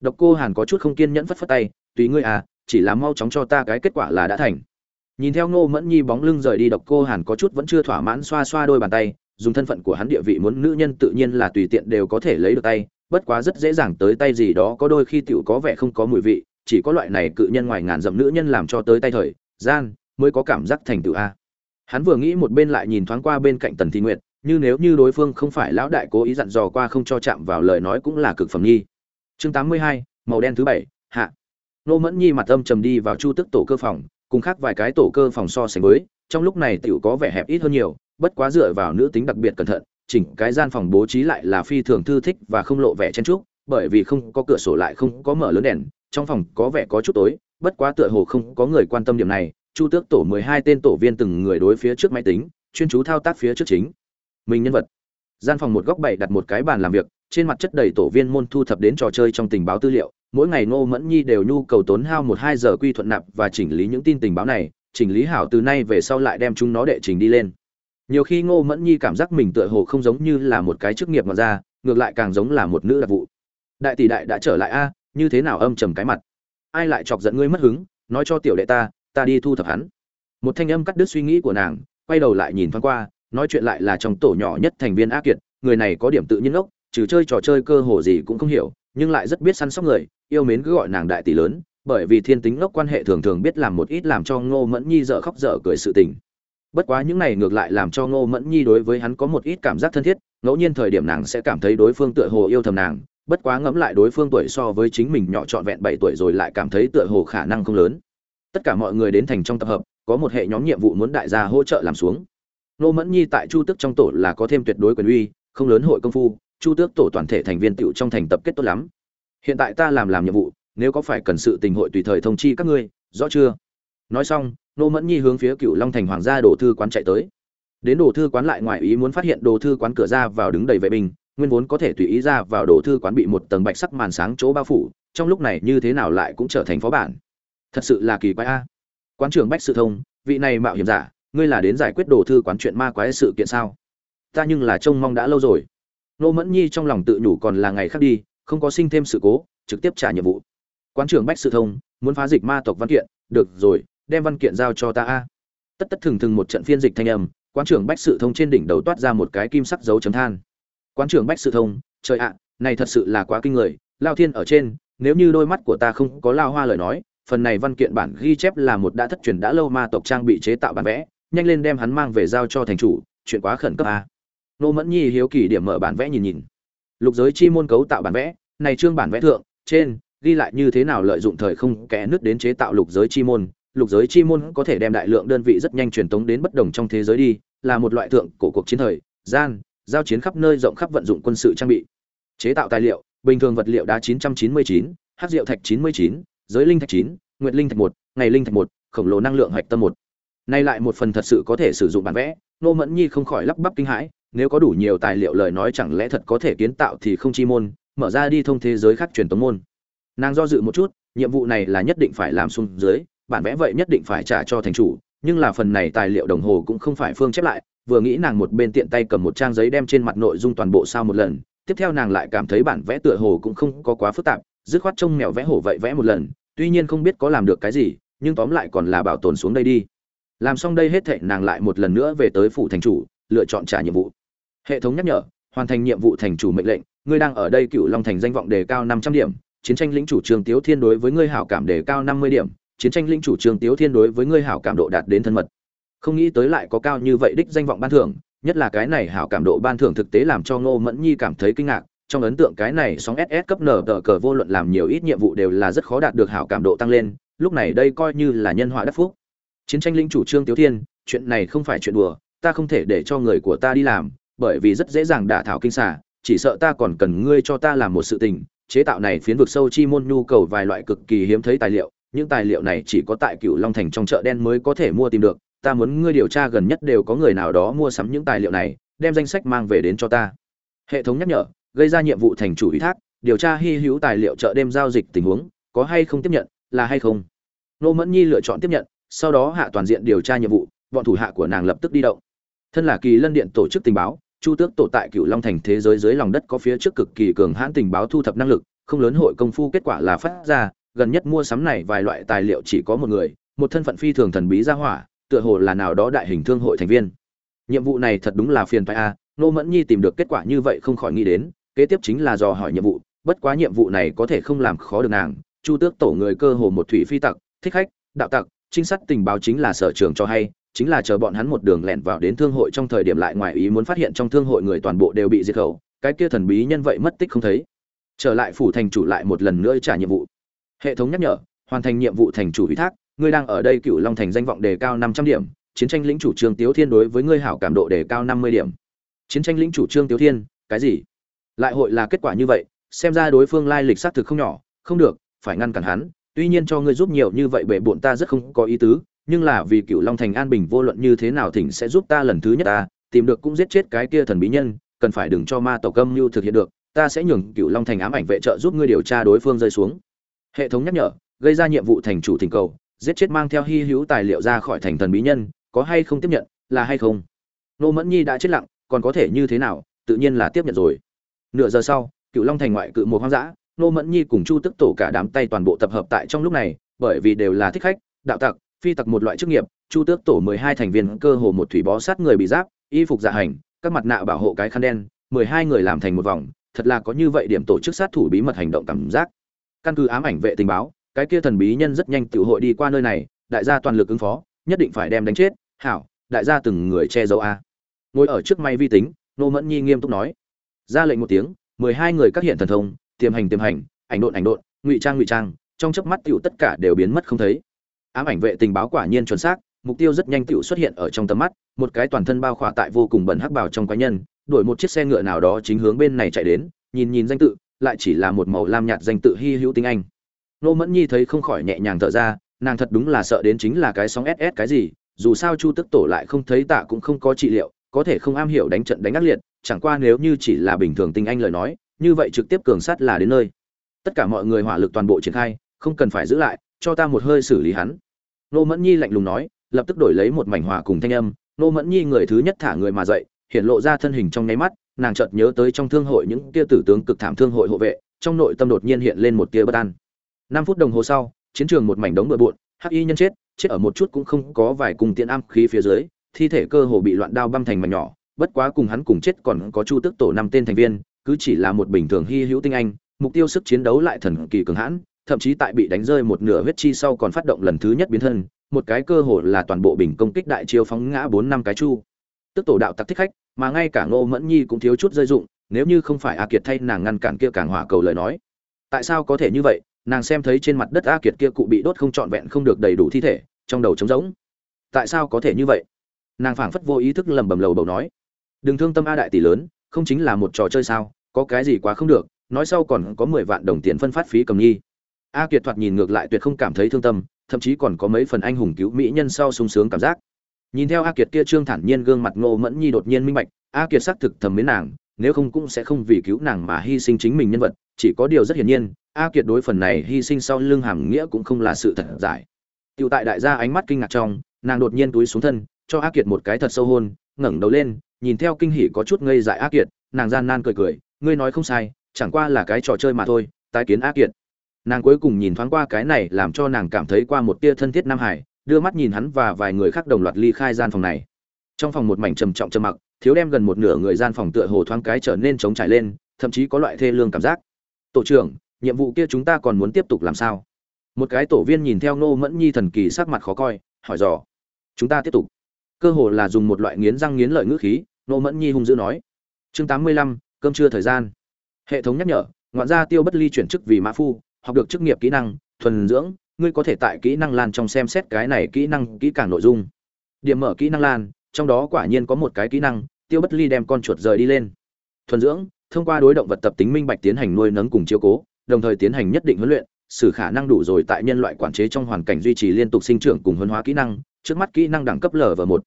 độc cô hàn có chút không kiên nhẫn phất phất tay, tùy ngươi à chỉ là mau chóng cho ta cái kết quả là đã thành. Nhìn theo ngô mẫn nhi bóng lưng rời đi, độc cô hàn có chút vẫn chưa thỏa mãn xoa xoa đôi bàn tay, dùng thân phận của hắn địa vị muốn nữ nhân tự nhiên là tùy tiện đều có thể lấy được tay, bất quá rất dễ dàng tới tay gì đó có đôi khi tiểu có vẻ không có mùi vị, chỉ có loại này cự nhân ngoài ngàn dặm nữ nhân làm cho tới tay thời, gian mới có cảm giác thành tựu a. Hắn vừa nghĩ một bên lại nhìn thoáng qua bên cạnh tần thi nguyệt, như nếu như đối phương không phải lão đại cố ý dặn dò qua không cho chạm vào lời nói cũng là cực phẩm nhi chương tám mươi hai, màu đen thứ bảy, hạ. Nô mẫn nhi mặt âm trầm đi vào chu tức tổ cơ phòng, cùng khác vài cái tổ cơ phòng so sánh với, trong lúc này tiểu có vẻ hẹp ít hơn nhiều, bất quá dựa vào nữ tính đặc biệt cẩn thận, chỉnh cái gian phòng bố trí lại là phi thường thư thích và không lộ vẻ chen trúc bởi vì không có cửa sổ lại không có mở lớn đèn, trong phòng có vẻ có chút tối, bất quá tựa hồ không có người quan tâm điểm này, chu tước tổ mười hai tên tổ viên từng người đối phía trước máy tính, chuyên chú thao tác phía trước chính. Mình nhân vật. Gian phòng một góc bảy đặt một cái bàn làm việc trên mặt chất đầy tổ viên môn thu thập đến trò chơi trong tình báo tư liệu, mỗi ngày ngô mẫn nhi đều nhu cầu tốn hao một hai giờ quy thuận nạp và chỉnh lý những tin tình báo này, chỉnh lý hảo từ nay về sau lại đem chúng nó đệ trình đi lên. Nhiều khi ngô mẫn nhi cảm giác mình tựa hồ không giống như là một cái chức nghiệp mà ra, ngược lại càng giống là một nữ đặc vụ. Đại tỷ đại đã trở lại a, như thế nào âm trầm cái mặt. Ai lại chọc giận ngươi mất hứng, nói cho tiểu đệ ta ta đi thu thập hắn. Một thanh âm cắt đứt suy nghĩ của nàng, quay đầu lại nhìn thoáng qua, nói chuyện lại là trong tổ nhỏ nhất thành viên ác kiệt, người này có điểm tự nhiên ốc trừ chơi trò chơi cơ hồ gì cũng không hiểu, nhưng lại rất biết săn sóc người, yêu mến cứ gọi nàng đại tỷ lớn, bởi vì thiên tính ngốc quan hệ thường thường biết làm một ít làm cho ngô mẫn nhi dở khóc dở cười sự tình. Bất quá những này ngược lại làm cho ngô mẫn nhi đối với hắn có một ít cảm giác thân thiết, ngẫu nhiên thời điểm nàng sẽ cảm thấy đối phương tựa hồ yêu thầm nàng, bất quá ngẫm lại đối phương tuổi so với chính mình nhỏ trọn vẹn bảy tuổi rồi lại cảm thấy tựa hồ khả năng không lớn. Tất cả mọi người đến thành trong tập hợp, có một hệ nhóm nhiệm vụ muốn đại gia hỗ trợ làm xuống. Ngô mẫn nhi tại chu tước trong tổ là có thêm tuyệt đối quyền uy, không lớn hội công phu chu tước tổ toàn thể thành viên tựu trong thành tập kết tốt lắm. Hiện tại ta làm làm nhiệm vụ, nếu có phải cần sự tình hội tùy thời thông chi các ngươi, rõ chưa? Nói xong, nô mẫn nhi hướng phía cựu long thành hoàng gia đồ thư quán chạy tới. Đến đồ thư quán lại ngoài ý muốn phát hiện đồ thư quán cửa ra vào đứng đầy vệ binh, nguyên vốn có thể tùy ý ra vào đồ thư quán bị một tầng bạch sắc màn sáng chỗ bao phủ, trong lúc này như thế nào lại cũng trở thành phó bản. Thật sự là kỳ quái a. Quán trưởng bách sự thông, vị này mạo hiểm giả, ngươi là đến giải quyết đồ thư quán chuyện ma quái sự kiện sao? Ta nhưng là trông mong đã lâu rồi nô mẫn nhi trong lòng tự nhủ còn là ngày khác đi, không có sinh thêm sự cố, trực tiếp trả nhiệm vụ. Quán trưởng bách sự thông, muốn phá dịch ma tộc văn kiện. Được rồi, đem văn kiện giao cho ta a. Tất tất thường thường một trận phiên dịch thanh âm, quán trưởng bách sự thông trên đỉnh đầu toát ra một cái kim sắc dấu chấm than. Quán trưởng bách sự thông, trời ạ, này thật sự là quá kinh người, lao thiên ở trên, nếu như đôi mắt của ta không có lao hoa lời nói, phần này văn kiện bản ghi chép là một đã thất truyền đã lâu ma tộc trang bị chế tạo bản vẽ, nhanh lên đem hắn mang về giao cho thành chủ, chuyện quá khẩn cấp a nô mẫn nhi hiếu kỳ điểm mở bản vẽ nhìn nhìn. Lục giới chi môn cấu tạo bản vẽ này trương bản vẽ thượng trên ghi lại như thế nào lợi dụng thời không kẽ nước đến chế tạo lục giới chi môn. Lục giới chi môn có thể đem đại lượng đơn vị rất nhanh truyền tống đến bất đồng trong thế giới đi là một loại thượng cổ cuộc chiến thời gian giao chiến khắp nơi rộng khắp vận dụng quân sự trang bị. Chế tạo tài liệu bình thường vật liệu đá 999, hắc diệu thạch 99, giới linh thạch 9, nguyệt linh thạch 1, ngày linh thạch 1, khổng lồ năng lượng hạch tâm 1. Nay lại một phần thật sự có thể sử dụng bản vẽ, Nô Mẫn Nhi không khỏi lắp bắp kinh hãi, nếu có đủ nhiều tài liệu lời nói chẳng lẽ thật có thể kiến tạo thì không chi môn, mở ra đi thông thế giới khác truyền tống môn. Nàng do dự một chút, nhiệm vụ này là nhất định phải làm xuống dưới, bản vẽ vậy nhất định phải trả cho thành chủ, nhưng là phần này tài liệu đồng hồ cũng không phải phương chép lại, vừa nghĩ nàng một bên tiện tay cầm một trang giấy đem trên mặt nội dung toàn bộ sao một lần, tiếp theo nàng lại cảm thấy bản vẽ tựa hồ cũng không có quá phức tạp, dứt khoát trông mèo vẽ hổ vậy vẽ một lần, tuy nhiên không biết có làm được cái gì, nhưng tóm lại còn là bảo tồn xuống đây đi. Làm xong đây hết thệ nàng lại một lần nữa về tới phủ thành chủ, lựa chọn trả nhiệm vụ. Hệ thống nhắc nhở, hoàn thành nhiệm vụ thành chủ mệnh lệnh, ngươi đang ở đây Cựu Long thành danh vọng đề cao 500 điểm, chiến tranh lĩnh chủ Trường Tiếu Thiên đối với ngươi hảo cảm đề cao 50 điểm, chiến tranh lĩnh chủ Trường Tiếu Thiên đối với ngươi hảo cảm độ đạt đến thân mật. Không nghĩ tới lại có cao như vậy đích danh vọng ban thưởng, nhất là cái này hảo cảm độ ban thưởng thực tế làm cho Ngô Mẫn Nhi cảm thấy kinh ngạc, trong ấn tượng cái này sóng SS cấp nở tờ cờ vô luận làm nhiều ít nhiệm vụ đều là rất khó đạt được hảo cảm độ tăng lên, lúc này đây coi như là nhân họa đắc phúc. Chiến tranh lĩnh chủ Trương Tiếu Thiên, chuyện này không phải chuyện đùa, ta không thể để cho người của ta đi làm, bởi vì rất dễ dàng đả thảo kinh xà, chỉ sợ ta còn cần ngươi cho ta làm một sự tình, chế tạo này phiến vực sâu chi môn nhu cầu vài loại cực kỳ hiếm thấy tài liệu, những tài liệu này chỉ có tại cựu Long thành trong chợ đen mới có thể mua tìm được, ta muốn ngươi điều tra gần nhất đều có người nào đó mua sắm những tài liệu này, đem danh sách mang về đến cho ta. Hệ thống nhắc nhở, gây ra nhiệm vụ thành chủ ủy thác điều tra hy hữu tài liệu chợ đêm giao dịch tình huống có hay không tiếp nhận là hay không nô mẫn nhi lựa chọn tiếp nhận sau đó hạ toàn diện điều tra nhiệm vụ bọn thủ hạ của nàng lập tức đi động thân là kỳ lân điện tổ chức tình báo chu tước tổ tại cựu long thành thế giới dưới lòng đất có phía trước cực kỳ cường hãn tình báo thu thập năng lực, không lớn hội công phu kết quả là phát ra, gần nhất mua sắm này vài loại tài liệu chỉ có một người, một thân phận phi thường thần bí ra hỏa, tựa hồ là nào đó đại hình thương hội thành viên. Nhiệm vụ này thật đúng là phiền phái a nô mẫn nhi tìm được kết quả như vậy không khỏi nghĩ đến, kế tiếp chính là dò hỏi nhiệm vụ, bất quá nhiệm vụ này có thể không làm khó được nàng. Chu tước tổ người cơ hồ một thủy phi tặc, thích khách, đạo tặc, trinh sát tình báo chính là sở trường cho hay chính là chờ bọn hắn một đường lẻn vào đến thương hội trong thời điểm lại ngoài ý muốn phát hiện trong thương hội người toàn bộ đều bị diệt khẩu, cái kia thần bí nhân vậy mất tích không thấy. Trở lại phủ thành chủ lại một lần nữa trả nhiệm vụ. Hệ thống nhắc nhở, hoàn thành nhiệm vụ thành chủ ủy thác, ngươi đang ở đây cựu long thành danh vọng đề cao năm trăm điểm, chiến tranh lĩnh chủ trương tiếu thiên đối với ngươi hảo cảm độ đề cao năm mươi điểm. Chiến tranh lĩnh chủ trương tiếu thiên, cái gì? Lại hội là kết quả như vậy, xem ra đối phương lai lịch xác thực không nhỏ, không được, phải ngăn cản hắn, tuy nhiên cho ngươi giúp nhiều như vậy bệ bộn ta rất không có ý tứ nhưng là vì cựu long thành an bình vô luận như thế nào thỉnh sẽ giúp ta lần thứ nhất ta, tìm được cũng giết chết cái kia thần bí nhân, cần phải đừng cho ma tộc âm mưu thực hiện được, ta sẽ nhường cựu long thành ám ảnh vệ trợ giúp ngươi điều tra đối phương rơi xuống. Hệ thống nhắc nhở, gây ra nhiệm vụ thành chủ thỉnh cầu, giết chết mang theo hy hữu tài liệu ra khỏi thành thần bí nhân, có hay không tiếp nhận, là hay không? Nô mẫn nhi đã chết lặng, còn có thể như thế nào, tự nhiên là tiếp nhận rồi. Nửa giờ sau, cựu long thành ngoại cự một hoang dã, nô mẫn nhi cùng chu tức tổ cả đám tay toàn bộ tập hợp tại trong lúc này, bởi vì đều là thích khách, đạo tặc phi tặc một loại chức nghiệp, chu tước tổ mười hai thành viên cơ hồ một thủy bó sát người bị giáp, y phục dạ hành, các mặt nạ bảo hộ cái khăn đen, mười hai người làm thành một vòng, thật là có như vậy điểm tổ chức sát thủ bí mật hành động cảm giác. Căn cứ ám ảnh vệ tình báo, cái kia thần bí nhân rất nhanh tự hội đi qua nơi này, đại gia toàn lực ứng phó, nhất định phải đem đánh chết. Hảo, đại gia từng người che giấu a. Ngồi ở trước máy vi tính, nô mẫn nhi nghiêm túc nói. Ra lệnh một tiếng, mười hai người các hiện thần thông, tiềm hành tiềm hành, ảnh độn ảnh độn, ngụy trang ngụy trang, trong chớp mắt tựu tất cả đều biến mất không thấy ám ảnh vệ tình báo quả nhiên chuẩn xác, mục tiêu rất nhanh tựu xuất hiện ở trong tầm mắt, một cái toàn thân bao khỏa tại vô cùng bẩn hắc bào trong quái nhân, đuổi một chiếc xe ngựa nào đó chính hướng bên này chạy đến, nhìn nhìn danh tự, lại chỉ là một màu lam nhạt danh tự hy hữu tiếng anh. Nô mẫn nhi thấy không khỏi nhẹ nhàng thở ra, nàng thật đúng là sợ đến chính là cái sóng ss cái gì, dù sao chu tức tổ lại không thấy tạ cũng không có trị liệu, có thể không am hiểu đánh trận đánh ác liệt, chẳng qua nếu như chỉ là bình thường tinh anh lời nói, như vậy trực tiếp cường sát là đến nơi. Tất cả mọi người hỏa lực toàn bộ triển khai, không cần phải giữ lại cho ta một hơi xử lý hắn. Nô mẫn nhi lạnh lùng nói, lập tức đổi lấy một mảnh hòa cùng thanh âm. Nô mẫn nhi người thứ nhất thả người mà dậy, hiện lộ ra thân hình trong nháy mắt, nàng chợt nhớ tới trong thương hội những tia tử tướng cực thảm thương hội hộ vệ, trong nội tâm đột nhiên hiện lên một tia bất an. Năm phút đồng hồ sau, chiến trường một mảnh đống bừa bộn, hắc y nhân chết chết ở một chút cũng không có vài cùng tiện am khí phía dưới, thi thể cơ hồ bị loạn đao băm thành mảnh nhỏ, bất quá cùng hắn cùng chết còn có chu tức tổ năm tên thành viên, cứ chỉ là một bình thường hy hữu tinh anh, mục tiêu sức chiến đấu lại thần kỳ cường hãn thậm chí tại bị đánh rơi một nửa huyết chi sau còn phát động lần thứ nhất biến thân, một cái cơ hội là toàn bộ bình công kích đại chiêu phóng ngã bốn năm cái chu. Tức tổ đạo tặc thích khách, mà ngay cả ngô mẫn nhi cũng thiếu chút rơi dụng, nếu như không phải a kiệt thay nàng ngăn cản kia càng hỏa cầu lời nói. Tại sao có thể như vậy? Nàng xem thấy trên mặt đất a kiệt kia cụ bị đốt không trọn vẹn không được đầy đủ thi thể, trong đầu trống rỗng. Tại sao có thể như vậy? Nàng phảng phất vô ý thức lầm bầm lầu bầu nói. Đừng thương tâm a đại tỷ lớn, không chính là một trò chơi sao, có cái gì quá không được, nói sau còn có mười vạn đồng tiền phân phát phí cầm nhi a kiệt thoạt nhìn ngược lại tuyệt không cảm thấy thương tâm, thậm chí còn có mấy phần anh hùng cứu mỹ nhân sau sung sướng cảm giác. Nhìn theo a kiệt kia trương thản nhiên gương mặt ngô mẫn nhi đột nhiên minh bạch, a kiệt xác thực thầm mến nàng, nếu không cũng sẽ không vì cứu nàng mà hy sinh chính mình nhân vật, chỉ có điều rất hiển nhiên, a kiệt đối phần này hy sinh sau lưng hàm nghĩa cũng không là sự thật giải. Tựu tại đại gia ánh mắt kinh ngạc trong, nàng đột nhiên túi xuống thân, cho a kiệt một cái thật sâu hôn, ngẩng đầu lên, nhìn theo kinh hỉ có chút ngây dại a kiệt, nàng gian nan cười cười, ngươi nói không sai, chẳng qua là cái trò chơi mà thôi, tái kiến a kiệt nàng cuối cùng nhìn thoáng qua cái này làm cho nàng cảm thấy qua một tia thân thiết nam hải, đưa mắt nhìn hắn và vài người khác đồng loạt ly khai gian phòng này. Trong phòng một mảnh trầm trọng trầm mặc, thiếu đem gần một nửa người gian phòng tựa hồ thoáng cái trở nên trống trải lên, thậm chí có loại thê lương cảm giác. Tổ trưởng, nhiệm vụ kia chúng ta còn muốn tiếp tục làm sao? Một cái tổ viên nhìn theo nô mẫn nhi thần kỳ sắc mặt khó coi, hỏi dò. Chúng ta tiếp tục. Cơ hồ là dùng một loại nghiến răng nghiến lợi ngữ khí nô mẫn nhi hung dữ nói. Chương tám mươi lăm, cơm trưa thời gian. Hệ thống nhắc nhở, ngoạn gia tiêu bất ly chuyển chức vì mã phu học được chức nghiệp kỹ năng, thuần dưỡng, ngươi có thể tại kỹ năng lan trong xem xét cái này kỹ năng, kỹ càng nội dung. Điểm mở kỹ năng lan, trong đó quả nhiên có một cái kỹ năng, tiêu bất ly đem con chuột rời đi lên. Thuần dưỡng, thông qua đối động vật tập tính minh bạch tiến hành nuôi nấng cùng chiếu cố, đồng thời tiến hành nhất định huấn luyện, xử khả năng đủ rồi tại nhân loại quản chế trong hoàn cảnh duy trì liên tục sinh trưởng cùng huấn hóa kỹ năng, trước mắt kỹ năng đẳng cấp lở và một.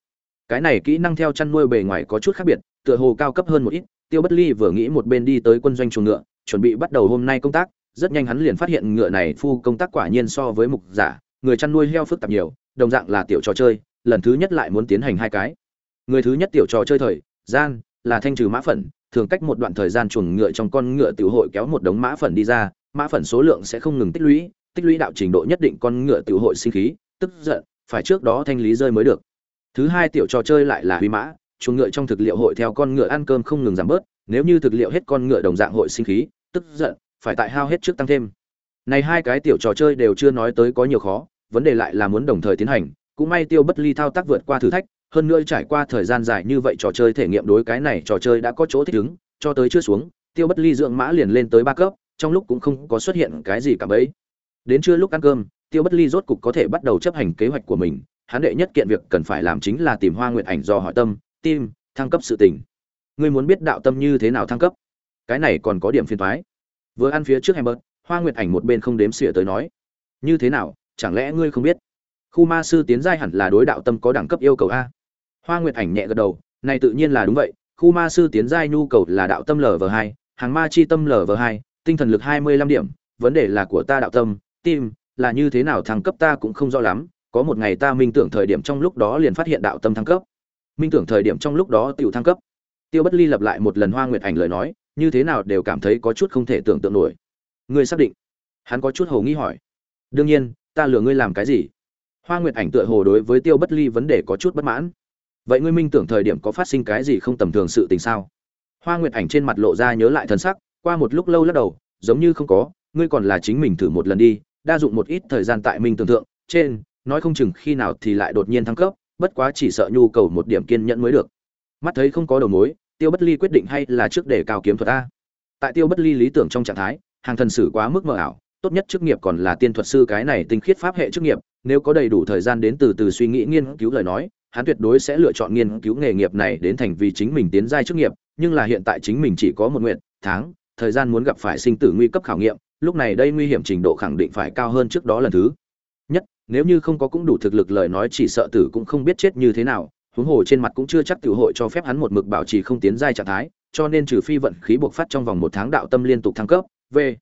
Cái này kỹ năng theo chăn nuôi bề ngoài có chút khác biệt, tựa hồ cao cấp hơn một ít, tiêu bất ly vừa nghĩ một bên đi tới quân doanh chuồng ngựa, chuẩn bị bắt đầu hôm nay công tác rất nhanh hắn liền phát hiện ngựa này phu công tác quả nhiên so với mục giả, người chăn nuôi heo phức tạp nhiều, đồng dạng là tiểu trò chơi, lần thứ nhất lại muốn tiến hành hai cái. Người thứ nhất tiểu trò chơi thời, gian, là thanh trừ mã phẩn thường cách một đoạn thời gian chuồng ngựa trong con ngựa tiểu hội kéo một đống mã phẩn đi ra, mã phẩn số lượng sẽ không ngừng tích lũy tích lũy đạo trình độ nhất định con ngựa tiểu hội sinh khí, tức giận, phải trước đó thanh lý rơi mới được. Thứ hai tiểu trò chơi lại là huy mã, chuồng ngựa trong thực liệu hội theo con ngựa ăn cơm không ngừng giảm bớt, nếu như thực liệu hết con ngựa đồng dạng hội sinh khí, tức giận phải tại hao hết trước tăng thêm. Này hai cái tiểu trò chơi đều chưa nói tới có nhiều khó, vấn đề lại là muốn đồng thời tiến hành, cũng may tiêu bất ly thao tác vượt qua thử thách, hơn nữa trải qua thời gian dài như vậy trò chơi thể nghiệm đối cái này trò chơi đã có chỗ thích ứng, cho tới chưa xuống, tiêu bất ly dưỡng mã liền lên tới ba cấp, trong lúc cũng không có xuất hiện cái gì cả bấy. Đến trưa lúc ăn cơm, tiêu bất ly rốt cục có thể bắt đầu chấp hành kế hoạch của mình, hắn đệ nhất kiện việc cần phải làm chính là tìm hoa nguyện ảnh do hỏi tâm, tim, thăng cấp sự tình. Ngươi muốn biết đạo tâm như thế nào thăng cấp? Cái này còn có điểm phiền thoái vừa ăn phía trước em bớt hoa nguyệt ảnh một bên không đếm xỉa tới nói, như thế nào, chẳng lẽ ngươi không biết? Khu ma sư tiến giai hẳn là đối đạo tâm có đẳng cấp yêu cầu a? Hoa nguyệt ảnh nhẹ gật đầu, này tự nhiên là đúng vậy, khu ma sư tiến giai nhu cầu là đạo tâm lv hai, hàng ma chi tâm lv hai, tinh thần lực hai mươi lăm điểm, vấn đề là của ta đạo tâm, tim, là như thế nào thăng cấp ta cũng không rõ lắm, có một ngày ta minh tưởng thời điểm trong lúc đó liền phát hiện đạo tâm thăng cấp. Minh tưởng thời điểm trong lúc đó tiểu thăng cấp. Tiêu bất ly lập lại một lần hoa nguyệt ảnh lời nói như thế nào đều cảm thấy có chút không thể tưởng tượng nổi. Ngươi xác định? Hắn có chút hồ nghi hỏi. Đương nhiên, ta lừa ngươi làm cái gì? Hoa nguyệt ảnh tựa hồ đối với tiêu bất ly vấn đề có chút bất mãn. Vậy ngươi minh tưởng thời điểm có phát sinh cái gì không tầm thường sự tình sao? Hoa nguyệt ảnh trên mặt lộ ra nhớ lại thân sắc, qua một lúc lâu lắc đầu, giống như không có, ngươi còn là chính mình thử một lần đi, đa dụng một ít thời gian tại minh tưởng tượng, trên, nói không chừng khi nào thì lại đột nhiên thăng cấp, bất quá chỉ sợ nhu cầu một điểm kiên nhẫn mới được. Mắt thấy không có đầu mối tiêu bất ly quyết định hay là trước để cao kiếm thuật a? Tại tiêu bất ly lý tưởng trong trạng thái, hàng thần sử quá mức mờ ảo, tốt nhất chức nghiệp còn là tiên thuật sư cái này tinh khiết pháp hệ chức nghiệp, nếu có đầy đủ thời gian đến từ từ suy nghĩ nghiên cứu lời nói, hắn tuyệt đối sẽ lựa chọn nghiên cứu nghề nghiệp này đến thành vì chính mình tiến giai chức nghiệp, nhưng là hiện tại chính mình chỉ có một nguyện, tháng, thời gian muốn gặp phải sinh tử nguy cấp khảo nghiệm, lúc này đây nguy hiểm trình độ khẳng định phải cao hơn trước đó lần thứ. Nhất, nếu như không có cũng đủ thực lực lời nói chỉ sợ tử cũng không biết chết như thế nào huống hồ trên mặt cũng chưa chắc tiểu hội cho phép hắn một mực bảo trì không tiến giai trạng thái cho nên trừ phi vận khí buộc phát trong vòng một tháng đạo tâm liên tục thăng cấp về,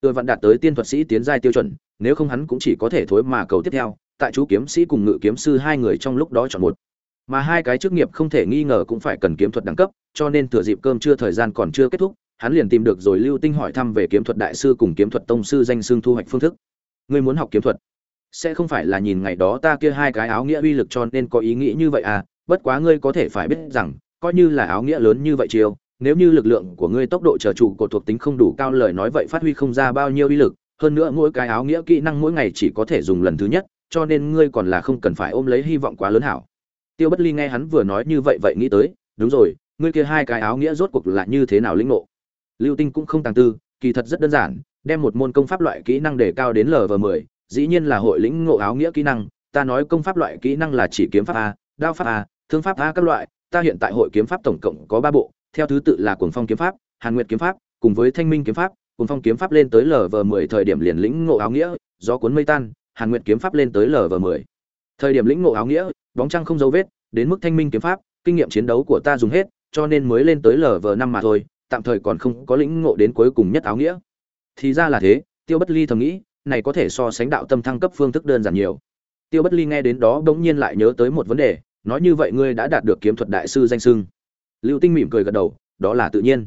tựa vận đạt tới tiên thuật sĩ tiến giai tiêu chuẩn nếu không hắn cũng chỉ có thể thối mà cầu tiếp theo tại chú kiếm sĩ cùng ngự kiếm sư hai người trong lúc đó chọn một. Mà hai cái chức nghiệp không thể nghi ngờ cũng phải cần kiếm thuật đẳng cấp cho nên thừa dịp cơm chưa thời gian còn chưa kết thúc hắn liền tìm được rồi lưu tinh hỏi thăm về kiếm thuật đại sư cùng kiếm thuật tông sư danh xưng thu hoạch phương thức. Ngươi muốn học kiếm thuật? Sẽ không phải là nhìn ngày đó ta kia hai cái áo nghĩa uy lực cho nên có ý nghĩ như vậy à? Bất quá ngươi có thể phải biết rằng coi như là áo nghĩa lớn như vậy chiêu nếu như lực lượng của ngươi tốc độ chờ trụ cột thuộc tính không đủ cao lời nói vậy phát huy không ra bao nhiêu uy lực hơn nữa mỗi cái áo nghĩa kỹ năng mỗi ngày chỉ có thể dùng lần thứ nhất cho nên ngươi còn là không cần phải ôm lấy hy vọng quá lớn hảo. Tiêu bất ly nghe hắn vừa nói như vậy vậy nghĩ tới đúng rồi ngươi kia hai cái áo nghĩa rốt cuộc là như thế nào lĩnh ngộ? Lưu tinh cũng không tàng tư kỳ thật rất đơn giản đem một môn công pháp loại kỹ năng để cao đến lv mười dĩ nhiên là hội lĩnh ngộ áo nghĩa kỹ năng ta nói công pháp loại kỹ năng là chỉ kiếm pháp a đao pháp a thương pháp a các loại, ta hiện tại hội kiếm pháp tổng cộng có ba bộ, theo thứ tự là cuồng phong kiếm pháp, hàn nguyệt kiếm pháp, cùng với thanh minh kiếm pháp, cuồng phong kiếm pháp lên tới lv mười thời điểm liền lĩnh ngộ áo nghĩa do cuốn mây tan, hàn nguyệt kiếm pháp lên tới lv mười. Thời điểm lĩnh ngộ áo nghĩa, bóng trăng không dấu vết, đến mức thanh minh kiếm pháp, kinh nghiệm chiến đấu của ta dùng hết, cho nên mới lên tới lv năm mà thôi, tạm thời còn không có lĩnh ngộ đến cuối cùng nhất áo nghĩa. Thì ra là thế, tiêu bất ly thầm nghĩ, này có thể so sánh đạo tâm thăng cấp phương thức đơn giản nhiều. Tiêu bất ly nghe đến đó bỗng nhiên lại nhớ tới một vấn đề nói như vậy ngươi đã đạt được kiếm thuật đại sư danh sưng lưu tinh mỉm cười gật đầu, đó là tự nhiên.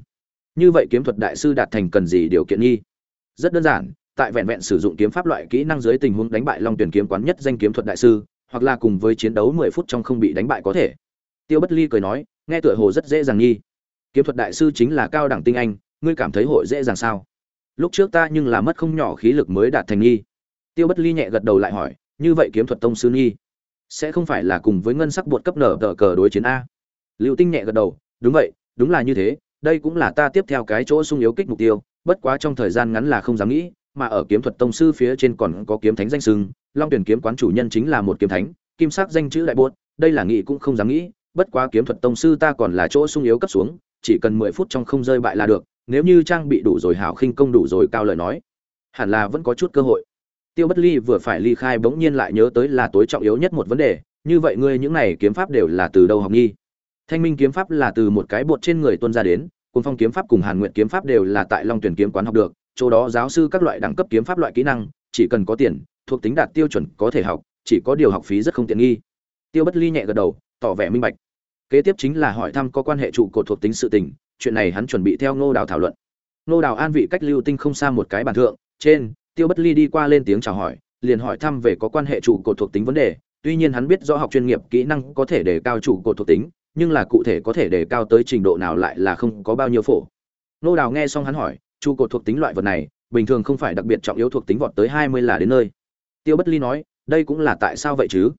Như vậy kiếm thuật đại sư đạt thành cần gì điều kiện nghi? Rất đơn giản, tại vẹn vẹn sử dụng kiếm pháp loại kỹ năng dưới tình huống đánh bại long tuyển kiếm quán nhất danh kiếm thuật đại sư, hoặc là cùng với chiến đấu mười phút trong không bị đánh bại có thể. Tiêu bất ly cười nói, nghe tựa hồ rất dễ dàng nghi. Kiếm thuật đại sư chính là cao đẳng tinh anh, ngươi cảm thấy hội dễ dàng sao? Lúc trước ta nhưng là mất không nhỏ khí lực mới đạt thành nghi. Tiêu bất ly nhẹ gật đầu lại hỏi, như vậy kiếm thuật tông sư nghi? Sẽ không phải là cùng với ngân sắc bột cấp nở tờ cờ đối chiến a. Liệu tinh nhẹ gật đầu, đúng vậy, đúng là như thế, đây cũng là ta tiếp theo cái chỗ sung yếu kích mục tiêu, bất quá trong thời gian ngắn là không dám nghĩ, mà ở kiếm thuật tông sư phía trên còn có kiếm thánh danh sưng long tuyển kiếm quán chủ nhân chính là một kiếm thánh, kim sắc danh chữ đại buốt đây là nghĩ cũng không dám nghĩ, bất quá kiếm thuật tông sư ta còn là chỗ sung yếu cấp xuống, chỉ cần mười phút trong không rơi bại là được, nếu như trang bị đủ rồi hảo khinh công đủ rồi cao lời nói, hẳn là vẫn có chút cơ hội tiêu bất ly vừa phải ly khai bỗng nhiên lại nhớ tới là tối trọng yếu nhất một vấn đề, như vậy ngươi những này kiếm pháp đều là từ đâu học nghi? Thanh minh kiếm pháp là từ một cái bột trên người tuân ra đến cùng phong kiếm pháp cùng hàn nguyện kiếm pháp đều là tại long tuyển kiếm quán học được, chỗ đó giáo sư các loại đẳng cấp kiếm pháp loại kỹ năng, chỉ cần có tiền, thuộc tính đạt tiêu chuẩn có thể học, chỉ có điều học phí rất không tiện nghi. Tiêu bất ly nhẹ gật đầu, tỏ vẻ minh bạch. Kế tiếp chính là hỏi thăm có quan hệ trụ cột thuộc tính sự tình, chuyện này hắn chuẩn bị theo ngô đào thảo luận. Ngô đào an vị cách lưu tinh không xa một cái bàn thượng, trên tiêu bất ly đi qua lên tiếng chào hỏi, liền hỏi thăm về có quan hệ trụ cột thuộc tính vấn đề. Tuy nhiên hắn biết rõ học chuyên nghiệp kỹ năng có thể đề cao trụ cột thuộc tính, nhưng là cụ thể có thể đề cao tới trình độ nào lại là không có bao nhiêu phổ. Nô đào nghe xong hắn hỏi trụ cột thuộc tính loại vật này, bình thường không phải đặc biệt trọng yếu thuộc tính vọt tới hai mươi là đến nơi. Tiêu bất ly nói, đây cũng là tại sao vậy chứ?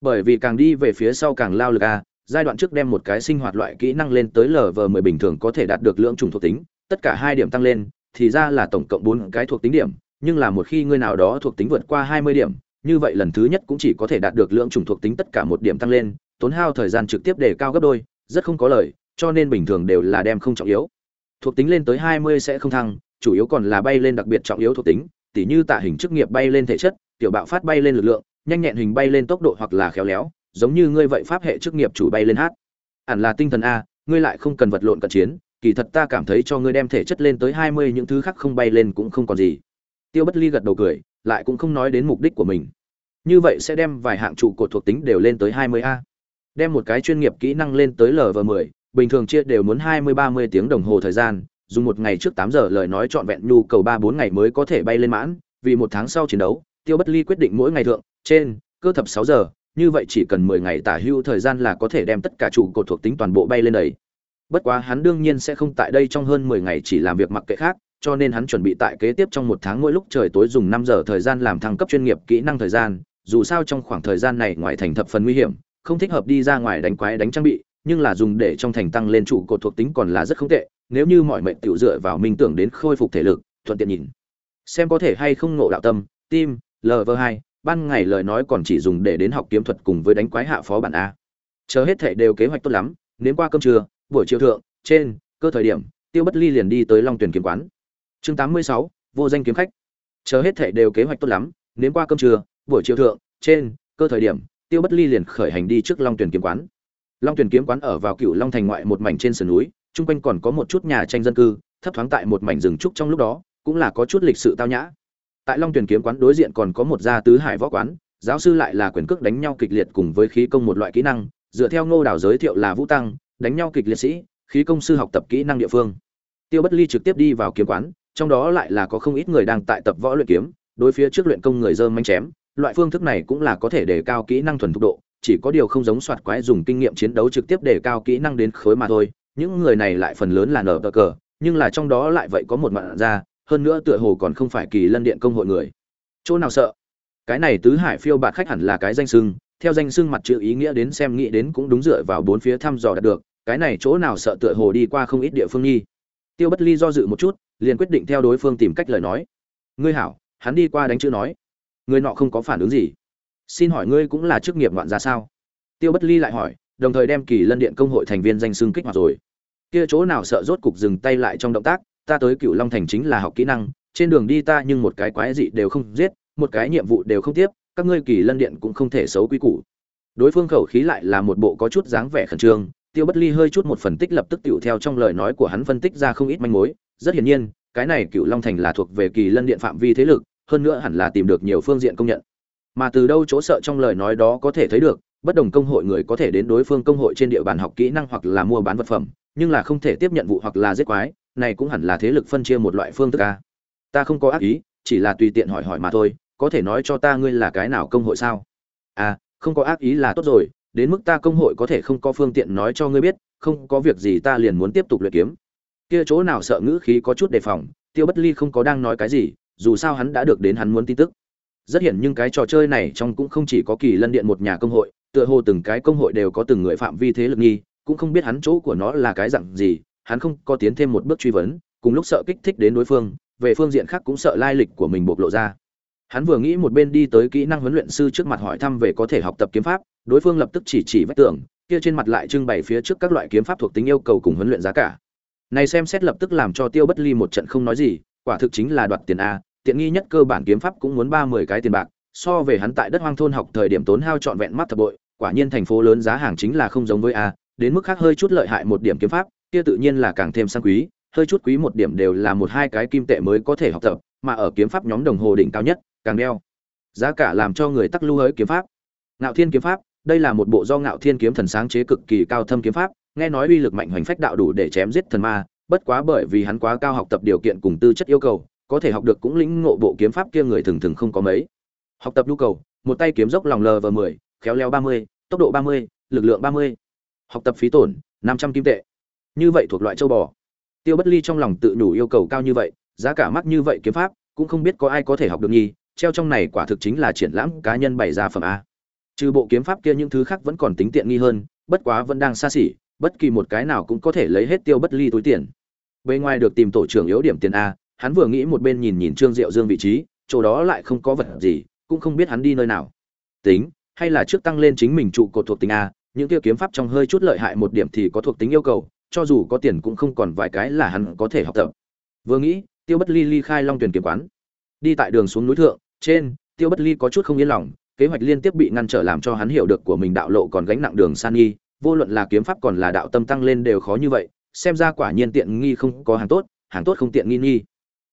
Bởi vì càng đi về phía sau càng lao lực a giai đoạn trước đem một cái sinh hoạt loại kỹ năng lên tới lv mười bình thường có thể đạt được lượng trùng thuộc tính, tất cả hai điểm tăng lên, thì ra là tổng cộng bốn cái thuộc tính điểm nhưng là một khi ngươi nào đó thuộc tính vượt qua hai mươi điểm như vậy lần thứ nhất cũng chỉ có thể đạt được lượng trùng thuộc tính tất cả một điểm tăng lên tốn hao thời gian trực tiếp để cao gấp đôi rất không có lợi, cho nên bình thường đều là đem không trọng yếu. Thuộc tính lên tới hai mươi sẽ không thăng chủ yếu còn là bay lên đặc biệt trọng yếu thuộc tính tỉ như tạ hình chức nghiệp bay lên thể chất tiểu bạo phát bay lên lực lượng nhanh nhẹn hình bay lên tốc độ hoặc là khéo léo giống như ngươi vậy pháp hệ chức nghiệp chủ bay lên hát. Hẳn là tinh thần a ngươi lại không cần vật lộn cận chiến kỳ thật ta cảm thấy cho ngươi đem thể chất lên tới hai mươi những thứ khác không bay lên cũng không còn gì tiêu bất ly gật đầu cười, lại cũng không nói đến mục đích của mình. Như vậy sẽ đem vài hạng trụ cột thuộc tính đều lên tới hai mươi a. Đem một cái chuyên nghiệp kỹ năng lên tới lv mười, bình thường chia đều muốn hai mươi ba mươi tiếng đồng hồ thời gian, dùng một ngày trước tám giờ lời nói trọn vẹn nhu cầu ba bốn ngày mới có thể bay lên mãn, vì một tháng sau chiến đấu, tiêu bất ly quyết định mỗi ngày thượng, trên, cơ thập sáu giờ, như vậy chỉ cần mười ngày tả hưu thời gian là có thể đem tất cả trụ cột thuộc tính toàn bộ bay lên đầy bất quá hắn đương nhiên sẽ không tại đây trong hơn mười ngày chỉ làm việc mặc kệ khác cho nên hắn chuẩn bị tại kế tiếp trong một tháng mỗi lúc trời tối dùng năm giờ thời gian làm thăng cấp chuyên nghiệp kỹ năng thời gian, dù sao trong khoảng thời gian này ngoài thành thập phần nguy hiểm, không thích hợp đi ra ngoài đánh quái đánh trang bị, nhưng là dùng để trong thành tăng lên trụ cột thuộc tính còn là rất không tệ, nếu như mọi mệnh tiểu dựa vào minh tưởng đến khôi phục thể lực, thuận tiện nhìn. Xem có thể hay không ngộ đạo tâm, tim lv hai, ban ngày lời nói còn chỉ dùng để đến học kiếm thuật cùng với đánh quái hạ phó bản a. Chờ hết thể đều kế hoạch tốt lắm, nếm qua cơm trưa, buổi chiều thượng, trên, cơ thời điểm, tiêu bất ly liền đi tới long tuyển kiếm quán chương tám mươi sáu, vô danh kiếm khách. Chờ hết thể đều kế hoạch tốt lắm, nếm qua cơm trưa, buổi chiều thượng, trên, cơ thời điểm, tiêu bất ly liền khởi hành đi trước long tuyển kiếm quán. Long tuyển kiếm quán ở vào cựu long thành ngoại một mảnh trên sườn núi, chung quanh còn có một chút nhà tranh dân cư, thấp thoáng tại một mảnh rừng trúc trong lúc đó, cũng là có chút lịch sự tao nhã. Tại long tuyển kiếm quán đối diện còn có một gia tứ hải võ quán, giáo sư lại là quyền cước đánh nhau kịch liệt cùng với khí công một loại kỹ năng, dựa theo ngô đảo giới thiệu là vũ tăng, đánh nhau kịch liệt sĩ, khí công sư học tập kỹ năng địa phương. Tiêu bất ly trực tiếp đi vào kiếm quán trong đó lại là có không ít người đang tại tập võ luyện kiếm, đối phía trước luyện công người dơ manh chém, loại phương thức này cũng là có thể đề cao kỹ năng thuần thục độ, chỉ có điều không giống soạt quái dùng kinh nghiệm chiến đấu trực tiếp đề cao kỹ năng đến khối mà thôi, những người này lại phần lớn là nở cờ, nhưng là trong đó lại vậy có một mạn ra, hơn nữa tựa hồ còn không phải kỳ lân điện công hội người. Chỗ nào sợ? Cái này tứ hải phiêu bạt khách hẳn là cái danh sưng theo danh sưng mặt chữ ý nghĩa đến xem nghĩ đến cũng đúng dựa vào bốn phía thăm dò đạt được, cái này chỗ nào sợ tựa hồ đi qua không ít địa phương nghi. Tiêu bất ly do dự một chút liền quyết định theo đối phương tìm cách lời nói. Ngươi hảo, hắn đi qua đánh chữ nói. Người nọ không có phản ứng gì. Xin hỏi ngươi cũng là chức nghiệp ngoạn ra sao? Tiêu bất ly lại hỏi, đồng thời đem kỳ lân điện công hội thành viên danh xưng kích hoạt rồi. Kia chỗ nào sợ rốt cục dừng tay lại trong động tác, ta tới cựu long thành chính là học kỹ năng, trên đường đi ta nhưng một cái quái dị đều không giết, một cái nhiệm vụ đều không tiếp, các ngươi kỳ lân điện cũng không thể xấu quy củ. Đối phương khẩu khí lại là một bộ có chút dáng vẻ khẩn trương, tiêu bất ly hơi chút một phần tích lập tức tựu theo trong lời nói của hắn phân tích ra không ít manh mối rất hiển nhiên, cái này cựu long thành là thuộc về kỳ lân điện phạm vi thế lực, hơn nữa hẳn là tìm được nhiều phương diện công nhận. Mà từ đâu chỗ sợ trong lời nói đó có thể thấy được, bất đồng công hội người có thể đến đối phương công hội trên địa bàn học kỹ năng hoặc là mua bán vật phẩm, nhưng là không thể tiếp nhận vụ hoặc là giết quái, này cũng hẳn là thế lực phân chia một loại phương thức a. Ta không có ác ý, chỉ là tùy tiện hỏi hỏi mà thôi, có thể nói cho ta ngươi là cái nào công hội sao? À không có ác ý là tốt rồi, đến mức ta công hội có thể không có phương tiện nói cho ngươi biết, không có việc gì ta liền muốn tiếp tục luyện kiếm kia chỗ nào sợ ngữ khí có chút đề phòng, tiêu bất ly không có đang nói cái gì, dù sao hắn đã được đến hắn muốn tin tức. Rất hiển nhưng cái trò chơi này trong cũng không chỉ có kỳ lân điện một nhà công hội, tựa hồ từng cái công hội đều có từng người phạm vi thế lực nghi, cũng không biết hắn chỗ của nó là cái dạng gì, hắn không có tiến thêm một bước truy vấn, cùng lúc sợ kích thích đến đối phương, về phương diện khác cũng sợ lai lịch của mình bộc lộ ra. Hắn vừa nghĩ một bên đi tới kỹ năng huấn luyện sư trước mặt hỏi thăm về có thể học tập kiếm pháp, đối phương lập tức chỉ chỉ vách tường, kia trên mặt lại trưng bày phía trước các loại kiếm pháp thuộc tính yêu cầu cùng huấn luyện giá cả này xem xét lập tức làm cho tiêu bất ly một trận không nói gì, quả thực chính là đoạt tiền a, tiện nghi nhất cơ bản kiếm pháp cũng muốn ba mươi cái tiền bạc, so về hắn tại đất hoang thôn học thời điểm tốn hao trọn vẹn mắt thập bội, quả nhiên thành phố lớn giá hàng chính là không giống với a, đến mức khác hơi chút lợi hại một điểm kiếm pháp, kia tự nhiên là càng thêm sang quý, hơi chút quý một điểm đều là một hai cái kim tệ mới có thể học tập, mà ở kiếm pháp nhóm đồng hồ đỉnh cao nhất, càng đeo. Giá cả làm cho người tắc lưu hới kiếm pháp. Ngạo thiên kiếm pháp, đây là một bộ do ngạo thiên kiếm thần sáng chế cực kỳ cao thâm kiếm pháp nghe nói uy lực mạnh hoành phách đạo đủ để chém giết thần ma, bất quá bởi vì hắn quá cao học tập điều kiện cùng tư chất yêu cầu, có thể học được cũng lĩnh ngộ bộ kiếm pháp kia người thường thường không có mấy. Học tập nhu cầu, một tay kiếm dốc lòng vừa mười, khéo léo ba mươi, tốc độ ba mươi, lực lượng ba mươi. Học tập phí tổn, năm trăm kim tệ. Như vậy thuộc loại châu bò. Tiêu bất ly trong lòng tự nhủ yêu cầu cao như vậy, giá cả mắc như vậy kiếm pháp, cũng không biết có ai có thể học được nhỉ? treo trong này quả thực chính là triển lãm cá nhân bày ra phẩm a. Trừ bộ kiếm pháp kia những thứ khác vẫn còn tính tiện nghi hơn, bất quá vẫn đang xa xỉ bất kỳ một cái nào cũng có thể lấy hết tiêu bất ly túi tiền. Bên ngoài được tìm tổ trưởng yếu điểm tiền a, hắn vừa nghĩ một bên nhìn nhìn trương diệu dương vị trí, chỗ đó lại không có vật gì, cũng không biết hắn đi nơi nào. Tính, hay là trước tăng lên chính mình trụ cột thuộc tính a, những kia kiếm pháp trong hơi chút lợi hại một điểm thì có thuộc tính yêu cầu, cho dù có tiền cũng không còn vài cái là hắn có thể học tập. Vừa nghĩ, tiêu bất ly ly khai long tuyển kiếm quán. Đi tại đường xuống núi thượng, trên, tiêu bất ly có chút không yên lòng, kế hoạch liên tiếp bị ngăn trở làm cho hắn hiểu được của mình đạo lộ còn gánh nặng đường san nghi vô luận là kiếm pháp còn là đạo tâm tăng lên đều khó như vậy, xem ra quả nhiên tiện nghi không có hàng tốt hàng tốt không tiện nghi nghi.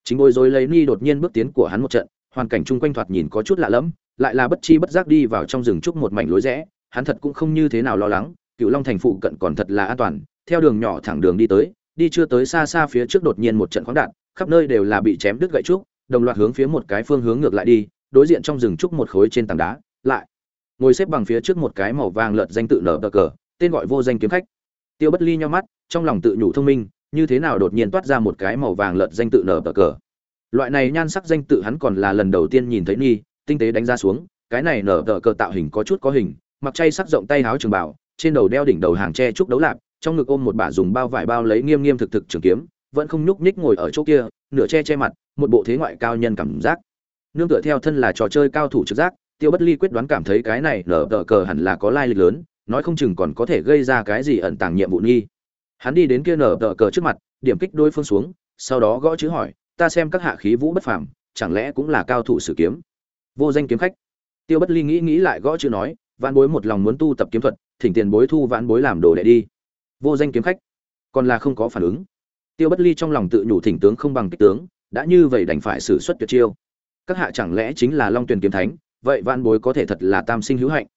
Chính bối rối lấy ni đột nhiên bước tiến của hắn một trận, hoàn cảnh chung quanh thoạt nhìn có chút lạ lẫm, lại là bất chi bất giác đi vào trong rừng trúc một mảnh lối rẽ, hắn thật cũng không như thế nào lo lắng cựu long thành phụ cận còn thật là an toàn, theo đường nhỏ thẳng đường đi tới, đi chưa tới xa xa phía trước đột nhiên một trận khoáng đạn, khắp nơi đều là bị chém đứt gậy trúc, đồng loạt hướng phía một cái phương hướng ngược lại đi, đối diện trong rừng trúc một khối trên tảng đá, lại ngồi xếp bằng phía trước một cái màu vàng lợt danh tự nở bờ cờ tên gọi vô danh kiếm khách. Tiêu bất ly nhau mắt, trong lòng tự nhủ thông minh, như thế nào đột nhiên toát ra một cái màu vàng lợn danh tự nở tờ cờ. Loại này nhan sắc danh tự hắn còn là lần đầu tiên nhìn thấy nghi, tinh tế đánh ra xuống, cái này nở tờ cờ tạo hình có chút có hình, mặc chay sắc rộng tay áo trường bảo, trên đầu đeo đỉnh đầu hàng tre trúc đấu lạp, trong ngực ôm một bả dùng bao vải bao lấy nghiêm nghiêm thực thực trường kiếm, vẫn không nhúc nhích ngồi ở chỗ kia, nửa che che mặt, một bộ thế ngoại cao nhân cảm giác. Nương tựa theo thân là trò chơi cao thủ trực giác, tiêu bất ly quyết đoán cảm thấy cái này nở tờ cờ hẳn là có lai lịch lớn nói không chừng còn có thể gây ra cái gì ẩn tàng nhiệm vụ nghi. Hắn đi đến kia nở tờ cờ trước mặt, điểm kích đối phương xuống, sau đó gõ chữ hỏi, ta xem các hạ khí vũ bất phàm, chẳng lẽ cũng là cao thủ sử kiếm? Vô danh kiếm khách. Tiêu bất ly nghĩ nghĩ lại gõ chữ nói, vãn bối một lòng muốn tu tập kiếm thuật, thỉnh tiền bối thu vãn bối làm đồ đệ đi. Vô danh kiếm khách? Còn là không có phản ứng. Tiêu bất ly trong lòng tự nhủ thỉnh tướng không bằng kích tướng, đã như vậy đành phải xử xuất tuyệt chiêu. Các hạ chẳng lẽ chính là long tuyền kiếm thánh, vậy vạn bối có thể thật là tam sinh hữu hạnh?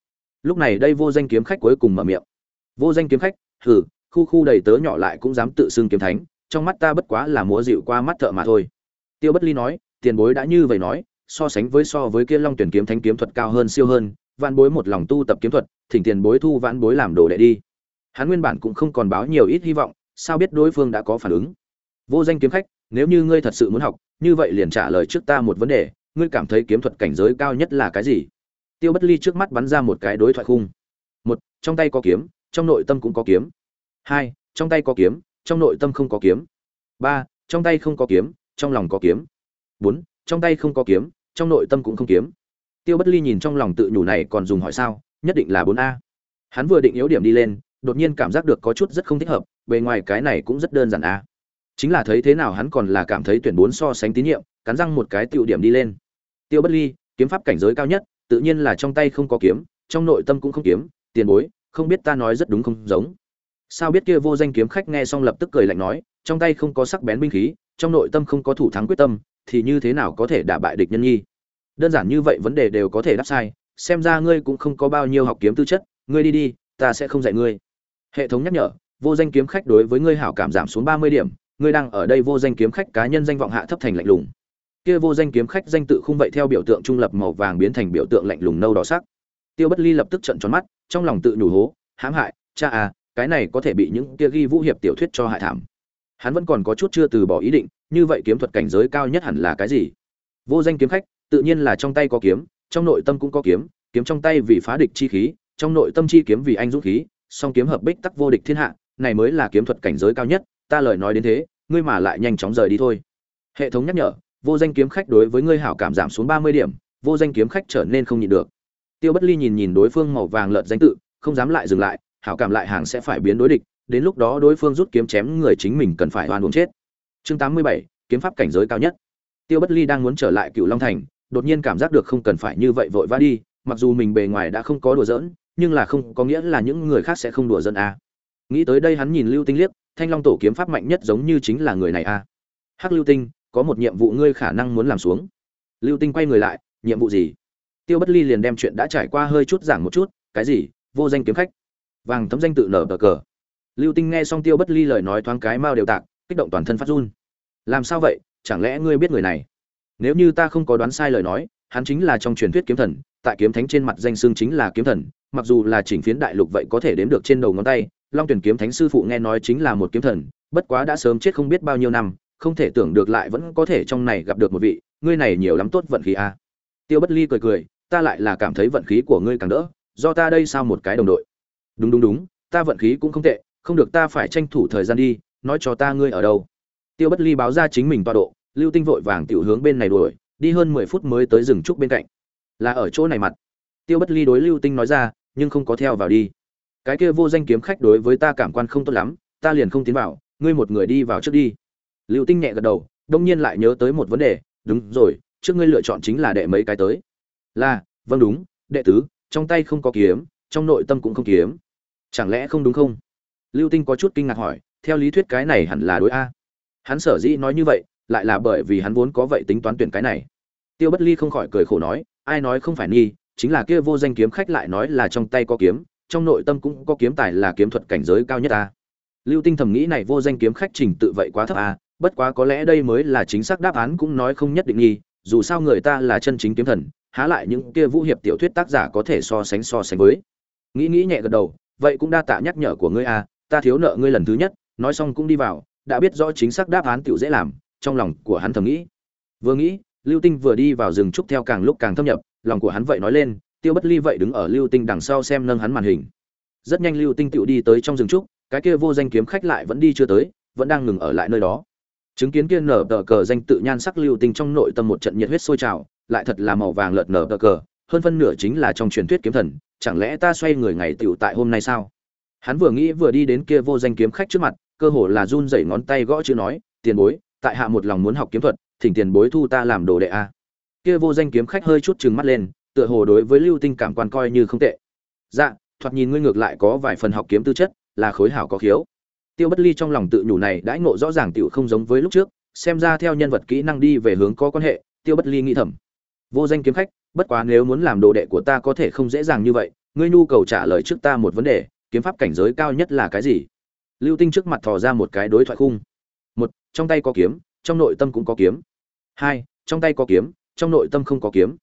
Lúc này đây vô danh kiếm khách cuối cùng mở miệng. Vô danh kiếm khách, hừ, khu khu đầy tớ nhỏ lại cũng dám tự xưng kiếm thánh, trong mắt ta bất quá là múa dịu qua mắt thợ mà thôi. Tiêu bất ly nói, tiền bối đã như vậy nói, so sánh với so với kia long tuyển kiếm thánh kiếm thuật cao hơn siêu hơn, vạn bối một lòng tu tập kiếm thuật, thỉnh tiền bối thu vạn bối làm đồ đệ đi. Hắn nguyên bản cũng không còn báo nhiều ít hy vọng, sao biết đối phương đã có phản ứng? Vô danh kiếm khách, nếu như ngươi thật sự muốn học, như vậy liền trả lời trước ta một vấn đề, ngươi cảm thấy kiếm thuật cảnh giới cao nhất là cái gì? Tiêu bất ly trước mắt bắn ra một cái đối thoại khung. Một, trong tay có kiếm, trong nội tâm cũng có kiếm. Hai, trong tay có kiếm, trong nội tâm không có kiếm. Ba, trong tay không có kiếm, trong lòng có kiếm. Bốn, trong tay không có kiếm, trong nội tâm cũng không kiếm. Tiêu bất ly nhìn trong lòng tự nhủ này còn dùng hỏi sao, nhất định là bốn a. Hắn vừa định yếu điểm đi lên, đột nhiên cảm giác được có chút rất không thích hợp, bề ngoài cái này cũng rất đơn giản a. Chính là thấy thế nào hắn còn là cảm thấy tuyển bốn so sánh tín nhiệm, cắn răng một cái tiêu điểm đi lên. Tiêu bất ly, kiếm pháp cảnh giới cao nhất tự nhiên là trong tay không có kiếm, trong nội tâm cũng không kiếm, tiền bối, không biết ta nói rất đúng không giống. Sao biết kia vô danh kiếm khách nghe xong lập tức cười lạnh nói, trong tay không có sắc bén binh khí, trong nội tâm không có thủ thắng quyết tâm, thì như thế nào có thể đả bại địch nhân nhi? Đơn giản như vậy vấn đề đều có thể đáp sai, xem ra ngươi cũng không có bao nhiêu học kiếm tư chất, ngươi đi đi, ta sẽ không dạy ngươi. Hệ thống nhắc nhở, vô danh kiếm khách đối với ngươi hảo cảm giảm xuống ba mươi điểm, ngươi đang ở đây vô danh kiếm khách cá nhân danh vọng hạ thấp thành lạnh lùng kia vô danh kiếm khách danh tự không vậy theo biểu tượng trung lập màu vàng biến thành biểu tượng lạnh lùng nâu đỏ sắc. Tiêu bất ly lập tức trận tròn mắt, trong lòng tự nhủ hố, hãm hại, cha à cái này có thể bị những kia ghi vũ hiệp tiểu thuyết cho hại thảm. Hắn vẫn còn có chút chưa từ bỏ ý định, như vậy kiếm thuật cảnh giới cao nhất hẳn là cái gì? Vô danh kiếm khách, tự nhiên là trong tay có kiếm, trong nội tâm cũng có kiếm kiếm trong tay vì phá địch chi khí, trong nội tâm chi kiếm vì anh dũng khí, song kiếm hợp bích tắc vô địch thiên hạ, này mới là kiếm thuật cảnh giới cao nhất, ta lời nói đến thế, ngươi mà lại nhanh chóng rời đi thôi. Hệ thống nhắc nhở vô danh kiếm khách đối với ngươi hảo cảm giảm xuống ba mươi điểm, vô danh kiếm khách trở nên không nhịn được tiêu bất ly nhìn nhìn đối phương màu vàng lợn danh tự, không dám lại dừng lại, hảo cảm lại hàng sẽ phải biến đối địch, đến lúc đó đối phương rút kiếm chém người chính mình cần phải oan uống chết chương tám mươi bảy, kiếm pháp cảnh giới cao nhất tiêu bất ly đang muốn trở lại cựu long thành, đột nhiên cảm giác được không cần phải như vậy vội vã đi, mặc dù mình bề ngoài đã không có đùa giỡn, nhưng là không có nghĩa là những người khác sẽ không đùa giỡn à. nghĩ tới đây hắn nhìn lưu tinh liếc, thanh long tổ kiếm pháp mạnh nhất giống như chính là người này a à. hắc lưu tinh có một nhiệm vụ ngươi khả năng muốn làm xuống. Lưu tinh quay người lại, nhiệm vụ gì? Tiêu bất ly liền đem chuyện đã trải qua hơi chút giảng một chút, cái gì? Vô danh kiếm khách. Vàng tấm danh tự nở tờ cờ. Lưu tinh nghe xong tiêu bất ly lời nói thoáng cái mao đều tạc, kích động toàn thân phát run. Làm sao vậy? Chẳng lẽ ngươi biết người này? Nếu như ta không có đoán sai lời nói, hắn chính là trong truyền thuyết kiếm thần, tại kiếm thánh trên mặt danh xưng chính là kiếm thần, mặc dù là chỉnh phiến đại lục vậy có thể đếm được trên đầu ngón tay, long tuyển kiếm thánh sư phụ nghe nói chính là một kiếm thần, bất quá đã sớm chết không biết bao nhiêu năm không thể tưởng được lại vẫn có thể trong này gặp được một vị, ngươi này nhiều lắm tốt vận khí a tiêu bất ly cười cười, ta lại là cảm thấy vận khí của ngươi càng đỡ, do ta đây sao một cái đồng đội. Đúng đúng đúng, ta vận khí cũng không tệ, không được ta phải tranh thủ thời gian đi, nói cho ta ngươi ở đâu. Tiêu bất ly báo ra chính mình tọa độ, lưu tinh vội vàng tiểu hướng bên này đuổi, đi hơn mười phút mới tới rừng trúc bên cạnh. Là ở chỗ này mặt. Tiêu bất ly đối lưu tinh nói ra, nhưng không có theo vào đi. Cái kia vô danh kiếm khách đối với ta cảm quan không tốt lắm, ta liền không tiến vào, ngươi một người đi vào trước đi lưu tinh nhẹ gật đầu, đông nhiên lại nhớ tới một vấn đề, đúng rồi, trước ngươi lựa chọn chính là đệ mấy cái tới? Là vâng đúng, đệ tứ, trong tay không có kiếm, trong nội tâm cũng không kiếm. Chẳng lẽ không đúng không? Lưu tinh có chút kinh ngạc hỏi, theo lý thuyết cái này hẳn là đối a. Hắn sở dĩ nói như vậy, lại là bởi vì hắn vốn có vậy tính toán tuyển cái này. Tiêu bất ly không khỏi cười khổ nói, ai nói không phải nghi chính là kia vô danh kiếm khách lại nói là trong tay có kiếm, trong nội tâm cũng có kiếm tài là kiếm thuật cảnh giới cao nhất a. lưu tinh thầm nghĩ này vô danh kiếm khách trình tự vậy quá thấp à bất quá có lẽ đây mới là chính xác đáp án cũng nói không nhất định nghi, dù sao người ta là chân chính kiếm thần, há lại những kia vũ hiệp tiểu thuyết tác giả có thể so sánh so sánh với. Nghĩ nghĩ nhẹ gật đầu, vậy cũng đa tạ nhắc nhở của ngươi à ta thiếu nợ ngươi lần thứ nhất, nói xong cũng đi vào, đã biết rõ chính xác đáp án tiểu dễ làm, trong lòng của hắn thầm nghĩ. Vừa nghĩ, lưu tinh vừa đi vào rừng trúc theo càng lúc càng thâm nhập, lòng của hắn vậy nói lên, tiêu bất ly vậy đứng ở lưu tinh đằng sau xem nâng hắn màn hình. Rất nhanh lưu tinh tiểu đi tới trong rừng trúc, cái kia vô danh kiếm khách lại vẫn đi chưa tới, vẫn đang ngừng ở lại nơi đó chứng kiến kia nở tờ cờ danh tự nhan sắc lưu tinh trong nội tâm một trận nhiệt huyết sôi trào, lại thật là màu vàng lợt nở tờ cờ, hơn phân nửa chính là trong truyền thuyết kiếm thần, chẳng lẽ ta xoay người ngày tựu tại hôm nay sao? Hắn vừa nghĩ vừa đi đến kia vô danh kiếm khách trước mặt, cơ hồ là run rẩy ngón tay gõ chữ nói, tiền bối, tại hạ một lòng muốn học kiếm thuật, thỉnh tiền bối thu ta làm đồ đệ a. Kia vô danh kiếm khách hơi chút trừng mắt lên, tựa hồ đối với lưu tinh cảm quan coi như không tệ. Dạ thoạt nhìn ngươi ngược lại có vài phần học kiếm tư chất, là khối hảo có khiếu tiêu bất ly trong lòng tự nhủ này đãi ngộ rõ ràng tiểu không giống với lúc trước, xem ra theo nhân vật kỹ năng đi về hướng có quan hệ, tiêu bất ly nghĩ thầm. Vô danh kiếm khách, bất quá nếu muốn làm đồ đệ của ta có thể không dễ dàng như vậy, ngươi nhu cầu trả lời trước ta một vấn đề, kiếm pháp cảnh giới cao nhất là cái gì? Lưu tinh trước mặt thò ra một cái đối thoại khung. Một, trong tay có kiếm, trong nội tâm cũng có kiếm. Hai, trong tay có kiếm, trong nội tâm không có kiếm.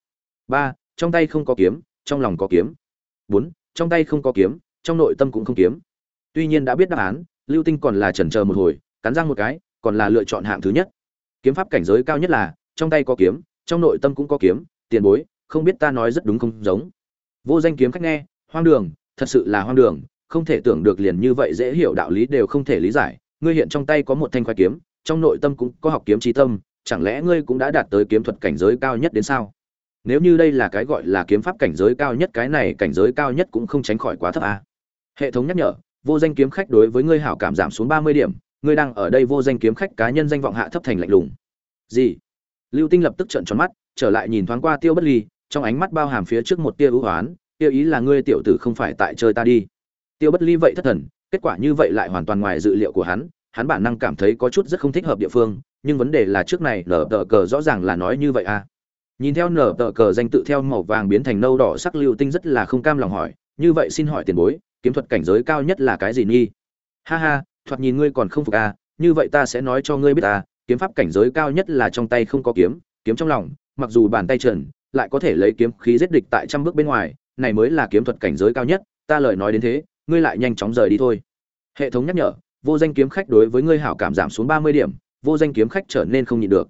Ba, trong tay không có kiếm, trong lòng có kiếm. Bốn, trong tay không có kiếm, trong nội tâm cũng không kiếm. Tuy nhiên đã biết đáp án lưu tinh còn là chần chờ một hồi, cắn răng một cái, còn là lựa chọn hạng thứ nhất. Kiếm pháp cảnh giới cao nhất là, trong tay có kiếm, trong nội tâm cũng có kiếm, tiền bối, không biết ta nói rất đúng không giống. Vô danh kiếm khách nghe, hoang đường, thật sự là hoang đường, không thể tưởng được liền như vậy dễ hiểu đạo lý đều không thể lý giải. Ngươi hiện trong tay có một thanh khoai kiếm, trong nội tâm cũng có học kiếm trí tâm, chẳng lẽ ngươi cũng đã đạt tới kiếm thuật cảnh giới cao nhất đến sao? Nếu như đây là cái gọi là kiếm pháp cảnh giới cao nhất, cái này cảnh giới cao nhất cũng không tránh khỏi quá thấp à. hệ thống nhắc nhở vô danh kiếm khách đối với ngươi hảo cảm giảm xuống ba mươi điểm, ngươi đang ở đây vô danh kiếm khách cá nhân danh vọng hạ thấp thành lạnh lùng. Gì? Lưu tinh lập tức trợn tròn mắt, trở lại nhìn thoáng qua tiêu bất ly, trong ánh mắt bao hàm phía trước một tia ưu hoán tiêu ý là ngươi tiểu tử không phải tại chơi ta đi. Tiêu bất ly vậy thất thần, kết quả như vậy lại hoàn toàn ngoài dự liệu của hắn hắn bản năng cảm thấy có chút rất không thích hợp địa phương, nhưng vấn đề là trước này nở tờ cờ rõ ràng là nói như vậy à. Nhìn theo nở tờ cờ danh tự theo màu vàng biến thành nâu đỏ sắc, lưu tinh rất là không cam lòng hỏi, như vậy xin hỏi tiền bối kiếm thuật cảnh giới cao nhất là cái gì nghi ha ha, thoạt nhìn ngươi còn không phục à như vậy ta sẽ nói cho ngươi biết à kiếm pháp cảnh giới cao nhất là trong tay không có kiếm kiếm trong lòng, mặc dù bàn tay trần, lại có thể lấy kiếm khí giết địch tại trăm bước bên ngoài, này mới là kiếm thuật cảnh giới cao nhất, ta lời nói đến thế, ngươi lại nhanh chóng rời đi thôi. Hệ thống nhắc nhở, vô danh kiếm khách đối với ngươi hảo cảm giảm xuống ba mươi điểm, vô danh kiếm khách trở nên không nhịn được.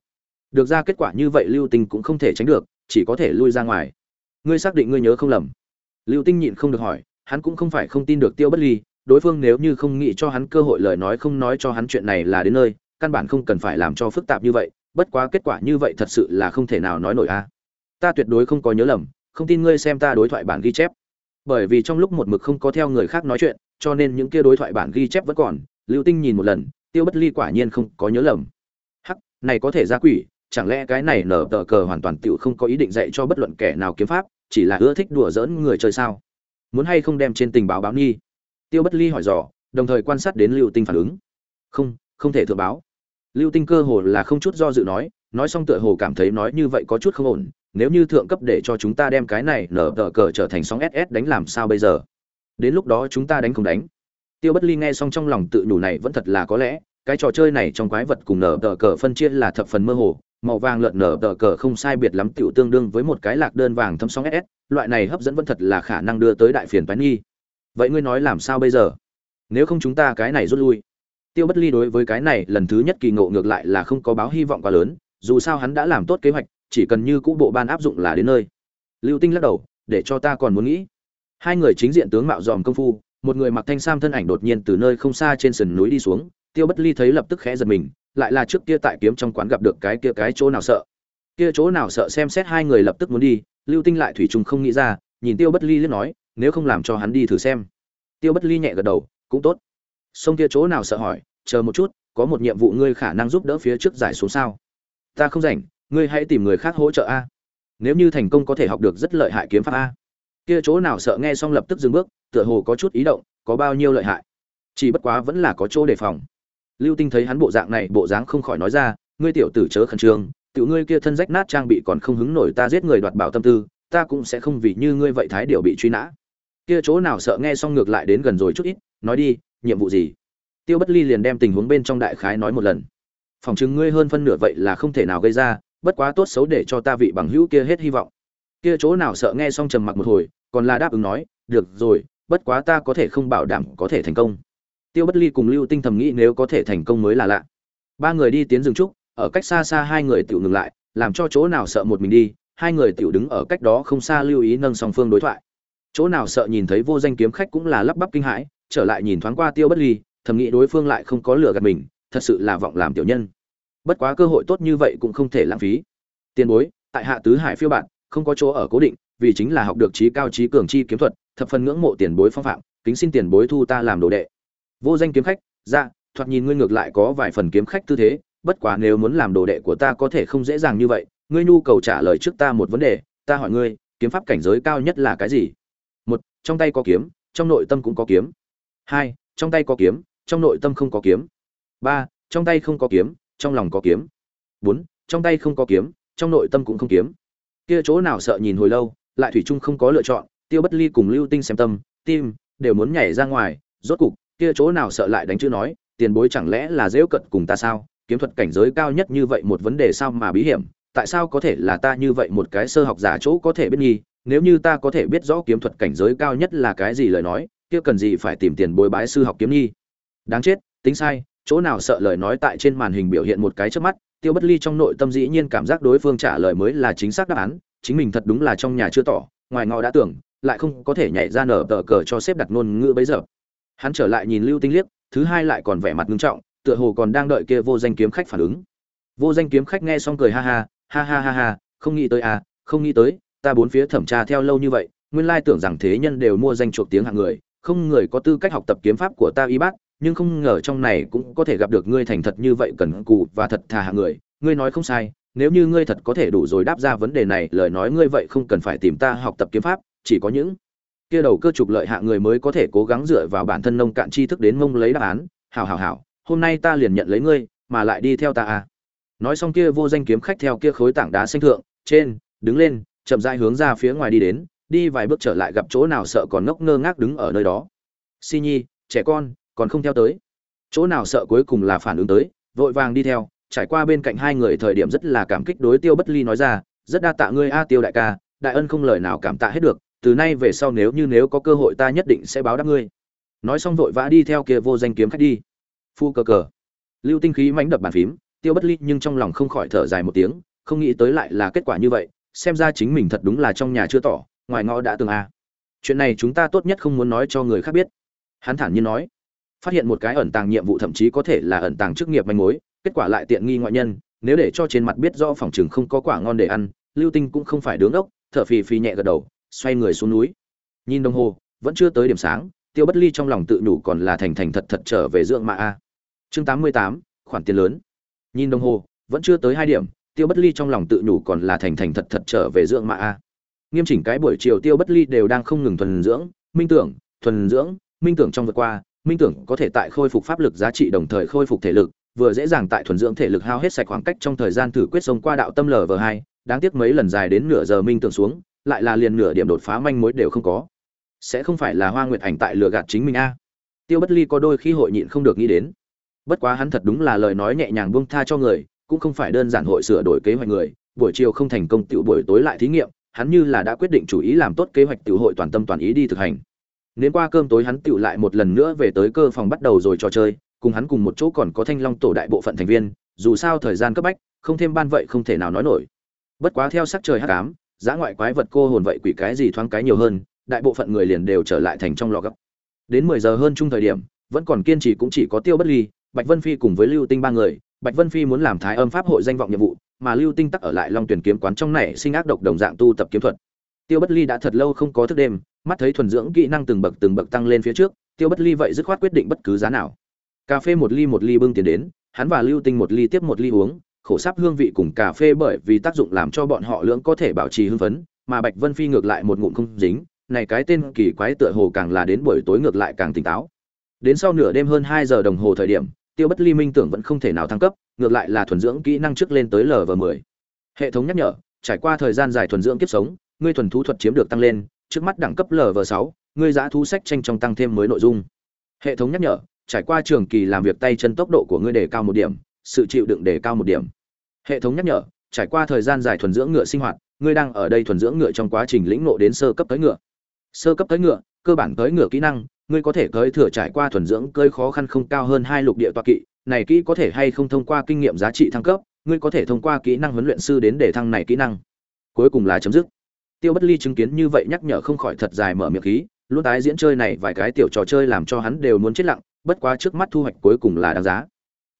Được ra kết quả như vậy lưu tinh cũng không thể tránh được, chỉ có thể lui ra ngoài. Ngươi xác định ngươi nhớ không lầm. Lưu tinh nhịn không được hỏi hắn cũng không phải không tin được tiêu bất ly, đối phương nếu như không nghĩ cho hắn cơ hội lời nói không nói cho hắn chuyện này là đến nơi, căn bản không cần phải làm cho phức tạp như vậy, bất quá kết quả như vậy thật sự là không thể nào nói nổi a. À. Ta tuyệt đối không có nhớ lầm, không tin ngươi xem ta đối thoại bản ghi chép. Bởi vì trong lúc một mực không có theo người khác nói chuyện, cho nên những kia đối thoại bản ghi chép vẫn còn, lưu tinh nhìn một lần, tiêu bất ly quả nhiên không có nhớ lầm. Hắc, này có thể ra quỷ, chẳng lẽ cái này nở tờ cờ hoàn toàn tựu không có ý định dạy cho bất luận kẻ nào kiếm pháp, chỉ là ưa thích đùa giỡn người chơi sao? Muốn hay không đem trên tình báo báo nghi? Tiêu bất ly hỏi dò, đồng thời quan sát đến lưu tinh phản ứng. Không không thể thượng báo. Lưu tinh cơ hồ là không chút do dự nói nói xong tựa hồ cảm thấy nói như vậy có chút không ổn, nếu như thượng cấp để cho chúng ta đem cái này nở tờ cờ trở thành sóng ss đánh làm sao bây giờ? Đến lúc đó chúng ta đánh không đánh. Tiêu bất ly nghe xong trong lòng tự nhủ này vẫn thật là có lẽ, cái trò chơi này trong quái vật cùng nở tờ cờ phân chia là thập phần mơ hồ màu vàng lợn nở tờ cờ không sai biệt lắm tiểu tương đương với một cái lạc đơn vàng thấm sóng ss loại này hấp dẫn vẫn thật là khả năng đưa tới đại phiền toán nghi. Vậy ngươi nói làm sao bây giờ? Nếu không chúng ta cái này rút lui. Tiêu bất ly đối với cái này lần thứ nhất kỳ ngộ ngược lại là không có báo hy vọng quá lớn, dù sao hắn đã làm tốt kế hoạch, chỉ cần như cũ bộ ban áp dụng là đến nơi. Lưu tinh lắc đầu, để cho ta còn muốn nghĩ. Hai người chính diện tướng mạo dòm công phu, một người mặc thanh sam thân ảnh đột nhiên từ nơi không xa trên sườn núi đi xuống, tiêu bất ly thấy lập tức khẽ giật mình lại là trước kia tại kiếm trong quán gặp được cái kia cái chỗ nào sợ. Kia chỗ nào sợ xem xét hai người lập tức muốn đi, lưu tinh lại thủy trùng không nghĩ ra, nhìn tiêu bất ly liếc nói, nếu không làm cho hắn đi thử xem. Tiêu bất ly nhẹ gật đầu, cũng tốt. Sông kia chỗ nào sợ hỏi, chờ một chút, có một nhiệm vụ ngươi khả năng giúp đỡ phía trước giải xuống sao? Ta không rảnh, ngươi hãy tìm người khác hỗ trợ a. Nếu như thành công có thể học được rất lợi hại kiếm pháp a. Kia chỗ nào sợ nghe xong lập tức dừng bước, tựa hồ có chút ý động, có bao nhiêu lợi hại. Chỉ bất quá vẫn là có chỗ đề phòng lưu tinh thấy hắn bộ dạng này, bộ dáng không khỏi nói ra, ngươi tiểu tử chớ khẩn trương, tiểu ngươi kia thân rách nát trang bị còn không hứng nổi ta giết người đoạt bảo tâm tư, ta cũng sẽ không vì như ngươi vậy thái điều bị truy nã. Kia chỗ nào sợ nghe xong ngược lại đến gần rồi chút ít, nói đi, nhiệm vụ gì? Tiêu bất ly liền đem tình huống bên trong đại khái nói một lần. Phòng chứng ngươi hơn phân nửa vậy là không thể nào gây ra, bất quá tốt xấu để cho ta vị bằng hữu kia hết hy vọng. Kia chỗ nào sợ nghe xong trầm mặc một hồi, còn là đáp ứng nói, được rồi, bất quá ta có thể không bảo đảm có thể thành công tiêu bất ly cùng lưu tinh thầm nghĩ nếu có thể thành công mới là lạ. Ba người đi tiến rừng trúc, ở cách xa xa hai người tiểu ngừng lại, làm cho chỗ nào sợ một mình đi, hai người tiểu đứng ở cách đó không xa lưu ý nâng song phương đối thoại. Chỗ nào sợ nhìn thấy vô danh kiếm khách cũng là lắp bắp kinh hãi, trở lại nhìn thoáng qua tiêu bất ly, thầm nghĩ đối phương lại không có lừa gạt mình, thật sự là vọng làm tiểu nhân. Bất quá cơ hội tốt như vậy cũng không thể lãng phí. Tiền bối, tại hạ tứ hải phiêu bạn, không có chỗ ở cố định, vì chính là học được trí cao trí cường chi kiếm thuật, thập phần ngưỡng mộ tiền bối phong phạm, kính xin tiền bối thu ta làm đồ đệ vô danh kiếm khách ra dạ, thoạt nhìn ngươi ngược lại có vài phần kiếm khách tư thế bất quá nếu muốn làm đồ đệ của ta có thể không dễ dàng như vậy ngươi nhu cầu trả lời trước ta một vấn đề ta hỏi ngươi kiếm pháp cảnh giới cao nhất là cái gì? Một trong tay có kiếm trong nội tâm cũng có kiếm. Hai trong tay có kiếm trong nội tâm không có kiếm. Ba trong tay không có kiếm trong lòng có kiếm. Bốn trong tay không có kiếm trong nội tâm cũng không kiếm. Kia chỗ nào sợ nhìn hồi lâu lại thủy chung không có lựa chọn tiêu bất ly cùng lưu tinh xem tâm tim đều muốn nhảy ra ngoài rốt cục kia chỗ nào sợ lại đánh chữ nói, tiền bối chẳng lẽ là dễu cận cùng ta sao? Kiếm thuật cảnh giới cao nhất như vậy một vấn đề sao mà bí hiểm? Tại sao có thể là ta như vậy một cái sơ học giả chỗ có thể biết nghi? Nếu như ta có thể biết rõ kiếm thuật cảnh giới cao nhất là cái gì lời nói, kia cần gì phải tìm tiền bối bái sư học kiếm nghi? Đáng chết, tính sai, chỗ nào sợ lời nói tại trên màn hình biểu hiện một cái trước mắt, tiêu bất ly trong nội tâm dĩ nhiên cảm giác đối phương trả lời mới là chính xác đáp án, chính mình thật đúng là trong nhà chưa tỏ, ngoài ngọ đã tưởng, lại không có thể nhảy ra nở tờ cờ cho xếp đặt ngôn ngữ bấy giờ hắn trở lại nhìn lưu tinh liếc, thứ hai lại còn vẻ mặt nghiêm trọng, tựa hồ còn đang đợi kia vô danh kiếm khách phản ứng. Vô danh kiếm khách nghe xong cười ha ha ha ha ha ha, không nghĩ tới à không nghĩ tới, ta bốn phía thẩm tra theo lâu như vậy, nguyên lai tưởng rằng thế nhân đều mua danh chuộc tiếng hạng người, không người có tư cách học tập kiếm pháp của ta y bác, nhưng không ngờ trong này cũng có thể gặp được ngươi thành thật như vậy cần cù và thật thà hạng người, ngươi nói không sai, nếu như ngươi thật có thể đủ rồi đáp ra vấn đề này, lời nói ngươi vậy không cần phải tìm ta học tập kiếm pháp, chỉ có những kia đầu cơ trục lợi hạ người mới có thể cố gắng dựa vào bản thân nông cạn tri thức đến mông lấy đáp án. Hảo hảo hảo, hôm nay ta liền nhận lấy ngươi, mà lại đi theo ta à. Nói xong kia vô danh kiếm khách theo kia khối tảng đá xanh thượng, trên, đứng lên, chậm rãi hướng ra phía ngoài đi đến, đi vài bước trở lại gặp chỗ nào sợ còn ngốc ngơ ngác đứng ở nơi đó. Si nhi, trẻ con, còn không theo tới. Chỗ nào sợ cuối cùng là phản ứng tới, vội vàng đi theo, trải qua bên cạnh hai người thời điểm rất là cảm kích đối tiêu bất ly nói ra, rất đa tạ ngươi a tiêu đại ca, đại ân không lời nào cảm tạ hết được từ nay về sau nếu như nếu có cơ hội ta nhất định sẽ báo đáp ngươi. Nói xong vội vã đi theo kia vô danh kiếm khách đi. Phu cờ cờ. Lưu tinh khí mánh đập bàn phím, tiêu bất ly nhưng trong lòng không khỏi thở dài một tiếng, không nghĩ tới lại là kết quả như vậy, xem ra chính mình thật đúng là trong nhà chưa tỏ, ngoài ngõ đã từng a. Chuyện này chúng ta tốt nhất không muốn nói cho người khác biết. Hắn thản nhiên nói. Phát hiện một cái ẩn tàng nhiệm vụ thậm chí có thể là ẩn tàng chức nghiệp manh mối, kết quả lại tiện nghi ngoại nhân, nếu để cho trên mặt biết rõ phòng chừng không có quả ngon để ăn, lưu tinh cũng không phải đứng ốc, thở phì phì nhẹ gật đầu xoay người xuống núi. Nhìn đồng hồ, vẫn chưa tới điểm sáng, tiêu bất ly trong lòng tự nhủ còn là thành thành thật thật trở về dưỡng mạ a. Chương tám mươi tám, khoản tiền lớn. Nhìn đồng hồ, vẫn chưa tới hai điểm, tiêu bất ly trong lòng tự nhủ còn là thành thành thật thật trở về dưỡng mạ a. Nghiêm chỉnh cái buổi chiều tiêu bất ly đều đang không ngừng thuần dưỡng, minh tưởng, thuần dưỡng, minh tưởng trong vượt qua, minh tưởng có thể tại khôi phục pháp lực giá trị đồng thời khôi phục thể lực, vừa dễ dàng tại thuần dưỡng thể lực hao hết sạch khoảng cách trong thời gian thử quyết sông qua đạo tâm lv hai, đáng tiếc mấy lần dài đến nửa giờ minh tưởng xuống lại là liền nửa điểm đột phá manh mối đều không có. Sẽ không phải là hoa nguyệt ảnh tại lừa gạt chính mình a? Tiêu bất ly có đôi khi hội nhịn không được nghĩ đến. Bất quá hắn thật đúng là lời nói nhẹ nhàng buông tha cho người, cũng không phải đơn giản hội sửa đổi kế hoạch người. Buổi chiều không thành công tiểu buổi tối lại thí nghiệm, hắn như là đã quyết định chủ ý làm tốt kế hoạch tiểu hội toàn tâm toàn ý đi thực hành. Nên qua cơm tối hắn tiểu lại một lần nữa về tới cơ phòng bắt đầu rồi trò chơi, cùng hắn cùng một chỗ còn có thanh long tổ đại bộ phận thành viên, dù sao thời gian cấp bách, không thêm ban vậy không thể nào nói nổi. Bất quá theo sắc trời hắc ám giá ngoại quái vật cô hồn vậy quỷ cái gì thoáng cái nhiều hơn, đại bộ phận người liền đều trở lại thành trong lò gấp. Đến mười giờ hơn chung thời điểm, vẫn còn kiên trì cũng chỉ có tiêu bất ly, bạch vân phi cùng với lưu tinh ba người. Bạch vân phi muốn làm thái âm pháp hội danh vọng nhiệm vụ, mà lưu tinh tắc ở lại long tuyển kiếm quán trong này sinh ác độc đồng dạng tu tập kiếm thuật. Tiêu bất ly đã thật lâu không có thức đêm, mắt thấy thuần dưỡng kỹ năng từng bậc từng bậc tăng lên phía trước, tiêu bất ly vậy dứt khoát quyết định bất cứ giá nào. Cà phê một ly một ly bưng tiền đến, hắn và lưu tinh một ly tiếp một ly uống khổ sáp hương vị cùng cà phê bởi vì tác dụng làm cho bọn họ lưỡng có thể bảo trì hưng phấn, mà bạch vân phi ngược lại một ngụm không dính, này cái tên kỳ quái tựa hồ càng là đến buổi tối ngược lại càng tỉnh táo. Đến sau nửa đêm hơn hai giờ đồng hồ thời điểm, tiêu bất ly minh tưởng vẫn không thể nào thăng cấp, ngược lại là thuần dưỡng kỹ năng trước lên tới lv 10 hệ thống nhắc nhở, trải qua thời gian dài thuần dưỡng kiếp sống, ngươi thuần thú thuật chiếm được tăng lên, trước mắt đẳng cấp lv 6 ngươi giá thú sách tranh trong tăng thêm mới nội dung. Hệ thống nhắc nhở, trải qua trường kỳ làm việc tay chân tốc độ của ngươi đề cao một điểm, sự chịu đựng đề cao một điểm hệ thống nhắc nhở, trải qua thời gian dài thuần dưỡng ngựa sinh hoạt, ngươi đang ở đây thuần dưỡng ngựa trong quá trình lĩnh ngộ đến sơ cấp tới ngựa. Sơ cấp tới ngựa, cơ bản tới ngựa kỹ năng, ngươi có thể cưỡi thừa trải qua thuần dưỡng cơi khó khăn không cao hơn hai lục địa toa kỵ, này kỹ có thể hay không thông qua kinh nghiệm giá trị thăng cấp, ngươi có thể thông qua kỹ năng huấn luyện sư đến để thăng này kỹ năng. Cuối cùng là chấm dứt. Tiêu bất ly chứng kiến như vậy nhắc nhở không khỏi thật dài mở miệng khí, luôn tái diễn chơi này vài cái tiểu trò chơi làm cho hắn đều muốn chết lặng, bất quá trước mắt thu hoạch cuối cùng là đáng giá.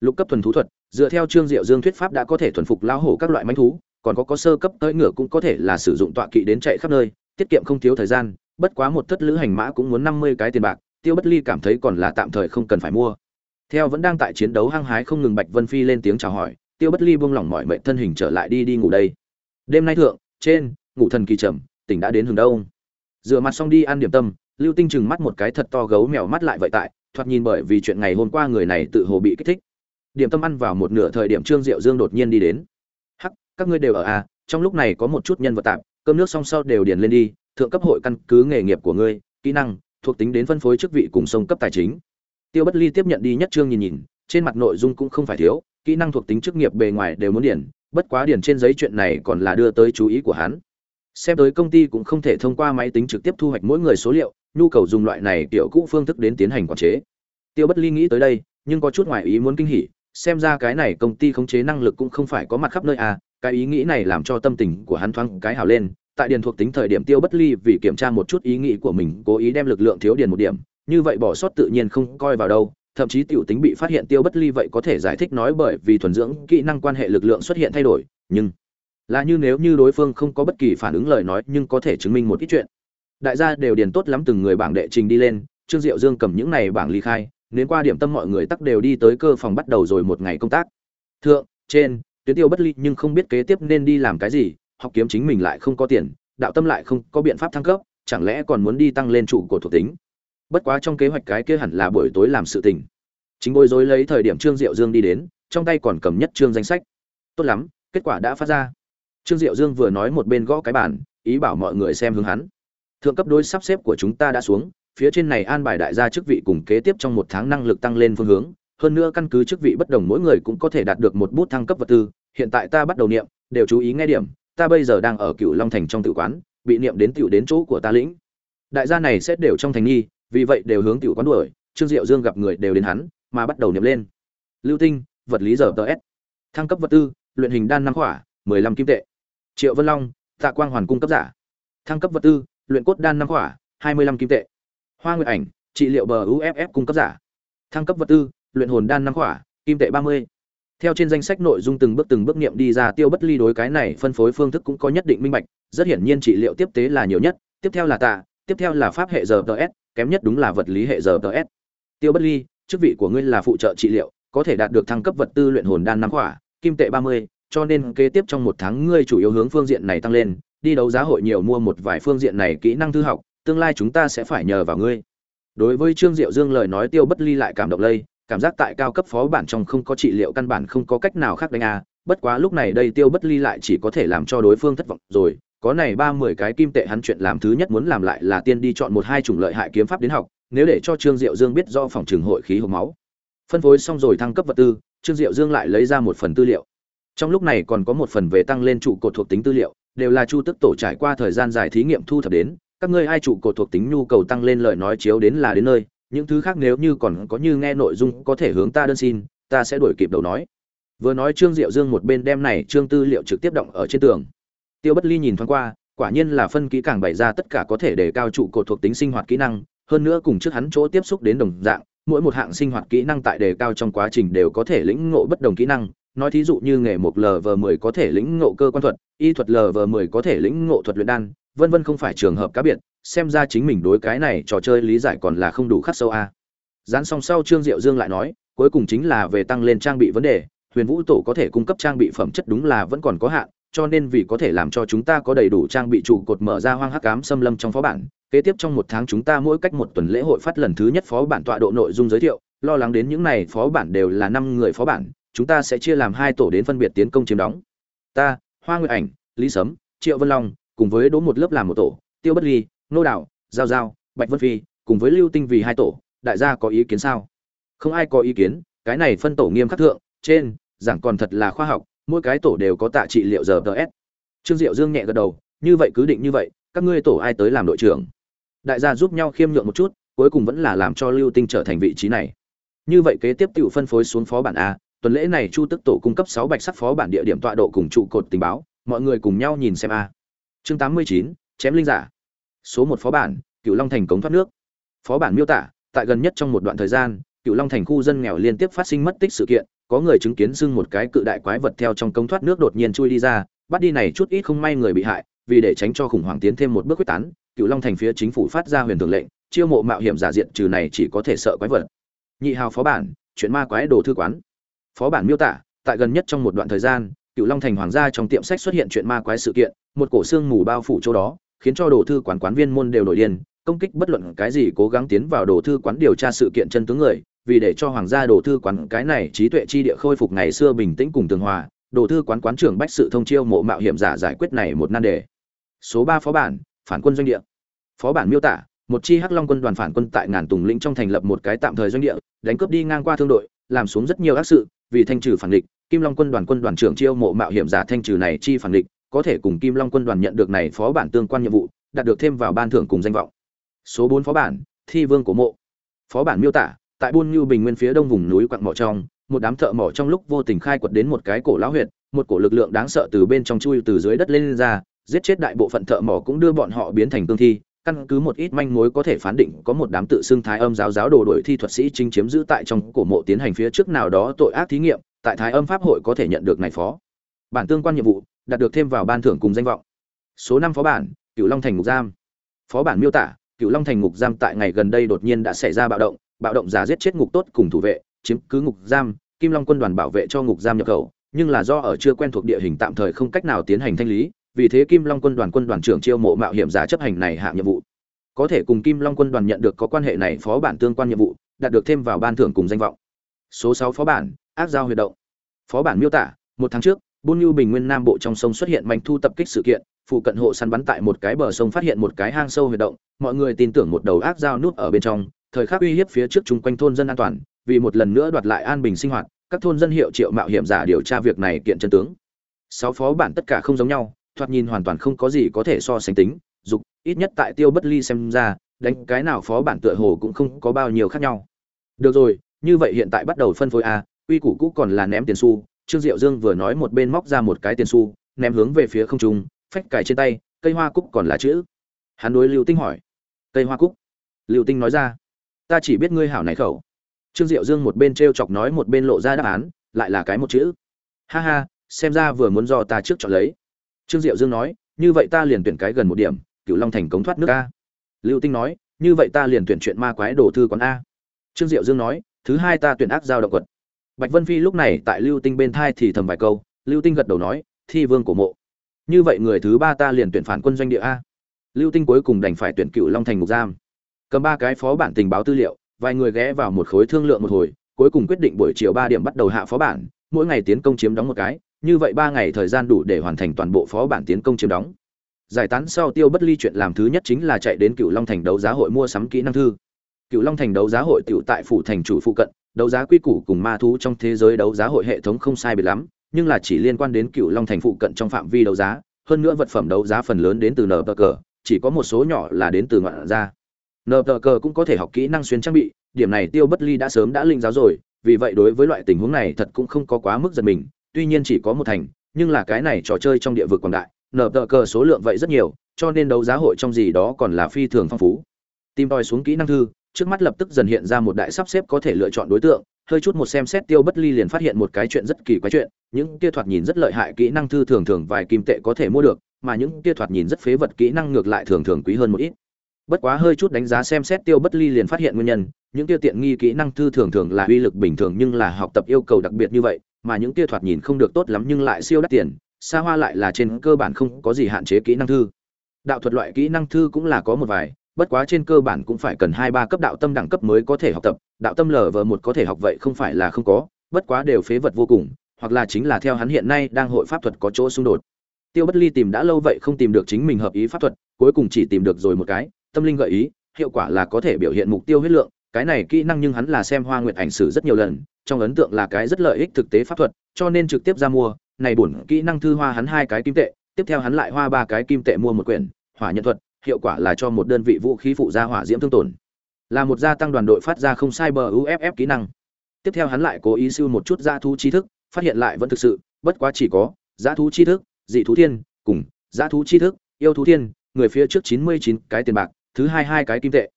Lục cấp thuần thú thuật dựa theo trương diệu dương thuyết pháp đã có thể thuần phục lao hổ các loại manh thú, còn có có sơ cấp tới ngựa cũng có thể là sử dụng tọa kỵ đến chạy khắp nơi, tiết kiệm không thiếu thời gian, bất quá một thất lữ hành mã cũng muốn năm mươi cái tiền bạc, tiêu bất ly cảm thấy còn là tạm thời không cần phải mua. Theo vẫn đang tại chiến đấu hăng hái không ngừng bạch vân phi lên tiếng chào hỏi, tiêu bất ly buông lỏng mọi mệnh thân hình trở lại đi đi ngủ đây. Đêm nay thượng, trên, ngủ thần kỳ trầm, tỉnh đã đến hướng đâu rửa mặt xong đi ăn điểm tâm, lưu tinh chừng mắt một cái thật to gấu mèo mắt lại vậy tại, thoạt nhìn bởi vì chuyện ngày hôm qua người này tự hồ bị kích thích điểm tâm ăn vào một nửa thời điểm trương diệu dương đột nhiên đi đến. Hắc, các ngươi đều ở à trong lúc này có một chút nhân vật tạp, cơm nước song sau đều điền lên đi, thượng cấp hội căn cứ nghề nghiệp của ngươi, kỹ năng, thuộc tính đến phân phối chức vị cùng sông cấp tài chính. Tiêu bất ly tiếp nhận đi nhất trương nhìn nhìn, trên mặt nội dung cũng không phải thiếu, kỹ năng thuộc tính chức nghiệp bề ngoài đều muốn điền, bất quá điền trên giấy chuyện này còn là đưa tới chú ý của hắn. Xem tới công ty cũng không thể thông qua máy tính trực tiếp thu hoạch mỗi người số liệu, nhu cầu dùng loại này tiểu cũ phương thức đến tiến hành quản chế. Tiêu bất ly nghĩ tới đây, nhưng có chút ngoài ý muốn kinh hỉ xem ra cái này công ty khống chế năng lực cũng không phải có mặt khắp nơi à cái ý nghĩ này làm cho tâm tình của hắn thoáng cái hào lên. Tại điền thuộc tính thời điểm tiêu bất ly vì kiểm tra một chút ý nghĩ của mình, cố ý đem lực lượng thiếu điền một điểm, như vậy bỏ sót tự nhiên không coi vào đâu. Thậm chí tiểu tính bị phát hiện tiêu bất ly vậy có thể giải thích nói bởi vì thuần dưỡng kỹ năng quan hệ lực lượng xuất hiện thay đổi, nhưng là như nếu như đối phương không có bất kỳ phản ứng lời nói nhưng có thể chứng minh một ít chuyện. Đại gia đều điền tốt lắm từng người bảng đệ trình đi lên, trương diệu dương cầm những này bảng ly khai nên qua điểm tâm mọi người tắc đều đi tới cơ phòng bắt đầu rồi một ngày công tác. Thượng, trên, tuyến tiêu bất ly nhưng không biết kế tiếp nên đi làm cái gì, học kiếm chính mình lại không có tiền, đạo tâm lại không có biện pháp thăng cấp, chẳng lẽ còn muốn đi tăng lên trụ của thuộc tính? Bất quá trong kế hoạch cái kia hẳn là buổi tối làm sự tình. Chính bối rối lấy thời điểm trương diệu dương đi đến, trong tay còn cầm nhất trương danh sách. Tốt lắm, kết quả đã phát ra. Trương diệu dương vừa nói một bên gõ cái bàn, ý bảo mọi người xem hướng hắn. Thượng cấp đối sắp xếp của chúng ta đã xuống phía trên này an bài đại gia chức vị cùng kế tiếp trong một tháng năng lực tăng lên phương hướng. Hơn nữa căn cứ chức vị bất đồng mỗi người cũng có thể đạt được một bút thăng cấp vật tư. Hiện tại ta bắt đầu niệm, đều chú ý nghe điểm. Ta bây giờ đang ở cựu long thành trong tự quán, bị niệm đến tiểu đến chỗ của ta lĩnh. Đại gia này xét đều trong thành nghi, vì vậy đều hướng tiểu quán đuổi. Trương diệu dương gặp người đều đến hắn, mà bắt đầu niệm lên. Lưu tinh, vật lý giờ ts thăng cấp vật tư, luyện hình đan năm khỏa, mười lăm kim tệ. Triệu vân long, tạ quang hoàn cung cấp giả. Thăng cấp vật tư, luyện cốt đan năm khỏa, hai mươi lăm kim tệ hoa nguyệt ảnh, trị liệu bờ uff cung cấp giả. Thăng cấp vật tư, luyện hồn đan năm khỏa, kim tệ ba mươi. Theo trên danh sách nội dung từng bước từng bước niệm đi ra tiêu bất ly đối cái này phân phối phương thức cũng có nhất định minh bạch, rất hiển nhiên trị liệu tiếp tế là nhiều nhất, tiếp theo là tạ, tiếp theo là pháp hệ giờ ts kém nhất đúng là vật lý hệ giờ ts tiêu bất ly, chức vị của ngươi là phụ trợ trị liệu, có thể đạt được thăng cấp vật tư luyện hồn đan năm khỏa, kim tệ ba mươi, cho nên kế tiếp trong một tháng ngươi chủ yếu hướng phương diện này tăng lên, đi đấu giá hội nhiều mua một vài phương diện này kỹ năng thư học tương lai chúng ta sẽ phải nhờ vào ngươi. Đối với trương diệu dương lời nói tiêu bất ly lại cảm động lây, cảm giác tại cao cấp phó bản trong không có trị liệu căn bản không có cách nào khác đánh a, bất quá lúc này đây tiêu bất ly lại chỉ có thể làm cho đối phương thất vọng rồi, có này ba mươi cái kim tệ hắn chuyện làm thứ nhất muốn làm lại là tiên đi chọn một hai chủng lợi hại kiếm pháp đến học, nếu để cho trương diệu dương biết do phòng trường hội khí hộp máu. Phân phối xong rồi thăng cấp vật tư, trương diệu dương lại lấy ra một phần tư liệu. Trong lúc này còn có một phần về tăng lên trụ cột thuộc tính tư liệu, đều là chu tức tổ trải qua thời gian dài thí nghiệm thu thập đến các ngươi ai trụ cột thuộc tính nhu cầu tăng lên lời nói chiếu đến là đến nơi, những thứ khác nếu như còn có như nghe nội dung có thể hướng ta đơn xin, ta sẽ đổi kịp đầu nói. Vừa nói trương diệu dương một bên đem này trương tư liệu trực tiếp động ở trên tường. Tiêu bất ly nhìn thoáng qua, quả nhiên là phân kỹ càng bày ra tất cả có thể để cao trụ cột thuộc tính sinh hoạt kỹ năng, hơn nữa cùng trước hắn chỗ tiếp xúc đến đồng dạng, mỗi một hạng sinh hoạt kỹ năng tại đề cao trong quá trình đều có thể lĩnh ngộ bất đồng kỹ năng. Nói thí dụ như nghề một lv 10 có thể lĩnh ngộ cơ quan thuật, y thuật lv 10 có thể lĩnh ngộ thuật luyện đan vân vân không phải trường hợp cá biệt, xem ra chính mình đối cái này trò chơi lý giải còn là không đủ khắc sâu a. Dán song sau trương diệu dương lại nói, cuối cùng chính là về tăng lên trang bị vấn đề, huyền vũ tổ có thể cung cấp trang bị phẩm chất đúng là vẫn còn có hạn, cho nên vì có thể làm cho chúng ta có đầy đủ trang bị trụ cột mở ra hoang hắc cám xâm lâm trong phó bản, kế tiếp trong một tháng chúng ta mỗi cách một tuần lễ hội phát lần thứ nhất phó bản tọa độ nội dung giới thiệu, lo lắng đến những này phó bản đều là năm người phó bản, chúng ta sẽ chia làm hai tổ đến phân biệt tiến công chiếm đóng. Ta, hoa nguyệt ảnh, lý sấm, triệu vân long cùng với đỗ một lớp làm một tổ, tiêu bất ly, nô đạo giao giao, bạch vân phi, cùng với lưu tinh vì hai tổ, đại gia có ý kiến sao? Không ai có ý kiến, cái này phân tổ nghiêm khắc thượng, trên, giảng còn thật là khoa học, mỗi cái tổ đều có tạ trị liệu giờ ts trương diệu dương nhẹ gật đầu, như vậy cứ định như vậy, các ngươi tổ ai tới làm đội trưởng? Đại gia giúp nhau khiêm nhượng một chút, cuối cùng vẫn là làm cho lưu tinh trở thành vị trí này. Như vậy kế tiếp tự phân phối xuống phó bản a, tuần lễ này chu tức tổ cung cấp sáu bạch sắc phó bản địa điểm tọa độ cùng trụ cột tình báo, mọi người cùng nhau nhìn xem a chương tám mươi chín, chém linh giả. Số một phó bản cựu long thành cống thoát nước. Phó bản miêu tả, tại gần nhất trong một đoạn thời gian cựu long thành khu dân nghèo liên tiếp phát sinh mất tích sự kiện, có người chứng kiến xưng một cái cự đại quái vật theo trong cống thoát nước đột nhiên chui đi ra, bắt đi này chút ít không may người bị hại, vì để tránh cho khủng hoảng tiến thêm một bước quyết tán cựu long thành phía chính phủ phát ra huyền thường lệnh, chiêu mộ mạo hiểm giả diện trừ này chỉ có thể sợ quái vật. Nhị hào phó bản, chuyện ma quái đồ thư quán. Phó bản miêu tả, tại gần nhất trong một đoạn thời gian cựu long thành hoàng gia trong tiệm sách xuất hiện chuyện ma quái sự kiện, một cổ xương mù bao phủ chỗ đó, khiến cho đồ thư quán quán viên môn đều nổi điên, công kích bất luận cái gì cố gắng tiến vào đồ thư quán điều tra sự kiện chân tướng người, vì để cho hoàng gia đồ thư quán cái này trí tuệ chi địa khôi phục ngày xưa bình tĩnh cùng tường hòa, đồ thư quán quán trưởng bách sự thông chiêu mộ mạo hiểm giả giải quyết này một nan đề. Số ba phó bản, phản quân doanh địa. Phó bản miêu tả, một chi hắc long quân đoàn phản quân tại ngàn tùng lĩnh trong thành lập một cái tạm thời doanh địa, đánh cướp đi ngang qua thương đội, làm xuống rất nhiều ác sự, vì thanh trừ phản địch kim long quân đoàn quân đoàn trưởng chiêu mộ mạo hiểm giả thanh trừ này chi phản địch có thể cùng kim long quân đoàn nhận được này phó bản tương quan nhiệm vụ đạt được thêm vào ban thưởng cùng danh vọng. Số bốn phó bản thi vương của mộ. Phó bản miêu tả tại buôn như bình nguyên phía đông vùng núi quặng mỏ trong một đám thợ mỏ trong lúc vô tình khai quật đến một cái cổ lão huyệt một cổ lực lượng đáng sợ từ bên trong chui từ dưới đất lên, lên ra giết chết đại bộ phận thợ mỏ cũng đưa bọn họ biến thành tương thi căn cứ một ít manh mối có thể phán định có một đám tự xưng thái âm giáo giáo đồ đội thi thuật sĩ chính chiếm giữ tại trong cổ mộ tiến hành phía trước nào đó tội ác thí nghiệm tại thái âm pháp hội có thể nhận được này phó. Bản tương quan nhiệm vụ, đạt được thêm vào ban thưởng cùng danh vọng. Số năm phó bản cựu long thành ngục giam. Phó bản miêu tả cựu long thành ngục giam tại ngày gần đây đột nhiên đã xảy ra bạo động bạo động giả giết chết ngục tốt cùng thủ vệ, chiếm cứ ngục giam, kim long quân đoàn bảo vệ cho ngục giam nhập khẩu, nhưng là do ở chưa quen thuộc địa hình tạm thời không cách nào tiến hành thanh lý, vì thế kim long quân đoàn quân đoàn trưởng chiêu mộ mạo hiểm giả chấp hành này hạng nhiệm vụ. Có thể cùng kim long quân đoàn nhận được có quan hệ này phó bản tương quan nhiệm vụ, đạt được thêm vào ban thưởng cùng danh vọng. Số sáu phó bản ác giao huyệt động. Phó bản miêu tả, một tháng trước, buôn nhu bình nguyên nam bộ trong sông xuất hiện manh thu tập kích sự kiện, phụ cận hộ săn bắn tại một cái bờ sông phát hiện một cái hang sâu huyệt động, mọi người tin tưởng một đầu ác dao nút ở bên trong, thời khắc uy hiếp phía trước chung quanh thôn dân an toàn, vì một lần nữa đoạt lại an bình sinh hoạt, các thôn dân hiệu triệu mạo hiểm giả điều tra việc này kiện chân tướng. Sáu phó bản tất cả không giống nhau, thoạt nhìn hoàn toàn không có gì có thể so sánh tính, dục, ít nhất tại tiêu bất ly xem ra, đánh cái nào phó bản tựa hồ cũng không có bao nhiêu khác nhau. Được rồi, như vậy hiện tại bắt đầu phân phối a uy củ cũ còn là ném tiền xu, trương diệu dương vừa nói một bên móc ra một cái tiền xu, ném hướng về phía không trung, phách cài trên tay, cây hoa cúc còn là chữ. Hắn đối lưu tinh hỏi. Cây hoa cúc? Lưu tinh nói ra. Ta chỉ biết ngươi hảo này khẩu. Trương diệu dương một bên t r e o chọc nói một bên lộ ra đáp án, lại là cái một chữ. Ha ha, xem ra vừa muốn do ta trước chọn lấy. Trương diệu dương nói, như vậy ta liền tuyển cái gần một điểm cựu long thành cống thoát nước a. Lưu tinh nói, như vậy ta liền tuyển chuyện ma quái đồ thư quán a. Trương diệu dương nói, thứ hai ta tuyển ác giao động quật bạch vân phi lúc này tại lưu tinh bên thai thì thầm vài câu, lưu tinh gật đầu nói, thi vương của mộ. Như vậy người thứ ba ta liền tuyển phản quân doanh địa a. Lưu tinh cuối cùng đành phải tuyển cựu long thành ngục giam. Cầm ba cái phó bản tình báo tư liệu, vài người ghé vào một khối thương lượng một hồi, cuối cùng quyết định buổi chiều ba điểm bắt đầu hạ phó bản, mỗi ngày tiến công chiếm đóng một cái, như vậy ba ngày thời gian đủ để hoàn thành toàn bộ phó bản tiến công chiếm đóng. Giải tán sau tiêu bất ly chuyện làm thứ nhất chính là chạy đến cựu long thành đấu giá hội mua sắm kỹ năng thư. Cựu long thành đấu giá hội tiểu tại phủ thành chủ phụ cận đấu giá quy củ cùng ma thú trong thế giới đấu giá hội hệ thống không sai biệt lắm, nhưng là chỉ liên quan đến cựu long thành phụ cận trong phạm vi đấu giá, hơn nữa vật phẩm đấu giá phần lớn đến từ nờ tờ cờ, chỉ có một số nhỏ là đến từ ngoạn gia. Nờ tờ cờ cũng có thể học kỹ năng xuyên trang bị, điểm này tiêu bất ly đã sớm đã linh giáo rồi, vì vậy đối với loại tình huống này thật cũng không có quá mức giật mình, tuy nhiên chỉ có một thành, nhưng là cái này trò chơi trong địa vực quảng đại, Nờ tờ cờ số lượng vậy rất nhiều, cho nên đấu giá hội trong gì đó còn là phi thường phong phú. Tìm tòi xuống kỹ năng thư trước mắt lập tức dần hiện ra một đại sắp xếp có thể lựa chọn đối tượng, hơi chút một xem xét tiêu bất ly liền phát hiện một cái chuyện rất kỳ quái chuyện, những kia thoạt nhìn rất lợi hại kỹ năng thư thường thường vài kim tệ có thể mua được, mà những kia thoạt nhìn rất phế vật kỹ năng ngược lại thường thường quý hơn một ít. Bất quá hơi chút đánh giá xem xét tiêu bất ly liền phát hiện nguyên nhân, những kia tiện nghi kỹ năng thư thường thường là uy lực bình thường nhưng là học tập yêu cầu đặc biệt như vậy, mà những kia thoạt nhìn không được tốt lắm nhưng lại siêu đắt tiền, xa hoa lại là trên cơ bản không có gì hạn chế kỹ năng thư. Đạo thuật loại kỹ năng thư cũng là có một vài bất quá trên cơ bản cũng phải cần hai ba cấp đạo tâm đẳng cấp mới có thể học tập, đạo tâm lờ vờ một có thể học vậy không phải là không có, bất quá đều phế vật vô cùng, hoặc là chính là theo hắn hiện nay đang hội pháp thuật có chỗ xung đột. Tiêu bất ly tìm đã lâu vậy không tìm được chính mình hợp ý pháp thuật, cuối cùng chỉ tìm được rồi một cái, tâm linh gợi ý, hiệu quả là có thể biểu hiện mục tiêu huyết lượng, cái này kỹ năng nhưng hắn là xem hoa nguyệt ảnh sử rất nhiều lần, trong ấn tượng là cái rất lợi ích thực tế pháp thuật, cho nên trực tiếp ra mua, này bổn kỹ năng thư hoa hắn hai cái kim tệ, tiếp theo hắn lại hoa ba cái kim tệ mua một quyển, hỏa nhận thuật hiệu quả là cho một đơn vị vũ khí phụ gia hỏa diễm thương tổn. Là một gia tăng đoàn đội phát ra không sai bờ uff kỹ năng. Tiếp theo hắn lại cố ý siêu một chút gia thú tri thức, phát hiện lại vẫn thực sự, bất quá chỉ có gia thú tri thức, dị thú thiên, cùng gia thú tri thức, yêu thú thiên, người phía trước chín mươi chín cái tiền bạc, thứ hai hai cái kim tệ.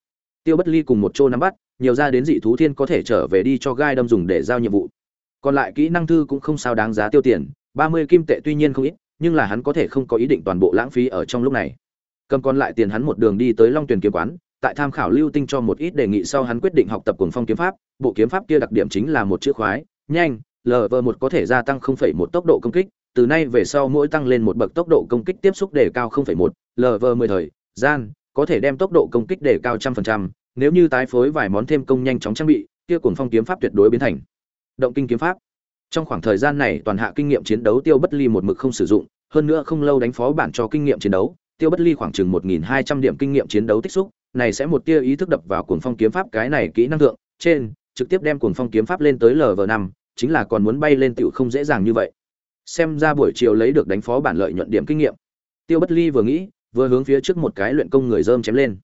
Tiêu bất ly cùng một chỗ nắm bắt, nhiều ra đến dị thú thiên có thể trở về đi cho gai đâm dùng để giao nhiệm vụ. Còn lại kỹ năng thư cũng không sao đáng giá tiêu tiền, ba mươi kim tệ tuy nhiên không ít, nhưng là hắn có thể không có ý định toàn bộ lãng phí ở trong lúc này cầm còn lại tiền hắn một đường đi tới long tuyền kiếm quán tại tham khảo lưu tinh cho một ít đề nghị sau hắn quyết định học tập cuồng phong kiếm pháp. Bộ kiếm pháp kia đặc điểm chính là một chữ khoái nhanh lv một có thể gia tăng 0,1 tốc độ công kích từ nay về sau mỗi tăng lên một bậc tốc độ công kích tiếp xúc đề cao 0,1, lv 10 thời gian có thể đem tốc độ công kích đề cao trăm phần trăm nếu như tái phối vài món thêm công nhanh chóng trang bị kia cuồng phong kiếm pháp tuyệt đối biến thành động kinh kiếm pháp. Trong khoảng thời gian này toàn hạ kinh nghiệm chiến đấu tiêu bất ly một mực không sử dụng hơn nữa không lâu đánh phó bản cho kinh nghiệm chiến đấu tiêu bất ly khoảng chừng một nghìn hai trăm điểm kinh nghiệm chiến đấu tích xúc, này sẽ một tia ý thức đập vào cuồng phong kiếm pháp cái này kỹ năng thượng, trên, trực tiếp đem cuồng phong kiếm pháp lên tới lv năm, chính là còn muốn bay lên tựu không dễ dàng như vậy. Xem ra buổi chiều lấy được đánh phó bản lợi nhuận điểm kinh nghiệm. Tiêu bất ly vừa nghĩ, vừa hướng phía trước một cái luyện công người dơm chém lên.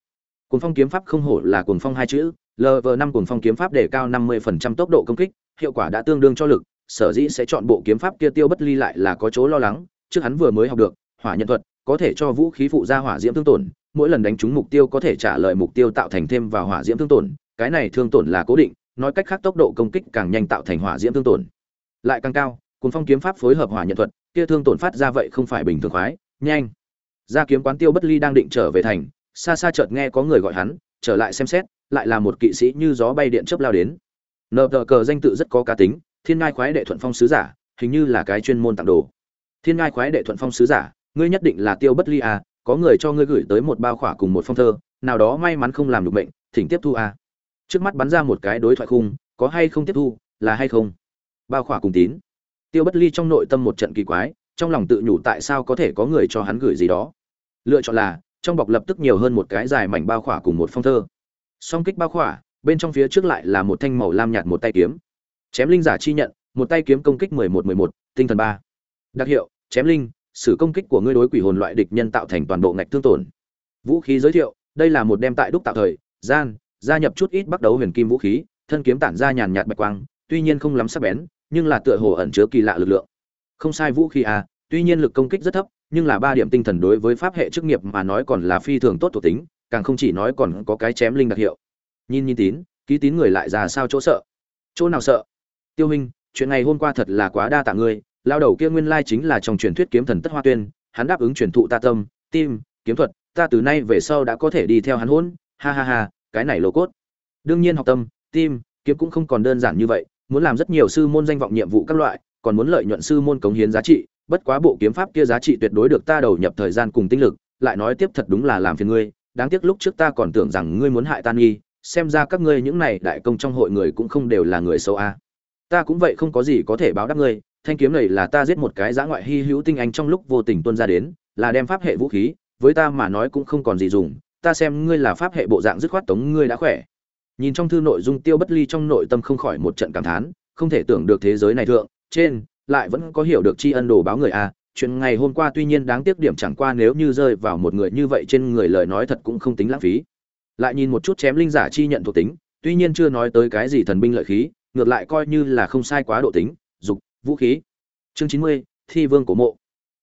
Cuồng phong kiếm pháp không hổ là cuồng phong hai chữ lv năm cuồng phong kiếm pháp để cao năm mươi phần trăm tốc độ công kích, hiệu quả đã tương đương cho lực, sở dĩ sẽ chọn bộ kiếm pháp kia tiêu bất ly lại là có chỗ lo lắng, trước hắn vừa mới học được, hỏa nhân thuật có thể cho vũ khí phụ ra hỏa diễm thương tổn, mỗi lần đánh trúng mục tiêu có thể trả lời mục tiêu tạo thành thêm vào hỏa diễm thương tổn, cái này thương tổn là cố định, nói cách khác tốc độ công kích càng nhanh tạo thành hỏa diễm thương tổn. Lại càng cao cùng phong kiếm pháp phối hợp hỏa nhận thuật, kia thương tổn phát ra vậy không phải bình thường khoái, nhanh. Ra kiếm quán tiêu bất ly đang định trở về thành, xa xa chợt nghe có người gọi hắn, trở lại xem xét, lại là một kỵ sĩ như gió bay điện chớp lao đến. Nợ tờ cờ danh tự rất có cá tính, thiên ngai khoái đệ thuận phong sứ giả, hình như là cái chuyên môn tặng đồ. Thiên ngai khoái đệ thuận phong sứ giả ngươi nhất định là tiêu bất ly à có người cho ngươi gửi tới một bao khỏa cùng một phong thơ, nào đó may mắn không làm được bệnh thỉnh tiếp thu à. Trước mắt bắn ra một cái đối thoại khung, có hay không tiếp thu, là hay không? Bao khỏa cùng tín. Tiêu bất ly trong nội tâm một trận kỳ quái, trong lòng tự nhủ tại sao có thể có người cho hắn gửi gì đó. Lựa chọn là, trong bọc lập tức nhiều hơn một cái dài mảnh bao khỏa cùng một phong thơ. Song kích bao khỏa, bên trong phía trước lại là một thanh màu lam nhạt một tay kiếm. Chém linh giả chi nhận, một tay kiếm công kích mười một mười một, tinh thần ba. Đặc hiệu, chém linh sử công kích của ngươi đối quỷ hồn loại địch nhân tạo thành toàn bộ ngạch thương tổn. Vũ khí giới thiệu, đây là một đem tại đúc tạo thời, gian, gia nhập chút ít bắt đầu huyền kim vũ khí, thân kiếm tản ra nhàn nhạt bạch quang, tuy nhiên không lắm sắc bén, nhưng là tựa hồ ẩn chứa kỳ lạ lực lượng. Không sai vũ khí à tuy nhiên lực công kích rất thấp, nhưng là ba điểm tinh thần đối với pháp hệ chức nghiệp mà nói còn là phi thường tốt thuộc tính, càng không chỉ nói còn có cái chém linh đặc hiệu. Nhìn nhìn tín, ký tín người lại ra sao chỗ sợ? Chỗ nào sợ? Tiêu hình chuyện này hôm qua thật là quá đa tạ ngươi lao đầu kia nguyên lai chính là trong truyền thuyết kiếm thần tất hoa tuyên, hắn đáp ứng truyền thụ ta tâm, tim, kiếm thuật, ta từ nay về sau đã có thể đi theo hắn hôn, ha ha ha, cái này lô cốt. Đương nhiên học tâm, tim, kiếm cũng không còn đơn giản như vậy, muốn làm rất nhiều sư môn danh vọng nhiệm vụ các loại, còn muốn lợi nhuận sư môn cống hiến giá trị, bất quá bộ kiếm pháp kia giá trị tuyệt đối được ta đầu nhập thời gian cùng tinh lực, lại nói tiếp thật đúng là làm phiền ngươi, đáng tiếc lúc trước ta còn tưởng rằng ngươi muốn hại tan nghi, xem ra các ngươi những này đại công trong hội người cũng không đều là người xấu a. Ta cũng vậy không có gì có thể báo đáp ngươi thanh kiếm này là ta giết một cái giã ngoại hy hữu tinh anh trong lúc vô tình tuân ra đến, là đem pháp hệ vũ khí, với ta mà nói cũng không còn gì dùng, ta xem ngươi là pháp hệ bộ dạng dứt khoát tống ngươi đã khỏe. Nhìn trong thư nội dung tiêu bất ly trong nội tâm không khỏi một trận cảm thán, không thể tưởng được thế giới này thượng, trên, lại vẫn có hiểu được tri ân đồ báo người a chuyện ngày hôm qua tuy nhiên đáng tiếc điểm chẳng qua nếu như rơi vào một người như vậy trên người lời nói thật cũng không tính lãng phí. Lại nhìn một chút chém linh giả chi nhận thuộc tính, tuy nhiên chưa nói tới cái gì thần binh lợi khí, ngược lại coi như là không sai quá độ tính, dục vũ khí. Chương chín mươi, thi vương của mộ.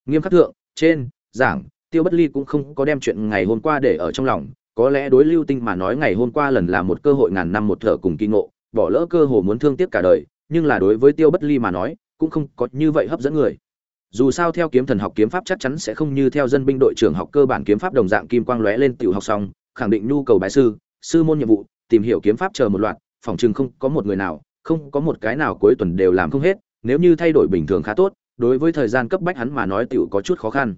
Nghiêm khắc thượng, trên, giảng, tiêu bất ly cũng không có đem chuyện ngày hôm qua để ở trong lòng. Có lẽ đối lưu tinh mà nói ngày hôm qua lần là một cơ hội ngàn năm một thở cùng kỳ ngộ, bỏ lỡ cơ hồ muốn thương tiếc cả đời, nhưng là đối với tiêu bất ly mà nói, cũng không có như vậy hấp dẫn người. Dù sao theo kiếm thần học kiếm pháp chắc chắn sẽ không như theo dân binh đội trưởng học cơ bản kiếm pháp đồng dạng kim quang lóe lên tiểu học xong, khẳng định nhu cầu bài sư sư môn nhiệm vụ, tìm hiểu kiếm pháp chờ một loạt, phòng chừng không có một người nào, không có một cái nào cuối tuần đều làm không hết nếu như thay đổi bình thường khá tốt, đối với thời gian cấp bách hắn mà nói tiểu có chút khó khăn.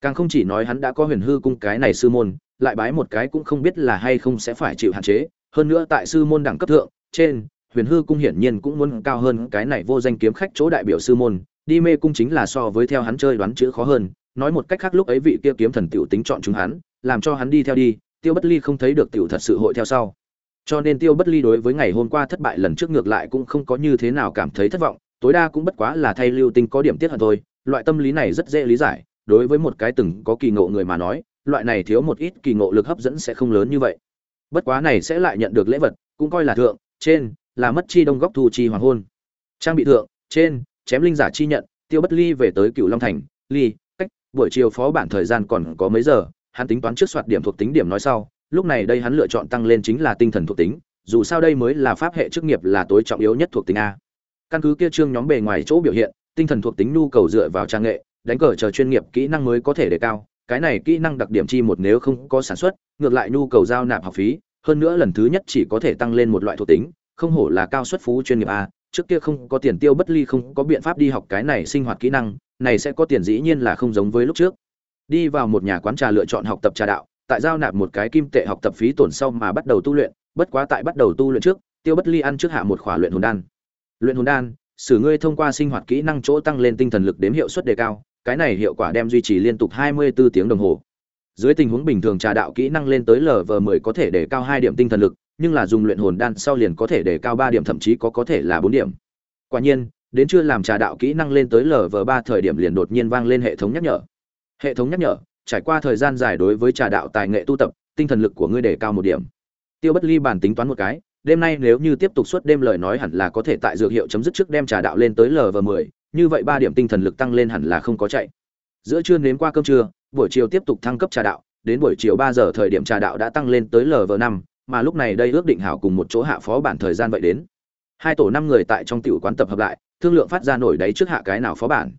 Càng không chỉ nói hắn đã có huyền hư cung cái này sư môn, lại bái một cái cũng không biết là hay không sẽ phải chịu hạn chế. Hơn nữa tại sư môn đẳng cấp thượng, trên huyền hư cung hiển nhiên cũng muốn cao hơn cái này vô danh kiếm khách chỗ đại biểu sư môn. Đi mê cung chính là so với theo hắn chơi đoán chữ khó hơn. Nói một cách khác lúc ấy vị kia kiếm thần tiểu tính chọn chúng hắn, làm cho hắn đi theo đi, tiêu bất ly không thấy được tiểu thật sự hội theo sau. Cho nên tiêu bất ly đối với ngày hôm qua thất bại lần trước ngược lại cũng không có như thế nào cảm thấy thất vọng tối đa cũng bất quá là thay lưu tinh có điểm tiết hận thôi, loại tâm lý này rất dễ lý giải, đối với một cái từng có kỳ ngộ người mà nói, loại này thiếu một ít kỳ ngộ lực hấp dẫn sẽ không lớn như vậy. Bất quá này sẽ lại nhận được lễ vật, cũng coi là thượng, trên, là mất chi đông góc thu chi hoàng hôn. Trang bị thượng, trên, chém linh giả chi nhận, tiêu bất ly về tới cựu long thành, ly, cách, buổi chiều phó bản thời gian còn có mấy giờ, hắn tính toán trước soạt điểm thuộc tính điểm nói sau, lúc này đây hắn lựa chọn tăng lên chính là tinh thần thuộc tính, dù sao đây mới là pháp hệ chức nghiệp là tối trọng yếu nhất thuộc tính a căn cứ kia trương nhóm bề ngoài chỗ biểu hiện, tinh thần thuộc tính nhu cầu dựa vào trang nghệ, đánh cờ chờ chuyên nghiệp kỹ năng mới có thể đề cao. Cái này kỹ năng đặc điểm chi một nếu không có sản xuất, ngược lại nhu cầu giao nạp học phí, hơn nữa lần thứ nhất chỉ có thể tăng lên một loại thuộc tính, không hổ là cao suất phú chuyên nghiệp a. Trước kia không có tiền tiêu bất ly, không có biện pháp đi học cái này sinh hoạt kỹ năng, này sẽ có tiền dĩ nhiên là không giống với lúc trước. Đi vào một nhà quán trà lựa chọn học tập trà đạo, tại giao nạp một cái kim tệ học tập phí tổn sau mà bắt đầu tu luyện, bất quá tại bắt đầu tu luyện trước, tiêu bất ly ăn trước hạ một khỏa luyện hồn đan luyện hồn đan, xử ngươi thông qua sinh hoạt kỹ năng chỗ tăng lên tinh thần lực đếm hiệu suất đề cao, cái này hiệu quả đem duy trì liên tục 24 tiếng đồng hồ. Dưới tình huống bình thường trà đạo kỹ năng lên tới lv10 có thể đề cao hai điểm tinh thần lực, nhưng là dùng luyện hồn đan sau liền có thể đề cao ba điểm, thậm chí có có thể là bốn điểm. Quả nhiên, đến chưa làm trà đạo kỹ năng lên tới Lv3 thời điểm liền đột nhiên vang lên hệ thống nhắc nhở. Hệ thống nhắc nhở, trải qua thời gian dài đối với trà đạo tài nghệ tu tập, tinh thần lực của ngươi đề cao một điểm. Tiêu bất ly bản tính toán một cái đêm nay nếu như tiếp tục suốt đêm lời nói hẳn là có thể tại dược hiệu chấm dứt trước đem trà đạo lên tới lv 10 như vậy ba điểm tinh thần lực tăng lên hẳn là không có chạy. Giữa trưa nếm qua cơm trưa, buổi chiều tiếp tục thăng cấp trà đạo, đến buổi chiều ba giờ thời điểm trà đạo đã tăng lên tới lv 5 mà lúc này đây ước định hảo cùng một chỗ hạ phó bản thời gian vậy đến. Hai tổ năm người tại trong tiểu quán tập hợp lại, thương lượng phát ra nổi đấy trước hạ cái nào phó bản.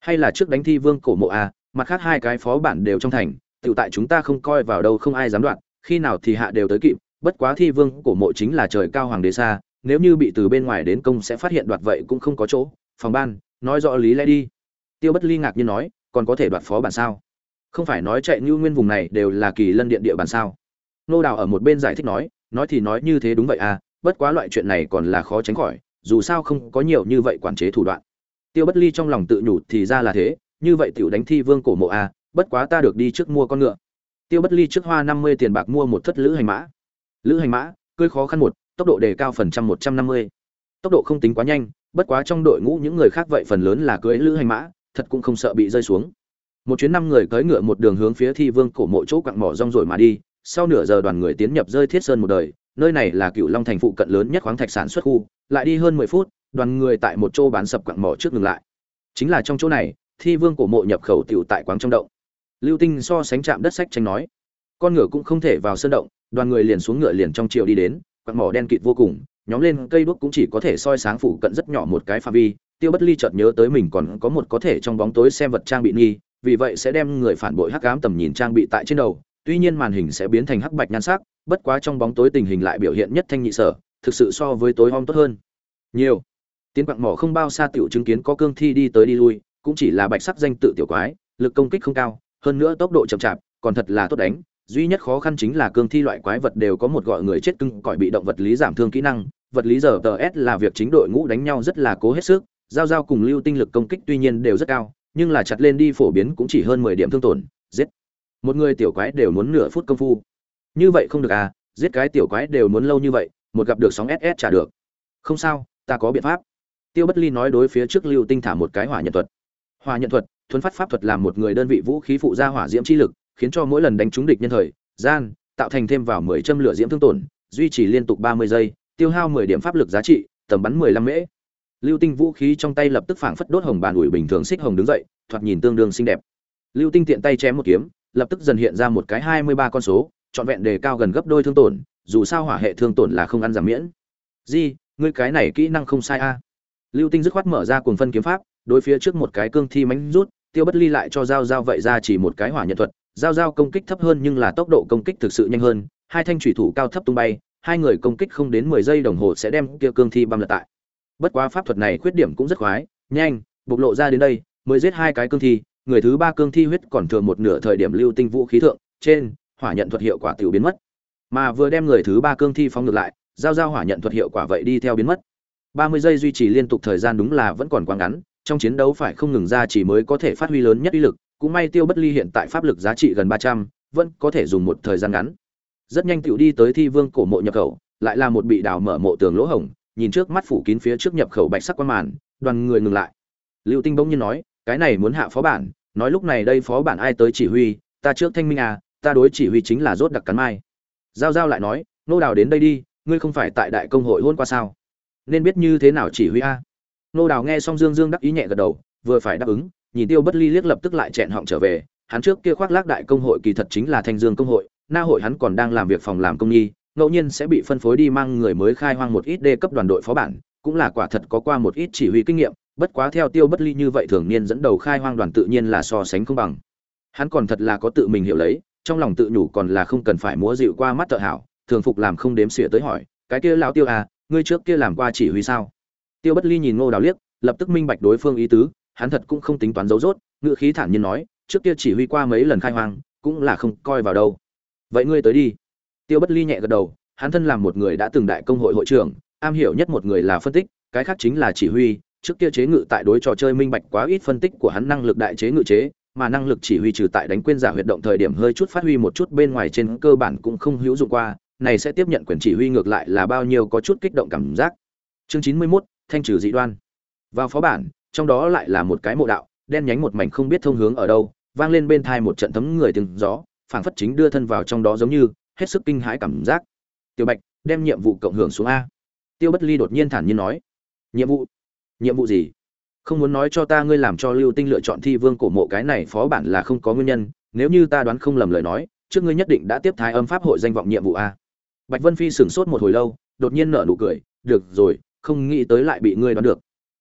Hay là trước đánh thi vương cổ mộ a, mặt khác hai cái phó bản đều trong thành, tiểu tại chúng ta không coi vào đâu không ai dám đoạn, khi nào thì hạ đều tới kịp bất quá thi vương cổ mộ chính là trời cao hoàng đế xa, nếu như bị từ bên ngoài đến công sẽ phát hiện đoạt vậy cũng không có chỗ. Phòng ban, nói rõ lý lẽ đi. Tiêu bất ly ngạc nhiên nói, còn có thể đoạt phó bản sao? Không phải nói chạy như nguyên vùng này đều là kỳ lân điện địa bàn sao? Nô đào ở một bên giải thích nói nói thì nói như thế đúng vậy à bất quá loại chuyện này còn là khó tránh khỏi, dù sao không có nhiều như vậy quản chế thủ đoạn. Tiêu bất ly trong lòng tự nhủ thì ra là thế, như vậy tiểu đánh thi vương cổ mộ à bất quá ta được đi trước mua con ngựa. Tiêu bất ly trước hoa năm mươi tiền bạc mua một thất lữ hành mã lữ hành mã cơi khó khăn một, tốc độ đề cao phần trăm một trăm năm mươi. Tốc độ không tính quá nhanh, bất quá trong đội ngũ những người khác vậy phần lớn là cưỡi lữ hành mã, thật cũng không sợ bị rơi xuống. Một chuyến năm người cưỡi ngựa một đường hướng phía thi vương cổ mộ chỗ quặng mỏ rong rồi mà đi, sau nửa giờ đoàn người tiến nhập rơi thiết sơn một đời, nơi này là cựu long thành phụ cận lớn nhất khoáng thạch sản xuất khu, lại đi hơn mười phút, đoàn người tại một chỗ bán sập quặng mỏ trước ngừng lại. Chính là trong chỗ này, thi vương cổ mộ nhập khẩu tiểu tại quáng trong động. Lưu tinh so sánh chạm đất sách tranh nói, con ngựa cũng không thể vào sơn động đoàn người liền xuống ngựa liền trong chiều đi đến, quặng mỏ đen kịt vô cùng, nhóm lên cây đuốc cũng chỉ có thể soi sáng phủ cận rất nhỏ một cái phạm vi. Tiêu bất ly chợt nhớ tới mình còn có một có thể trong bóng tối xem vật trang bị nghi, vì vậy sẽ đem người phản bội hắc ám tầm nhìn trang bị tại trên đầu. Tuy nhiên màn hình sẽ biến thành hắc bạch nhan sắc, bất quá trong bóng tối tình hình lại biểu hiện nhất thanh nhị sở, thực sự so với tối om tốt hơn. Nhiều. Tiến quặng mỏ không bao xa tiểu chứng kiến có cương thi đi tới đi lui, cũng chỉ là bạch sắc danh tự tiểu quái, lực công kích không cao, hơn nữa tốc độ chậm chạp, còn thật là tốt đánh duy nhất khó khăn chính là cương thi loại quái vật đều có một gọi người chết cưng cõi bị động vật lý giảm thương kỹ năng. Vật lý giờ tờ s là việc chính đội ngũ đánh nhau rất là cố hết sức, giao giao cùng lưu tinh lực công kích tuy nhiên đều rất cao, nhưng là chặt lên đi phổ biến cũng chỉ hơn mười điểm thương tổn, giết. Một người tiểu quái đều muốn nửa phút công phu. Như vậy không được à giết cái tiểu quái đều muốn lâu như vậy, một gặp được sóng ss trả được. Không sao, ta có biện pháp. Tiêu bất ly nói đối phía trước lưu tinh thả một cái hỏa nhận thuật. Hỏa nhận thuật thuấn phát pháp thuật làm một người đơn vị vũ khí phụ gia hỏa diễm chi lực khiến cho mỗi lần đánh trúng địch nhân thời, gian, tạo thành thêm vào mười châm lửa diễm thương tổn, duy trì liên tục ba mươi giây, tiêu hao mười điểm pháp lực giá trị, tầm bắn mười lăm mễ. Lưu tinh vũ khí trong tay lập tức phảng phất đốt hồng bàn ủi bình thường xích hồng đứng dậy, thoạt nhìn tương đương xinh đẹp. Lưu tinh tiện tay chém một kiếm, lập tức dần hiện ra một cái hai mươi ba con số, trọn vẹn đề cao gần gấp đôi thương tổn, dù sao hỏa hệ thương tổn là không ăn giảm miễn. Di, ngươi cái này kỹ năng không sai a. Lưu tinh dứt khoát mở ra cuồng phân kiếm pháp, đối phía trước một cái cương thi mánh rút, tiêu bất ly lại cho giao giao vậy ra chỉ một cái hỏa nhận thuật giao giao công kích thấp hơn nhưng là tốc độ công kích thực sự nhanh hơn, hai thanh thủy thủ cao thấp tung bay, hai người công kích không đến mười giây đồng hồ sẽ đem kia cương thi băm lật tại. Bất quá pháp thuật này khuyết điểm cũng rất khoái, nhanh, bộc lộ ra đến đây, mới giết hai cái cương thi, người thứ ba cương thi huyết còn thừa một nửa thời điểm lưu tinh vũ khí thượng, trên, hỏa nhận thuật hiệu quả tiểu biến mất. Mà vừa đem người thứ ba cương thi phóng ngược lại, giao giao hỏa nhận thuật hiệu quả vậy đi theo biến mất. Ba mươi giây duy trì liên tục thời gian đúng là vẫn còn quá ngắn, trong chiến đấu phải không ngừng ra chỉ mới có thể phát huy lớn nhất uy lực cũng may tiêu bất ly hiện tại pháp lực giá trị gần ba trăm, vẫn có thể dùng một thời gian ngắn. Rất nhanh tiểu đi tới thi vương cổ mộ nhập khẩu, lại là một bị đào mở mộ tường lỗ hổng, nhìn trước mắt phủ kín phía trước nhập khẩu bạch sắc quan màn, đoàn người ngừng lại. Lưu tinh bỗng nhiên nói, cái này muốn hạ phó bản, nói lúc này đây phó bản ai tới chỉ huy, ta trước thanh minh à ta đối chỉ huy chính là rốt đặc cắn mai. Giao giao lại nói, nô đào đến đây đi, ngươi không phải tại đại công hội hôn qua sao? Nên biết như thế nào chỉ huy a? Nô đào nghe xong dương dương đắc ý nhẹ gật đầu, vừa phải đáp ứng nhìn tiêu bất ly liếc lập tức lại chẹn họng trở về, hắn trước kia khoác lác đại công hội kỳ thật chính là thanh dương công hội, na hội hắn còn đang làm việc phòng làm công nhi, ngẫu nhiên sẽ bị phân phối đi mang người mới khai hoang một ít đê cấp đoàn đội phó bản, cũng là quả thật có qua một ít chỉ huy kinh nghiệm, bất quá theo tiêu bất ly như vậy thường niên dẫn đầu khai hoang đoàn tự nhiên là so sánh không bằng. Hắn còn thật là có tự mình hiểu lấy, trong lòng tự nhủ còn là không cần phải múa dịu qua mắt thợ hảo, thường phục làm không đếm xỉa tới hỏi, cái kia lão tiêu à ngươi trước kia làm qua chỉ huy sao? Tiêu bất ly nhìn ngô đào liếc, lập tức minh bạch đối phương ý tứ hắn thật cũng không tính toán dấu dốt ngữ khí thản nhiên nói trước kia chỉ huy qua mấy lần khai hoang cũng là không coi vào đâu. Vậy ngươi tới đi. Tiêu bất ly nhẹ gật đầu hắn thân làm một người đã từng đại công hội hội trưởng am hiểu nhất một người là phân tích cái khác chính là chỉ huy trước kia chế ngự tại đối trò chơi minh bạch quá ít phân tích của hắn năng lực đại chế ngự chế mà năng lực chỉ huy trừ tại đánh quên giả huyệt động thời điểm hơi chút phát huy một chút bên ngoài trên cơ bản cũng không hữu dụng qua này sẽ tiếp nhận quyền chỉ huy ngược lại là bao nhiêu có chút kích động cảm giác. Chương chín mươi 91, thanh trừ dị đoan. Vào phó bản trong đó lại là một cái mộ đạo, đen nhánh một mảnh không biết thông hướng ở đâu, vang lên bên thai một trận thấm người từng gió, phảng phất chính đưa thân vào trong đó giống như, hết sức kinh hãi cảm giác. Tiêu bạch, đem nhiệm vụ cộng hưởng xuống a. Tiêu bất ly đột nhiên thản nhiên nói, nhiệm vụ? Nhiệm vụ gì? Không muốn nói cho ta ngươi làm cho lưu tinh lựa chọn thi vương cổ mộ cái này phó bản là không có nguyên nhân, nếu như ta đoán không lầm lời nói, trước ngươi nhất định đã tiếp thái âm pháp hội danh vọng nhiệm vụ a. Bạch vân phi sửng sốt một hồi lâu, đột nhiên nở nụ cười, được rồi, không nghĩ tới lại bị ngươi đoán được.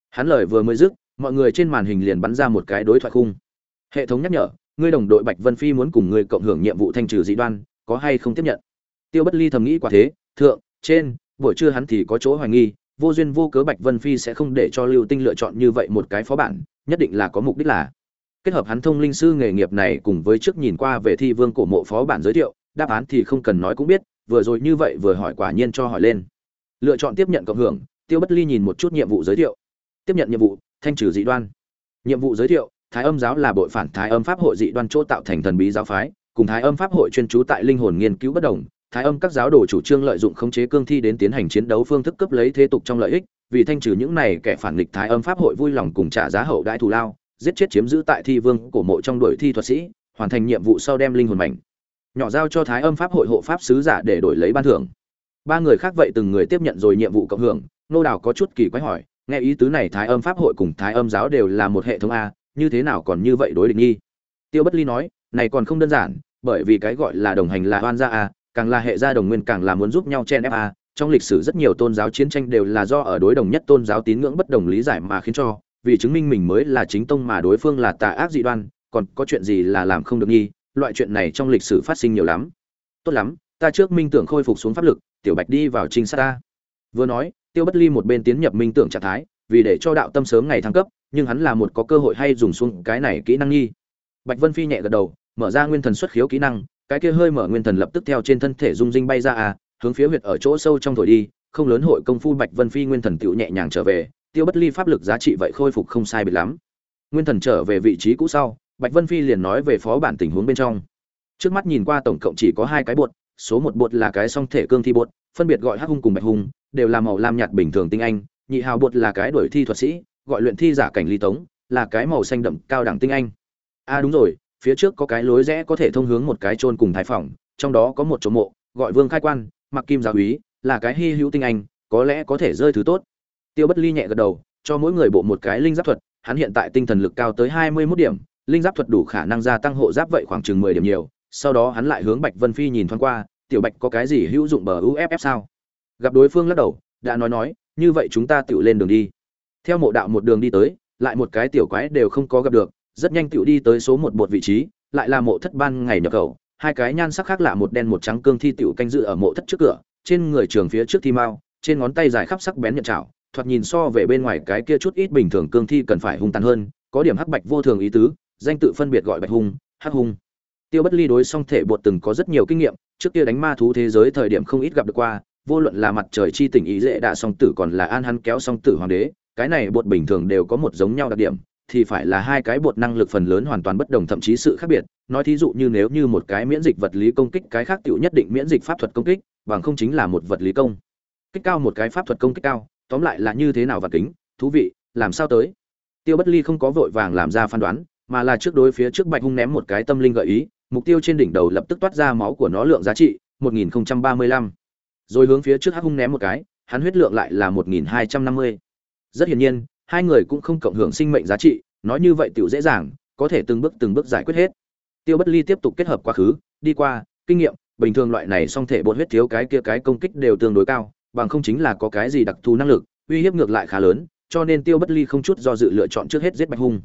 Hắn lời vừa mới dứt mọi người trên màn hình liền bắn ra một cái đối thoại khung. Hệ thống nhắc nhở, ngươi đồng đội bạch vân phi muốn cùng ngươi cộng hưởng nhiệm vụ thanh trừ dị đoan, có hay không tiếp nhận? Tiêu bất ly thầm nghĩ quả thế, thượng, trên, buổi trưa hắn thì có chỗ hoài nghi, vô duyên vô cớ bạch vân phi sẽ không để cho lưu tinh lựa chọn như vậy một cái phó bản, nhất định là có mục đích là. Kết hợp hắn thông linh sư nghề nghiệp này cùng với trước nhìn qua về thi vương cổ mộ phó bản giới thiệu, đáp án thì không cần nói cũng biết, vừa rồi như vậy vừa hỏi quả nhiên cho hỏi lên. Lựa chọn tiếp nhận cộng hưởng, tiêu bất ly nhìn một chút nhiệm vụ giới thiệu. Tiếp nhận nhiệm vụ thanh trừ dị đoan. Nhiệm vụ giới thiệu, thái âm giáo là bội phản thái âm pháp hội dị đoan chỗ tạo thành thần bí giáo phái, cùng thái âm pháp hội chuyên trú tại linh hồn nghiên cứu bất đồng. Thái âm các giáo đồ chủ trương lợi dụng khống chế cương thi đến tiến hành chiến đấu phương thức cấp lấy thế tục trong lợi ích, vì thanh trừ những này kẻ phản nghịch thái âm pháp hội vui lòng cùng trả giá hậu đãi thù lao, giết chết chiếm giữ tại thi vương cổ mộ trong đội thi thuật sĩ, hoàn thành nhiệm vụ sau đem linh hồn mảnh. Nhỏ giao cho thái âm pháp hội hộ pháp sứ giả để đổi lấy ban thưởng. Ba người khác vậy từng người tiếp nhận rồi nhiệm vụ cộng hưởng, nô đào có chút kỳ quái hỏi nghe ý tứ này thái âm pháp hội cùng thái âm giáo đều là một hệ thống a, như thế nào còn như vậy đối địch nghi? Tiêu bất ly nói, này còn không đơn giản, bởi vì cái gọi là đồng hành là oan gia a, càng là hệ gia đồng nguyên càng là muốn giúp nhau chen ép a, trong lịch sử rất nhiều tôn giáo chiến tranh đều là do ở đối đồng nhất tôn giáo tín ngưỡng bất đồng lý giải mà khiến cho, vì chứng minh mình mới là chính tông mà đối phương là tà ác dị đoan, còn có chuyện gì là làm không được nghi? Loại chuyện này trong lịch sử phát sinh nhiều lắm. Tốt lắm, ta trước minh tưởng khôi phục xuống pháp lực, tiểu bạch đi vào trinh sát ta. Vừa nói tiêu bất ly một bên tiến nhập minh tưởng trạng thái, vì để cho đạo tâm sớm ngày thăng cấp, nhưng hắn là một có cơ hội hay dùng xuống cái này kỹ năng nghi. Bạch vân phi nhẹ gật đầu, mở ra nguyên thần xuất khiếu kỹ năng, cái kia hơi mở nguyên thần lập tức theo trên thân thể dung dinh bay ra à hướng phía huyệt ở chỗ sâu trong thổi đi, không lớn hội công phu bạch vân phi nguyên thần tựu nhẹ nhàng trở về, tiêu bất ly pháp lực giá trị vậy khôi phục không sai biệt lắm. Nguyên thần trở về vị trí cũ sau, bạch vân phi liền nói về phó bản tình huống bên trong. Trước mắt nhìn qua tổng cộng chỉ có hai cái bột, số một bột là cái song thể cương thi bột phân biệt gọi hắc hung cùng bạch hung, đều là màu lam nhạt bình thường tinh anh, nhị hào bột là cái đuổi thi thuật sĩ, gọi luyện thi giả cảnh ly tống, là cái màu xanh đậm cao đẳng tinh anh. A à đúng rồi, phía trước có cái lối rẽ có thể thông hướng một cái chôn cùng thái phòng, trong đó có một chỗ mộ, gọi vương khai quan, mặc kim giáo úy, là cái hy hữu tinh anh, có lẽ có thể rơi thứ tốt. Tiêu bất ly nhẹ gật đầu, cho mỗi người bộ một cái linh giáp thuật, hắn hiện tại tinh thần lực cao tới hai mươi 21 điểm, linh giáp thuật đủ khả năng gia tăng hộ giáp vậy khoảng chừng mười điểm nhiều, sau đó hắn lại hướng bạch vân phi nhìn thoáng qua tiểu bạch có cái gì hữu dụng bờ uff sao? Gặp đối phương lắc đầu, đã nói nói, như vậy chúng ta tự lên đường đi. Theo mộ đạo một đường đi tới, lại một cái tiểu quái đều không có gặp được, rất nhanh tự đi tới số một bột vị trí, lại là mộ thất ban ngày nhập khẩu, hai cái nhan sắc khác lạ một đen một trắng cương thi tiểu canh dự ở mộ thất trước cửa, trên người trường phía trước thi mao, trên ngón tay dài khắp sắc bén nhận chảo, thoạt nhìn so về bên ngoài cái kia chút ít bình thường cương thi cần phải hung tàn hơn, có điểm hắc bạch vô thường ý tứ, danh tự phân biệt gọi bạch hung, hắc hung tiêu bất ly đối song thể bột từng có rất nhiều kinh nghiệm, trước kia đánh ma thú thế giới thời điểm không ít gặp được qua, vô luận là mặt trời chi tình ý dễ đạ song tử còn là an hắn kéo song tử hoàng đế, cái này bột bình thường đều có một giống nhau đặc điểm, thì phải là hai cái bột năng lực phần lớn hoàn toàn bất đồng thậm chí sự khác biệt. Nói thí dụ như nếu như một cái miễn dịch vật lý công kích cái khác tựu nhất định miễn dịch pháp thuật công kích, bằng không chính là một vật lý công. Kích cao một cái pháp thuật công kích cao, tóm lại là như thế nào và kính, thú vị, làm sao tới? Tiêu bất ly không có vội vàng làm ra phán đoán, mà là trước đối phía trước bạch hung ném một cái tâm linh gợi ý mục tiêu trên đỉnh đầu lập tức toát ra máu của nó lượng giá trị 1035. rồi hướng phía trước hắc hung ném một cái, hắn huyết lượng lại là 1250. rất hiển nhiên, hai người cũng không cộng hưởng sinh mệnh giá trị, nói như vậy tiểu dễ dàng, có thể từng bước từng bước giải quyết hết tiêu bất ly tiếp tục kết hợp quá khứ, đi qua, kinh nghiệm, bình thường loại này song thể bột huyết thiếu cái kia cái công kích đều tương đối cao, bằng không chính là có cái gì đặc thù năng lực, uy hiếp ngược lại khá lớn, cho nên tiêu bất ly không chút do dự lựa chọn trước hết giết bạch hung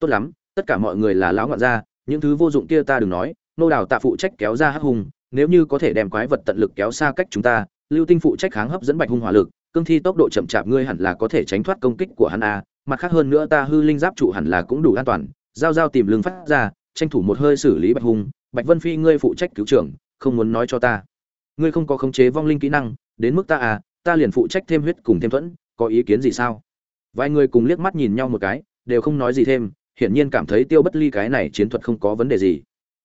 tốt lắm, tất cả mọi người là lão ngọn ra những thứ vô dụng kia ta đừng nói, nô đào tạ phụ trách kéo ra hắc hùng. nếu như có thể đem quái vật tận lực kéo xa cách chúng ta, lưu tinh phụ trách kháng hấp dẫn bạch hung hỏa lực, cương thi tốc độ chậm chạp ngươi hẳn là có thể tránh thoát công kích của hắn a, mặt khác hơn nữa ta hư linh giáp trụ hẳn là cũng đủ an toàn, giao giao tìm lưng phát ra, tranh thủ một hơi xử lý bạch hung, bạch vân phi ngươi phụ trách cứu trưởng, không muốn nói cho ta ngươi không có khống chế vong linh kỹ năng, đến mức ta à ta liền phụ trách thêm huyết cùng thêm thuẫn, có ý kiến gì sao vài người cùng liếc mắt nhìn nhau một cái, đều không nói gì thêm hiển nhiên cảm thấy tiêu bất ly cái này chiến thuật không có vấn đề gì.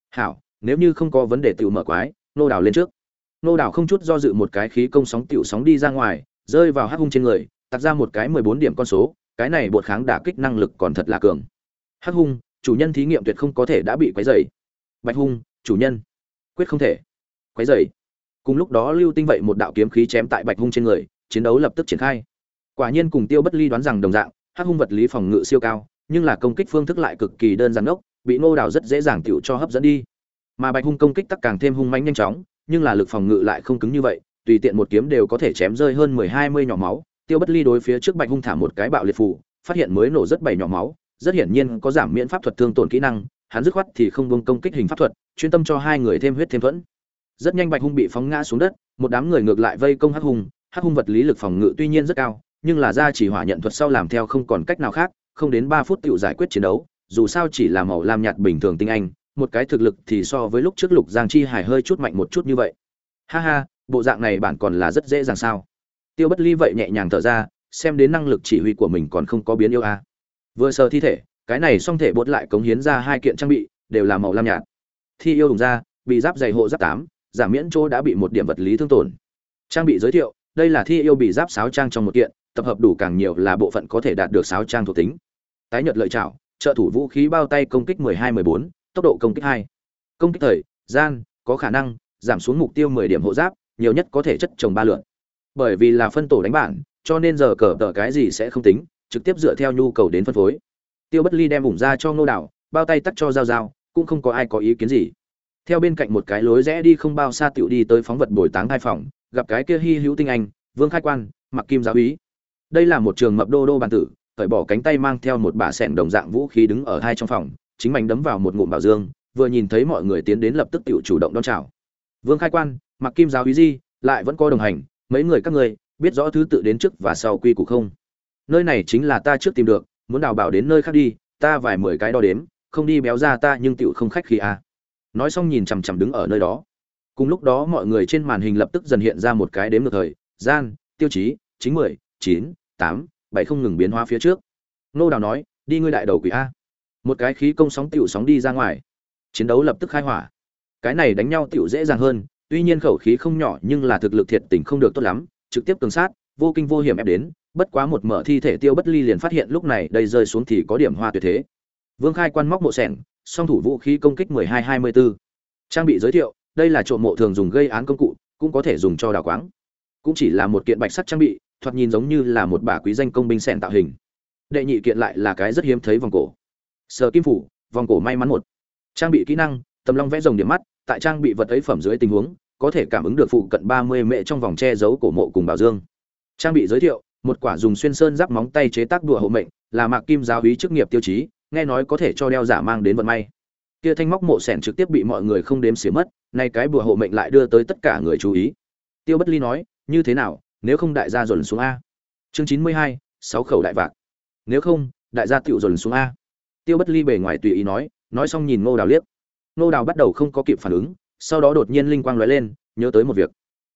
Hảo, nếu như không có vấn đề tự mở quái, nô đào lên trước. Nô đào không chút do dự một cái khí công sóng tiểu sóng đi ra ngoài, rơi vào hắc hung trên người tặc ra một cái mười bốn điểm con số, cái này bột kháng đả kích năng lực còn thật là cường. Hắc hung, chủ nhân thí nghiệm tuyệt không có thể đã bị quấy dày bạch hung, chủ nhân, quyết không thể quấy dày cùng lúc đó lưu tinh vậy một đạo kiếm khí chém tại bạch hung trên người, chiến đấu lập tức triển khai. Quả nhiên cùng tiêu bất ly đoán rằng đồng dạng, hắc hung vật lý phòng ngự siêu cao nhưng là công kích phương thức lại cực kỳ đơn giản ngốc, bị ngô đào rất dễ dàng tiểu cho hấp dẫn đi. Mà bạch hung công kích tắc càng thêm hung mãnh nhanh chóng nhưng là lực phòng ngự lại không cứng như vậy tùy tiện một kiếm đều có thể chém rơi hơn mười hai mươi nhỏ máu. Tiêu bất ly đối phía trước bạch hung thả một cái bạo liệt phù phát hiện mới nổ rất bảy nhỏ máu rất hiển nhiên có giảm miễn pháp thuật thương tổn kỹ năng hắn dứt khoát thì không buông công kích hình pháp thuật chuyên tâm cho hai người thêm huyết thêm thuẫn. Rất nhanh bạch hung bị phóng ngã xuống đất một đám người ngược lại vây công hắc hung. Hắc hung vật lý lực phòng ngự tuy nhiên rất cao nhưng là ra chỉ hỏa nhận thuật sau làm theo không còn cách nào khác không đến ba phút tự giải quyết chiến đấu, dù sao chỉ là màu lam nhạt bình thường tinh anh, một cái thực lực thì so với lúc trước lục giang chi hải hơi chút mạnh một chút như vậy. Ha ha, bộ dạng này bạn còn là rất dễ dàng sao? Tiêu bất ly vậy nhẹ nhàng thở ra, xem đến năng lực chỉ huy của mình còn không có biến yêu a à. vừa sờ thi thể, cái này xong thể bột lại cống hiến ra hai kiện trang bị, đều là màu lam nhạt. Thi yêu đùng ra, bị giáp dày hộ giáp tám giảm miễn chỗ đã bị một điểm vật lý thương tổn. Trang bị giới thiệu, đây là thi yêu bị giáp sáo trang trong một kiện, tập hợp đủ càng nhiều là bộ phận có thể đạt được sáo trang thuộc tính tái nhật lợi trảo trợ thủ vũ khí bao tay công kích 12-14, tốc độ công kích 2. công kích thời gian có khả năng giảm xuống mục tiêu 10 điểm hộ giáp nhiều nhất có thể chất trồng ba lượn bởi vì là phân tổ đánh bản cho nên giờ cờ tờ cái gì sẽ không tính trực tiếp dựa theo nhu cầu đến phân phối. Tiêu bất ly đem ủng ra cho ngô đảo bao tay tắt cho giao giao cũng không có ai có ý kiến gì. Theo bên cạnh một cái lối rẽ đi không bao xa tiểu đi tới phóng vật bồi táng hai phòng gặp cái kia hy hữu tinh anh vương khai quan mặc kim giáo úy. Đây là một trường mập đô đô bản tử cởi bỏ cánh tay mang theo một bả sẻng đồng dạng vũ khí đứng ở hai trong phòng, chính mảnh đấm vào một ngụm bảo dương, vừa nhìn thấy mọi người tiến đến lập tức tự chủ động đón chào. Vương khai quan mặc kim giáo ý di, lại vẫn có đồng hành, mấy người các ngươi, biết rõ thứ tự đến trước và sau quy củ không? Nơi này chính là ta trước tìm được, muốn đào bảo đến nơi khác đi, ta vài mười cái đo đếm, không đi béo ra ta nhưng tựu không khách khi à. nói xong nhìn chằm chằm đứng ở nơi đó. Cùng lúc đó mọi người trên màn hình lập tức dần hiện ra một cái đếm ngược thời, gian, tiêu chí chính mười, chín, tám bảy không ngừng biến hóa phía trước. Nô đào nói, đi ngươi đại đầu quỷ a. Một cái khí công sóng tiểu sóng đi ra ngoài. Chiến đấu lập tức khai hỏa. Cái này đánh nhau tiểu dễ dàng hơn, tuy nhiên khẩu khí không nhỏ nhưng là thực lực thiệt tình không được tốt lắm, trực tiếp cường sát, vô kinh vô hiểm ép đến, bất quá một mở thi thể tiêu bất ly liền phát hiện lúc này đây rơi xuống thì có điểm hoa tuyệt thế. Vương khai quan móc mộ sẻng, song thủ vũ khí công kích 12-24. trang bị giới thiệu, đây là trộm mộ thường dùng gây án công cụ, cũng có thể dùng cho đào quáng. Cũng chỉ là một kiện bạch sắt trang bị thoạt nhìn giống như là một bả quý danh công binh sẹn tạo hình. Đệ nhị kiện lại là cái rất hiếm thấy vòng cổ. Sờ kim phủ, vòng cổ may mắn một. Trang bị kỹ năng, tầm long vẽ rồng điểm mắt, tại trang bị vật ấy phẩm dưới tình huống, có thể cảm ứng được phụ cận 30 mệ trong vòng che giấu cổ mộ cùng bảo dương. Trang bị giới thiệu, một quả dùng xuyên sơn giáp móng tay chế tác đùa hộ mệnh, là mạc kim giáo hí chức nghiệp tiêu chí, nghe nói có thể cho đeo giả mang đến vận may. Kia thanh móc mộ sẻn trực tiếp bị mọi người không đếm xỉa mất, nay cái bùa hộ mệnh lại đưa tới tất cả người chú ý. Tiêu bất ly nói, như thế nào nếu không đại gia dồn xuống a. Chương chín mươi hai, sáu khẩu đại vạc. Nếu không, đại gia tựu dồn xuống a. Tiêu bất ly bề ngoài tùy ý nói nói xong nhìn ngô đào liếc. Ngô đào bắt đầu không có kịp phản ứng, sau đó đột nhiên linh quang lóe lên, nhớ tới một việc.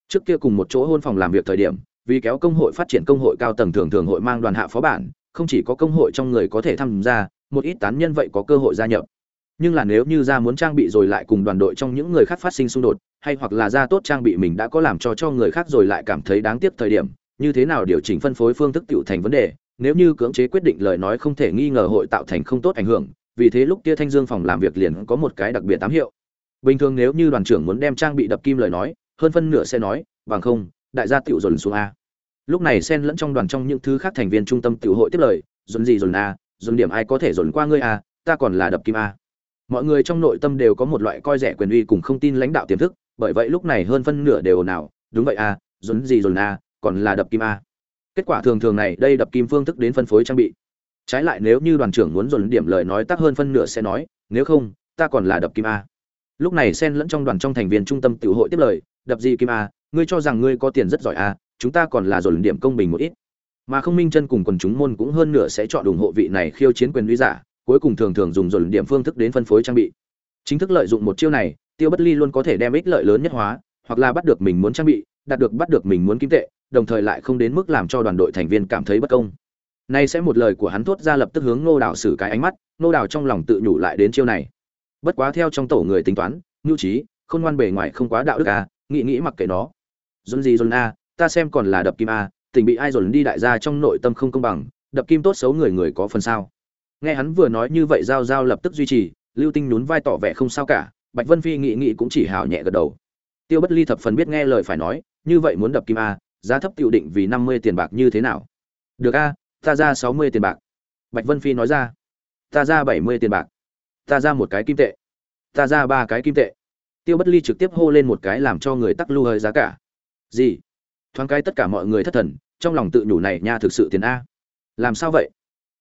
Trước kia cùng một chỗ hôn phòng làm việc thời điểm, vì kéo công hội phát triển công hội cao tầng thường thường hội mang đoàn hạ phó bản, không chỉ có công hội trong người có thể tham gia, một ít tán nhân vậy có cơ hội gia nhập. Nhưng là nếu như ra muốn trang bị rồi lại cùng đoàn đội trong những người khác phát sinh xung đột hay hoặc là ra tốt trang bị mình đã có làm cho cho người khác rồi lại cảm thấy đáng tiếc thời điểm, như thế nào điều chỉnh phân phối phương thức tiểu thành vấn đề, nếu như cưỡng chế quyết định lời nói không thể nghi ngờ hội tạo thành không tốt ảnh hưởng, vì thế lúc kia thanh dương phòng làm việc liền có một cái đặc biệt tám hiệu. Bình thường nếu như đoàn trưởng muốn đem trang bị đập kim lời nói, hơn phân nửa sẽ nói, bằng không, đại gia tiểu dồn xuống a. Lúc này xen lẫn trong đoàn trong những thứ khác thành viên trung tâm tiểu hội tiếp lời, dồn gì dồn a, dồn điểm ai có thể dồn qua ngươi a, ta còn là đập kim a. Mọi người trong nội tâm đều có một loại coi rẻ quyền uy cùng không tin lãnh đạo tiềm thức bởi vậy lúc này hơn phân nửa đều nào đúng vậy a, dồn gì dồn a, còn là đập kim a. Kết quả thường thường này, đây đập kim phương thức đến phân phối trang bị. Trái lại nếu như đoàn trưởng muốn dồn điểm lời nói tắc hơn phân nửa sẽ nói, nếu không, ta còn là đập kim a. Lúc này xen lẫn trong đoàn trong thành viên trung tâm tiểu hội tiếp lời, đập gì kim a, ngươi cho rằng ngươi có tiền rất giỏi a, chúng ta còn là dồn điểm công bình một ít. Mà không minh chân cùng quần chúng môn cũng hơn nửa sẽ chọn ủng hộ vị này khiêu chiến quyền uy giả, cuối cùng thường thường dùng dồn điểm phương thức đến phân phối trang bị. Chính thức lợi dụng một chiêu này tiêu bất ly luôn có thể đem ích lợi lớn nhất hóa, hoặc là bắt được mình muốn trang bị, đạt được bắt được mình muốn kim tệ, đồng thời lại không đến mức làm cho đoàn đội thành viên cảm thấy bất công. Nay sẽ một lời của hắn thốt ra lập tức hướng Ngô đào xử cái ánh mắt, Ngô đào trong lòng tự nhủ lại đến chiêu này. Bất quá theo trong tổ người tính toán nhu trí không ngoan bề ngoài không quá đạo đức à nghĩ nghĩ mặc kệ nó. Dồn gì dồn a, ta xem còn là đập kim a, tình bị ai dồn đi đại gia trong nội tâm không công bằng, đập kim tốt xấu người người có phần sao. Nghe hắn vừa nói như vậy giao giao lập tức duy trì, lưu tinh nhún vai tỏ vẻ không sao cả bạch vân phi nghĩ nghĩ cũng chỉ hào nhẹ gật đầu. Tiêu bất ly thập phần biết nghe lời phải nói, như vậy muốn đập kim a, giá thấp tiêu định vì năm mươi tiền bạc như thế nào? Được a, ta ra sáu mươi tiền bạc. Bạch vân phi nói ra, ta ra bảy mươi tiền bạc. Ta ra một cái kim tệ. Ta ra ba cái kim tệ. Tiêu bất ly trực tiếp hô lên một cái làm cho người tắc lu hơi giá cả. Gì? Thoáng cái tất cả mọi người thất thần, trong lòng tự nhủ này nha thực sự tiền a. Làm sao vậy?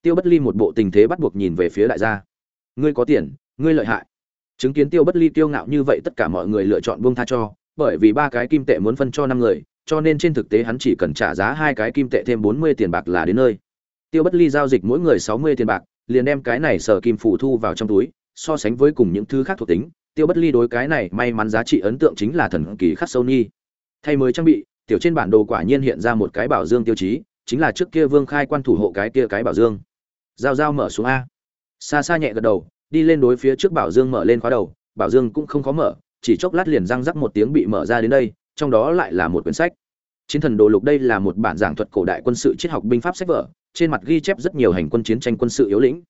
Tiêu bất ly một bộ tình thế bắt buộc nhìn về phía đại gia. Ngươi có tiền, ngươi lợi hại chứng kiến tiêu bất ly tiêu ngạo như vậy tất cả mọi người lựa chọn buông tha cho, bởi vì ba cái kim tệ muốn phân cho năm người, cho nên trên thực tế hắn chỉ cần trả giá hai cái kim tệ thêm bốn mươi tiền bạc là đến nơi. Tiêu bất ly giao dịch mỗi người sáu mươi tiền bạc, liền đem cái này sở kim phủ thu vào trong túi, so sánh với cùng những thứ khác thuộc tính, tiêu bất ly đối cái này may mắn giá trị ấn tượng chính là thần kỳ khắc sâu nhi thay mới trang bị, tiểu trên bản đồ quả nhiên hiện ra một cái bảo dương tiêu chí, chính là trước kia vương khai quan thủ hộ cái kia cái bảo dương. Giao giao mở xuống a. Xa xa nhẹ gật đầu đi lên đối phía trước bảo dương mở lên khóa đầu, bảo dương cũng không khó mở, chỉ chốc lát liền răng rắc một tiếng bị mở ra đến đây, trong đó lại là một quyển sách. Chiến thần đồ lục đây là một bản giảng thuật cổ đại quân sự triết học binh pháp sách vở, trên mặt ghi chép rất nhiều hành quân chiến tranh quân sự yếu lĩnh.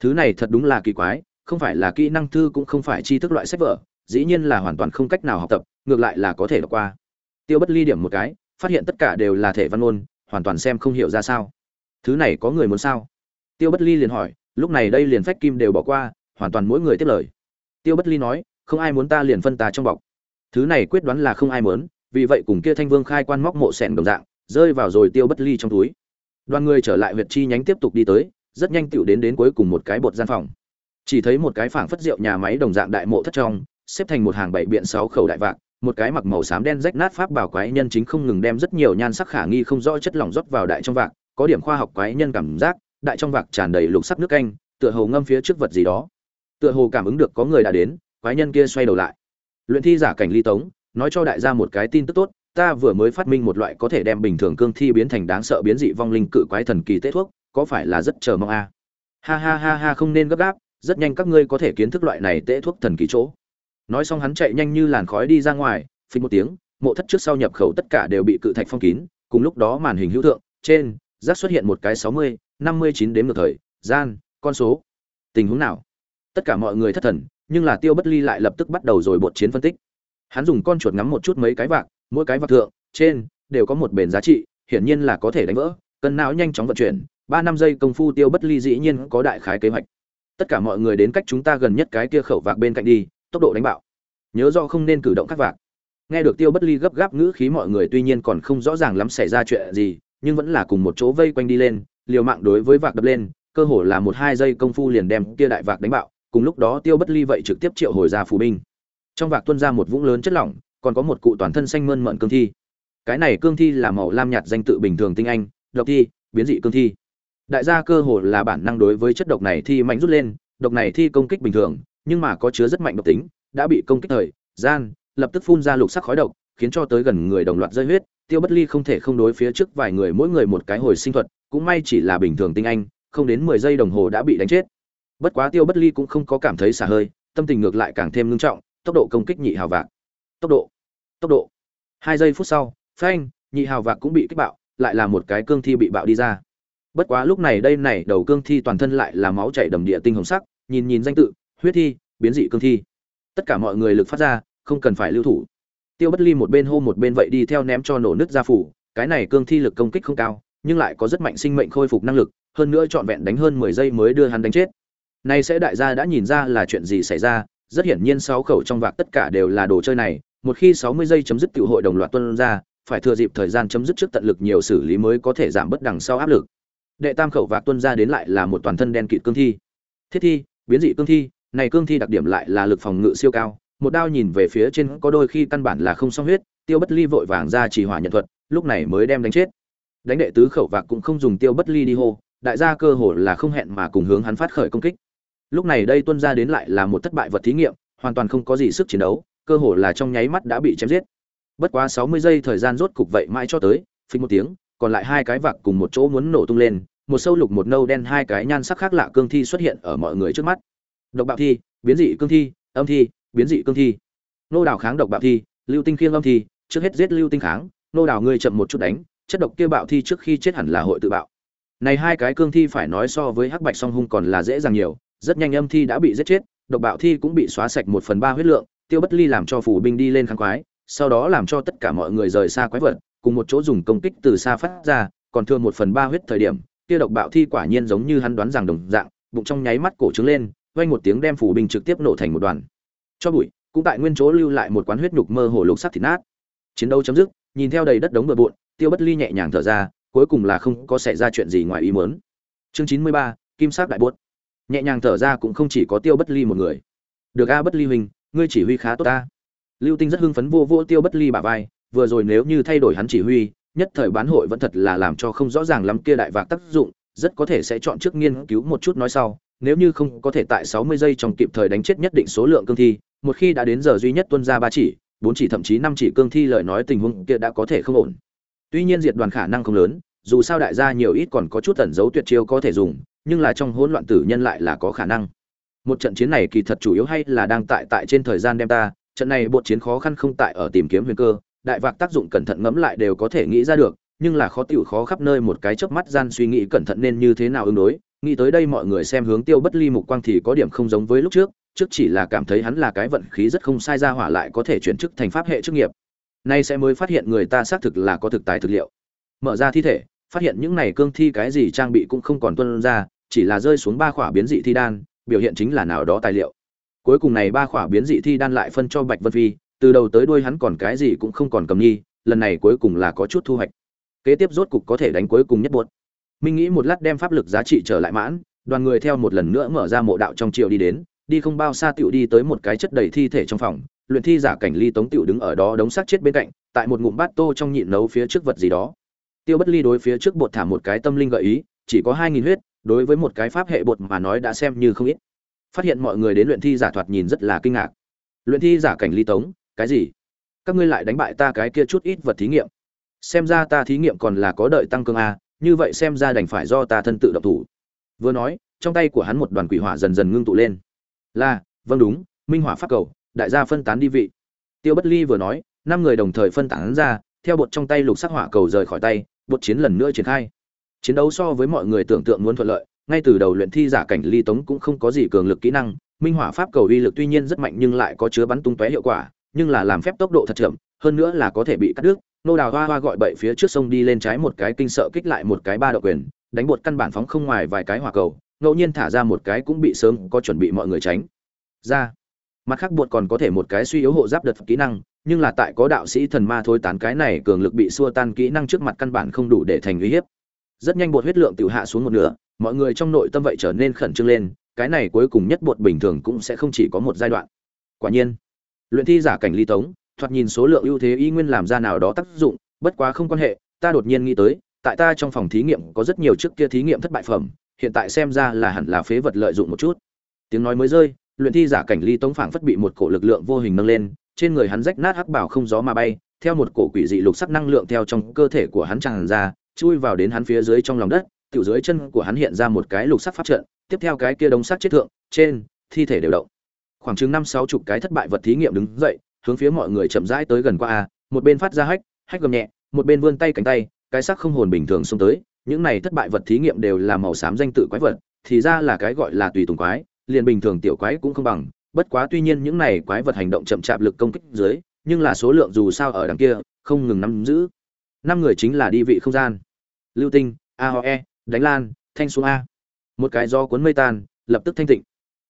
Thứ này thật đúng là kỳ quái, không phải là kỹ năng thư cũng không phải tri thức loại sách vở, dĩ nhiên là hoàn toàn không cách nào học tập, ngược lại là có thể đọc qua. Tiêu bất ly điểm một cái, phát hiện tất cả đều là thể văn ôn hoàn toàn xem không hiểu ra sao. Thứ này có người muốn sao? Tiêu bất ly liền hỏi, lúc này đây liền phách kim đều bỏ qua hoàn toàn mỗi người tiếp lời. Tiêu bất ly nói, không ai muốn ta liền phân ta trong bọc. Thứ này quyết đoán là không ai muốn, vì vậy cùng kia thanh vương khai quan móc mộ sẻn đồng dạng, rơi vào rồi tiêu bất ly trong túi. Đoàn người trở lại huyệt chi nhánh tiếp tục đi tới, rất nhanh tựu đến đến cuối cùng một cái bột gian phòng. Chỉ thấy một cái phảng phất rượu nhà máy đồng dạng đại mộ thất trong, xếp thành một hàng bảy biện sáu khẩu đại vạc, một cái mặc màu xám đen rách nát pháp bảo quái nhân chính không ngừng đem rất nhiều nhan sắc khả nghi không rõ chất lỏng rót vào đại trong vạc, có điểm khoa học quái nhân cảm giác, đại trong vạc tràn đầy lục sắc nước canh, tựa hồ ngâm phía trước vật gì đó tựa hồ cảm ứng được có người đã đến, quái nhân kia xoay đầu lại. Luyện thi giả cảnh ly tống, nói cho đại gia một cái tin tức tốt, ta vừa mới phát minh một loại có thể đem bình thường cương thi biến thành đáng sợ biến dị vong linh cự quái thần kỳ tế thuốc, có phải là rất chờ mong a? À? ha ha ha ha, không nên gấp gáp, rất nhanh các ngươi có thể kiến thức loại này tế thuốc thần kỳ chỗ. Nói xong hắn chạy nhanh như làn khói đi ra ngoài, phình một tiếng, mộ thất trước sau nhập khẩu tất cả đều bị cự thạch phong kín, cùng lúc đó màn hình hữu thượng, trên, rác xuất hiện một cái sáu mươi, năm mươi chín đếm ngược thời, gian, con số. Tình huống nào? Tất cả mọi người thất thần, nhưng là tiêu bất ly lại lập tức bắt đầu rồi bột chiến phân tích. Hắn dùng con chuột ngắm một chút mấy cái vạc, mỗi cái vạc thượng, trên, đều có một bền giá trị, hiển nhiên là có thể đánh vỡ, cân não nhanh chóng vận chuyển, ba năm giây công phu tiêu bất ly dĩ nhiên có đại khái kế hoạch. Tất cả mọi người đến cách chúng ta gần nhất cái kia khẩu vạc bên cạnh đi, tốc độ đánh bạo. Nhớ do không nên cử động các vạc. Nghe được tiêu bất ly gấp gáp ngữ khí mọi người tuy nhiên còn không rõ ràng lắm xảy ra chuyện gì, nhưng vẫn là cùng một chỗ vây quanh đi lên, liều mạng đối với vạc đập lên, cơ hồ là một hai giây công phu liền đem kia đại vạc đánh bạo cùng lúc đó tiêu bất ly vậy trực tiếp triệu hồi ra phù binh. Trong vạc tuôn ra một vũng lớn chất lỏng, còn có một cụ toàn thân xanh mơn mận cương thi. Cái này cương thi là màu lam nhạt danh tự bình thường tinh anh, độc thi, biến dị cương thi. Đại gia cơ hồ là bản năng đối với chất độc này thi mạnh rút lên, độc này thi công kích bình thường, nhưng mà có chứa rất mạnh độc tính, đã bị công kích thời, gian, lập tức phun ra lục sắc khói độc, khiến cho tới gần người đồng loạt rơi huyết. Tiêu bất ly không thể không đối phía trước vài người mỗi người một cái hồi sinh thuật, cũng may chỉ là bình thường tinh anh, không đến mười giây đồng hồ đã bị đánh chết bất quá tiêu bất ly cũng không có cảm thấy xả hơi, tâm tình ngược lại càng thêm ngưng trọng, tốc độ công kích nhị hào vạc. Tốc độ tốc độ. Hai giây phút sau, phanh, nhị hào vạc cũng bị kích bạo, lại là một cái cương thi bị bạo đi ra. Bất quá lúc này đây này đầu cương thi toàn thân lại là máu chảy đầm địa tinh hồng sắc, nhìn nhìn danh tự, huyết thi, biến dị cương thi. Tất cả mọi người lực phát ra, không cần phải lưu thủ. Tiêu bất ly một bên hô một bên vậy đi theo ném cho nổ nứt ra phủ, cái này cương thi lực công kích không cao, nhưng lại có rất mạnh sinh mệnh khôi phục năng lực, hơn nữa trọn vẹn đánh hơn mười giây mới đưa hắn đánh chết nay sẽ đại gia đã nhìn ra là chuyện gì xảy ra, rất hiển nhiên sáu khẩu trong vạc tất cả đều là đồ chơi này, một khi sáu mươi giây chấm dứt tiểu hội đồng loạt tuân ra, phải thừa dịp thời gian chấm dứt trước tận lực nhiều xử lý mới có thể giảm bớt đằng sau áp lực. Đệ tam khẩu vạc tuân ra đến lại là một toàn thân đen kịt cương thi. Thiết thi, biến dị cương thi, này cương thi đặc điểm lại là lực phòng ngự siêu cao, một đao nhìn về phía trên có đôi khi căn bản là không xong huyết, tiêu bất ly vội vàng ra chỉ hỏa nhận thuật, lúc này mới đem đánh chết. Đánh đệ tứ khẩu vạc cũng không dùng tiêu bất ly đi hô, đại gia cơ hồ là không hẹn mà cùng hướng hắn phát khởi công kích lúc này đây tuân ra đến lại là một thất bại vật thí nghiệm, hoàn toàn không có gì sức chiến đấu, cơ hồ là trong nháy mắt đã bị chém giết. Bất quá sáu mươi giây thời gian rốt cục vậy mãi cho tới, phình một tiếng, còn lại hai cái vạc cùng một chỗ muốn nổ tung lên, một sâu lục một nâu đen hai cái nhan sắc khác lạ cương thi xuất hiện ở mọi người trước mắt. Độc bạo thi, biến dị cương thi, âm thi, biến dị cương thi. Nô đào kháng độc bạo thi, lưu tinh khiêng âm thi, trước hết giết lưu tinh kháng, nô đào ngươi chậm một chút đánh, chất độc kia bạo thi trước khi chết hẳn là hội tự bạo. Này hai cái cương thi phải nói so với hắc bạch song hung còn là dễ dàng nhiều rất nhanh âm thi đã bị giết chết, độc bạo thi cũng bị xóa sạch một phần ba huyết lượng, tiêu bất ly làm cho phủ binh đi lên kháng quái sau đó làm cho tất cả mọi người rời xa quái vật, cùng một chỗ dùng công kích từ xa phát ra, còn thương một phần ba huyết thời điểm, kia độc bạo thi quả nhiên giống như hắn đoán rằng đồng dạng, bụng trong nháy mắt cổ trứng lên, vang một tiếng đem phủ binh trực tiếp nổ thành một đoàn. Cho bụi, cũng tại nguyên chỗ lưu lại một quán huyết nhục mơ hồ lục sắc thịt nát. Chiến đấu chấm dứt, nhìn theo đầy đất đống bừa bộn, tiêu bất ly nhẹ nhàng thở ra, cuối cùng là không có xảy ra chuyện gì ngoài ý muốn. Chương chín mươi ba, kim sắc đại buốt nhẹ nhàng thở ra cũng không chỉ có tiêu bất ly một người. Được a, bất ly huynh, ngươi chỉ huy khá tốt ta. Lưu tinh rất hưng phấn vô vô tiêu bất ly bả vai, vừa rồi nếu như thay đổi hắn chỉ huy, nhất thời bán hội vẫn thật là làm cho không rõ ràng lắm kia đại vạc tác dụng, rất có thể sẽ chọn trước nghiên cứu một chút nói sau. Nếu như không có thể tại 60 giây trong kịp thời đánh chết nhất định số lượng cương thi, một khi đã đến giờ duy nhất tuân ra ba chỉ, bốn chỉ thậm chí năm chỉ cương thi lời nói tình huống kia đã có thể không ổn. Tuy nhiên diệt đoàn khả năng không lớn, dù sao đại gia nhiều ít còn có chút tẩn dấu tuyệt chiêu có thể dùng nhưng là trong hỗn loạn tử nhân lại là có khả năng. Một trận chiến này kỳ thật chủ yếu hay là đang tại tại trên thời gian đem ta, trận này bột chiến khó khăn không tại ở tìm kiếm huyền cơ, đại vạc tác dụng cẩn thận ngẫm lại đều có thể nghĩ ra được, nhưng là khó tiểu khó khắp nơi một cái chớp mắt gian suy nghĩ cẩn thận nên như thế nào ứng đối, nghĩ tới đây mọi người xem hướng tiêu bất ly mục quang thì có điểm không giống với lúc trước trước chỉ là cảm thấy hắn là cái vận khí rất không sai ra hỏa lại có thể chuyển chức thành pháp hệ chức nghiệp. Nay sẽ mới phát hiện người ta xác thực là có thực tài thực liệu. Mở ra thi thể, phát hiện những này cương thi cái gì trang bị cũng không còn tuân ra chỉ là rơi xuống ba khỏa biến dị thi đan, biểu hiện chính là nào đó tài liệu. Cuối cùng này ba khỏa biến dị thi đan lại phân cho bạch vân phi, từ đầu tới đuôi hắn còn cái gì cũng không còn cầm nghi. lần này cuối cùng là có chút thu hoạch. Kế tiếp rốt cục có thể đánh cuối cùng nhất buốt minh nghĩ một lát đem pháp lực giá trị trở lại mãn, đoàn người theo một lần nữa mở ra mộ đạo trong triều đi đến, đi không bao xa tiểu đi tới một cái chất đầy thi thể trong phòng, luyện thi giả cảnh ly tống tiểu đứng ở đó đống xác chết bên cạnh, tại một ngụm bát tô trong nhịn nấu phía trước vật gì đó. Tiêu bất ly đối phía trước bột thả một cái tâm linh gợi ý, chỉ có hai nghìn huyết đối với một cái pháp hệ bột mà nói đã xem như không ít. Phát hiện mọi người đến luyện thi giả thoạt nhìn rất là kinh ngạc. Luyện thi giả cảnh ly tống, cái gì? Các ngươi lại đánh bại ta cái kia chút ít vật thí nghiệm. Xem ra ta thí nghiệm còn là có đợi tăng cường a như vậy xem ra đành phải do ta thân tự động thủ. Vừa nói, trong tay của hắn một đoàn quỷ hỏa dần dần ngưng tụ lên. Là vâng đúng, minh hỏa pháp cầu, đại gia phân tán đi vị. Tiêu bất ly vừa nói, năm người đồng thời phân tán ra, theo bột trong tay lục sắc hỏa cầu rời khỏi tay, bột chiến lần nữa triển khai chiến đấu so với mọi người tưởng tượng muốn thuận lợi, ngay từ đầu luyện thi giả cảnh ly tống cũng không có gì cường lực kỹ năng, minh hỏa pháp cầu uy lực tuy nhiên rất mạnh nhưng lại có chứa bắn tung tóe hiệu quả, nhưng là làm phép tốc độ thật chậm, hơn nữa là có thể bị cắt đứt. Nô đào hoa hoa gọi bậy phía trước sông đi lên trái một cái kinh sợ kích lại một cái ba độc quyền, đánh bột căn bản phóng không ngoài vài cái hỏa cầu, ngẫu nhiên thả ra một cái cũng bị sớm có chuẩn bị mọi người tránh. Ra. Mặt khác bột còn có thể một cái suy yếu hộ giáp đợt kỹ năng, nhưng là tại có đạo sĩ thần ma thôi tán cái này cường lực bị xua tan kỹ năng trước mặt căn bản không đủ để thành uy hiếp rất nhanh bột huyết lượng tự hạ xuống một nửa, mọi người trong nội tâm vậy trở nên khẩn trương lên, cái này cuối cùng nhất bột bình thường cũng sẽ không chỉ có một giai đoạn. Quả nhiên, luyện thi giả cảnh ly tống, thoạt nhìn số lượng ưu thế y nguyên làm ra nào đó tác dụng, bất quá không quan hệ, ta đột nhiên nghĩ tới, tại ta trong phòng thí nghiệm có rất nhiều trước kia thí nghiệm thất bại phẩm, hiện tại xem ra là hẳn là phế vật lợi dụng một chút. Tiếng nói mới rơi, luyện thi giả cảnh ly tống phảng phất bị một cổ lực lượng vô hình nâng lên, trên người hắn rách nát hắc bảo không gió mà bay, theo một cổ quỷ dị lục sắc năng lượng theo trong cơ thể của hắn tràn ra chui vào đến hắn phía dưới trong lòng đất, tiểu dưới chân của hắn hiện ra một cái lục sắc pháp trận, tiếp theo cái kia đống xác chết thượng, trên, thi thể đều động. Khoảng chừng năm sáu chục cái thất bại vật thí nghiệm đứng dậy, hướng phía mọi người chậm rãi tới gần qua a, một bên phát ra hách hách gầm nhẹ, một bên vươn tay cánh tay, cái xác không hồn bình thường xung tới, những này thất bại vật thí nghiệm đều là màu xám danh tự quái vật, thì ra là cái gọi là tùy tùng quái, liền bình thường tiểu quái cũng không bằng, bất quá tuy nhiên những này quái vật hành động chậm chạp lực công kích dưới, nhưng là số lượng dù sao ở đằng kia, không ngừng nắm giữ. Năm người chính là đi vị không gian lưu tinh, a ho e đánh lan, thanh xuống a. Một cái do cuốn mây tan, lập tức thanh tịnh.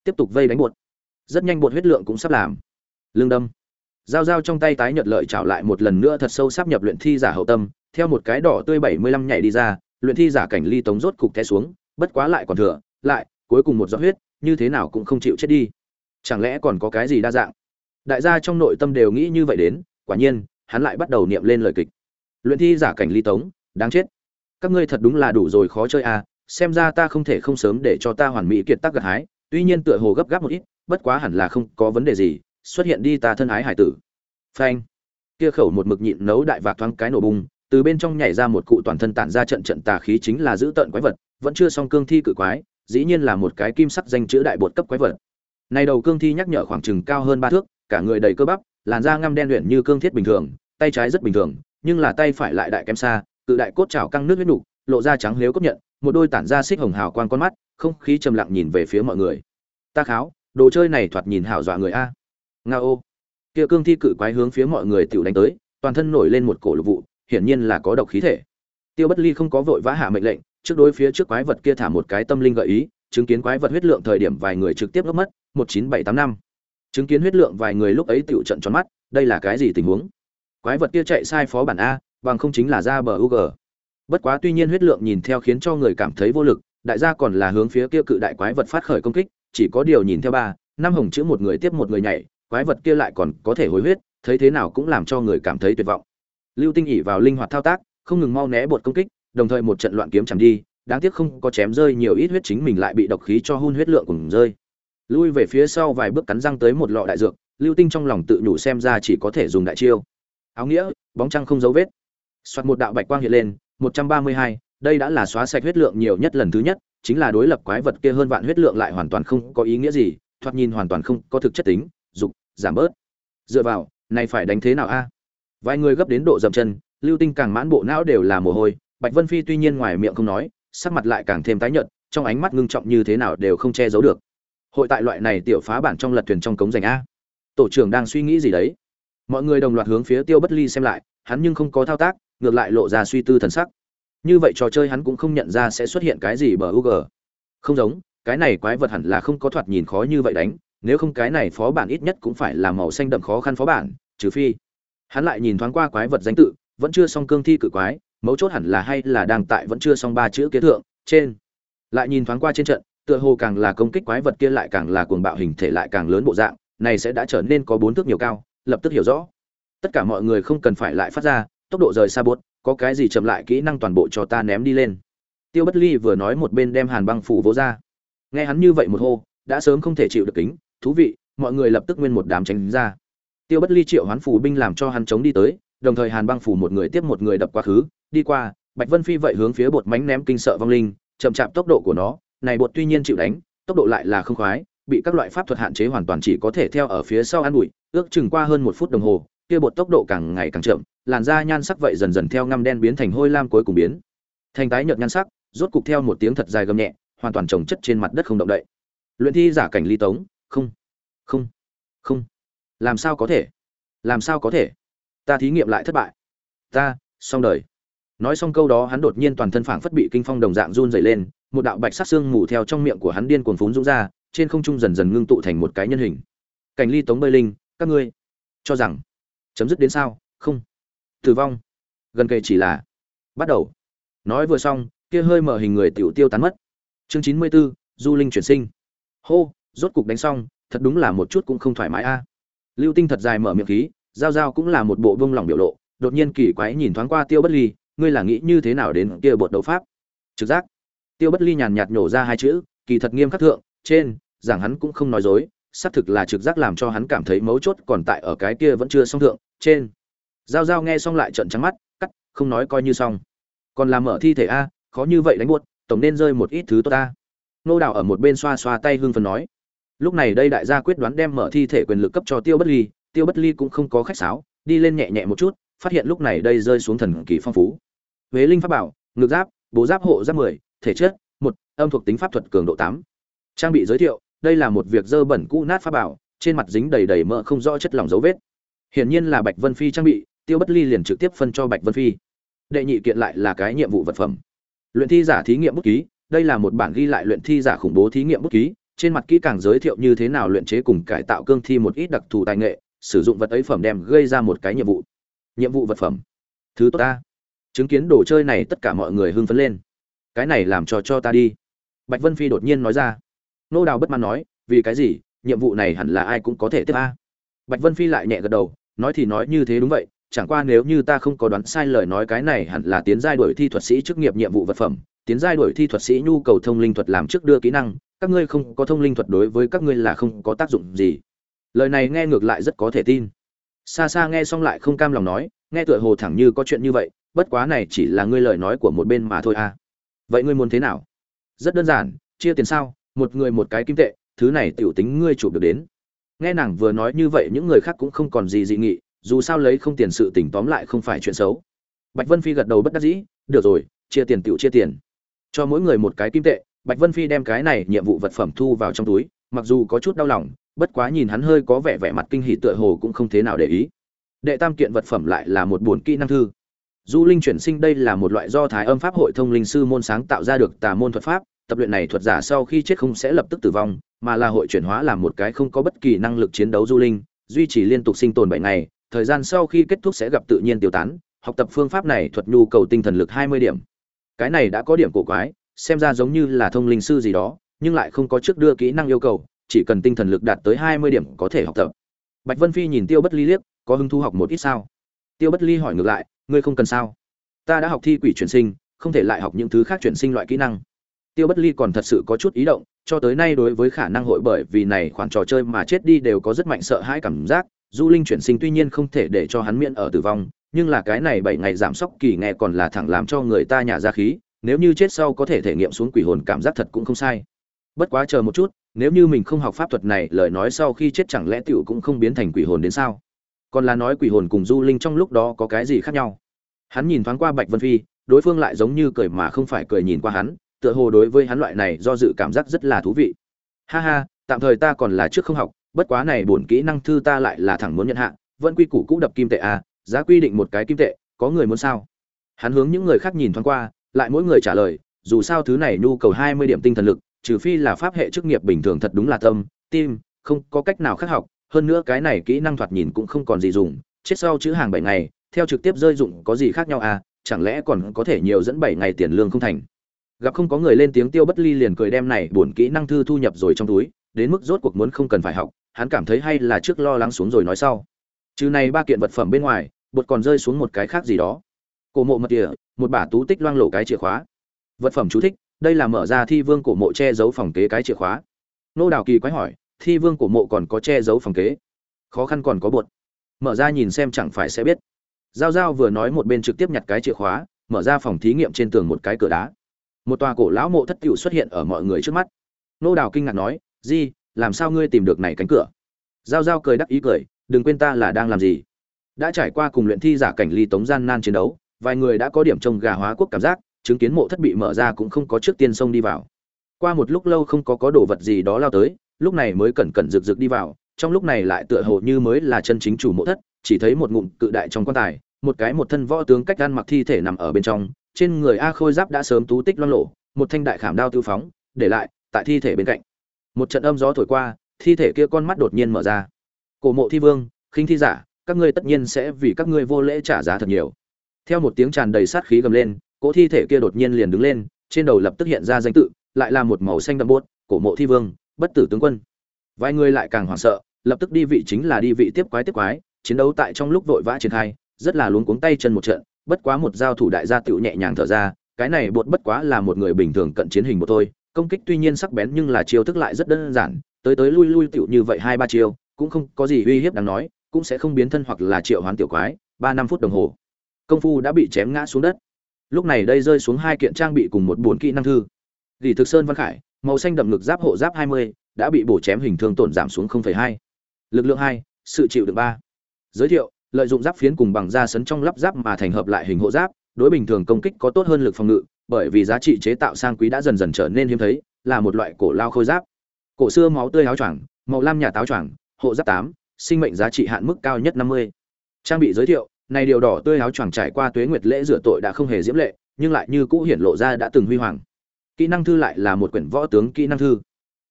Tiếp tục vây đánh bột. Rất nhanh bột huyết lượng cũng sắp làm. Lương đâm. Dao dao trong tay tái nhợt lợi trảo lại một lần nữa thật sâu sắp nhập luyện thi giả hậu tâm, theo một cái đỏ tươi bảy mươi lăm nhảy đi ra, luyện thi giả cảnh ly tống rốt cục té xuống, bất quá lại còn thừa, lại, cuối cùng một giọt huyết, như thế nào cũng không chịu chết đi. Chẳng lẽ còn có cái gì đa dạng? Đại gia trong nội tâm đều nghĩ như vậy đến, quả nhiên, hắn lại bắt đầu niệm lên lời kịch. Luyện thi giả cảnh ly tống, đáng chết các ngươi thật đúng là đủ rồi khó chơi à xem ra ta không thể không sớm để cho ta hoàn mỹ kiệt tác gặt hái, tuy nhiên tựa hồ gấp gáp một ít, bất quá hẳn là không có vấn đề gì, xuất hiện đi ta thân ái hải tử. Phanh. Kia khẩu một mực nhịn nấu đại vạc thoáng cái nổ bung từ bên trong nhảy ra một cụ toàn thân tản ra trận trận tà khí chính là giữ tận quái vật, vẫn chưa xong cương thi cự quái, dĩ nhiên là một cái kim sắc danh chữ đại bột cấp quái vật. Này đầu cương thi nhắc nhở khoảng chừng cao hơn ba thước, cả người đầy cơ bắp, làn da ngăm đen luyện như cương thiết bình thường, tay trái rất bình thường, nhưng là tay phải lại đại kém xa cự đại cốt chảo căng nước huyết nục, lộ ra trắng liếu cốt nhận, một đôi tản ra xích hồng hào quang con mắt, không khí trầm lặng nhìn về phía mọi người. Ta kháo, đồ chơi này thoạt nhìn hảo dọa người a. Nga ô. Kia cương thi cự quái hướng phía mọi người tiểu đánh tới, toàn thân nổi lên một cổ lục vụ, hiển nhiên là có độc khí thể. Tiêu bất ly không có vội vã hạ mệnh lệnh, trước đối phía trước quái vật kia thả một cái tâm linh gợi ý, chứng kiến quái vật huyết lượng thời điểm vài người trực tiếp ngốc mất, một chín bảy tám năm. Chứng kiến huyết lượng vài người lúc ấy tiểu trận tròn mắt, đây là cái gì tình huống? Quái vật kia chạy sai phó bản a bằng không chính là ra bờ u bất quá tuy nhiên huyết lượng nhìn theo khiến cho người cảm thấy vô lực, đại gia còn là hướng phía kia cự đại quái vật phát khởi công kích, chỉ có điều nhìn theo ba, năm hồng chữ một người tiếp một người nhảy, quái vật kia lại còn có thể hồi huyết, thấy thế nào cũng làm cho người cảm thấy tuyệt vọng. Lưu tinh ỉ vào linh hoạt thao tác, không ngừng mau né bột công kích, đồng thời một trận loạn kiếm chằm đi, đáng tiếc không có chém rơi nhiều ít huyết chính mình lại bị độc khí cho hun huyết lượng cùng rơi. Lui về phía sau vài bước cắn răng tới một lọ đại dược, lưu tinh trong lòng tự nhủ xem ra chỉ có thể dùng đại chiêu. Áo nghĩa, bóng trăng không dấu vết soạt một đạo bạch quang hiện lên, một trăm ba mươi hai, đây đã là xóa sạch huyết lượng nhiều nhất lần thứ nhất, chính là đối lập quái vật kia hơn vạn huyết lượng lại hoàn toàn không có ý nghĩa gì, thoạt nhìn hoàn toàn không có thực chất tính, dục, giảm bớt. Dựa vào, này phải đánh thế nào a? Vài người gấp đến độ dậm chân, lưu tinh càng mãn bộ não đều là mồ hôi, bạch vân phi tuy nhiên ngoài miệng không nói, sắc mặt lại càng thêm tái nhợt, trong ánh mắt ngưng trọng như thế nào đều không che giấu được. Hội tại loại này tiểu phá bản trong lật thuyền trong cống dành a? Tổ trưởng đang suy nghĩ gì đấy? Mọi người đồng loạt hướng phía tiêu bất ly xem lại, hắn nhưng không có thao tác ngược lại lộ ra suy tư thần sắc. Như vậy trò chơi hắn cũng không nhận ra sẽ xuất hiện cái gì bờ ug không giống, cái này quái vật hẳn là không có thoạt nhìn khó như vậy đánh, nếu không cái này phó bản ít nhất cũng phải là màu xanh đậm khó khăn phó bản, trừ phi. Hắn lại nhìn thoáng qua quái vật danh tự, vẫn chưa xong cương thi cự quái, mấu chốt hẳn là hay là đang tại vẫn chưa xong ba chữ kế thượng, trên. Lại nhìn thoáng qua trên trận, tựa hồ càng là công kích quái vật kia lại càng là cuồng bạo hình thể lại càng lớn bộ dạng, này sẽ đã trở nên có bốn thước nhiều cao, lập tức hiểu rõ. Tất cả mọi người không cần phải lại phát ra tốc độ rời xa bốt có cái gì chậm lại kỹ năng toàn bộ cho ta ném đi lên. Tiêu bất ly vừa nói một bên đem hàn băng phủ vỗ ra. Nghe hắn như vậy một hô, đã sớm không thể chịu được kính, thú vị, mọi người lập tức nguyên một đám tránh ra. Tiêu bất ly triệu hoán phủ binh làm cho hắn chống đi tới, đồng thời hàn băng phủ một người tiếp một người đập quá khứ, đi qua, bạch vân phi vậy hướng phía bột mánh ném kinh sợ vong linh, chậm chạp tốc độ của nó, này bột tuy nhiên chịu đánh, tốc độ lại là không khoái, bị các loại pháp thuật hạn chế hoàn toàn chỉ có thể theo ở phía sau ăn bụi ước chừng qua hơn một phút đồng hồ kia bột tốc độ càng ngày càng chậm, làn da nhan sắc vậy dần dần theo ngăm đen biến thành hôi lam cuối cùng biến. Thành tái nhợt nhan sắc, rốt cục theo một tiếng thật dài gầm nhẹ, hoàn toàn trồng chất trên mặt đất không động đậy. Luyện thi giả cảnh ly tống, không không không. Làm sao có thể? Làm sao có thể? Ta thí nghiệm lại thất bại. Ta, xong đời. Nói xong câu đó hắn đột nhiên toàn thân phảng phất bị kinh phong đồng dạng run rẩy lên, một đạo bạch sắc xương mù theo trong miệng của hắn điên cuồng phún rũ ra, trên không trung dần dần ngưng tụ thành một cái nhân hình. Cảnh ly tống bơi linh, các ngươi cho rằng chấm dứt đến sao? Không. Tử vong. Gần kề chỉ là bắt đầu. Nói vừa xong kia hơi mở hình người tiểu tiêu tán mất. Chương chín mươi 94, du linh chuyển sinh. Hô rốt cục đánh xong thật đúng là một chút cũng không thoải mái a. Lưu tinh thật dài mở miệng khí giao giao cũng là một bộ vông lòng biểu lộ đột nhiên kỳ quái nhìn thoáng qua tiêu bất ly ngươi là nghĩ như thế nào đến kia bột đấu pháp? Trực giác. Tiêu bất ly nhàn nhạt nhổ ra hai chữ kỳ thật nghiêm khắc thượng trên rằng hắn cũng không nói dối xác thực là trực giác làm cho hắn cảm thấy mấu chốt còn tại ở cái kia vẫn chưa xong thượng trên. Giao giao nghe xong lại trận trắng mắt, cắt, không nói coi như xong. Còn làm mở thi thể a, khó như vậy đánh buốt, tổng nên rơi một ít thứ tốt ta nô đào ở một bên xoa xoa tay hương phần nói. Lúc này đây đại gia quyết đoán đem mở thi thể quyền lực cấp cho tiêu bất ly, tiêu bất ly cũng không có khách sáo, đi lên nhẹ nhẹ một chút, phát hiện lúc này đây rơi xuống thần kỳ phong phú. Huế linh pháp bảo, ngược giáp, bố giáp hộ giáp mười, thể chất, một, âm thuộc tính pháp thuật cường độ tám. Trang bị giới thiệu, đây là một việc dơ bẩn cũ nát pháp bảo, trên mặt dính đầy đầy mỡ không rõ chất lỏng dấu vết hiển nhiên là bạch vân phi trang bị, tiêu bất ly liền trực tiếp phân cho bạch vân phi. Đệ nhị kiện lại là cái nhiệm vụ vật phẩm. Luyện thi giả thí nghiệm bút ký, đây là một bản ghi lại luyện thi giả khủng bố thí nghiệm bút ký, trên mặt kỹ càng giới thiệu như thế nào luyện chế cùng cải tạo cương thi một ít đặc thù tài nghệ, sử dụng vật ấy phẩm đem gây ra một cái nhiệm vụ. Nhiệm vụ vật phẩm. Thứ tốt ta. Chứng kiến đồ chơi này tất cả mọi người hưng phấn lên. Cái này làm cho cho ta đi. Bạch vân phi đột nhiên nói ra. Nô đào bất mãn nói, vì cái gì? Nhiệm vụ này hẳn là ai cũng có thể tiếp a bạch vân phi lại nhẹ gật đầu, nói thì nói như thế đúng vậy, chẳng qua nếu như ta không có đoán sai lời nói cái này hẳn là tiến giai đổi thi thuật sĩ chức nghiệp nhiệm vụ vật phẩm, tiến giai đổi thi thuật sĩ nhu cầu thông linh thuật làm trước đưa kỹ năng, các ngươi không có thông linh thuật đối với các ngươi là không có tác dụng gì. Lời này nghe ngược lại rất có thể tin. Xa xa nghe xong lại không cam lòng nói, nghe tựa hồ thẳng như có chuyện như vậy, bất quá này chỉ là ngươi lời nói của một bên mà thôi à. Vậy ngươi muốn thế nào? Rất đơn giản, chia tiền sao, một người một cái kim tệ, thứ này tiểu tính ngươi chủ được đến nghe nàng vừa nói như vậy những người khác cũng không còn gì dị nghị, dù sao lấy không tiền sự tỉnh tóm lại không phải chuyện xấu. Bạch vân phi gật đầu bất đắc dĩ, được rồi, chia tiền tiểu chia tiền. Cho mỗi người một cái kim tệ. Bạch vân phi đem cái này nhiệm vụ vật phẩm thu vào trong túi, mặc dù có chút đau lòng, bất quá nhìn hắn hơi có vẻ vẻ mặt kinh hỉ tựa hồ cũng không thế nào để ý. Đệ tam kiện vật phẩm lại là một buồn kỹ năng thư. Du linh chuyển sinh đây là một loại do thái âm pháp hội thông linh sư môn sáng tạo ra được tà môn thuật pháp, tập luyện này thuật giả sau khi chết không sẽ lập tức tử vong mà là hội chuyển hóa làm một cái không có bất kỳ năng lực chiến đấu du linh, duy trì liên tục sinh tồn 7 ngày, thời gian sau khi kết thúc sẽ gặp tự nhiên tiêu tán, học tập phương pháp này thuật nhu cầu tinh thần lực hai mươi điểm. Cái này đã có điểm cổ quái, xem ra giống như là thông linh sư gì đó, nhưng lại không có trước đưa kỹ năng yêu cầu, chỉ cần tinh thần lực đạt tới hai mươi điểm có thể học tập. Bạch vân phi nhìn tiêu bất ly liếc, có hứng thu học một ít sao? Tiêu bất ly hỏi ngược lại, ngươi không cần sao? Ta đã học thi quỷ chuyển sinh, không thể lại học những thứ khác chuyển sinh loại kỹ năng. Tiêu bất ly còn thật sự có chút ý động cho tới nay đối với khả năng hội bởi vì này khoản trò chơi mà chết đi đều có rất mạnh sợ hãi cảm giác, du linh chuyển sinh tuy nhiên không thể để cho hắn miễn ở tử vong, nhưng là cái này bảy ngày giảm sốc kỳ nghe còn là thẳng làm cho người ta nhả ra khí, nếu như chết sau có thể thể nghiệm xuống quỷ hồn cảm giác thật cũng không sai. Bất quá chờ một chút, nếu như mình không học pháp thuật này, lời nói sau khi chết chẳng lẽ tiểu cũng không biến thành quỷ hồn đến sao? Còn là nói quỷ hồn cùng du linh trong lúc đó có cái gì khác nhau? Hắn nhìn thoáng qua bạch vân phi, đối phương lại giống như cười mà không phải cười nhìn qua hắn tựa hồ đối với hắn loại này do dự cảm giác rất là thú vị. Ha ha, tạm thời ta còn là trước không học, bất quá này bổn kỹ năng thư ta lại là thẳng muốn nhận hạ, vẫn quy củ cũ đập kim tệ à giá quy định một cái kim tệ, có người muốn sao? Hắn hướng những người khác nhìn thoáng qua, lại mỗi người trả lời, dù sao thứ này nhu cầu hai mươi điểm tinh thần lực, trừ phi là pháp hệ chức nghiệp bình thường thật đúng là tâm, tim, không có cách nào khác học, hơn nữa cái này kỹ năng thoạt nhìn cũng không còn gì dùng, chết sau chữ hàng bảy ngày, theo trực tiếp rơi dụng có gì khác nhau à chẳng lẽ còn có thể nhiều dẫn bảy ngày tiền lương không thành? Gặp không có người lên tiếng tiêu bất ly liền cười đem này buồn kỹ năng thư thu nhập rồi trong túi, đến mức rốt cuộc muốn không cần phải học, hắn cảm thấy hay là trước lo lắng xuống rồi nói sau. Trừ này ba kiện vật phẩm bên ngoài, bột còn rơi xuống một cái khác gì đó. Cổ mộ mật địa một bả tú tích loang lộ cái chìa khóa. Vật phẩm chú thích, đây là mở ra thi vương cổ mộ che giấu phòng kế cái chìa khóa. Nô đào kỳ quái hỏi, thi vương cổ mộ còn có che giấu phòng kế? Khó khăn còn có bột. Mở ra nhìn xem chẳng phải sẽ biết. Giao giao vừa nói một bên trực tiếp nhặt cái chìa khóa, mở ra phòng thí nghiệm trên tường một cái cửa đá một tòa cổ lão mộ thất tiểu xuất hiện ở mọi người trước mắt. Nô đào kinh ngạc nói, di, làm sao ngươi tìm được này cánh cửa? Giao giao cười đắc ý cười, đừng quên ta là đang làm gì. Đã trải qua cùng luyện thi giả cảnh ly tống gian nan chiến đấu, vài người đã có điểm trông gà hóa quốc cảm giác, chứng kiến mộ thất bị mở ra cũng không có trước tiên xông đi vào. Qua một lúc lâu không có có đồ vật gì đó lao tới, lúc này mới cẩn cẩn rực rực đi vào, trong lúc này lại tựa hồ như mới là chân chính chủ mộ thất, chỉ thấy một ngụm cự đại trong quan tài, một cái một thân võ tướng cách gan mặc thi thể nằm ở bên trong trên người a khôi giáp đã sớm tú tích loang lộ một thanh đại khảm đao tiêu phóng, để lại, tại thi thể bên cạnh. Một trận âm gió thổi qua, thi thể kia con mắt đột nhiên mở ra. Cổ mộ thi vương, khinh thi giả, các ngươi tất nhiên sẽ vì các ngươi vô lễ trả giá thật nhiều. Theo một tiếng tràn đầy sát khí gầm lên, cỗ thi thể kia đột nhiên liền đứng lên, trên đầu lập tức hiện ra danh tự, lại là một màu xanh đậm bốt cổ mộ thi vương, bất tử tướng quân. Vài người lại càng hoảng sợ, lập tức đi vị chính là đi vị tiếp quái tiếp quái, chiến đấu tại trong lúc vội vã triển khai, rất là luống cuống tay chân một trận bất quá một giao thủ đại gia tựu nhẹ nhàng thở ra, cái này bột bất quá là một người bình thường cận chiến hình một thôi, công kích tuy nhiên sắc bén nhưng là chiêu thức lại rất đơn giản, tới tới lui lui tựu như vậy hai ba chiêu, cũng không có gì uy hiếp đáng nói, cũng sẽ không biến thân hoặc là triệu hoán tiểu quái, ba năm phút đồng hồ, công phu đã bị chém ngã xuống đất. Lúc này đây rơi xuống hai kiện trang bị cùng một bốn kỹ năng thư. Gỉ thực sơn văn khải, màu xanh đậm ngực giáp hộ giáp hai mươi, đã bị bổ chém hình thương tổn giảm xuống hai. Lực lượng hai, sự chịu được ba. Giới thiệu lợi dụng giáp phiến cùng bằng da sấn trong lắp giáp mà thành hợp lại hình hộ giáp đối bình thường công kích có tốt hơn lực phòng ngự bởi vì giá trị chế tạo sang quý đã dần dần trở nên hiếm thấy là một loại cổ lao khôi giáp. Cổ xưa máu tươi áo choàng màu lam nhà táo choàng hộ giáp tám sinh mệnh giá trị hạn mức cao nhất năm mươi. Trang bị giới thiệu này điều đỏ tươi áo choàng trải qua tuế nguyệt lễ rửa tội đã không hề diễm lệ nhưng lại như cũ hiển lộ ra đã từng huy hoàng. Kỹ năng thư lại là một quyển võ tướng kỹ năng thư.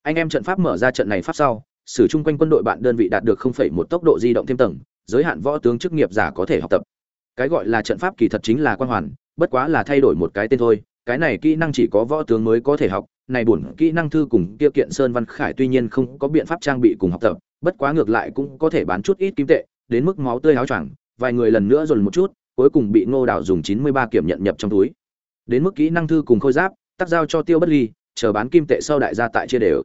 Anh em trận pháp mở ra trận này pháp sau sử chung quanh quân đội bạn đơn vị đạt được 0,1 tốc độ di động thêm tầng giới hạn võ tướng chức nghiệp giả có thể học tập. Cái gọi là trận pháp kỳ thật chính là quan hoàn, bất quá là thay đổi một cái tên thôi. Cái này kỹ năng chỉ có võ tướng mới có thể học, này buồn kỹ năng thư cùng kia kiện sơn văn khải tuy nhiên không có biện pháp trang bị cùng học tập, bất quá ngược lại cũng có thể bán chút ít kim tệ, đến mức máu tươi áo choàng, vài người lần nữa dồn một chút, cuối cùng bị ngô đảo dùng 93 kiểm nhận nhập trong túi. Đến mức kỹ năng thư cùng khôi giáp, tác giao cho tiêu bất ly, chờ bán kim tệ sau đại gia tại chia đều.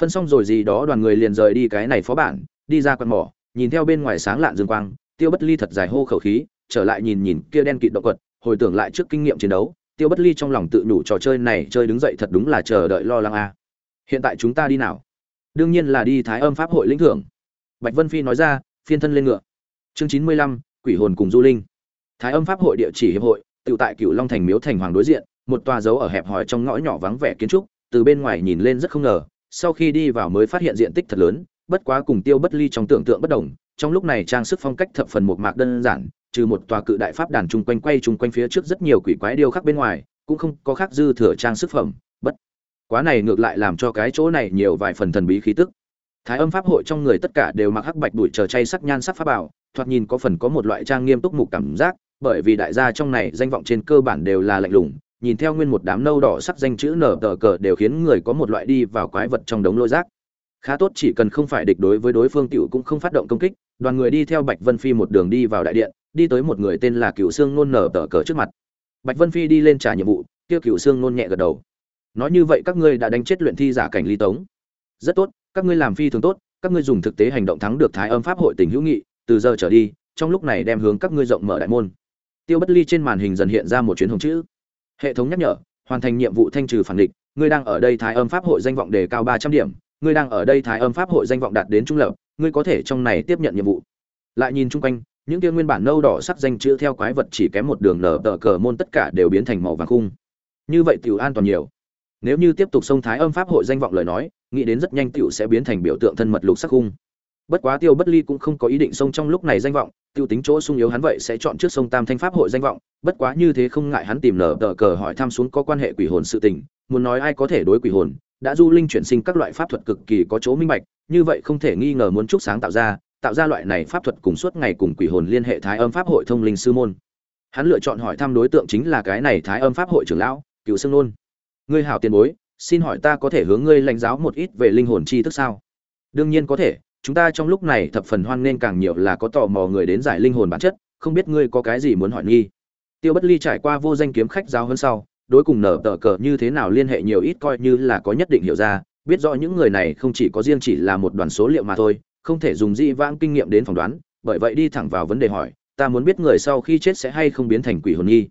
Phân xong rồi gì đó đoàn người liền rời đi cái này phó bản, đi ra quạt mỏ nhìn theo bên ngoài sáng lạn dương quang, tiêu bất ly thật dài hô khẩu khí, trở lại nhìn nhìn kia đen kịt động quật, hồi tưởng lại trước kinh nghiệm chiến đấu, tiêu bất ly trong lòng tự nhủ trò chơi này chơi đứng dậy thật đúng là chờ đợi lo lắng a. Hiện tại chúng ta đi nào? Đương nhiên là đi thái âm pháp hội lĩnh thưởng. Bạch vân phi nói ra, phiên thân lên ngựa. Chương chín mươi lăm, quỷ hồn cùng du linh. Thái âm pháp hội địa chỉ hiệp hội tự tại cửu long thành miếu thành hoàng đối diện, một tòa dấu ở hẹp hòi trong ngõ nhỏ vắng vẻ kiến trúc, từ bên ngoài nhìn lên rất không ngờ, sau khi đi vào mới phát hiện diện tích thật lớn bất quá cùng tiêu bất ly trong tưởng tượng bất đồng, trong lúc này trang sức phong cách thập phần một mạc đơn giản, trừ một tòa cự đại pháp đàn chung quanh quay chung quanh phía trước rất nhiều quỷ quái điêu khắc bên ngoài, cũng không có khác dư thừa trang sức phẩm, bất quá này ngược lại làm cho cái chỗ này nhiều vài phần thần bí khí tức. Thái âm pháp hội trong người tất cả đều mặc hắc bạch đuổi chờ chay sắc nhan sắc pháp bảo, thoạt nhìn có phần có một loại trang nghiêm túc mục cảm giác, bởi vì đại gia trong này danh vọng trên cơ bản đều là lạnh lùng, nhìn theo nguyên một đám nâu đỏ sắc danh chữ nở tờ cờ đều khiến người có một loại đi vào quái vật trong đống lôi rác khá tốt chỉ cần không phải địch đối với đối phương tiểu cũng không phát động công kích, đoàn người đi theo bạch vân phi một đường đi vào đại điện, đi tới một người tên là cựu sương nôn nở tờ cờ trước mặt. Bạch vân phi đi lên trả nhiệm vụ, kia cựu sương nôn nhẹ gật đầu. Nói như vậy các ngươi đã đánh chết luyện thi giả cảnh ly tống. Rất tốt, các ngươi làm phi thường tốt, các ngươi dùng thực tế hành động thắng được thái âm pháp hội tình hữu nghị, từ giờ trở đi, trong lúc này đem hướng các ngươi rộng mở đại môn. Tiêu bất ly trên màn hình dần hiện ra một chuyến hồng chữ. Hệ thống nhắc nhở, hoàn thành nhiệm vụ thanh trừ phản địch, ngươi đang ở đây thái âm pháp hội danh vọng đề cao ba trăm điểm ngươi đang ở đây thái âm pháp hội danh vọng đạt đến trung lập, ngươi có thể trong này tiếp nhận nhiệm vụ. Lại nhìn chung quanh, những kia nguyên bản nâu đỏ sắc danh chữ theo quái vật chỉ kém một đường nở tờ cờ môn tất cả đều biến thành màu vàng khung. Như vậy tiểu an toàn nhiều. Nếu như tiếp tục xông thái âm pháp hội danh vọng lời nói, nghĩ đến rất nhanh tiểu sẽ biến thành biểu tượng thân mật lục sắc khung. Bất quá tiêu bất ly cũng không có ý định xông trong lúc này danh vọng, tiêu tính chỗ sung yếu hắn vậy sẽ chọn trước sông tam thanh pháp hội danh vọng, bất quá như thế không ngại hắn tìm nở tờ cờ hỏi thăm xuống có quan hệ quỷ hồn sự tình, muốn nói ai có thể đối quỷ hồn đã du linh chuyển sinh các loại pháp thuật cực kỳ có chỗ minh bạch, như vậy không thể nghi ngờ muốn trúc sáng tạo ra tạo ra loại này pháp thuật cùng suốt ngày cùng quỷ hồn liên hệ thái âm pháp hội thông linh sư môn. Hắn lựa chọn hỏi thăm đối tượng chính là cái này thái âm pháp hội trưởng lão cửu sương nôn. Ngươi hảo tiền bối, xin hỏi ta có thể hướng ngươi lãnh giáo một ít về linh hồn chi thức sao? Đương nhiên có thể, chúng ta trong lúc này thập phần hoan nên càng nhiều là có tò mò người đến giải linh hồn bản chất, không biết ngươi có cái gì muốn hỏi nghi. Tiêu bất ly trải qua vô danh kiếm khách giáo hơn sau đối cùng nở tờ cờ như thế nào liên hệ nhiều ít coi như là có nhất định hiểu ra, biết rõ những người này không chỉ có riêng chỉ là một đoàn số liệu mà thôi, không thể dùng di vãng kinh nghiệm đến phỏng đoán, bởi vậy đi thẳng vào vấn đề hỏi, ta muốn biết người sau khi chết sẽ hay không biến thành quỷ hồn nghi.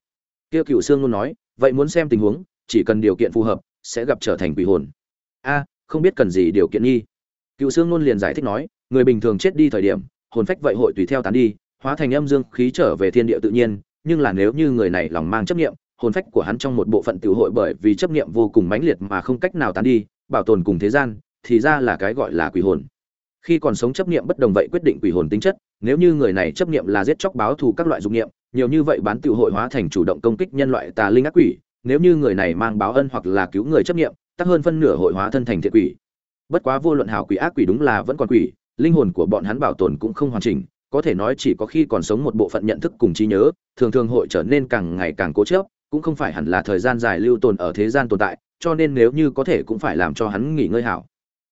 Tiêu cựu sương luôn nói, vậy muốn xem tình huống, chỉ cần điều kiện phù hợp, sẽ gặp trở thành quỷ hồn. A, không biết cần gì điều kiện nghi. Cựu sương luôn liền giải thích nói, người bình thường chết đi thời điểm, hồn phách vậy hội tùy theo tán đi, hóa thành âm dương khí trở về thiên địa tự nhiên, nhưng là nếu như người này lòng mang chấp niệm hồn phách của hắn trong một bộ phận tiểu hội bởi vì chấp niệm vô cùng mãnh liệt mà không cách nào tán đi, bảo tồn cùng thế gian, thì ra là cái gọi là quỷ hồn. Khi còn sống chấp niệm bất đồng vậy quyết định quỷ hồn tính chất, nếu như người này chấp niệm là giết chóc báo thù các loại dục niệm, nhiều như vậy bán tiểu hội hóa thành chủ động công kích nhân loại tà linh ác quỷ, nếu như người này mang báo ân hoặc là cứu người chấp niệm, tắc hơn phân nửa hội hóa thân thành thiện quỷ. Bất quá vô luận hảo quỷ ác quỷ đúng là vẫn còn quỷ, linh hồn của bọn hắn bảo tồn cũng không hoàn chỉnh, có thể nói chỉ có khi còn sống một bộ phận nhận thức cùng trí nhớ, thường thường hội trở nên càng ngày càng cố chấp cũng không phải hẳn là thời gian dài lưu tồn ở thế gian tồn tại, cho nên nếu như có thể cũng phải làm cho hắn nghỉ ngơi hảo.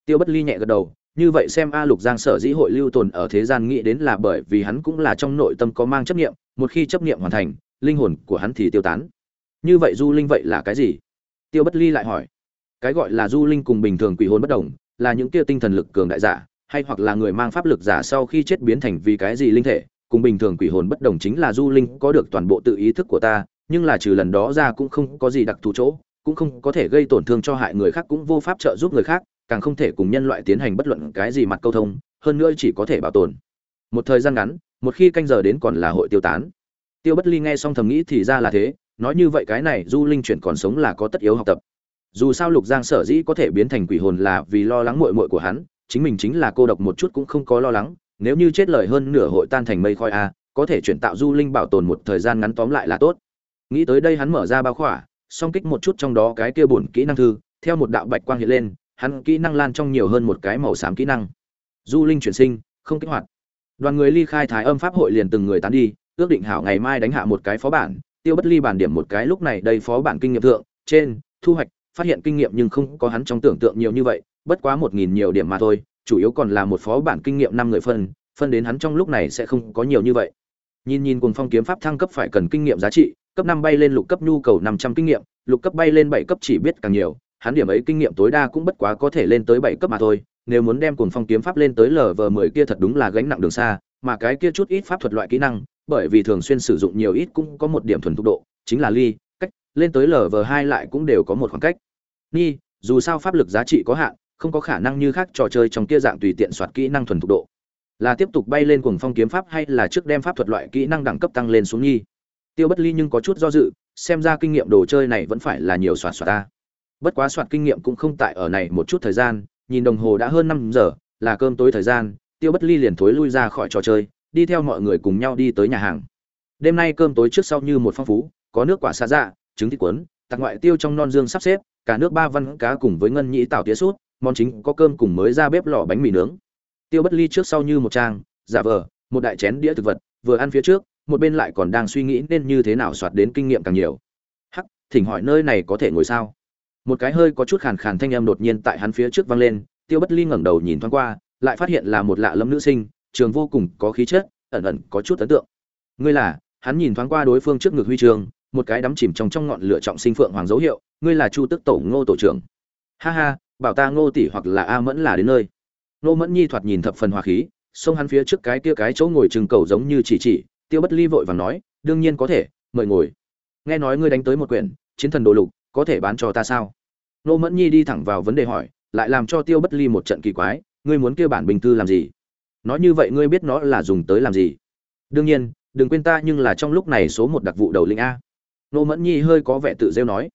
Tiêu bất ly nhẹ gật đầu, như vậy xem a lục giang sở dĩ hội lưu tồn ở thế gian nghĩ đến là bởi vì hắn cũng là trong nội tâm có mang chấp niệm, một khi chấp niệm hoàn thành, linh hồn của hắn thì tiêu tán. Như vậy du linh vậy là cái gì? Tiêu bất ly lại hỏi. Cái gọi là du linh cùng bình thường quỷ hồn bất đồng, là những kia tinh thần lực cường đại giả, hay hoặc là người mang pháp lực giả sau khi chết biến thành vì cái gì linh thể, cùng bình thường quỷ hồn bất đồng chính là du linh có được toàn bộ tự ý thức của ta nhưng là trừ lần đó ra cũng không có gì đặc thù chỗ, cũng không có thể gây tổn thương cho hại người khác cũng vô pháp trợ giúp người khác, càng không thể cùng nhân loại tiến hành bất luận cái gì mặt câu thông, hơn nữa chỉ có thể bảo tồn. Một thời gian ngắn, một khi canh giờ đến còn là hội tiêu tán. Tiêu bất ly nghe xong thầm nghĩ thì ra là thế, nói như vậy cái này du linh chuyển còn sống là có tất yếu học tập. Dù sao lục giang sở dĩ có thể biến thành quỷ hồn là vì lo lắng mội mội của hắn, chính mình chính là cô độc một chút cũng không có lo lắng, nếu như chết lời hơn nửa hội tan thành mây khói a, có thể chuyển tạo du linh bảo tồn một thời gian ngắn tóm lại là tốt nghĩ tới đây hắn mở ra bao khỏa, song kích một chút trong đó cái kia bổn kỹ năng thư, theo một đạo bạch quang hiện lên, hắn kỹ năng lan trong nhiều hơn một cái màu xám kỹ năng. Du linh chuyển sinh, không kích hoạt. Đoàn người ly khai thái âm pháp hội liền từng người tán đi, ước định hảo ngày mai đánh hạ một cái phó bản, tiêu bất ly bản điểm một cái lúc này đây phó bản kinh nghiệm thượng, trên, thu hoạch, phát hiện kinh nghiệm nhưng không có hắn trong tưởng tượng nhiều như vậy, bất quá một nghìn nhiều điểm mà thôi, chủ yếu còn là một phó bản kinh nghiệm năm người phân phân đến hắn trong lúc này sẽ không có nhiều như vậy. Nhìn nhìn cùng phong kiếm pháp thăng cấp phải cần kinh nghiệm giá trị cấp năm bay lên lục cấp nhu cầu năm trăm kinh nghiệm, lục cấp bay lên bảy cấp chỉ biết càng nhiều, hắn điểm ấy kinh nghiệm tối đa cũng bất quá có thể lên tới bảy cấp mà thôi, nếu muốn đem cuồng phong kiếm pháp lên tới lv mười kia thật đúng là gánh nặng đường xa, mà cái kia chút ít pháp thuật loại kỹ năng, bởi vì thường xuyên sử dụng nhiều ít cũng có một điểm thuần thục độ, chính là ly, cách, lên tới lv hai lại cũng đều có một khoảng cách. Ni, dù sao pháp lực giá trị có hạn, không có khả năng như khác trò chơi trong kia dạng tùy tiện soạt kỹ năng thuần thục độ. Là tiếp tục bay lên cuồng phong kiếm pháp hay là trước đem pháp thuật loại kỹ năng đẳng cấp tăng lên xuống nhi tiêu bất ly nhưng có chút do dự, xem ra kinh nghiệm đồ chơi này vẫn phải là nhiều soạt soạt ta. Bất quá soạt kinh nghiệm cũng không tại ở này một chút thời gian, nhìn đồng hồ đã hơn năm giờ, là cơm tối thời gian, tiêu bất ly liền thối lui ra khỏi trò chơi, đi theo mọi người cùng nhau đi tới nhà hàng. Đêm nay cơm tối trước sau như một phong phú, có nước quả xa dạ trứng thịt cuốn tặc ngoại tiêu trong non dương sắp xếp, cả nước ba văn cá cùng với ngân nhĩ tảo tía sút món chính có cơm cùng mới ra bếp lò bánh mì nướng. Tiêu bất ly trước sau như một trang, giả vờ, một đại chén đĩa thực vật, vừa ăn phía trước một bên lại còn đang suy nghĩ nên như thế nào soạt đến kinh nghiệm càng nhiều. Hắc, thỉnh hỏi nơi này có thể ngồi sao? Một cái hơi có chút khàn khàn thanh âm đột nhiên tại hắn phía trước vang lên, tiêu bất ly ngẩng đầu nhìn thoáng qua, lại phát hiện là một lạ lẫm nữ sinh, trường vô cùng có khí chất, ẩn ẩn có chút ấn tượng. Ngươi là? Hắn nhìn thoáng qua đối phương trước ngực huy trường, một cái đắm chìm trong trong ngọn lửa trọng sinh phượng hoàng dấu hiệu, ngươi là chu tức tổ ngô tổ trưởng. Ha ha, bảo ta ngô tỷ hoặc là a mẫn là đến nơi. Ngô mẫn nhi thoạt nhìn thập phần hòa khí, xông hắn phía trước cái kia cái chỗ ngồi trừng cầu giống như chỉ chỉ tiêu bất ly vội vàng nói, đương nhiên có thể, mời ngồi. Nghe nói ngươi đánh tới một quyển, chiến thần đồ lục, có thể bán cho ta sao? Nô mẫn nhi đi thẳng vào vấn đề hỏi, lại làm cho tiêu bất ly một trận kỳ quái, ngươi muốn kêu bản bình tư làm gì? Nói như vậy ngươi biết nó là dùng tới làm gì? Đương nhiên, đừng quên ta, nhưng là trong lúc này số một đặc vụ đầu linh a. Nô mẫn nhi hơi có vẻ tự rêu nói,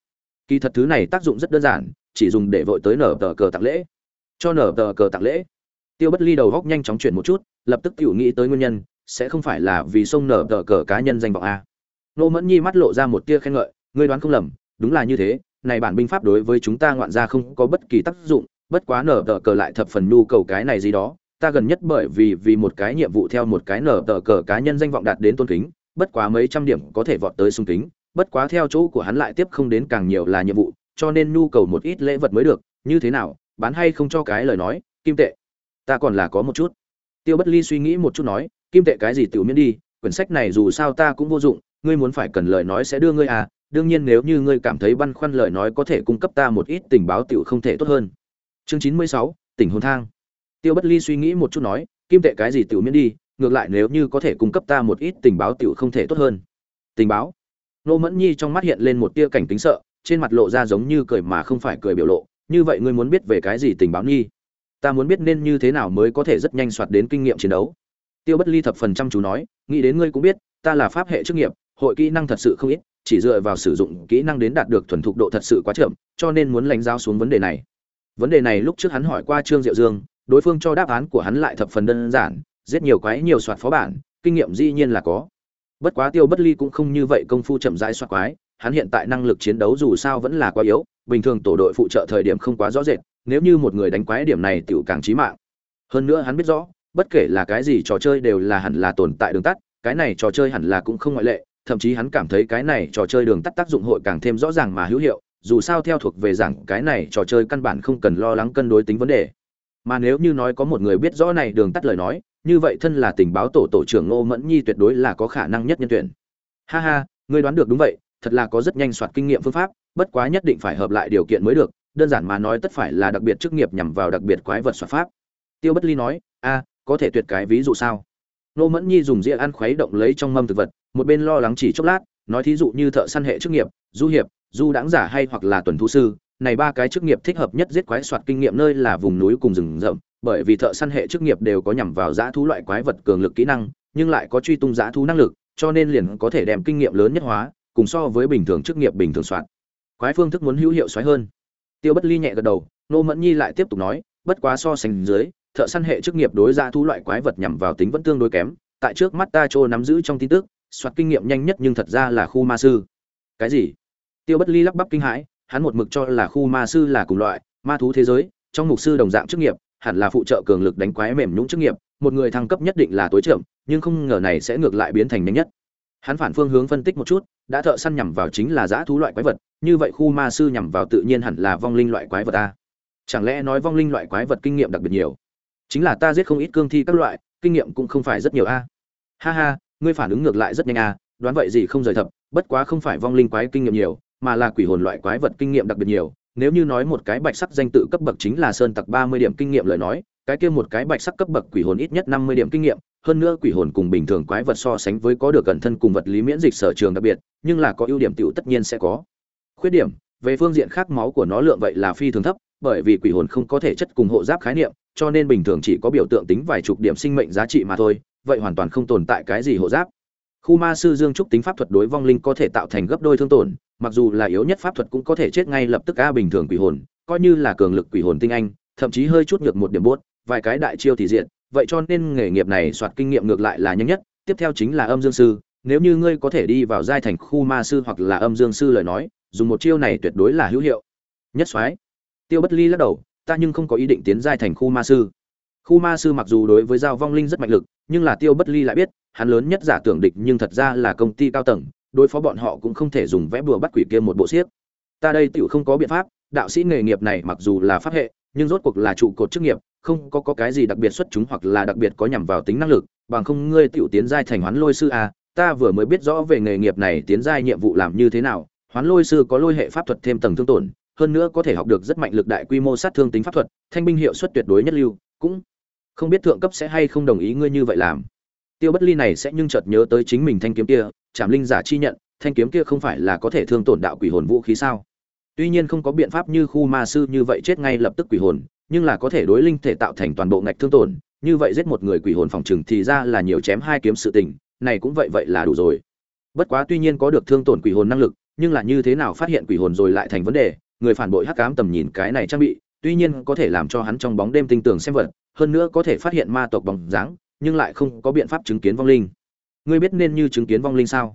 kỳ thật thứ này tác dụng rất đơn giản, chỉ dùng để vội tới nở tờ cờ tặng lễ. Cho nở tờ cờ tặng lễ. Tiêu bất ly đầu góc nhanh chóng chuyển một chút, lập tức tự nghĩ tới nguyên nhân sẽ không phải là vì sông nở tờ cờ cá nhân danh vọng a. Nô mẫn nhi mắt lộ ra một tia khen ngợi, ngươi đoán không lầm, đúng là như thế, này bản binh pháp đối với chúng ta ngoạn ra không có bất kỳ tác dụng, bất quá nở tờ cờ lại thập phần nhu cầu cái này gì đó, ta gần nhất bởi vì vì một cái nhiệm vụ theo một cái nở tờ cờ cá nhân danh vọng đạt đến tôn kính, bất quá mấy trăm điểm có thể vọt tới sung kính, bất quá theo chỗ của hắn lại tiếp không đến càng nhiều là nhiệm vụ, cho nên nhu cầu một ít lễ vật mới được, như thế nào, bán hay không cho cái lời nói, kim tệ, ta còn là có một chút. Tiêu bất ly suy nghĩ một chút nói kim tệ cái gì tiểu miễn đi, quyển sách này dù sao ta cũng vô dụng, ngươi muốn phải cần lời nói sẽ đưa ngươi à đương nhiên nếu như ngươi cảm thấy băn khoăn lời nói có thể cung cấp ta một ít tình báo tiểu không thể tốt hơn. Chương chín mươi sáu, tỉnh hồn thang. Tiêu bất ly suy nghĩ một chút nói, kim tệ cái gì tiểu miễn đi, ngược lại nếu như có thể cung cấp ta một ít tình báo tiểu không thể tốt hơn. Tình báo? Nô mẫn nhi trong mắt hiện lên một tia cảnh tính sợ, trên mặt lộ ra giống như cười mà không phải cười biểu lộ, như vậy ngươi muốn biết về cái gì tình báo nhi? Ta muốn biết nên như thế nào mới có thể rất nhanh soạt đến kinh nghiệm chiến đấu tiêu bất ly thập phần trăm chú nói, nghĩ đến ngươi cũng biết, ta là pháp hệ chức nghiệp, hội kỹ năng thật sự không ít, chỉ dựa vào sử dụng kỹ năng đến đạt được thuần thục độ thật sự quá chậm, cho nên muốn lãnh giáo xuống vấn đề này. Vấn đề này lúc trước hắn hỏi qua trương diệu dương, đối phương cho đáp án của hắn lại thập phần đơn giản rất nhiều quái nhiều soạt phó bản, kinh nghiệm dĩ nhiên là có. Bất quá tiêu bất ly cũng không như vậy công phu chậm rãi soạt quái, hắn hiện tại năng lực chiến đấu dù sao vẫn là quá yếu, bình thường tổ đội phụ trợ thời điểm không quá rõ rệt, nếu như một người đánh quái điểm này tiểu càng chí mạng. Hơn nữa hắn biết rõ bất kể là cái gì trò chơi đều là hẳn là tồn tại đường tắt, cái này trò chơi hẳn là cũng không ngoại lệ, thậm chí hắn cảm thấy cái này trò chơi đường tắt tác dụng hội càng thêm rõ ràng mà hữu hiệu, dù sao theo thuộc về rằng cái này trò chơi căn bản không cần lo lắng cân đối tính vấn đề. Mà nếu như nói có một người biết rõ này đường tắt lời nói, như vậy thân là tình báo tổ tổ trưởng ngô mẫn nhi tuyệt đối là có khả năng nhất nhân tuyển. Ha ha, ngươi đoán được đúng vậy, thật là có rất nhanh soạt kinh nghiệm phương pháp, bất quá nhất định phải hợp lại điều kiện mới được, đơn giản mà nói tất phải là đặc biệt chức nghiệp nhằm vào đặc biệt quái vật soạt pháp. Tiêu bất ly nói, a có thể tuyệt cái ví dụ sao? Nô mẫn nhi dùng rĩa ăn khuấy động lấy trong mâm thực vật, một bên lo lắng chỉ chốc lát, nói thí dụ như thợ săn hệ chức nghiệp, du hiệp, du đãng giả hay hoặc là tuần thu sư, này ba cái chức nghiệp thích hợp nhất giết quái soạt kinh nghiệm nơi là vùng núi cùng rừng rậm, bởi vì thợ săn hệ chức nghiệp đều có nhằm vào dã thú loại quái vật cường lực kỹ năng, nhưng lại có truy tung dã thú năng lực, cho nên liền có thể đem kinh nghiệm lớn nhất hóa, cùng so với bình thường chức nghiệp bình thường soạn quái phương thức muốn hữu hiệu xoáy hơn. Tiêu bất ly nhẹ gật đầu, nô mẫn nhi lại tiếp tục nói bất quá so sánh dưới, thợ săn hệ chức nghiệp đối ra thú loại quái vật nhằm vào tính vẫn tương đối kém. Tại trước mắt ta trô nắm giữ trong tin tức, soạt kinh nghiệm nhanh nhất nhưng thật ra là khu ma sư. Cái gì? Tiêu bất ly lắp bắp kinh hãi, hắn một mực cho là khu ma sư là cùng loại, ma thú thế giới, trong mục sư đồng dạng chức nghiệp, hẳn là phụ trợ cường lực đánh quái mềm nhũng chức nghiệp, một người thăng cấp nhất định là tối trưởng, nhưng không ngờ này sẽ ngược lại biến thành nhanh nhất. Hắn phản phương hướng phân tích một chút, đã thợ săn nhằm vào chính là dã thú loại quái vật, như vậy khu ma sư nhằm vào tự nhiên hẳn là vong linh loại quái vật a chẳng lẽ nói vong linh loại quái vật kinh nghiệm đặc biệt nhiều? Chính là ta giết không ít cương thi các loại, kinh nghiệm cũng không phải rất nhiều a. Ha ha, ngươi phản ứng ngược lại rất nhanh a, đoán vậy gì không rời thập, bất quá không phải vong linh quái kinh nghiệm nhiều, mà là quỷ hồn loại quái vật kinh nghiệm đặc biệt nhiều. Nếu như nói một cái bạch sắc danh tự cấp bậc chính là sơn tặc ba mươi điểm kinh nghiệm lời nói, cái kia một cái bạch sắc cấp bậc quỷ hồn ít nhất năm mươi điểm kinh nghiệm, hơn nữa quỷ hồn cùng bình thường quái vật so sánh với có được cẩn thân cùng vật lý miễn dịch sở trường đặc biệt, nhưng là có ưu điểm tiểu tất nhiên sẽ có. Khuyết điểm, về phương diện khác máu của nó lượng vậy là phi thường thấp bởi vì quỷ hồn không có thể chất cùng hộ giáp khái niệm cho nên bình thường chỉ có biểu tượng tính vài chục điểm sinh mệnh giá trị mà thôi vậy hoàn toàn không tồn tại cái gì hộ giáp. Khu ma sư dương trúc tính pháp thuật đối vong linh có thể tạo thành gấp đôi thương tổn mặc dù là yếu nhất pháp thuật cũng có thể chết ngay lập tức a bình thường quỷ hồn coi như là cường lực quỷ hồn tinh anh thậm chí hơi chút nhược một điểm buốt, vài cái đại chiêu thì diện vậy cho nên nghề nghiệp này soạt kinh nghiệm ngược lại là nhanh nhất tiếp theo chính là âm dương sư nếu như ngươi có thể đi vào giai thành khu ma sư hoặc là âm dương sư lời nói dùng một chiêu này tuyệt đối là hữu hiệu. Nhất soái tiêu bất ly lắc đầu ta nhưng không có ý định tiến giai thành khu ma sư. Khu ma sư mặc dù đối với giao vong linh rất mạnh lực nhưng là tiêu bất ly lại biết hắn lớn nhất giả tưởng địch nhưng thật ra là công ty cao tầng đối phó bọn họ cũng không thể dùng vẽ bùa bắt quỷ kia một bộ xiếc. Ta đây tựu không có biện pháp đạo sĩ nghề nghiệp này mặc dù là pháp hệ nhưng rốt cuộc là trụ cột chức nghiệp không có, có cái gì đặc biệt xuất chúng hoặc là đặc biệt có nhằm vào tính năng lực bằng không ngươi tựu tiến giai thành hoán lôi sư à, ta vừa mới biết rõ về nghề nghiệp này tiến giai nhiệm vụ làm như thế nào hoán lôi sư có lôi hệ pháp thuật thêm tầng thương tổn hơn nữa có thể học được rất mạnh lực đại quy mô sát thương tính pháp thuật, thanh binh hiệu suất tuyệt đối nhất lưu, cũng không biết thượng cấp sẽ hay không đồng ý ngươi như vậy làm. Tiêu bất ly này sẽ nhưng chợt nhớ tới chính mình thanh kiếm kia, trảm linh giả chi nhận, thanh kiếm kia không phải là có thể thương tổn đạo quỷ hồn vũ khí sao? Tuy nhiên không có biện pháp như khu ma sư như vậy chết ngay lập tức quỷ hồn, nhưng là có thể đối linh thể tạo thành toàn bộ ngạch thương tổn, như vậy giết một người quỷ hồn phòng trừng thì ra là nhiều chém hai kiếm sự tình, này cũng vậy vậy là đủ rồi. Bất quá tuy nhiên có được thương tổn quỷ hồn năng lực, nhưng là như thế nào phát hiện quỷ hồn rồi lại thành vấn đề người phản bội hắc ám tầm nhìn cái này trang bị, tuy nhiên có thể làm cho hắn trong bóng đêm tinh tường xem vật, hơn nữa có thể phát hiện ma tộc bóng dáng, nhưng lại không có biện pháp chứng kiến vong linh. Ngươi biết nên như chứng kiến vong linh sao?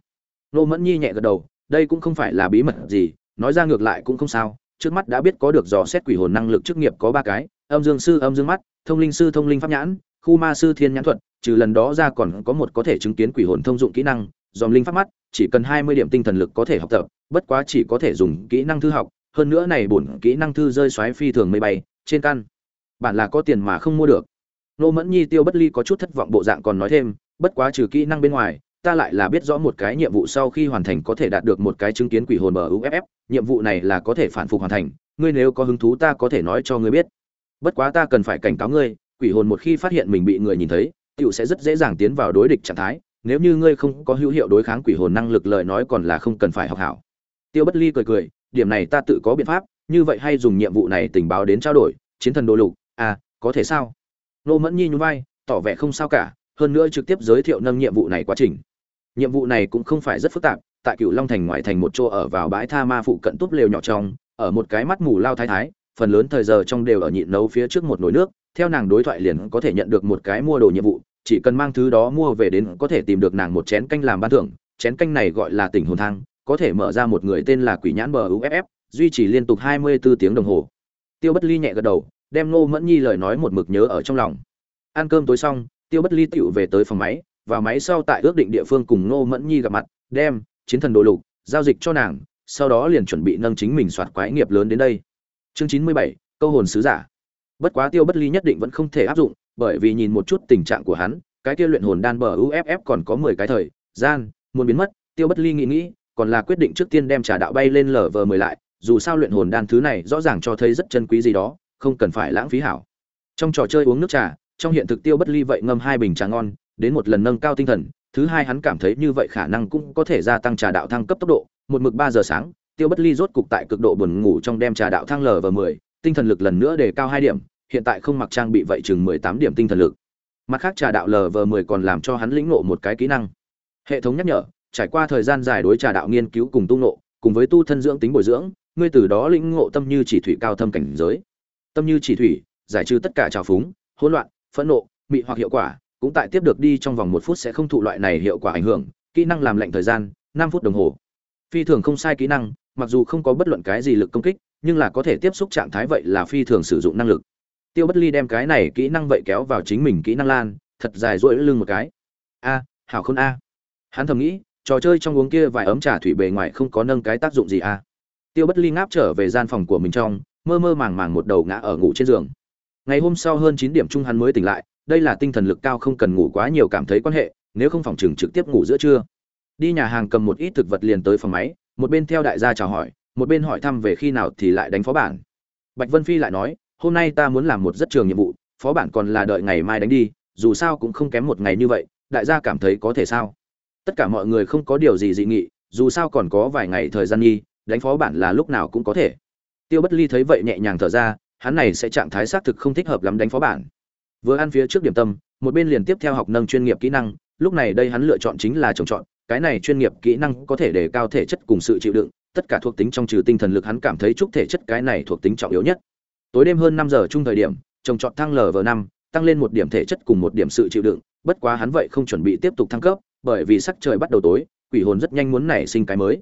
Nô mẫn nhi nhẹ gật đầu, đây cũng không phải là bí mật gì, nói ra ngược lại cũng không sao, trước mắt đã biết có được dò xét quỷ hồn năng lực chức nghiệp có ba cái, âm dương sư, âm dương mắt, thông linh sư, thông linh pháp nhãn, khu ma sư, thiên nhãn thuật, trừ lần đó ra còn có một có thể chứng kiến quỷ hồn thông dụng kỹ năng, dòm linh pháp mắt, chỉ cần hai mươi điểm tinh thần lực có thể học tập, bất quá chỉ có thể dùng kỹ năng thư học hơn nữa này bổn kỹ năng thư rơi xoáy phi thường mây bay, trên căn. Bản là có tiền mà không mua được. Nô mẫn nhi tiêu bất ly có chút thất vọng bộ dạng còn nói thêm, bất quá trừ kỹ năng bên ngoài, ta lại là biết rõ một cái nhiệm vụ sau khi hoàn thành có thể đạt được một cái chứng kiến quỷ hồn bờ uff nhiệm vụ này là có thể phản phục hoàn thành, ngươi nếu có hứng thú ta có thể nói cho ngươi biết. Bất quá ta cần phải cảnh cáo ngươi, quỷ hồn một khi phát hiện mình bị người nhìn thấy tựu sẽ rất dễ dàng tiến vào đối địch trạng thái, nếu như ngươi không có hữu hiệu đối kháng quỷ hồn năng lực lời nói còn là không cần phải học hảo. Tiêu bất ly cười cười điểm này ta tự có biện pháp, như vậy hay dùng nhiệm vụ này tình báo đến trao đổi, chiến thần đồ lục à có thể sao? Nô mẫn nhi nhún vai, tỏ vẻ không sao cả, hơn nữa trực tiếp giới thiệu nâng nhiệm vụ này quá trình. Nhiệm vụ này cũng không phải rất phức tạp, tại cựu long thành ngoại thành một chỗ ở vào bãi tha ma phụ cận túp lều nhỏ trong, ở một cái mắt mù lao thái thái, phần lớn thời giờ trong đều ở nhịn nấu phía trước một nồi nước, theo nàng đối thoại liền có thể nhận được một cái mua đồ nhiệm vụ, chỉ cần mang thứ đó mua về đến có thể tìm được nàng một chén canh làm ban thưởng, chén canh này gọi là tỉnh hồn thang có thể mở ra một người tên là quỷ nhãn bờ uff duy trì liên tục 24 tiếng đồng hồ. Tiêu bất ly nhẹ gật đầu, đem ngô mẫn nhi lời nói một mực nhớ ở trong lòng. Ăn cơm tối xong, tiêu bất ly tựu về tới phòng máy, và máy sau tại ước định địa phương cùng ngô mẫn nhi gặp mặt, đem chiến thần đồ lục giao dịch cho nàng, sau đó liền chuẩn bị nâng chính mình soạt quái nghiệp lớn đến đây. Chương chín mươi bảy, câu hồn sứ giả. Bất quá tiêu bất ly nhất định vẫn không thể áp dụng, bởi vì nhìn một chút tình trạng của hắn, cái kia luyện hồn đan bờ uff còn có mười cái thời, gian, muốn biến mất, tiêu bất ly nghĩ nghĩ còn là quyết định trước tiên đem trà đạo bay lên lở vờ mười lại, dù sao luyện hồn đan thứ này rõ ràng cho thấy rất chân quý gì đó, không cần phải lãng phí hảo. Trong trò chơi uống nước trà, trong hiện thực tiêu bất ly vậy ngâm hai bình trà ngon, đến một lần nâng cao tinh thần, thứ hai hắn cảm thấy như vậy khả năng cũng có thể gia tăng trà đạo thăng cấp tốc độ, một mực ba giờ sáng, tiêu bất ly rốt cục tại cực độ buồn ngủ trong đem trà đạo thăng lở vờ mười, tinh thần lực lần nữa đề cao hai điểm, hiện tại không mặc trang bị vậy chừng mười tám điểm tinh thần lực. Mặt khác trà đạo lờ vờ mười còn làm cho hắn lĩnh ngộ một cái kỹ năng. Hệ thống nhắc nhở trải qua thời gian dài đối trà đạo nghiên cứu cùng tu ngộ, cùng với tu thân dưỡng tính bồi dưỡng, ngươi từ đó lĩnh ngộ tâm như chỉ thủy cao thâm cảnh giới. Tâm như chỉ thủy, giải trừ tất cả trào phúng, hỗn loạn, phẫn nộ, mị hoặc hiệu quả, cũng tại tiếp được đi trong vòng một phút sẽ không thụ loại này hiệu quả ảnh hưởng, kỹ năng làm lệnh thời gian, năm phút đồng hồ. Phi thường không sai kỹ năng, mặc dù không có bất luận cái gì lực công kích, nhưng là có thể tiếp xúc trạng thái vậy là phi thường sử dụng năng lực. Tiêu bất ly đem cái này kỹ năng vậy kéo vào chính mình kỹ năng lan, thật dài duỗi lưng một cái. A, hảo khôn a. Hắn thầm nghĩ trò chơi trong uống kia vài ấm trà thủy bề ngoài không có nâng cái tác dụng gì a tiêu bất ly ngáp trở về gian phòng của mình trong, mơ mơ màng màng một đầu ngã ở ngủ trên giường. Ngày hôm sau hơn chín điểm chung hắn mới tỉnh lại, đây là tinh thần lực cao không cần ngủ quá nhiều cảm thấy quan hệ, nếu không phòng chừng trực tiếp ngủ giữa trưa. Đi nhà hàng cầm một ít thực vật liền tới phòng máy, một bên theo đại gia chào hỏi, một bên hỏi thăm về khi nào thì lại đánh phó bản. Bạch vân phi lại nói, hôm nay ta muốn làm một rất trường nhiệm vụ, phó bản còn là đợi ngày mai đánh đi, dù sao cũng không kém một ngày như vậy, đại gia cảm thấy có thể sao? Tất cả mọi người không có điều gì dị nghị, dù sao còn có vài ngày thời gian nghi, đánh phó bản là lúc nào cũng có thể. Tiêu bất ly thấy vậy nhẹ nhàng thở ra, hắn này sẽ trạng thái xác thực không thích hợp lắm đánh phó bản. Vừa ăn phía trước điểm tâm, một bên liền tiếp theo học nâng chuyên nghiệp kỹ năng, lúc này đây hắn lựa chọn chính là trồng trọt, cái này chuyên nghiệp kỹ năng có thể đề cao thể chất cùng sự chịu đựng, tất cả thuộc tính trong trừ tinh thần lực hắn cảm thấy chúc thể chất cái này thuộc tính trọng yếu nhất. Tối đêm hơn năm giờ chung thời điểm, trồng trọt thăng lv năm, tăng lên một điểm thể chất cùng một điểm sự chịu đựng, bất quá hắn vậy không chuẩn bị tiếp tục thăng cấp bởi vì sắc trời bắt đầu tối, quỷ hồn rất nhanh muốn nảy sinh cái mới.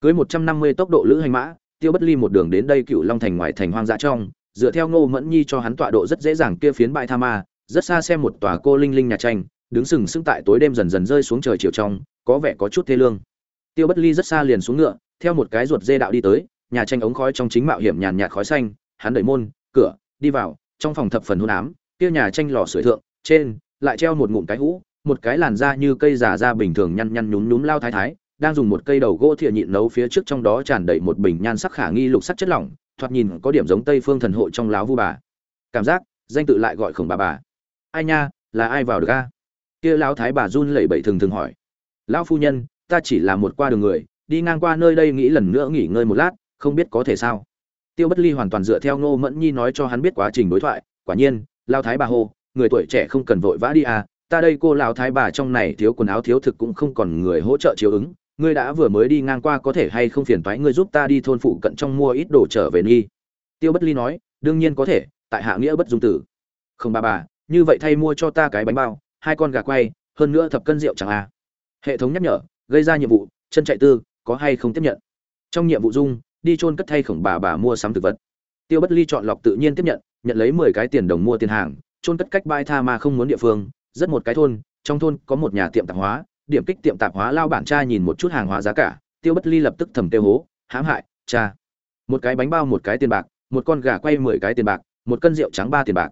Cưới một trăm năm mươi tốc độ lữ hành mã, tiêu bất ly một đường đến đây cựu long thành ngoài thành hoang dã trong, dựa theo ngô mẫn nhi cho hắn tọa độ rất dễ dàng kia phiến bãi tha ma, rất xa xem một tòa cô linh linh nhà tranh, đứng sừng sững tại tối đêm dần dần rơi xuống trời chiều trong, có vẻ có chút thê lương. Tiêu bất ly rất xa liền xuống ngựa, theo một cái ruột dê đạo đi tới, nhà tranh ống khói trong chính mạo hiểm nhàn nhạt khói xanh, hắn đẩy môn, cửa, đi vào, trong phòng thập phần hôn ám, kia nhà tranh lò sưởi thượng, trên, lại treo một ngụm cái hũ một cái làn da như cây giả da bình thường nhăn nhăn nhúm nhúm lao thái thái, đang dùng một cây đầu gỗ thìa nhịn nấu phía trước trong đó tràn đầy một bình nhan sắc khả nghi lục sắc chất lỏng, thoạt nhìn có điểm giống tây phương thần hộ trong láo vu bà. Cảm giác, danh tự lại gọi khổng bà bà. Ai nha, là ai vào được a? Kia lão thái bà run lẩy bẩy thường thường hỏi. Lão phu nhân, ta chỉ là một qua đường người, đi ngang qua nơi đây nghĩ lần nữa nghỉ ngơi một lát, không biết có thể sao? Tiêu bất ly hoàn toàn dựa theo ngô mẫn nhi nói cho hắn biết quá trình đối thoại, quả nhiên lao thái bà hô, người tuổi trẻ không cần vội vã đi à ta đây cô lão thái bà trong này thiếu quần áo thiếu thực cũng không còn người hỗ trợ chiếu ứng, ngươi đã vừa mới đi ngang qua có thể hay không phiền toái ngươi giúp ta đi thôn phụ cận trong mua ít đồ trở về nghi. Tiêu bất ly nói, đương nhiên có thể, tại hạ nghĩa bất dung tử. Không bà bà, như vậy thay mua cho ta cái bánh bao, hai con gà quay, hơn nữa thập cân rượu chẳng à. Hệ thống nhắc nhở, gây ra nhiệm vụ, chân chạy tư, có hay không tiếp nhận. Trong nhiệm vụ dung, đi chôn cất thay khổng bà bà mua sắm thực vật. Tiêu bất ly chọn lọc tự nhiên tiếp nhận nhận lấy mười cái tiền đồng mua tiền hàng, chôn cất cách bãi tha mà không muốn địa phương rất một cái thôn, trong thôn có một nhà tiệm tạp hóa, điểm kích tiệm tạp hóa lao bản cha nhìn một chút hàng hóa giá cả, tiêu bất ly lập tức thầm tiêu hố, hãm hại, cha. Một cái bánh bao, một cái tiền bạc, một con gà quay mười cái tiền bạc, một cân rượu trắng ba tiền bạc.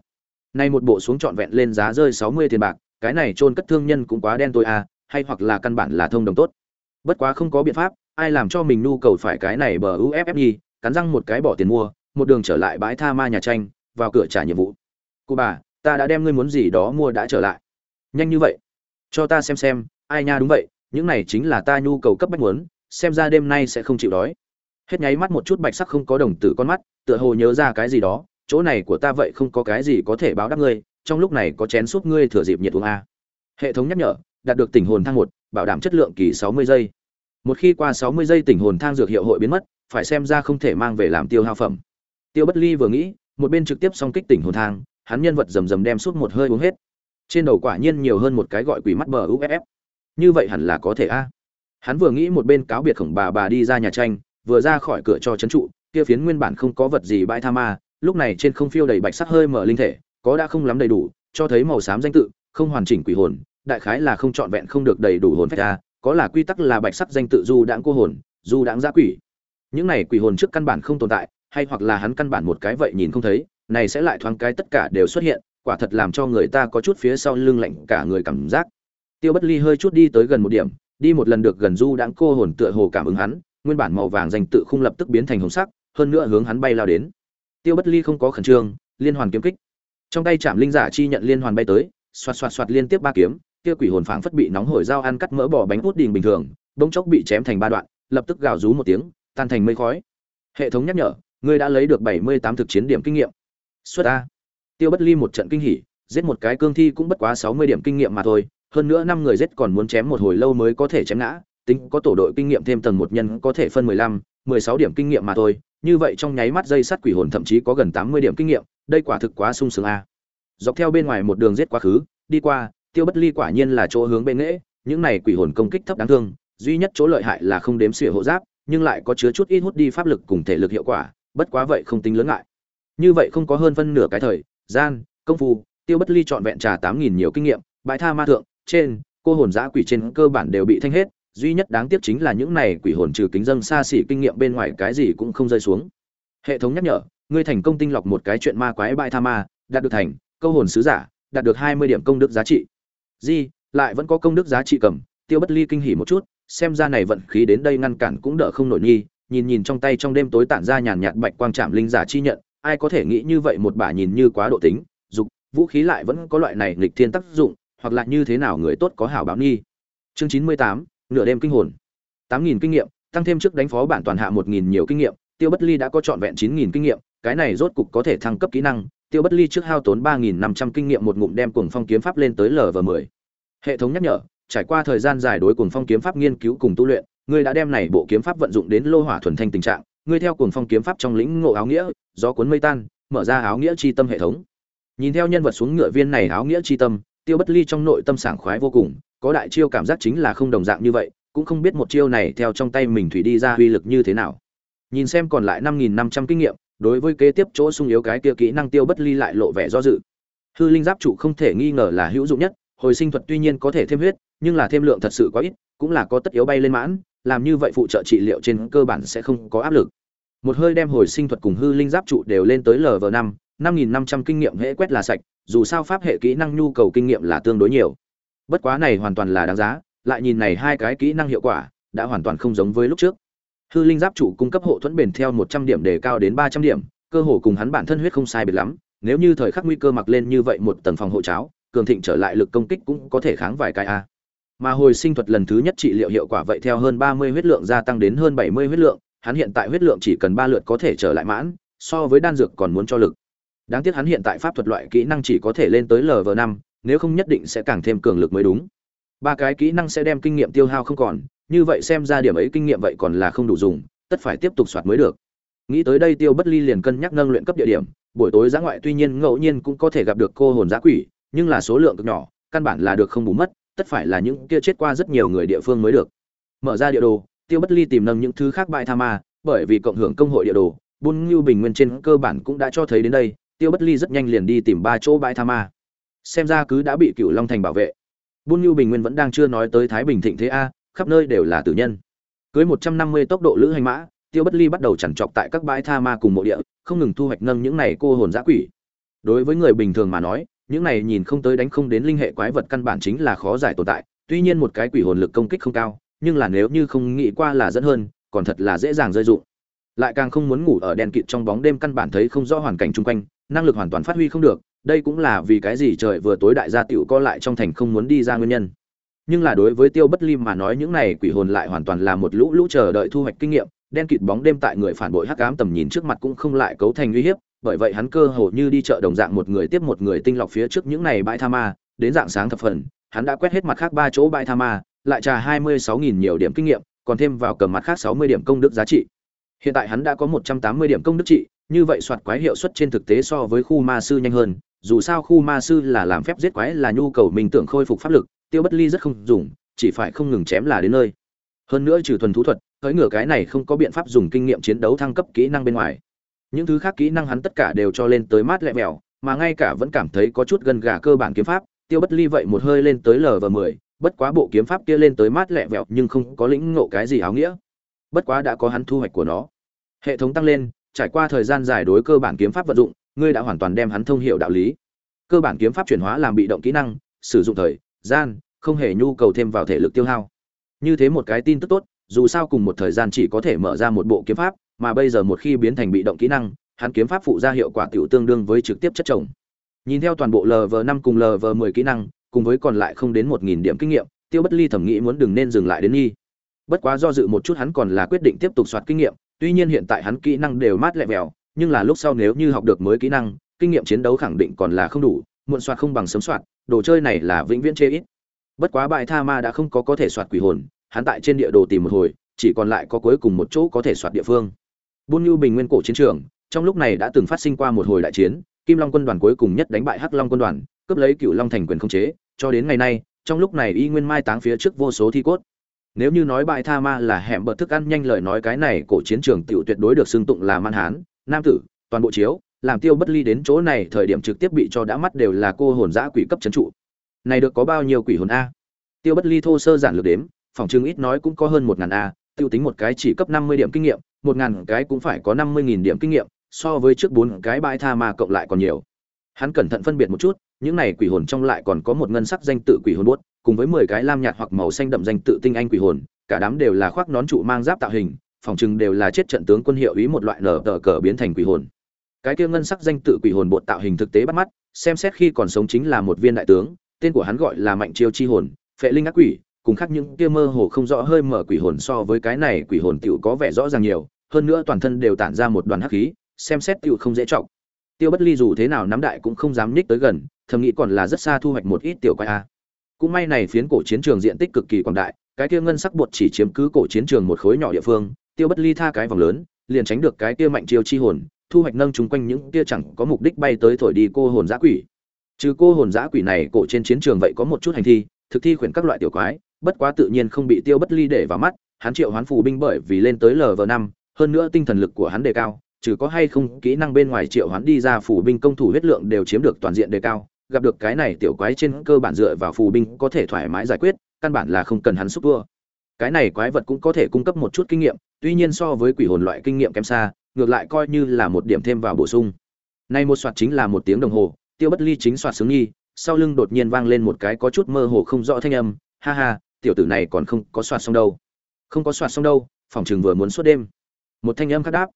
Nay một bộ xuống trọn vẹn lên giá rơi sáu mươi tiền bạc, cái này trôn cất thương nhân cũng quá đen tôi à hay hoặc là căn bản là thông đồng tốt. Bất quá không có biện pháp, ai làm cho mình nhu cầu phải cái này bờ uff cắn răng một cái bỏ tiền mua, một đường trở lại bãi tha ma nhà tranh, vào cửa trả nhiệm vụ. Cụ bà, ta đã đem ngươi muốn gì đó mua đã trở lại nhanh như vậy. Cho ta xem xem, ai nha đúng vậy, những này chính là ta nhu cầu cấp bách muốn, xem ra đêm nay sẽ không chịu đói. Hết nháy mắt một chút bạch sắc không có đồng tử con mắt, tựa hồ nhớ ra cái gì đó, chỗ này của ta vậy không có cái gì có thể báo đáp ngươi, trong lúc này có chén súp ngươi thừa dịp nhiệt uống a. Hệ thống nhắc nhở, đạt được tỉnh hồn thang một, bảo đảm chất lượng kỳ sáu mươi giây. Một khi qua sáu mươi giây tỉnh hồn thang dược hiệu hội biến mất, phải xem ra không thể mang về làm tiêu hao phẩm. Tiêu bất ly vừa nghĩ, một bên trực tiếp song kích tỉnh hồn thang, hắn nhân vật rầm rầm đem suốt một hơi uống hết trên đầu quả nhiên nhiều hơn một cái gọi quỷ mắt bờ uff như vậy hẳn là có thể a. Hắn vừa nghĩ một bên cáo biệt khổng bà bà đi ra nhà tranh, vừa ra khỏi cửa cho trấn trụ, kia phiến nguyên bản không có vật gì bãi tha ma, lúc này trên không phiêu đầy bạch sắc hơi mở linh thể, có đã không lắm đầy đủ, cho thấy màu xám danh tự, không hoàn chỉnh quỷ hồn, đại khái là không trọn vẹn không được đầy đủ hồn phách ra có là quy tắc là bạch sắc danh tự du đãng cô hồn, du đãng giã quỷ. Những này quỷ hồn trước căn bản không tồn tại, hay hoặc là hắn căn bản một cái vậy nhìn không thấy, này sẽ lại thoáng cái tất cả đều xuất hiện quả thật làm cho người ta có chút phía sau lưng lạnh cả người cảm giác. Tiêu bất ly hơi chút đi tới gần một điểm, đi một lần được gần du đãng cô hồn tựa hồ cảm ứng hắn, nguyên bản màu vàng danh tự không lập tức biến thành hồng sắc, hơn nữa hướng hắn bay lao đến. Tiêu bất ly không có khẩn trương, liên hoàn kiếm kích. Trong tay chạm linh giả chi nhận liên hoàn bay tới, xoạt xoạt xoạt liên tiếp ba kiếm, kia quỷ hồn phảng phất bị nóng hổi dao ăn cắt mỡ bỏ bánh út đình bình thường, bỗng chốc bị chém thành ba đoạn, lập tức gào rú một tiếng, tan thành mây khói. Hệ thống nhắc nhở ngươi đã lấy được bảy mươi tám thực chiến điểm kinh nghiệm. Xuất a tiêu bất ly một trận kinh hỉ, giết một cái cương thi cũng bất quá sáu mươi điểm kinh nghiệm mà thôi, hơn nữa năm người giết còn muốn chém một hồi lâu mới có thể chém ngã, tính có tổ đội kinh nghiệm thêm tầng một nhân có thể phân mười lăm, mười sáu điểm kinh nghiệm mà thôi, như vậy trong nháy mắt dây sắt quỷ hồn thậm chí có gần tám mươi điểm kinh nghiệm, đây quả thực quá sung sướng a. Dọc theo bên ngoài một đường giết quá khứ, đi qua, tiêu bất ly quả nhiên là chỗ hướng bên nghễ, những này quỷ hồn công kích thấp đáng thương, duy nhất chỗ lợi hại là không đếm xỉa hộ giáp, nhưng lại có chứa chút ít hút đi pháp lực cùng thể lực hiệu quả, bất quá vậy không tính lớn ngại. Như vậy không có hơn phân nửa cái thời gian, công phu, tiêu bất ly trọn vẹn trà tám nghìn nhiều kinh nghiệm, bãi tha ma thượng, trên, cô hồn giã quỷ trên cơ bản đều bị thanh hết, duy nhất đáng tiếc chính là những này quỷ hồn trừ kính dân xa xỉ kinh nghiệm bên ngoài cái gì cũng không rơi xuống. Hệ thống nhắc nhở, ngươi thành công tinh lọc một cái chuyện ma quái bãi tha ma, đạt được thành, câu hồn sứ giả, đạt được hai mươi điểm công đức giá trị. Di, lại vẫn có công đức giá trị cầm, tiêu bất ly kinh hỉ một chút, xem ra này vận khí đến đây ngăn cản cũng đỡ không nổi nghi nhìn nhìn trong tay trong đêm tối tản ra nhàn nhạt bạch quang trạm linh giả chi nhận ai có thể nghĩ như vậy một bả nhìn như quá độ tính, dục, vũ khí lại vẫn có loại này nghịch thiên tác dụng, hoặc là như thế nào người tốt có hảo báo nghi. Chương chín mươi tám, nửa đêm kinh hồn. tám nghìn kinh nghiệm, tăng thêm trước đánh phó bản toàn hạ một nghìn nhiều kinh nghiệm, tiêu bất ly đã có trọn vẹn chín nghìn kinh nghiệm, cái này rốt cục có thể thăng cấp kỹ năng. Tiêu bất ly trước hao tốn ba nghìn năm trăm kinh nghiệm một ngụm đem cuồng phong kiếm pháp lên tới lv mười. Hệ thống nhắc nhở, trải qua thời gian dài đối cuồng phong kiếm pháp nghiên cứu cùng tu luyện, ngươi đã đem này bộ kiếm pháp vận dụng đến lô hỏa thuần thanh tình trạng ngươi theo cuồng phong kiếm pháp trong lĩnh ngộ áo nghĩa, gió cuốn mây tan, mở ra áo nghĩa chi tâm hệ thống. Nhìn theo nhân vật xuống ngựa viên này áo nghĩa chi tâm, tiêu bất ly trong nội tâm sảng khoái vô cùng, có đại chiêu cảm giác chính là không đồng dạng như vậy, cũng không biết một chiêu này theo trong tay mình thủy đi ra uy lực như thế nào. Nhìn xem còn lại năm nghìn năm trăm kinh nghiệm, đối với kế tiếp chỗ sung yếu cái kia kỹ năng tiêu bất ly lại lộ vẻ do dự. Hư linh giáp trụ không thể nghi ngờ là hữu dụng nhất, hồi sinh thuật tuy nhiên có thể thêm huyết, nhưng là thêm lượng thật sự quá ít, cũng là có tất yếu bay lên mãn, làm như vậy phụ trợ trị liệu trên cơ bản sẽ không có áp lực một hơi đem hồi sinh thuật cùng hư linh giáp trụ đều lên tới lv năm năm nghìn năm trăm kinh nghiệm hễ quét là sạch, dù sao pháp hệ kỹ năng nhu cầu kinh nghiệm là tương đối nhiều. Bất quá này hoàn toàn là đáng giá, lại nhìn này hai cái kỹ năng hiệu quả, đã hoàn toàn không giống với lúc trước. Hư linh giáp trụ cung cấp hộ thuẫn bền theo một trăm điểm đề cao đến ba trăm điểm, cơ hồ cùng hắn bản thân huyết không sai biệt lắm, nếu như thời khắc nguy cơ mặc lên như vậy một tầng phòng hộ cháo, cường thịnh trở lại lực công kích cũng có thể kháng vài cái a. Mà hồi sinh thuật lần thứ nhất trị liệu hiệu quả vậy theo hơn ba mươi huyết lượng gia tăng đến hơn bảy mươi huyết lượng hắn hiện tại huyết lượng chỉ cần ba lượt có thể trở lại mãn, so với đan dược còn muốn cho lực. Đáng tiếc hắn hiện tại pháp thuật loại kỹ năng chỉ có thể lên tới lv năm, nếu không nhất định sẽ càng thêm cường lực mới đúng. Ba cái kỹ năng sẽ đem kinh nghiệm tiêu hao không còn, như vậy xem ra điểm ấy kinh nghiệm vậy còn là không đủ dùng, tất phải tiếp tục soạt mới được. Nghĩ tới đây tiêu bất ly liền cân nhắc nâng luyện cấp địa điểm, buổi tối giã ngoại tuy nhiên ngẫu nhiên cũng có thể gặp được cô hồn giã quỷ, nhưng là số lượng cực nhỏ, căn bản là được không bù mất, tất phải là những kia chết qua rất nhiều người địa phương mới được. Mở ra địa đồ tiêu bất ly tìm nâng những thứ khác bại tha ma, bởi vì cộng hưởng công hội địa đồ buôn ngưu bình nguyên trên cơ bản cũng đã cho thấy đến đây, tiêu bất ly rất nhanh liền đi tìm ba chỗ bãi tha ma. Xem ra cứ đã bị cựu long thành bảo vệ. Buôn ngưu bình nguyên vẫn đang chưa nói tới thái bình thịnh thế a, khắp nơi đều là tử nhân. Cưới một trăm năm mươi tốc độ lữ hành mã, tiêu bất ly bắt đầu chằn trọc tại các bãi tha ma cùng mộ địa, không ngừng thu hoạch nâng những này cô hồn giã quỷ. Đối với người bình thường mà nói, những này nhìn không tới đánh không đến linh hệ quái vật căn bản chính là khó giải tồn tại, tuy nhiên một cái quỷ hồn lực công kích không cao nhưng là nếu như không nghĩ qua là dẫn hơn, còn thật là dễ dàng rơi dụng. Lại càng không muốn ngủ ở đèn kịt trong bóng đêm căn bản thấy không rõ hoàn cảnh chung quanh, năng lực hoàn toàn phát huy không được, đây cũng là vì cái gì trời vừa tối đại gia tiểu co lại trong thành không muốn đi ra nguyên nhân. Nhưng là đối với tiêu bất lim mà nói những này quỷ hồn lại hoàn toàn là một lũ lũ chờ đợi thu hoạch kinh nghiệm, đen kịt bóng đêm tại người phản bội hắc ám tầm nhìn trước mặt cũng không lại cấu thành uy hiếp, bởi vậy hắn cơ hồ như đi chợ đồng dạng một người tiếp một người tinh lọc phía trước những này bãi tha ma, đến dạng sáng thập phần, hắn đã quét hết mặt khác ba chỗ bãi tha ma lại trà hai mươi sáu nghìn nhiều điểm kinh nghiệm, còn thêm vào cầm mặt khác sáu mươi điểm công đức giá trị. Hiện tại hắn đã có một trăm tám mươi điểm công đức trị, như vậy soạt quái hiệu suất trên thực tế so với khu ma sư nhanh hơn, dù sao khu ma sư là làm phép giết quái là nhu cầu mình tưởng khôi phục pháp lực, tiêu bất ly rất không dùng, chỉ phải không ngừng chém là đến nơi. Hơn nữa trừ thuần thú thuật cưỡi ngửa cái này không có biện pháp dùng kinh nghiệm chiến đấu thăng cấp kỹ năng bên ngoài. Những thứ khác kỹ năng hắn tất cả đều cho lên tới mát lẹ mèo mà ngay cả vẫn cảm thấy có chút gần gà cơ bản kiếm pháp, tiêu bất ly vậy một hơi lên tới lv mười bất quá bộ kiếm pháp kia lên tới mát lẹ vẹo nhưng không có lĩnh ngộ cái gì áo nghĩa. Bất quá đã có hắn thu hoạch của nó. Hệ thống tăng lên, trải qua thời gian dài đối cơ bản kiếm pháp vận dụng, ngươi đã hoàn toàn đem hắn thông hiệu đạo lý. Cơ bản kiếm pháp chuyển hóa làm bị động kỹ năng, sử dụng thời, gian, không hề nhu cầu thêm vào thể lực tiêu hao. Như thế một cái tin tức tốt, dù sao cùng một thời gian chỉ có thể mở ra một bộ kiếm pháp, mà bây giờ một khi biến thành bị động kỹ năng, hắn kiếm pháp phụ ra hiệu quả tiểu tương đương với trực tiếp chất trồng nhìn theo toàn bộ lv năm cùng lv 10 kỹ năng cùng với còn lại không đến một nghìn điểm kinh nghiệm, tiêu bất ly thẩm nghĩ muốn đừng nên dừng lại đến nghi bất quá do dự một chút hắn còn là quyết định tiếp tục soạt kinh nghiệm, tuy nhiên hiện tại hắn kỹ năng đều mát lẹ mèo nhưng là lúc sau nếu như học được mới kỹ năng, kinh nghiệm chiến đấu khẳng định còn là không đủ, muộn soạt không bằng sớm soạt, đồ chơi này là vĩnh viễn chê ít. Bất quá bại tha ma đã không có có thể soạt quỷ hồn, hắn tại trên địa đồ tìm một hồi, chỉ còn lại có cuối cùng một chỗ có thể soạt địa phương. Buôn nhu bình nguyên cổ chiến trường, trong lúc này đã từng phát sinh qua một hồi đại chiến, kim long quân đoàn cuối cùng nhất đánh bại hắc long quân đoàn, cướp lấy cựu long thành quyền không chế cho đến ngày nay, trong lúc này y nguyên mai táng phía trước vô số thi cốt. Nếu như nói bại tha ma là hẻm bật thức ăn nhanh lời nói cái này, cổ chiến trường tiểu tuyệt đối được xưng tụng là man hán, nam tử, toàn bộ chiếu, làm tiêu bất ly đến chỗ này, thời điểm trực tiếp bị cho đã mắt đều là cô hồn giã quỷ cấp trấn trụ. Này được có bao nhiêu quỷ hồn a? Tiêu bất ly thô sơ giản lược đếm, phòng chứng ít nói cũng có hơn một ngàn a, tiêu tính một cái chỉ cấp năm mươi điểm kinh nghiệm, một ngàn cái cũng phải có năm mươi nghìn điểm kinh nghiệm, so với trước bốn cái bãi tha ma cộng lại còn nhiều. Hắn cẩn thận phân biệt một chút những này quỷ hồn trong lại còn có một ngân sắc danh tự quỷ hồn buốt, cùng với mười cái lam nhạt hoặc màu xanh đậm danh tự tinh anh quỷ hồn, cả đám đều là khoác nón trụ mang giáp tạo hình, phòng chừng đều là chết trận tướng quân hiệu ý một loại nở tờ cờ biến thành quỷ hồn. Cái kia ngân sắc danh tự quỷ hồn bột tạo hình thực tế bắt mắt, xem xét khi còn sống chính là một viên đại tướng, tên của hắn gọi là mạnh chiêu chi hồn, phệ linh ác quỷ, cùng khác những kia mơ hồ không rõ hơi mở quỷ hồn so với cái này quỷ hồn tiểu có vẻ rõ ràng nhiều, hơn nữa toàn thân đều tản ra một đoàn hắc khí, xem xét tiểu không dễ trọng tiêu bất ly dù thế nào nắm đại cũng không dám nhích tới gần thầm nghĩ còn là rất xa thu hoạch một ít tiểu quái a. Cũng may này phiến cổ chiến trường diện tích cực kỳ quảng đại, cái kia ngân sắc bột chỉ chiếm cứ cổ chiến trường một khối nhỏ địa phương, tiêu bất ly tha cái vòng lớn, liền tránh được cái kia mạnh chiêu chi hồn, thu hoạch nâng chúng quanh những kia chẳng có mục đích bay tới thổi đi cô hồn giã quỷ. Trừ cô hồn giã quỷ này, cổ trên chiến trường vậy có một chút hành thi, thực thi khuyển các loại tiểu quái, bất quá tự nhiên không bị tiêu bất ly để vào mắt, hắn triệu hoán phù binh bởi vì lên tới lv năm, hơn nữa tinh thần lực của hắn đề cao, trừ có hay không kỹ năng bên ngoài triệu hoán đi ra phù binh công thủ huyết lượng đều chiếm được toàn diện đề cao gặp được cái này tiểu quái trên cơ bản dựa vào phù binh có thể thoải mái giải quyết, căn bản là không cần hắn xúc vua. Cái này quái vật cũng có thể cung cấp một chút kinh nghiệm, tuy nhiên so với quỷ hồn loại kinh nghiệm kém xa, ngược lại coi như là một điểm thêm vào bổ sung. Nay một soạt chính là một tiếng đồng hồ, tiêu bất ly chính soạt sướng nghi, sau lưng đột nhiên vang lên một cái có chút mơ hồ không rõ thanh âm, ha ha, tiểu tử này còn không có soạt xong đâu. Không có soạt xong đâu, phòng trường vừa muốn suốt đêm. Một thanh âm khác đáp.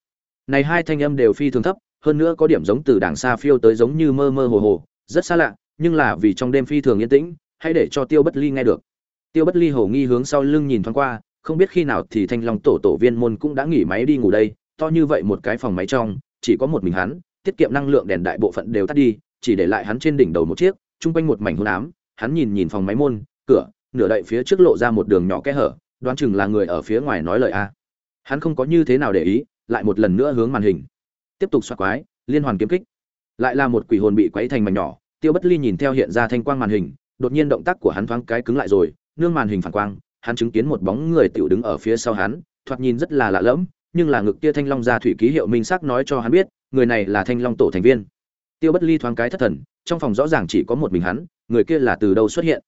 Này hai thanh âm đều phi thường thấp, hơn nữa có điểm giống từ đàng xa phiêu tới giống như mơ mơ hồ hồ rất xa lạ, nhưng là vì trong đêm phi thường yên tĩnh, hãy để cho tiêu bất ly nghe được. Tiêu bất ly hồ nghi hướng sau lưng nhìn thoáng qua, không biết khi nào thì thanh long tổ tổ viên môn cũng đã nghỉ máy đi ngủ đây, to như vậy một cái phòng máy trong, chỉ có một mình hắn, tiết kiệm năng lượng đèn đại bộ phận đều tắt đi, chỉ để lại hắn trên đỉnh đầu một chiếc, chung quanh một mảnh hôn ám, hắn nhìn nhìn phòng máy môn, cửa, nửa đậy phía trước lộ ra một đường nhỏ kẽ hở, đoán chừng là người ở phía ngoài nói lời a. Hắn không có như thế nào để ý, lại một lần nữa hướng màn hình. Tiếp tục xoa quái, liên hoàn kiếm kích lại là một quỷ hồn bị quấy thành mảnh nhỏ. Tiêu bất ly nhìn theo hiện ra thanh quang màn hình, đột nhiên động tác của hắn thoáng cái cứng lại rồi, nương màn hình phản quang, hắn chứng kiến một bóng người tiểu đứng ở phía sau hắn, thoạt nhìn rất là lạ lẫm, nhưng là ngực kia thanh long ra thủy ký hiệu minh xác nói cho hắn biết, người này là thanh long tổ thành viên. Tiêu bất ly thoáng cái thất thần, trong phòng rõ ràng chỉ có một mình hắn, người kia là từ đâu xuất hiện?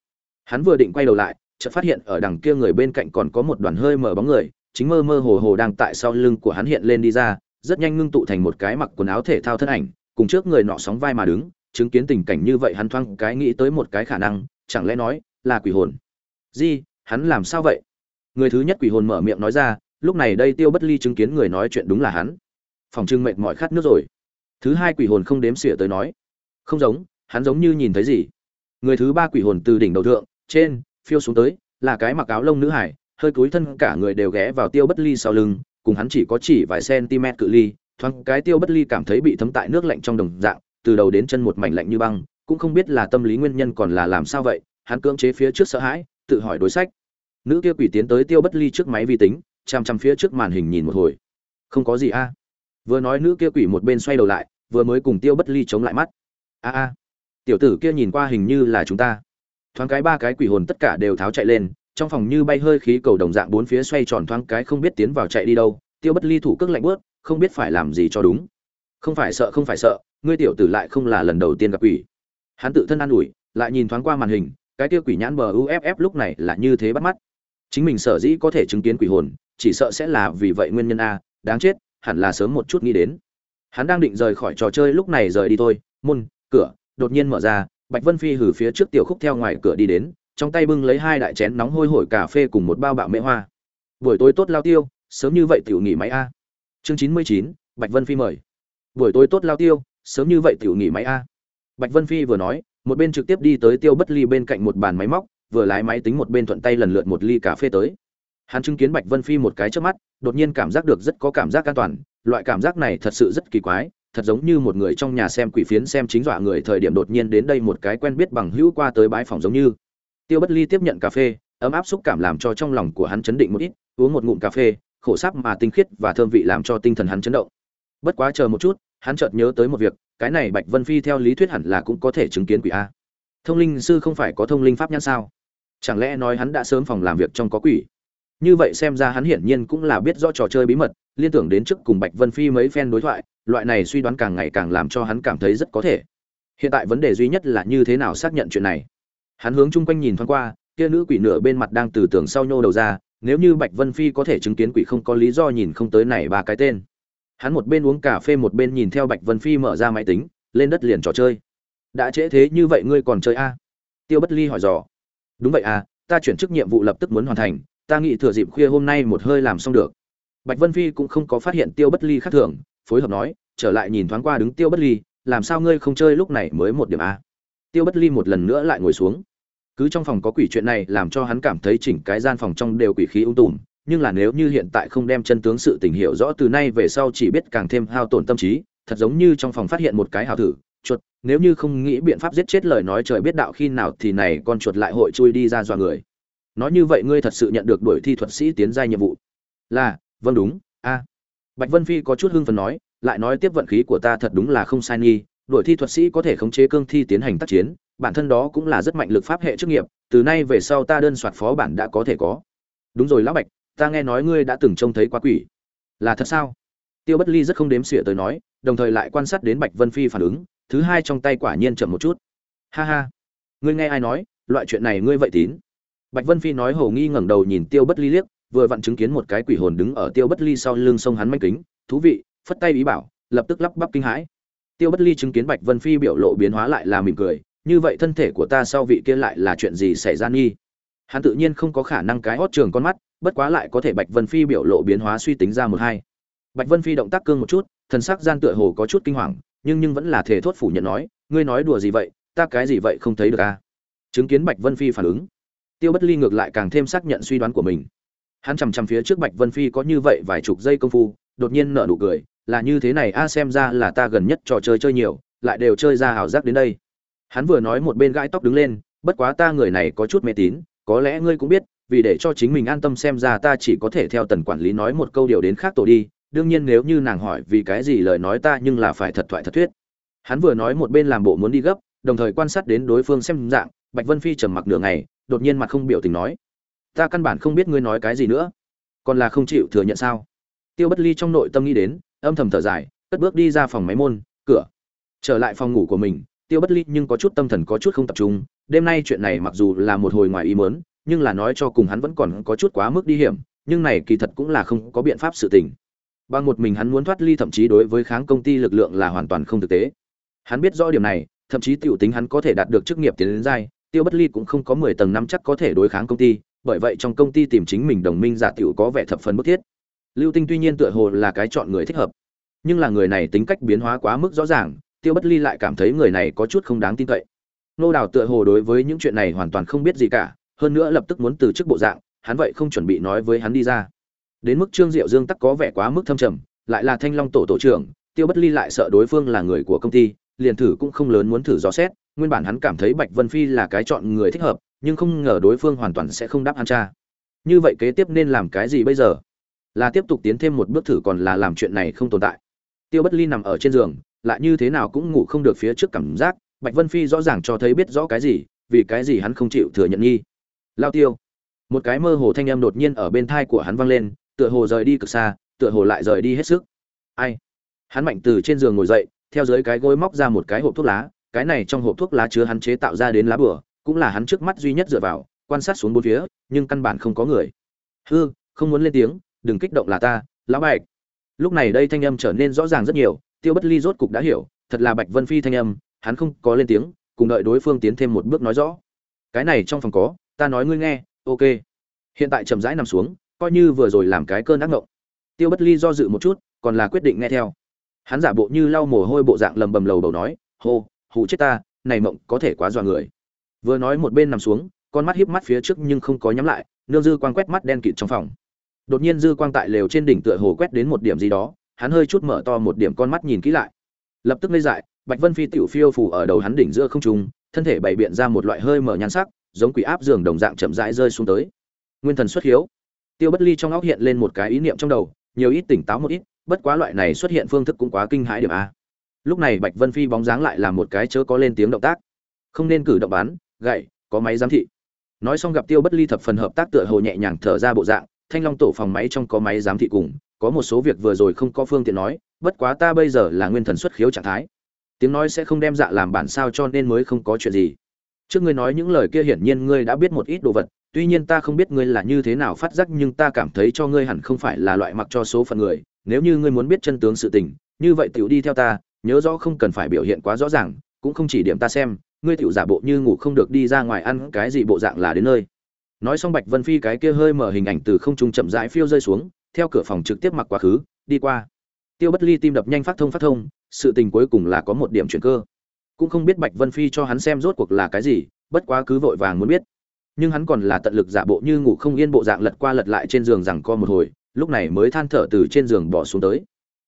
Hắn vừa định quay đầu lại, chợt phát hiện ở đằng kia người bên cạnh còn có một đoàn hơi mở bóng người, chính mơ mơ hồ hồ đang tại sau lưng của hắn hiện lên đi ra, rất nhanh ngưng tụ thành một cái mặc quần áo thể thao thân ảnh cùng trước người nọ sóng vai mà đứng, chứng kiến tình cảnh như vậy hắn thoáng cái nghĩ tới một cái khả năng, chẳng lẽ nói là quỷ hồn? Di, hắn làm sao vậy? Người thứ nhất quỷ hồn mở miệng nói ra, lúc này đây tiêu bất ly chứng kiến người nói chuyện đúng là hắn. Phòng trưng mệt mỏi khát nước rồi. Thứ hai quỷ hồn không đếm xỉa tới nói, không giống, hắn giống như nhìn thấy gì? Người thứ ba quỷ hồn từ đỉnh đầu thượng, trên, phiêu xuống tới, là cái mặc áo lông nữ hải, hơi cúi thân cả người đều ghé vào tiêu bất ly sau lưng, cùng hắn chỉ có chỉ vài cm cự ly thoáng cái tiêu bất ly cảm thấy bị thấm tại nước lạnh trong đồng dạng, từ đầu đến chân một mảnh lạnh như băng, cũng không biết là tâm lý nguyên nhân còn là làm sao vậy, hắn cưỡng chế phía trước sợ hãi, tự hỏi đối sách. Nữ kia quỷ tiến tới tiêu bất ly trước máy vi tính chằm chằm phía trước màn hình nhìn một hồi. Không có gì a. Vừa nói nữ kia quỷ một bên xoay đầu lại, vừa mới cùng tiêu bất ly chống lại mắt. A a. Tiểu tử kia nhìn qua hình như là chúng ta. Thoáng cái ba cái quỷ hồn tất cả đều tháo chạy lên, trong phòng như bay hơi khí cầu đồng dạng bốn phía xoay tròn thoáng cái không biết tiến vào chạy đi đâu, tiêu bất ly thủ cước lạnh bớt không biết phải làm gì cho đúng. Không phải sợ, không phải sợ, ngươi tiểu tử lại không là lần đầu tiên gặp quỷ. Hắn tự thân an ủi, lại nhìn thoáng qua màn hình, cái kia quỷ nhãn bờ uff lúc này là như thế bắt mắt. Chính mình sở dĩ có thể chứng kiến quỷ hồn, chỉ sợ sẽ là vì vậy nguyên nhân a, đáng chết, hẳn là sớm một chút nghĩ đến. Hắn đang định rời khỏi trò chơi lúc này rời đi thôi, môn, cửa, đột nhiên mở ra, bạch vân phi hử phía trước tiểu khúc theo ngoài cửa đi đến, trong tay bưng lấy hai đại chén nóng hôi hổi cà phê cùng một bao bạo mễ hoa. Buổi tối tốt lao tiêu, sớm như vậy tiểu nghỉ máy a chương chín mươi chín, bạch vân phi mời. Buổi tối tốt lao tiêu, sớm như vậy tiểu nghỉ máy a. Bạch vân phi vừa nói, một bên trực tiếp đi tới tiêu bất ly bên cạnh một bàn máy móc, vừa lái máy tính một bên thuận tay lần lượt một ly cà phê tới. Hắn chứng kiến bạch vân phi một cái trước mắt, đột nhiên cảm giác được rất có cảm giác an toàn, loại cảm giác này thật sự rất kỳ quái, thật giống như một người trong nhà xem quỷ phiến xem chính dọa người thời điểm đột nhiên đến đây một cái quen biết bằng hữu qua tới bãi phòng giống như. Tiêu bất ly tiếp nhận cà phê, ấm áp xúc cảm làm cho trong lòng của hắn chấn định một ít, uống một ngụm cà phê khổ sáp mà tinh khiết và thơm vị làm cho tinh thần hắn chấn động. Bất quá chờ một chút, hắn chợt nhớ tới một việc, cái này bạch vân phi theo lý thuyết hẳn là cũng có thể chứng kiến quỷ a. Thông linh sư không phải có thông linh pháp nhãn sao? Chẳng lẽ nói hắn đã sớm phòng làm việc trong có quỷ? Như vậy xem ra hắn hiển nhiên cũng là biết rõ trò chơi bí mật, liên tưởng đến trước cùng bạch vân phi mấy phen đối thoại, loại này suy đoán càng ngày càng làm cho hắn cảm thấy rất có thể. Hiện tại vấn đề duy nhất là như thế nào xác nhận chuyện này. Hắn hướng chung quanh nhìn thoáng qua, kia nữ quỷ nửa bên mặt đang từ tường sau nhô đầu ra nếu như bạch vân phi có thể chứng kiến quỷ không có lý do nhìn không tới này ba cái tên. Hắn một bên uống cà phê một bên nhìn theo bạch vân phi mở ra máy tính, lên đất liền trò chơi. Đã trễ thế như vậy ngươi còn chơi a? À? tiêu bất ly hỏi dò. Đúng vậy à ta chuyển chức nhiệm vụ lập tức muốn hoàn thành, ta nghĩ thừa dịp khuya hôm nay một hơi làm xong được. Bạch vân phi cũng không có phát hiện tiêu bất ly khác thường, phối hợp nói, trở lại nhìn thoáng qua đứng tiêu bất ly, làm sao ngươi không chơi lúc này mới một điểm a? Tiêu bất ly một lần nữa lại ngồi xuống cứ trong phòng có quỷ chuyện này làm cho hắn cảm thấy chỉnh cái gian phòng trong đều quỷ khí ung tùm, nhưng là nếu như hiện tại không đem chân tướng sự tình hiểu rõ từ nay về sau chỉ biết càng thêm hao tổn tâm trí, thật giống như trong phòng phát hiện một cái hào thử, chuột, nếu như không nghĩ biện pháp giết chết lời nói trời biết đạo khi nào thì này con chuột lại hội chui đi ra dọa người. Nói như vậy ngươi thật sự nhận được đuổi thi thuật sĩ tiến ra nhiệm vụ? Là vâng đúng, a. Bạch vân phi có chút hưng phần nói, lại nói tiếp vận khí của ta thật đúng là không sai nghi, đuổi thi thuật sĩ có thể khống chế cương thi tiến hành tác chiến bản thân đó cũng là rất mạnh lực pháp hệ chức nghiệp, từ nay về sau ta đơn soạt phó bản đã có thể có. Đúng rồi lão bạch, ta nghe nói ngươi đã từng trông thấy quá quỷ. Là thật sao? Tiêu bất ly rất không đếm xỉa tới nói, đồng thời lại quan sát đến bạch vân phi phản ứng, thứ hai trong tay quả nhiên chậm một chút. Ha ha. Ngươi nghe ai nói, loại chuyện này ngươi vậy tín? Bạch vân phi nói hầu nghi ngẩng đầu nhìn tiêu bất ly liếc, vừa vặn chứng kiến một cái quỷ hồn đứng ở tiêu bất ly sau lưng sông hắn manh kính, thú vị, phất tay ý bảo, lập tức lắp bắp kinh hãi. Tiêu bất ly chứng kiến bạch vân phi biểu lộ biến hóa lại là mỉm cười như vậy thân thể của ta sau vị kia lại là chuyện gì xảy ra nghi? Hắn tự nhiên không có khả năng cái hót trường con mắt, bất quá lại có thể bạch vân phi biểu lộ biến hóa suy tính ra một hai. Bạch vân phi động tác cương một chút, thần sắc gian tựa hồ có chút kinh hoàng, nhưng nhưng vẫn là thể thốt phủ nhận nói, ngươi nói đùa gì vậy? Ta cái gì vậy không thấy được à? Chứng kiến bạch vân phi phản ứng, tiêu bất ly ngược lại càng thêm xác nhận suy đoán của mình. Hắn chằm chằm phía trước bạch vân phi có như vậy vài chục giây công phu, đột nhiên nở nụ cười, là như thế này, a, xem ra là ta gần nhất trò chơi chơi nhiều, lại đều chơi ra ảo giác đến đây hắn vừa nói một bên gãi tóc đứng lên, bất quá ta người này có chút mê tín, có lẽ ngươi cũng biết, vì để cho chính mình an tâm xem ra ta chỉ có thể theo tần quản lý nói một câu điều đến khác tổ đi, đương nhiên nếu như nàng hỏi vì cái gì lời nói ta nhưng là phải thật thoại thật thuyết. Hắn vừa nói một bên làm bộ muốn đi gấp, đồng thời quan sát đến đối phương xem dạng, bạch vân phi trầm mặc nửa ngày, đột nhiên mặt không biểu tình nói, ta căn bản không biết ngươi nói cái gì nữa, còn là không chịu thừa nhận sao? Tiêu bất ly trong nội tâm nghĩ đến, âm thầm thở dài, cất bước đi ra phòng máy môn, cửa, trở lại phòng ngủ của mình tiêu bất ly nhưng có chút tâm thần có chút không tập trung, đêm nay chuyện này mặc dù là một hồi ngoài ý mớn nhưng là nói cho cùng hắn vẫn còn có chút quá mức đi hiểm, nhưng này kỳ thật cũng là không có biện pháp sự tình. Bằng một mình hắn muốn thoát ly thậm chí đối với kháng công ty lực lượng là hoàn toàn không thực tế. Hắn biết rõ điểm này, thậm chí tiểu tính hắn có thể đạt được chức nghiệp tiến đến giai, tiêu bất ly cũng không có mười tầng năm chắc có thể đối kháng công ty, bởi vậy trong công ty tìm chính mình đồng minh giả tiểu có vẻ thập phần bức thiết. Lưu tinh tuy nhiên tựa hồ là cái chọn người thích hợp, nhưng là người này tính cách biến hóa quá mức rõ ràng tiêu bất ly lại cảm thấy người này có chút không đáng tin cậy. Nô đào tựa hồ đối với những chuyện này hoàn toàn không biết gì cả, hơn nữa lập tức muốn từ chức bộ dạng, hắn vậy không chuẩn bị nói với hắn đi ra. Đến mức trương diệu dương tắc có vẻ quá mức thâm trầm, lại là thanh long tổ tổ trưởng, tiêu bất ly lại sợ đối phương là người của công ty, liền thử cũng không lớn muốn thử dò xét, nguyên bản hắn cảm thấy bạch vân phi là cái chọn người thích hợp, nhưng không ngờ đối phương hoàn toàn sẽ không đáp hắn cha. Như vậy kế tiếp nên làm cái gì bây giờ? Là tiếp tục tiến thêm một bước thử còn là làm chuyện này không tồn tại. Tiêu bất ly nằm ở trên giường lại như thế nào cũng ngủ không được phía trước cảm giác, bạch vân phi rõ ràng cho thấy biết rõ cái gì, vì cái gì hắn không chịu thừa nhận nghi. Lao tiêu. Một cái mơ hồ thanh âm đột nhiên ở bên thai của hắn vang lên, tựa hồ rời đi cực xa, tựa hồ lại rời đi hết sức. Ai? Hắn mạnh từ trên giường ngồi dậy, theo dưới cái gối móc ra một cái hộp thuốc lá, cái này trong hộp thuốc lá chứa hắn chế tạo ra đến lá bửa, cũng là hắn trước mắt duy nhất dựa vào, quan sát xuống bốn phía, nhưng căn bản không có người. Hư, không muốn lên tiếng, đừng kích động là ta, lão bạch. Lúc này đây thanh âm trở nên rõ ràng rất nhiều tiêu bất ly rốt cục đã hiểu, thật là bạch vân phi thanh âm, hắn không có lên tiếng, cùng đợi đối phương tiến thêm một bước nói rõ. Cái này trong phòng có, ta nói ngươi nghe, ok. Hiện tại chậm rãi nằm xuống, coi như vừa rồi làm cái cơn ác ngộng. Tiêu bất ly do dự một chút, còn là quyết định nghe theo. Hắn giả bộ như lau mồ hôi bộ dạng lầm bầm lầu bầu nói, hô hụ chết ta, này mộng có thể quá dọa người. Vừa nói một bên nằm xuống, con mắt híp mắt phía trước nhưng không có nhắm lại, nương dư quang quét mắt đen kịt trong phòng. Đột nhiên dư quang tại lều trên đỉnh tựa hồ quét đến một điểm gì đó hắn hơi chút mở to một điểm con mắt nhìn kỹ lại. Lập tức ngây dại, bạch vân phi tiểu phiêu phủ ở đầu hắn đỉnh giữa không trung, thân thể bày biện ra một loại hơi mở nhan sắc, giống quỷ áp giường đồng dạng chậm rãi rơi xuống tới. Nguyên thần xuất hiếu. Tiêu bất ly trong óc hiện lên một cái ý niệm trong đầu, nhiều ít tỉnh táo một ít, bất quá loại này xuất hiện phương thức cũng quá kinh hãi điểm a. Lúc này bạch vân phi bóng dáng lại là một cái chớ có lên tiếng động tác. Không nên cử động bán, gậy, có máy giám thị. Nói xong gặp tiêu bất ly thập phần hợp tác tựa hồ nhẹ nhàng thở ra bộ dạng, thanh long tổ phòng máy trong có máy giám thị cùng có một số việc vừa rồi không có phương tiện nói, bất quá ta bây giờ là nguyên thần xuất khiếu trạng thái. Tiếng nói sẽ không đem dạ làm bản sao cho nên mới không có chuyện gì. Trước ngươi nói những lời kia hiển nhiên ngươi đã biết một ít đồ vật, tuy nhiên ta không biết ngươi là như thế nào phát giác nhưng ta cảm thấy cho ngươi hẳn không phải là loại mặc cho số phận người, nếu như ngươi muốn biết chân tướng sự tình, như vậy tiểu đi theo ta, nhớ rõ không cần phải biểu hiện quá rõ ràng, cũng không chỉ điểm ta xem, ngươi tiểu giả bộ như ngủ không được đi ra ngoài ăn cái gì bộ dạng là đến nơi. Nói xong bạch vân phi cái kia hơi mở hình ảnh từ không trung chậm rãi phiêu rơi xuống theo cửa phòng trực tiếp mặc quá khứ, đi qua. Tiêu bất ly tim đập nhanh phát thông phát thông, sự tình cuối cùng là có một điểm chuyển cơ. Cũng không biết bạch vân phi cho hắn xem rốt cuộc là cái gì, bất quá cứ vội vàng muốn biết. Nhưng hắn còn là tận lực giả bộ như ngủ không yên bộ dạng lật qua lật lại trên giường rằng co một hồi, lúc này mới than thở từ trên giường bỏ xuống tới.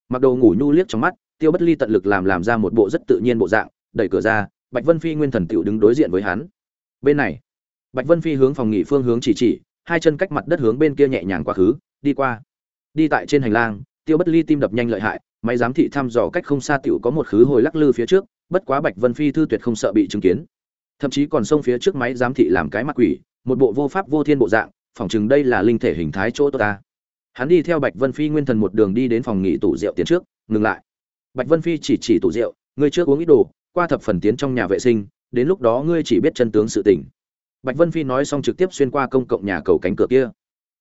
Mặc đồ ngủ nhu liếc trong mắt, tiêu bất ly tận lực làm làm ra một bộ rất tự nhiên bộ dạng, đẩy cửa ra, bạch vân phi nguyên thần tựu đứng đối diện với hắn. Bên này, bạch vân phi hướng phòng nghỉ phương hướng chỉ chỉ, hai chân cách mặt đất hướng bên kia nhẹ nhàng quá khứ, đi qua đi tại trên hành lang, tiêu bất ly tim đập nhanh lợi hại, máy giám thị thăm dò cách không xa tiểu có một khứ hồi lắc lư phía trước, bất quá bạch vân phi thư tuyệt không sợ bị chứng kiến. Thậm chí còn xông phía trước máy giám thị làm cái mặt quỷ, một bộ vô pháp vô thiên bộ dạng, phỏng chừng đây là linh thể hình thái chỗ tốt ta. Hắn đi theo bạch vân phi nguyên thần một đường đi đến phòng nghỉ tủ rượu tiến trước, ngừng lại. Bạch vân phi chỉ chỉ tủ rượu, ngươi trước uống ít đồ, qua thập phần tiến trong nhà vệ sinh, đến lúc đó ngươi chỉ biết chân tướng sự tình. Bạch vân phi nói xong trực tiếp xuyên qua công cộng nhà cầu cánh cửa kia.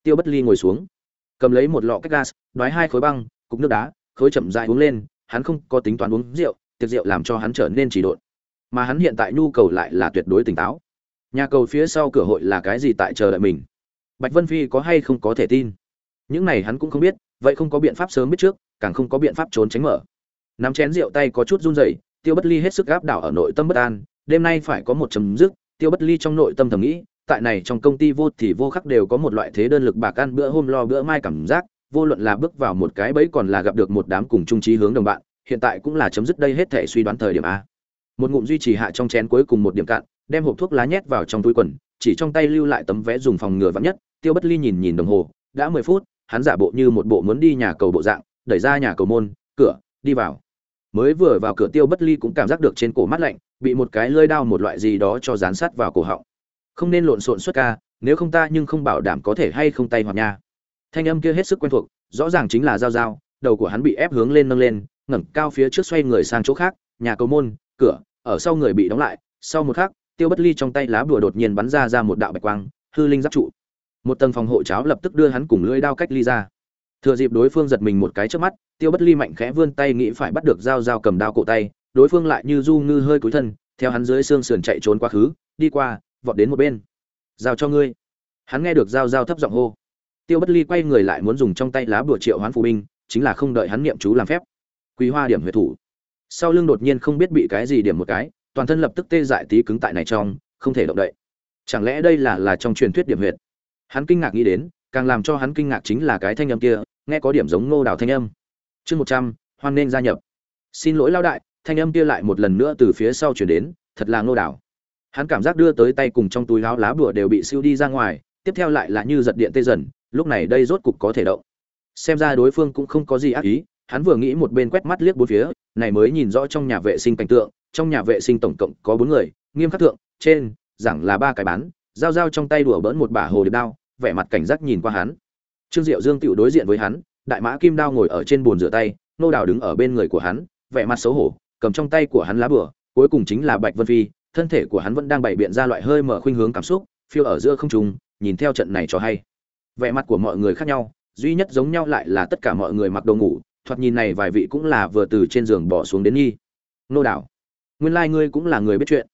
Tiêu bất ly ngồi xuống cầm lấy một lọ cách gas, đoái hai khối băng, cục nước đá, khối chậm dại uống lên, hắn không có tính toán uống rượu, tiệc rượu làm cho hắn trở nên chỉ độn. Mà hắn hiện tại nhu cầu lại là tuyệt đối tỉnh táo. Nhà cầu phía sau cửa hội là cái gì tại chờ đợi mình? Bạch vân phi có hay không có thể tin? Những này hắn cũng không biết, vậy không có biện pháp sớm biết trước, càng không có biện pháp trốn tránh mở. Nắm chén rượu tay có chút run rẩy, tiêu bất ly hết sức gáp đảo ở nội tâm bất an, đêm nay phải có một chấm dứt, tiêu bất ly trong nội tâm thầm nghĩ tại này trong công ty vô thì vô khắc đều có một loại thế đơn lực bạc ăn bữa hôm lo bữa mai cảm giác, vô luận là bước vào một cái bẫy còn là gặp được một đám cùng chung trí hướng đồng bạn, hiện tại cũng là chấm dứt đây hết thể suy đoán thời điểm a. Một ngụm duy trì hạ trong chén cuối cùng một điểm cạn, đem hộp thuốc lá nhét vào trong túi quần, chỉ trong tay lưu lại tấm vé dùng phòng ngừa vắng nhất, tiêu bất ly nhìn nhìn đồng hồ, đã mười phút, hắn giả bộ như một bộ muốn đi nhà cầu bộ dạng, đẩy ra nhà cầu môn, cửa, đi vào. Mới vừa vào cửa tiêu bất ly cũng cảm giác được trên cổ mát lạnh, bị một cái lưỡi đao một loại gì đó cho dán sát vào cổ họng không nên lộn xộn xuất ca, nếu không ta nhưng không bảo đảm có thể hay không tay hoặc nha. Thanh âm kia hết sức quen thuộc, rõ ràng chính là dao dao đầu của hắn bị ép hướng lên nâng lên, ngẩng cao phía trước xoay người sang chỗ khác, nhà cầu môn, cửa, ở sau người bị đóng lại, sau một khắc, tiêu bất ly trong tay lá bùa đột nhiên bắn ra ra một đạo bạch quang, hư linh giáp trụ. Một tầng phòng hộ cháo lập tức đưa hắn cùng lưỡi đao cách ly ra. Thừa dịp đối phương giật mình một cái trước mắt, tiêu bất ly mạnh khẽ vươn tay nghĩ phải bắt được dao dao cầm đao cổ tay, đối phương lại như du ngư hơi cúi thân, theo hắn dưới xương sườn chạy trốn quá khứ, đi qua vọt đến một bên. Giao cho ngươi. Hắn nghe được giao giao thấp giọng hô. Tiêu bất ly quay người lại muốn dùng trong tay lá bùa triệu hoán phù binh, chính là không đợi hắn niệm chú làm phép. Quý hoa điểm huyệt thủ. Sau lưng đột nhiên không biết bị cái gì điểm một cái, toàn thân lập tức tê dại tí cứng tại này trong, không thể động đậy. Chẳng lẽ đây là là trong truyền thuyết điểm huyệt? Hắn kinh ngạc nghĩ đến, càng làm cho hắn kinh ngạc chính là cái thanh âm kia, nghe có điểm giống ngô đào thanh âm. Chương một trăm, hoan nên gia nhập. Xin lỗi lao đại, thanh âm kia lại một lần nữa từ phía sau chuyển đến, thật là ngô đảo hắn cảm giác đưa tới tay cùng trong túi áo lá bùa đều bị siêu đi ra ngoài, tiếp theo lại là như giật điện tê dần, lúc này đây rốt cục có thể động. Xem ra đối phương cũng không có gì ác ý, hắn vừa nghĩ một bên quét mắt liếc bốn phía, này mới nhìn rõ trong nhà vệ sinh cảnh tượng, trong nhà vệ sinh tổng cộng có bốn người, nghiêm khắc thượng, trên, giảng là ba cái bán dao dao trong tay đùa bỡn một bả hồ điệp đao, vẻ mặt cảnh giác nhìn qua hắn. Trương diệu dương tựu đối diện với hắn, đại mã kim đao ngồi ở trên bồn rửa tay, nô đào đứng ở bên người của hắn, vẻ mặt xấu hổ, cầm trong tay của hắn lá bửa cuối cùng chính là bạch vân phi thân thể của hắn vẫn đang bày biện ra loại hơi mở khuynh hướng cảm xúc, phiêu ở giữa không trung, nhìn theo trận này cho hay. Vẻ mặt của mọi người khác nhau, duy nhất giống nhau lại là tất cả mọi người mặc đồ ngủ, thoạt nhìn này vài vị cũng là vừa từ trên giường bỏ xuống đến nghi. Nô đảo, nguyên lai ngươi cũng là người biết chuyện.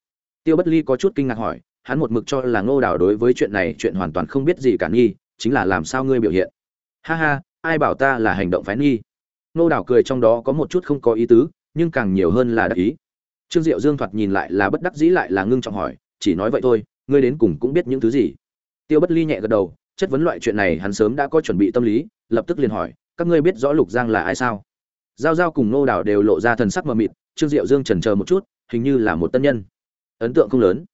Tiêu bất ly có chút kinh ngạc hỏi, hắn một mực cho là ngô đảo đối với chuyện này chuyện hoàn toàn không biết gì cả nghi, chính là làm sao ngươi biểu hiện. Ha ha, ai bảo ta là hành động phái nghi? Ngô đảo cười trong đó có một chút không có ý tứ, nhưng càng nhiều hơn là đặc ý trương diệu dương thoạt nhìn lại là bất đắc dĩ lại là ngưng trọng hỏi, chỉ nói vậy thôi, ngươi đến cùng cũng biết những thứ gì? Tiêu bất ly nhẹ gật đầu, chất vấn loại chuyện này hắn sớm đã có chuẩn bị tâm lý, lập tức liền hỏi, các ngươi biết rõ lục giang là ai sao? Giao giao cùng nô đảo đều lộ ra thần sắc mờ mịt, trương diệu dương chần chờ một chút, hình như là một tân nhân. Ấn tượng không lớn.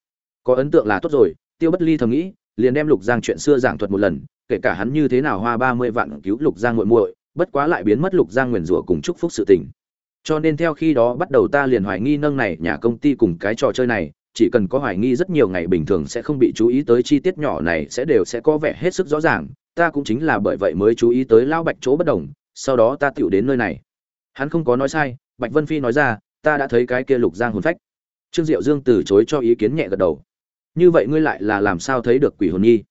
Có ấn tượng là tốt rồi, tiêu bất ly thầm nghĩ, liền đem lục giang chuyện xưa giảng thuật một lần, kể cả hắn như thế nào hoa ba mươi vạn cứu lục giang muội muội, bất quá lại biến mất lục giang nguyền rủa cùng chúc phúc sự tình cho nên theo khi đó bắt đầu ta liền hoài nghi nâng này nhà công ty cùng cái trò chơi này, chỉ cần có hoài nghi rất nhiều ngày bình thường sẽ không bị chú ý tới chi tiết nhỏ này sẽ đều sẽ có vẻ hết sức rõ ràng, ta cũng chính là bởi vậy mới chú ý tới lao bạch chỗ bất đồng, sau đó ta tựu đến nơi này. Hắn không có nói sai, bạch vân phi nói ra, ta đã thấy cái kia lục giang hồn phách. Trương diệu dương từ chối cho ý kiến nhẹ gật đầu. Như vậy ngươi lại là làm sao thấy được quỷ hồn nhi?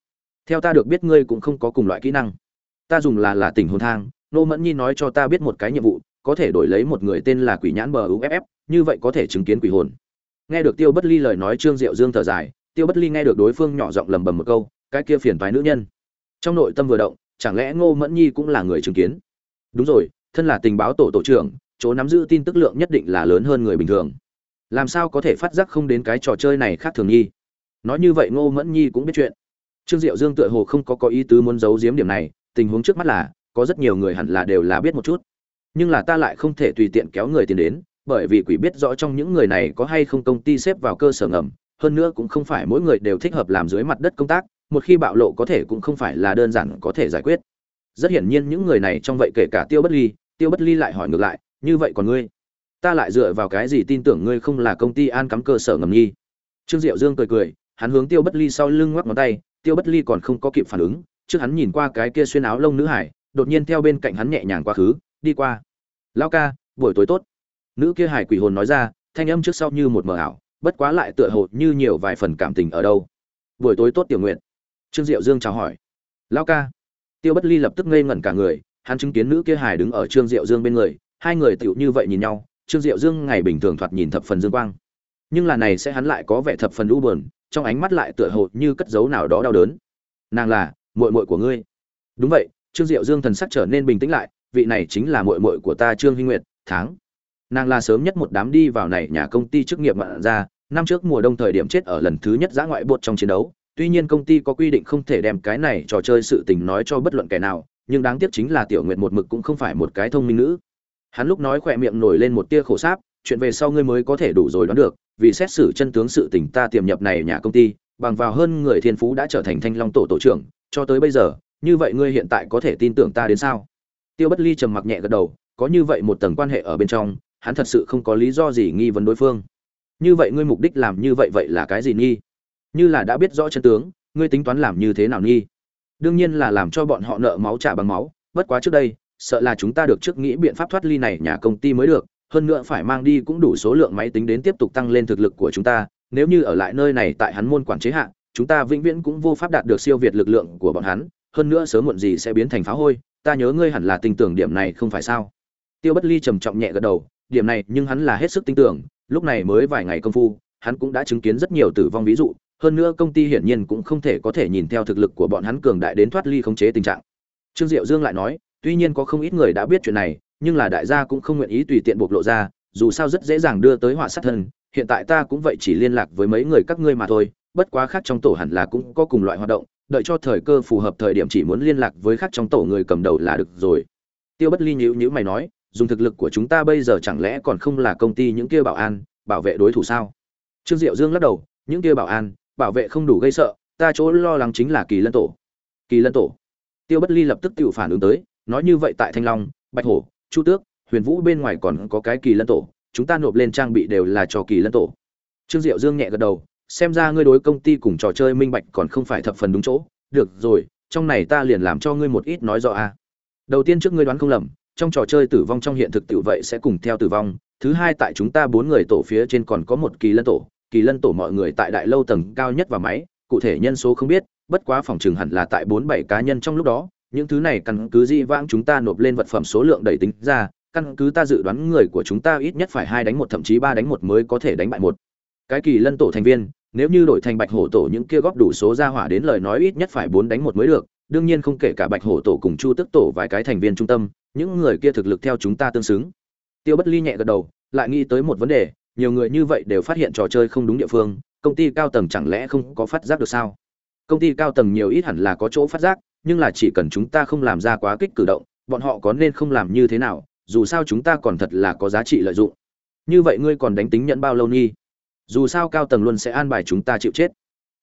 Theo ta được biết ngươi cũng không có cùng loại kỹ năng. Ta dùng là là tỉnh hồn thang, nô mẫn nhi nói cho ta biết một cái nhiệm vụ có thể đổi lấy một người tên là quỷ nhãn bờ uff như vậy có thể chứng kiến quỷ hồn. Nghe được tiêu bất ly lời nói, trương diệu dương thở dài, tiêu bất ly nghe được đối phương nhỏ giọng lầm bầm một câu, cái kia phiền toái nữ nhân. Trong nội tâm vừa động, chẳng lẽ ngô mẫn nhi cũng là người chứng kiến? Đúng rồi, thân là tình báo tổ tổ trưởng, chỗ nắm giữ tin tức lượng nhất định là lớn hơn người bình thường. Làm sao có thể phát giác không đến cái trò chơi này khác thường nhi? Nói như vậy ngô mẫn nhi cũng biết chuyện. Trương diệu dương tựa hồ không có có ý tứ muốn giấu giếm điểm này, tình huống trước mắt là, có rất nhiều người hẳn là đều là biết một chút nhưng là ta lại không thể tùy tiện kéo người tiền đến, bởi vì quỷ biết rõ trong những người này có hay không công ty xếp vào cơ sở ngầm, hơn nữa cũng không phải mỗi người đều thích hợp làm dưới mặt đất công tác, một khi bạo lộ có thể cũng không phải là đơn giản có thể giải quyết. Rất hiển nhiên những người này trong vậy kể cả tiêu bất ly, tiêu bất ly lại hỏi ngược lại, như vậy còn ngươi? Ta lại dựa vào cái gì tin tưởng ngươi không là công ty an cắm cơ sở ngầm nhi? Trương diệu dương cười cười, hắn hướng tiêu bất ly sau lưng ngoắc ngón tay, tiêu bất ly còn không có kịp phản ứng, trước hắn nhìn qua cái kia xuyên áo lông nữ hải, đột nhiên theo bên cạnh hắn nhẹ nhàng quá khứ đi qua. Lao ca, buổi tối tốt. Nữ kia hải quỷ hồn nói ra, thanh âm trước sau như một mờ ảo, bất quá lại tựa hồ như nhiều vài phần cảm tình ở đâu. Buổi tối tốt tiểu nguyện. Trương diệu dương chào hỏi. Lao ca. Tiêu bất ly lập tức ngây ngẩn cả người, hắn chứng kiến nữ kia hải đứng ở trương diệu dương bên người, hai người tựu như vậy nhìn nhau, trương diệu dương ngày bình thường thoạt nhìn thập phần dương quang. Nhưng là này sẽ hắn lại có vẻ thập phần u buồn, trong ánh mắt lại tựa hồ như cất dấu nào đó đau đớn. Nàng là, muội muội của ngươi. Đúng vậy, trương diệu dương thần sắc trở nên bình tĩnh lại vị này chính là muội muội của ta trương hinh nguyệt tháng nàng là sớm nhất một đám đi vào này nhà công ty chức nghiệp mạn ra, năm trước mùa đông thời điểm chết ở lần thứ nhất giã ngoại bột trong chiến đấu. Tuy nhiên công ty có quy định không thể đem cái này trò chơi sự tình nói cho bất luận kẻ nào, nhưng đáng tiếc chính là tiểu nguyệt một mực cũng không phải một cái thông minh nữ. Hắn lúc nói khỏe miệng nổi lên một tia khổ sáp, chuyện về sau ngươi mới có thể đủ rồi đoán được, vì xét xử chân tướng sự tình ta tiềm nhập này nhà công ty, bằng vào hơn người thiên phú đã trở thành thanh long tổ tổ trưởng, cho tới bây giờ, như vậy ngươi hiện tại có thể tin tưởng ta đến sao? Tiêu bất ly trầm mặc nhẹ gật đầu, có như vậy một tầng quan hệ ở bên trong, hắn thật sự không có lý do gì nghi vấn đối phương. Như vậy ngươi mục đích làm như vậy vậy là cái gì nghi? Như là đã biết rõ chân tướng, ngươi tính toán làm như thế nào nghi? Đương nhiên là làm cho bọn họ nợ máu trả bằng máu, bất quá trước đây, sợ là chúng ta được trước nghĩ biện pháp thoát ly này nhà công ty mới được, hơn nữa phải mang đi cũng đủ số lượng máy tính đến tiếp tục tăng lên thực lực của chúng ta, nếu như ở lại nơi này tại hắn môn quản chế hạ, chúng ta vĩnh viễn cũng vô pháp đạt được siêu việt lực lượng của bọn hắn, hơn nữa sớm muộn gì sẽ biến thành phá hôi ta nhớ ngươi hẳn là tin tưởng điểm này không phải sao? Tiêu bất ly trầm trọng nhẹ gật đầu, điểm này nhưng hắn là hết sức tin tưởng, lúc này mới vài ngày công phu, hắn cũng đã chứng kiến rất nhiều tử vong ví dụ, hơn nữa công ty hiển nhiên cũng không thể có thể nhìn theo thực lực của bọn hắn cường đại đến thoát ly khống chế tình trạng. Trương diệu dương lại nói, tuy nhiên có không ít người đã biết chuyện này, nhưng là đại gia cũng không nguyện ý tùy tiện bộc lộ ra, dù sao rất dễ dàng đưa tới họa sát thân, hiện tại ta cũng vậy chỉ liên lạc với mấy người các ngươi mà thôi, bất quá khác trong tổ hẳn là cũng có cùng loại hoạt động đợi cho thời cơ phù hợp thời điểm chỉ muốn liên lạc với khác trong tổ người cầm đầu là được rồi. Tiêu bất ly nhữ nhữ mày nói, dùng thực lực của chúng ta bây giờ chẳng lẽ còn không là công ty những kia bảo an, bảo vệ đối thủ sao? Trương diệu dương lắc đầu, những kia bảo an, bảo vệ không đủ gây sợ, ta chỗ lo lắng chính là kỳ lân tổ. Kỳ lân tổ. Tiêu bất ly lập tức tự phản ứng tới, nói như vậy tại thanh long, bạch hổ, chu tước, huyền vũ bên ngoài còn có cái kỳ lân tổ, chúng ta nộp lên trang bị đều là cho kỳ lân tổ. Trương diệu dương nhẹ gật đầu xem ra ngươi đối công ty cùng trò chơi minh bạch còn không phải thập phần đúng chỗ. Được rồi, trong này ta liền làm cho ngươi một ít nói rõ a. Đầu tiên trước ngươi đoán không lầm, trong trò chơi tử vong trong hiện thực tự vậy sẽ cùng theo tử vong. Thứ hai tại chúng ta bốn người tổ phía trên còn có một kỳ lân tổ. Kỳ lân tổ mọi người tại đại lâu tầng cao nhất và máy, cụ thể nhân số không biết, bất quá phòng chừng hẳn là tại bốn bảy cá nhân trong lúc đó. Những thứ này căn cứ di vãng chúng ta nộp lên vật phẩm số lượng đầy tính ra, căn cứ ta dự đoán người của chúng ta ít nhất phải hai đánh một, thậm chí ba đánh một mới có thể đánh bại một cái kỳ lân tổ thành viên, nếu như đổi thành bạch hổ tổ những kia góp đủ số ra hỏa đến lời nói ít nhất phải bốn đánh một mới được, đương nhiên không kể cả bạch hổ tổ cùng chu tức tổ vài cái thành viên trung tâm, những người kia thực lực theo chúng ta tương xứng. Tiêu bất ly nhẹ gật đầu, lại nghĩ tới một vấn đề, nhiều người như vậy đều phát hiện trò chơi không đúng địa phương, công ty cao tầng chẳng lẽ không có phát giác được sao? Công ty cao tầng nhiều ít hẳn là có chỗ phát giác, nhưng là chỉ cần chúng ta không làm ra quá kích cử động, bọn họ có nên không làm như thế nào, dù sao chúng ta còn thật là có giá trị lợi dụng. Như vậy ngươi còn đánh tính nhận bao lâu nghi dù sao cao tầng luôn sẽ an bài chúng ta chịu chết.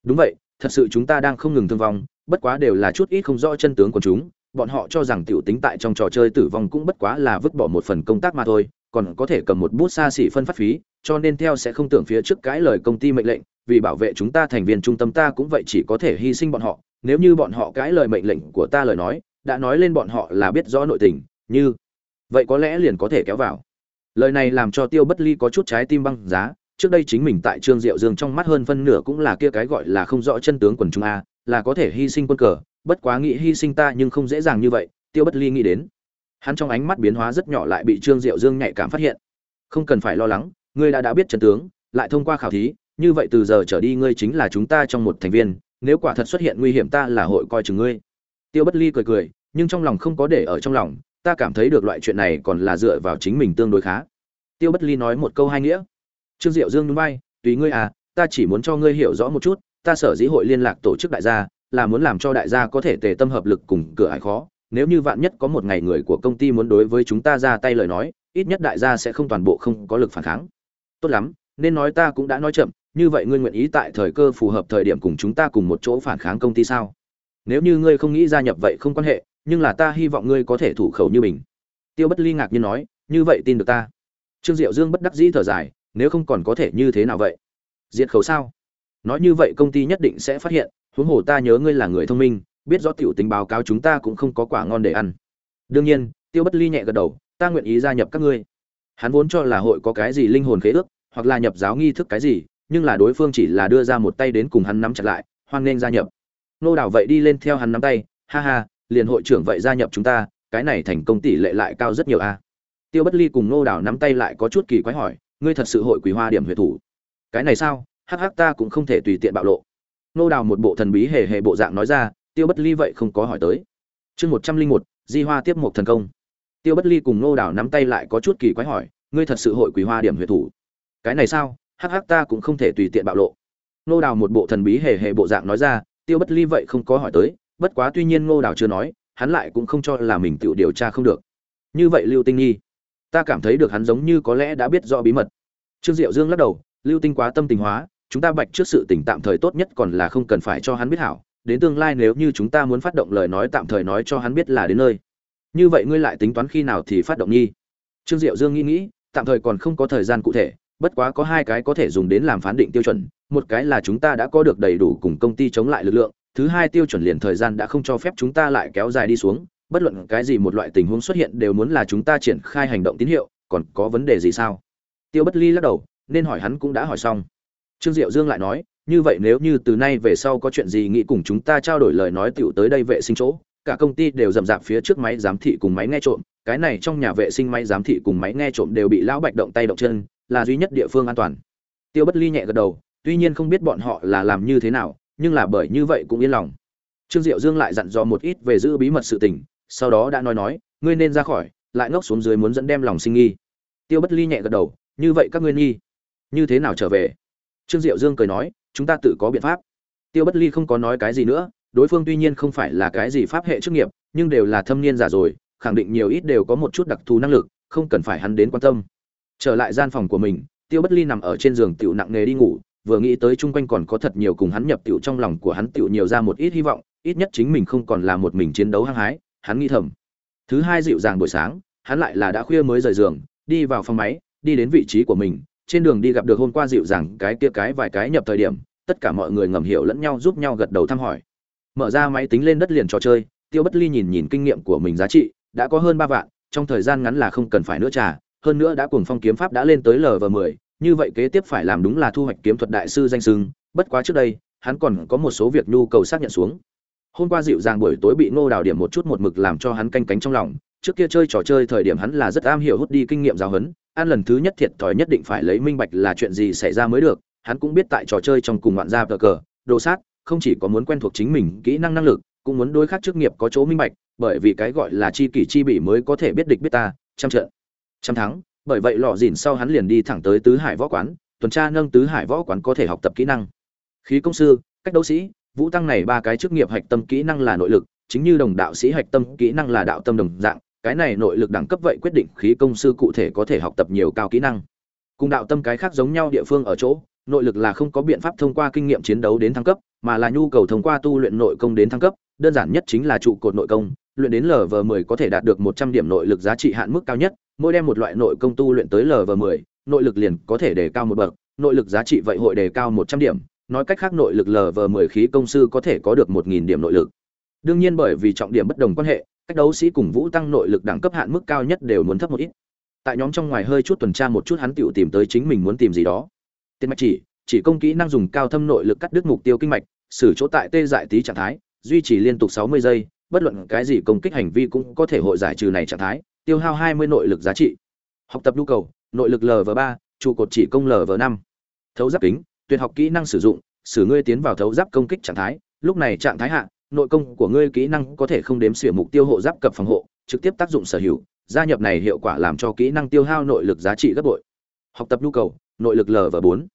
Đúng vậy, thật sự chúng ta đang không ngừng thương vong, bất quá đều là chút ít không rõ chân tướng của chúng. Bọn họ cho rằng tiểu tính tại trong trò chơi tử vong cũng bất quá là vứt bỏ một phần công tác mà thôi, còn có thể cầm một bút xa xỉ phân phát phí, cho nên theo sẽ không tưởng phía trước cãi lời công ty mệnh lệnh, vì bảo vệ chúng ta thành viên trung tâm ta cũng vậy chỉ có thể hy sinh bọn họ. Nếu như bọn họ cãi lời mệnh lệnh của ta lời nói, đã nói lên bọn họ là biết rõ nội tình, như vậy có lẽ liền có thể kéo vào. Lời này làm cho tiêu bất ly có chút trái tim băng giá trước đây chính mình tại trương diệu dương trong mắt hơn phân nửa cũng là kia cái gọi là không rõ chân tướng quần chúng a, là có thể hy sinh quân cờ, bất quá nghĩ hy sinh ta nhưng không dễ dàng như vậy, tiêu bất ly nghĩ đến. Hắn trong ánh mắt biến hóa rất nhỏ lại bị trương diệu dương nhạy cảm phát hiện. Không cần phải lo lắng, ngươi đã đã biết chân tướng, lại thông qua khảo thí, như vậy từ giờ trở đi ngươi chính là chúng ta trong một thành viên, nếu quả thật xuất hiện nguy hiểm ta là hội coi chừng ngươi. Tiêu bất ly cười cười, nhưng trong lòng không có để ở trong lòng, ta cảm thấy được loại chuyện này còn là dựa vào chính mình tương đối khá. Tiêu bất ly nói một câu hai nghĩa trương diệu dương núi bay tùy ngươi à ta chỉ muốn cho ngươi hiểu rõ một chút, ta sở dĩ hội liên lạc tổ chức đại gia, là muốn làm cho đại gia có thể tề tâm hợp lực cùng cửa ải khó. Nếu như vạn nhất có một ngày người của công ty muốn đối với chúng ta ra tay lời nói, ít nhất đại gia sẽ không toàn bộ không có lực phản kháng. Tốt lắm, nên nói ta cũng đã nói chậm, như vậy ngươi nguyện ý tại thời cơ phù hợp thời điểm cùng chúng ta cùng một chỗ phản kháng công ty sao? Nếu như ngươi không nghĩ gia nhập vậy không quan hệ, nhưng là ta hy vọng ngươi có thể thủ khẩu như mình. Tiêu bất ly ngạc nhiên nói, như vậy tin được ta. Trương diệu dương bất đắc dĩ thở dài nếu không còn có thể như thế nào vậy? Diệt khẩu sao? Nói như vậy công ty nhất định sẽ phát hiện, huống hồ ta nhớ ngươi là người thông minh, biết rõ tiểu tình báo cáo chúng ta cũng không có quả ngon để ăn. Đương nhiên, tiêu bất ly nhẹ gật đầu, ta nguyện ý gia nhập các ngươi. Hắn vốn cho là hội có cái gì linh hồn khế ước, hoặc là nhập giáo nghi thức cái gì, nhưng là đối phương chỉ là đưa ra một tay đến cùng hắn nắm chặt lại, hoan nên gia nhập. Nô đảo vậy đi lên theo hắn nắm tay, ha ha, liền hội trưởng vậy gia nhập chúng ta, cái này thành công tỷ lệ lại cao rất nhiều a. Tiêu bất ly cùng nô đảo nắm tay lại có chút kỳ quái hỏi ngươi thật sự hội quý hoa điểm huyệt thủ. Cái này sao? Hắc hắc, ta cũng không thể tùy tiện bạo lộ. Nô đào một bộ thần bí hề hề bộ dạng nói ra, tiêu bất ly vậy không có hỏi tới. Chương một trăm linh một, di hoa tiếp một thần công. Tiêu bất ly cùng nô đào nắm tay lại có chút kỳ quái hỏi, ngươi thật sự hội quý hoa điểm huyệt thủ? Cái này sao? Hắc hắc, ta cũng không thể tùy tiện bạo lộ. Nô đào một bộ thần bí hề hề bộ dạng nói ra, tiêu bất ly vậy không có hỏi tới, bất quá tuy nhiên nô đào chưa nói, hắn lại cũng không cho là mình tự điều tra không được. Như vậy lưu tinh nhi ta cảm thấy được hắn giống như có lẽ đã biết rõ bí mật. Trương diệu dương lắc đầu, lưu tinh quá tâm tình hóa, chúng ta bạch trước sự tình tạm thời tốt nhất còn là không cần phải cho hắn biết hảo, đến tương lai nếu như chúng ta muốn phát động lời nói tạm thời nói cho hắn biết là đến nơi. Như vậy ngươi lại tính toán khi nào thì phát động nhi trương diệu dương nghĩ nghĩ, tạm thời còn không có thời gian cụ thể, bất quá có hai cái có thể dùng đến làm phán định tiêu chuẩn, một cái là chúng ta đã có được đầy đủ cùng công ty chống lại lực lượng, thứ hai tiêu chuẩn liền thời gian đã không cho phép chúng ta lại kéo dài đi xuống bất luận cái gì một loại tình huống xuất hiện đều muốn là chúng ta triển khai hành động tín hiệu, còn có vấn đề gì sao? Tiêu bất ly lắc đầu, nên hỏi hắn cũng đã hỏi xong. Trương diệu dương lại nói, như vậy nếu như từ nay về sau có chuyện gì nghĩ cùng chúng ta trao đổi lời nói tựu tới đây vệ sinh chỗ, cả công ty đều rầm rạp phía trước máy giám thị cùng máy nghe trộm, cái này trong nhà vệ sinh máy giám thị cùng máy nghe trộm đều bị lão bạch động tay động chân, là duy nhất địa phương an toàn. Tiêu bất ly nhẹ gật đầu, tuy nhiên không biết bọn họ là làm như thế nào, nhưng là bởi như vậy cũng yên lòng. Trương diệu dương lại dặn dò một ít về giữ bí mật sự tình sau đó đã nói nói, ngươi nên ra khỏi, lại ngốc xuống dưới muốn dẫn đem lòng sinh nghi. Tiêu bất ly nhẹ gật đầu, như vậy các ngươi nghi, như thế nào trở về? Trương diệu dương cười nói, chúng ta tự có biện pháp. Tiêu bất ly không có nói cái gì nữa, đối phương tuy nhiên không phải là cái gì pháp hệ chức nghiệp, nhưng đều là thâm niên giả rồi, khẳng định nhiều ít đều có một chút đặc thù năng lực, không cần phải hắn đến quan tâm. Trở lại gian phòng của mình, tiêu bất ly nằm ở trên giường tựu nặng nề đi ngủ, vừa nghĩ tới chung quanh còn có thật nhiều cùng hắn nhập tựu trong lòng của hắn tựu nhiều ra một ít hy vọng, ít nhất chính mình không còn là một mình chiến đấu hăng hái hắn nghĩ thầm. Thứ hai dịu dàng buổi sáng, hắn lại là đã khuya mới rời giường, đi vào phòng máy, đi đến vị trí của mình, trên đường đi gặp được hôm qua dịu dàng cái kia cái vài cái nhập thời điểm, tất cả mọi người ngầm hiểu lẫn nhau giúp nhau gật đầu thăm hỏi. Mở ra máy tính lên đất liền trò chơi, tiêu bất ly nhìn nhìn kinh nghiệm của mình giá trị, đã có hơn ba vạn, trong thời gian ngắn là không cần phải nữa trả hơn nữa đã cùng phong kiếm pháp đã lên tới lv mười, như vậy kế tiếp phải làm đúng là thu hoạch kiếm thuật đại sư danh sưng bất quá trước đây, hắn còn có một số việc nhu cầu xác nhận xuống hôm qua dịu dàng buổi tối bị ngô đào điểm một chút một mực làm cho hắn canh cánh trong lòng, trước kia chơi trò chơi thời điểm hắn là rất am hiểu hút đi kinh nghiệm giáo huấn, ăn lần thứ nhất thiệt thòi nhất định phải lấy minh bạch là chuyện gì xảy ra mới được, hắn cũng biết tại trò chơi trong cùng ngoạn gia cờ cờ, đồ sát, không chỉ có muốn quen thuộc chính mình kỹ năng năng lực, cũng muốn đối khác chức nghiệp có chỗ minh bạch, bởi vì cái gọi là chi kỷ chi bị mới có thể biết địch biết ta, trăm trận, trăm thắng, bởi vậy lọ dỉn sau hắn liền đi thẳng tới tứ hải võ quán, tuần tra nâng tứ hải võ quán có thể học tập kỹ năng. Khí công sư, cách đấu sĩ vũ tăng này ba cái chức nghiệp hạch tâm kỹ năng là nội lực, chính như đồng đạo sĩ hạch tâm kỹ năng là đạo tâm đồng dạng, cái này nội lực đẳng cấp vậy quyết định khí công sư cụ thể có thể học tập nhiều cao kỹ năng. Cùng đạo tâm cái khác giống nhau địa phương ở chỗ, nội lực là không có biện pháp thông qua kinh nghiệm chiến đấu đến thăng cấp, mà là nhu cầu thông qua tu luyện nội công đến thăng cấp, đơn giản nhất chính là trụ cột nội công, luyện đến lv10 có thể đạt được 100 điểm nội lực giá trị hạn mức cao nhất, mỗi đem một loại nội công tu luyện tới lv10 nội lực liền có thể đề cao một bậc, nội lực giá trị vậy hội đề cao 100 điểm nói cách khác nội lực lv10 khí công sư có thể có được 1000 điểm nội lực. Đương nhiên bởi vì trọng điểm bất đồng quan hệ, cách đấu sĩ cùng vũ tăng nội lực đẳng cấp hạn mức cao nhất đều muốn thấp một ít. Tại nhóm trong ngoài hơi chút tuần tra một chút hắn tựu tìm tới chính mình muốn tìm gì đó. Tiên mạch chỉ chỉ công kỹ năng dùng cao thâm nội lực cắt đứt mục tiêu kinh mạch, xử chỗ tại tê dại tí trạng thái, duy trì liên tục 60 giây, bất luận cái gì công kích hành vi cũng có thể hội giải trừ này trạng thái, tiêu hao 20 nội lực giá trị. Học tập nhu cầu, nội lực lv 3 trụ cột chỉ công lv 5 thấu giáp kính tuyệt học kỹ năng sử dụng, xử ngươi tiến vào thấu giáp công kích trạng thái. Lúc này trạng thái hạ, nội công của ngươi kỹ năng có thể không đếm xỉa mục tiêu hộ giáp cập phòng hộ, trực tiếp tác dụng sở hữu. Gia nhập này hiệu quả làm cho kỹ năng tiêu hao nội lực giá trị gấp bội. Học tập nhu cầu, nội lực lv 4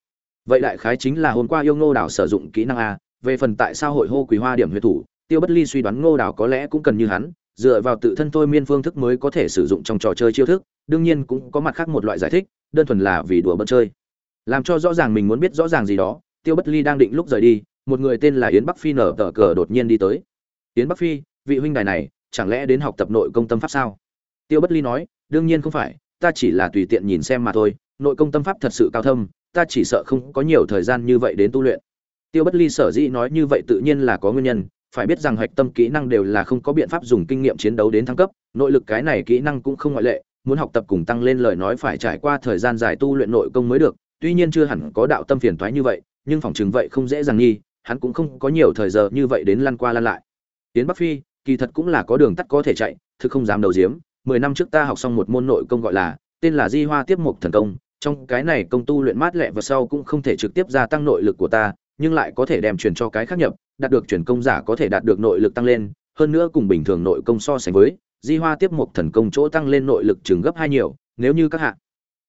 vậy đại khái chính là hôm qua yêu ngô đảo sử dụng kỹ năng a, về phần tại sao hội hô quý hoa điểm huyệt thủ, tiêu bất ly suy đoán ngô đảo có lẽ cũng cần như hắn, dựa vào tự thân thôi miên phương thức mới có thể sử dụng trong trò chơi chiêu thức, đương nhiên cũng có mặt khác một loại giải thích, đơn thuần là vì đùa bận chơi làm cho rõ ràng mình muốn biết rõ ràng gì đó, tiêu bất ly đang định lúc rời đi, một người tên là yến bắc phi nở tờ cờ đột nhiên đi tới. Yến bắc phi, vị huynh đài này, chẳng lẽ đến học tập nội công tâm pháp sao? Tiêu bất ly nói, đương nhiên không phải, ta chỉ là tùy tiện nhìn xem mà thôi, nội công tâm pháp thật sự cao thâm, ta chỉ sợ không có nhiều thời gian như vậy đến tu luyện. Tiêu bất ly sở dĩ nói như vậy tự nhiên là có nguyên nhân, phải biết rằng hạch tâm kỹ năng đều là không có biện pháp dùng kinh nghiệm chiến đấu đến thăng cấp, nội lực cái này kỹ năng cũng không ngoại lệ, muốn học tập cùng tăng lên lời nói phải trải qua thời gian dài tu luyện nội công mới được tuy nhiên chưa hẳn có đạo tâm phiền toái như vậy, nhưng phòng chừng vậy không dễ dàng nghi, hắn cũng không có nhiều thời giờ như vậy đến lăn qua lăn lại. Tiến bắc phi, kỳ thật cũng là có đường tắt có thể chạy, thực không dám đầu diếm mười năm trước ta học xong một môn nội công gọi là, tên là di hoa tiếp mục thần công. Trong cái này công tu luyện mát lẹ và sau cũng không thể trực tiếp gia tăng nội lực của ta, nhưng lại có thể đem truyền cho cái khác nhập, đạt được truyền công giả có thể đạt được nội lực tăng lên. Hơn nữa cùng bình thường nội công so sánh với, di hoa tiếp mục thần công chỗ tăng lên nội lực chừng gấp hai nhiều, nếu như các hạ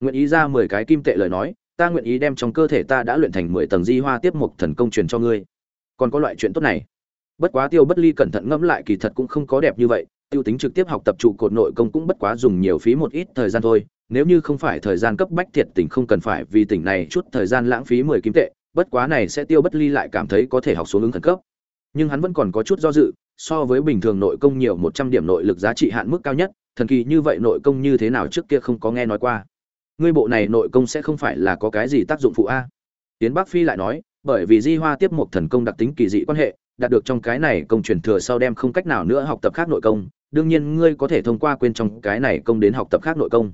nguyện ý ra mười cái kim tệ lời nói ta nguyện ý đem trong cơ thể ta đã luyện thành mười tầng di hoa tiếp mục thần công truyền cho ngươi. Còn có loại chuyện tốt này. Bất quá tiêu bất ly cẩn thận ngẫm lại kỳ thật cũng không có đẹp như vậy, tiêu tính trực tiếp học tập trụ cột nội công cũng bất quá dùng nhiều phí một ít thời gian thôi, nếu như không phải thời gian cấp bách thiệt tình không cần phải vì tỉnh này chút thời gian lãng phí mười kim tệ, bất quá này sẽ tiêu bất ly lại cảm thấy có thể học xuống ứng khẩn cấp. Nhưng hắn vẫn còn có chút do dự, so với bình thường nội công nhiều một trăm điểm nội lực giá trị hạn mức cao nhất, thần kỳ như vậy nội công như thế nào trước kia không có nghe nói qua ngươi bộ này nội công sẽ không phải là có cái gì tác dụng phụ a? Tiến bắc phi lại nói, bởi vì di hoa tiếp một thần công đặc tính kỳ dị quan hệ, đạt được trong cái này công truyền thừa sau đem không cách nào nữa học tập khác nội công, đương nhiên ngươi có thể thông qua quên trong cái này công đến học tập khác nội công.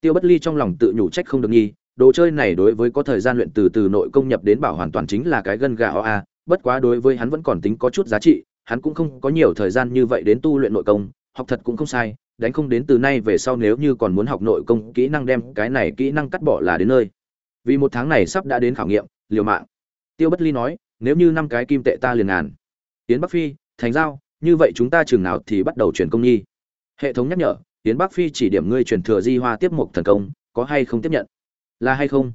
Tiêu bất ly trong lòng tự nhủ trách không được nghi, đồ chơi này đối với có thời gian luyện từ từ nội công nhập đến bảo hoàn toàn chính là cái gân gà a, bất quá đối với hắn vẫn còn tính có chút giá trị, hắn cũng không có nhiều thời gian như vậy đến tu luyện nội công, học thật cũng không sai đánh không đến từ nay về sau nếu như còn muốn học nội công kỹ năng đem cái này kỹ năng cắt bỏ là đến nơi. Vì một tháng này sắp đã đến khảo nghiệm, liều mạng. Tiêu bất ly nói, nếu như năm cái kim tệ ta liền ngàn. Tiến bắc phi, thành giao, như vậy chúng ta chừng nào thì bắt đầu chuyển công nhi hệ thống nhắc nhở tiến bắc phi chỉ điểm ngươi truyền thừa di hoa tiếp mục thần công, có hay không tiếp nhận? Là hay không?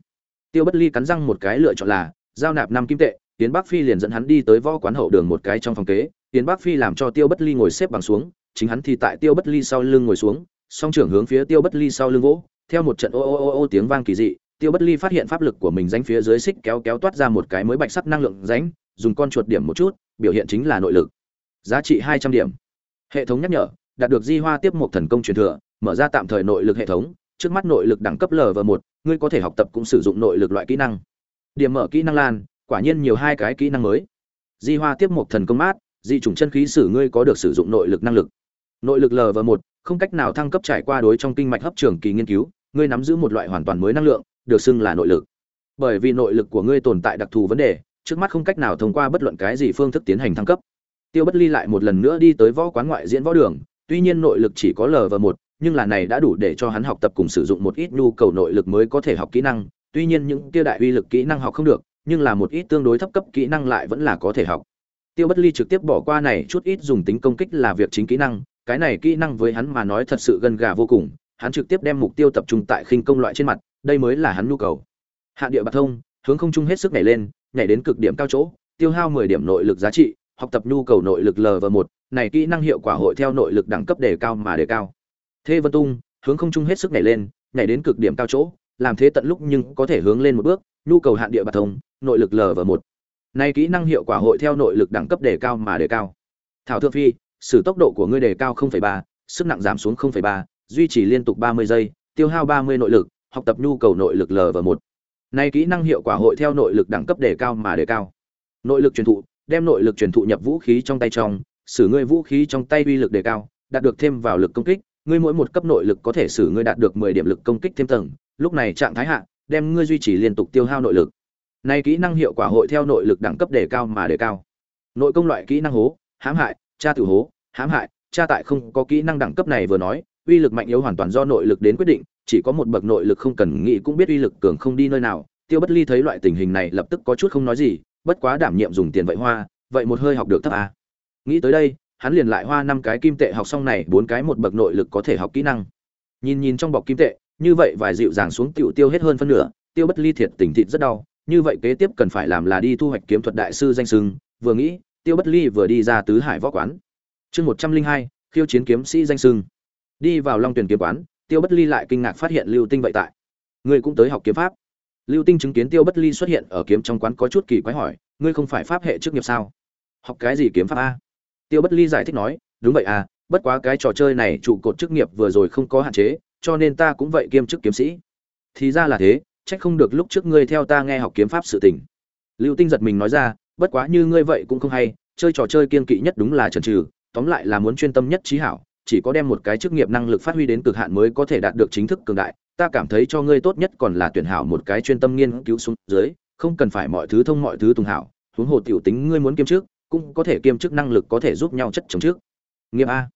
Tiêu bất ly cắn răng một cái lựa chọn là, giao nạp năm kim tệ tiến bắc phi liền dẫn hắn đi tới võ quán hậu đường một cái trong phòng kế. Tiến bắc phi làm cho tiêu bất ly ngồi xếp bằng xuống chính hắn thì tại tiêu bất ly sau lưng ngồi xuống, song trưởng hướng phía tiêu bất ly sau lưng vỗ, theo một trận ô ô ô ô tiếng vang kỳ dị, tiêu bất ly phát hiện pháp lực của mình danh phía dưới xích kéo kéo toát ra một cái mới bạch sắc năng lượng ránh dùng con chuột điểm một chút, biểu hiện chính là nội lực. Giá trị hai trăm điểm. Hệ thống nhắc nhở, đạt được di hoa tiếp một thần công truyền thừa, mở ra tạm thời nội lực hệ thống, trước mắt nội lực đẳng cấp lv một, ngươi có thể học tập cũng sử dụng nội lực loại kỹ năng. Điểm mở kỹ năng lan, quả nhiên nhiều hai cái kỹ năng mới. Di hoa tiếp một thần công mát di chủng chân khí sử ngươi có được sử dụng nội lực năng lực nội lực lv một, không cách nào thăng cấp trải qua đối trong kinh mạch hấp trường kỳ nghiên cứu, ngươi nắm giữ một loại hoàn toàn mới năng lượng, được xưng là nội lực. Bởi vì nội lực của ngươi tồn tại đặc thù vấn đề, trước mắt không cách nào thông qua bất luận cái gì phương thức tiến hành thăng cấp. Tiêu bất ly lại một lần nữa đi tới võ quán ngoại diễn võ đường, tuy nhiên nội lực chỉ có lv một, nhưng là này đã đủ để cho hắn học tập cùng sử dụng một ít nhu cầu nội lực mới có thể học kỹ năng, tuy nhiên những tiêu đại uy lực kỹ năng học không được, nhưng là một ít tương đối thấp cấp kỹ năng lại vẫn là có thể học. Tiêu bất ly trực tiếp bỏ qua này chút ít dùng tính công kích là việc chính kỹ năng cái này kỹ năng với hắn mà nói thật sự gần gà vô cùng hắn trực tiếp đem mục tiêu tập trung tại khinh công loại trên mặt đây mới là hắn nhu cầu. Hạ địa bạc thông hướng không trung hết sức nhảy lên nhảy đến cực điểm cao chỗ tiêu hao 10 điểm nội lực giá trị học tập nhu cầu nội lực lv một này kỹ năng hiệu quả hội theo nội lực đẳng cấp đề cao mà đề cao. Thế Vân Tung, hướng không trung hết sức nhảy lên, nhảy đến cực điểm cao chỗ, làm thế tận lúc nhưng có thể hướng lên một bước, nhu cầu hạn địa bạc thông, nội lực lv một. Này kỹ năng hiệu quả hội theo nội lực đẳng cấp đề cao mà đề cao. Thảo Thượng Phi, sử tốc độ của ngươi đề cao 0.3, sức nặng giảm xuống 0.3, duy trì liên tục 30 giây, tiêu hao 30 nội lực, học tập nhu cầu nội lực lv một Này kỹ năng hiệu quả hội theo nội lực đẳng cấp đề cao mà đề cao. Nội lực truyền thụ, đem nội lực truyền thụ nhập vũ khí trong tay trong, sử ngươi vũ khí trong tay uy lực đề cao, đạt được thêm vào lực công kích, ngươi mỗi một cấp nội lực có thể sử ngươi đạt được 10 điểm lực công kích thêm tầng, lúc này trạng thái hạ, đem ngươi duy trì liên tục tiêu hao nội lực. Này kỹ năng hiệu quả hội theo nội lực đẳng cấp đề cao mà đề cao. Nội công loại kỹ năng hố, hãm hại, cha tự hố, hãm hại, Cha tại không có kỹ năng đẳng cấp này vừa nói, uy lực mạnh yếu hoàn toàn do nội lực đến quyết định, chỉ có một bậc nội lực không cần nghĩ cũng biết uy lực cường không đi nơi nào. Tiêu Bất Ly thấy loại tình hình này lập tức có chút không nói gì, bất quá đảm nhiệm dùng tiền vậy hoa, vậy một hơi học được thấp a. Nghĩ tới đây, hắn liền lại hoa năm cái kim tệ học xong này bốn cái một bậc nội lực có thể học kỹ năng nhìn nhìn trong bọc kim tệ như vậy vài dịu dàng xuống tiểu tiêu hết hơn phân nửa tiêu bất ly thiệt tình thịt rất đau như vậy kế tiếp cần phải làm là đi thu hoạch kiếm thuật đại sư danh sưng vừa nghĩ tiêu bất ly vừa đi ra tứ hải võ quán. Chương một trăm linh hai, khiêu chiến kiếm sĩ danh sưng. Đi vào long tuyển kiếm quán, tiêu bất ly lại kinh ngạc phát hiện lưu tinh vậy tại. Ngươi cũng tới học kiếm pháp. Lưu tinh chứng kiến tiêu bất ly xuất hiện ở kiếm trong quán có chút kỳ quái hỏi, ngươi không phải pháp hệ chức nghiệp sao? Học cái gì kiếm pháp a? Tiêu bất ly giải thích nói, đúng vậy à bất quá cái trò chơi này trụ cột chức nghiệp vừa rồi không có hạn chế, cho nên ta cũng vậy kiêm chức kiếm sĩ. Thì ra là thế trách không được lúc trước ngươi theo ta nghe học kiếm pháp sự tình. Lưu tinh giật mình nói ra bất quá như ngươi vậy cũng không hay, chơi trò chơi kiên kỵ nhất đúng là trần trừ tóm lại là muốn chuyên tâm nhất trí hảo, chỉ có đem một cái chức nghiệp năng lực phát huy đến cực hạn mới có thể đạt được chính thức cường đại, ta cảm thấy cho ngươi tốt nhất còn là tuyển hảo một cái chuyên tâm nghiên cứu xuống dưới, không cần phải mọi thứ thông mọi thứ tùng hảo, huống hồ tiểu tính ngươi muốn kiêm chức, cũng có thể kiêm chức năng lực có thể giúp nhau chất chống trước. Nghiệp a.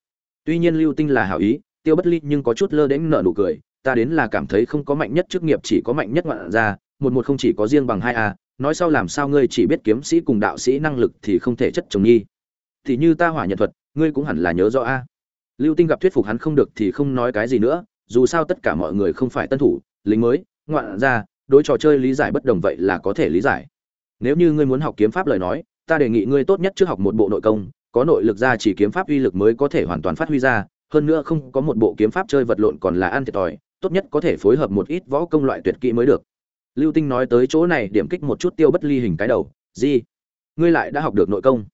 Tuy nhiên lưu tinh là hảo ý, tiêu bất ly nhưng có chút lơ đễnh nợ nụ cười, ta đến là cảm thấy không có mạnh nhất chức nghiệp chỉ có mạnh nhất ngoạn ra một một không chỉ có riêng bằng hai a nói sau làm sao ngươi chỉ biết kiếm sĩ cùng đạo sĩ năng lực thì không thể chất chồng nhi. Thì như ta hỏa nhật thuật, ngươi cũng hẳn là nhớ rõ a. Lưu tinh gặp thuyết phục hắn không được thì không nói cái gì nữa, dù sao tất cả mọi người không phải tân thủ, lính mới, ngoạn ra đối trò chơi lý giải bất đồng vậy là có thể lý giải. Nếu như ngươi muốn học kiếm pháp lời nói, ta đề nghị ngươi tốt nhất trước học một bộ nội công, có nội lực ra chỉ kiếm pháp uy lực mới có thể hoàn toàn phát huy ra, hơn nữa không có một bộ kiếm pháp chơi vật lộn còn là ăn thiệt thòi, tốt nhất có thể phối hợp một ít võ công loại tuyệt kỹ mới được lưu tinh nói tới chỗ này điểm kích một chút tiêu bất ly hình cái đầu gì ngươi lại đã học được nội công.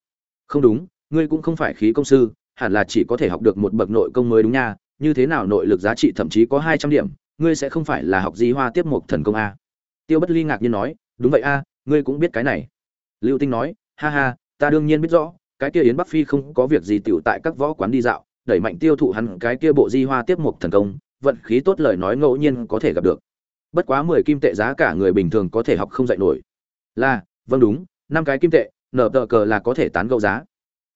Không đúng, ngươi cũng không phải khí công sư, hẳn là chỉ có thể học được một bậc nội công mới đúng nha, như thế nào nội lực giá trị thậm chí có hai trăm điểm, ngươi sẽ không phải là học di hoa tiếp một thần công a. Tiêu bất ly ngạc nhiên nói, đúng vậy a, ngươi cũng biết cái này. Lưu tinh nói, ha ha, ta đương nhiên biết rõ, cái kia yến bắc phi không có việc gì tiểu tại các võ quán đi dạo, đẩy mạnh tiêu thụ hắn cái kia bộ di hoa tiếp mục thần công, vận khí tốt lời nói ngẫu nhiên có thể gặp được bất quá mười kim tệ giá cả người bình thường có thể học không dạy nổi. Là vâng đúng, năm cái kim tệ nở tờ cờ là có thể tán gẫu giá.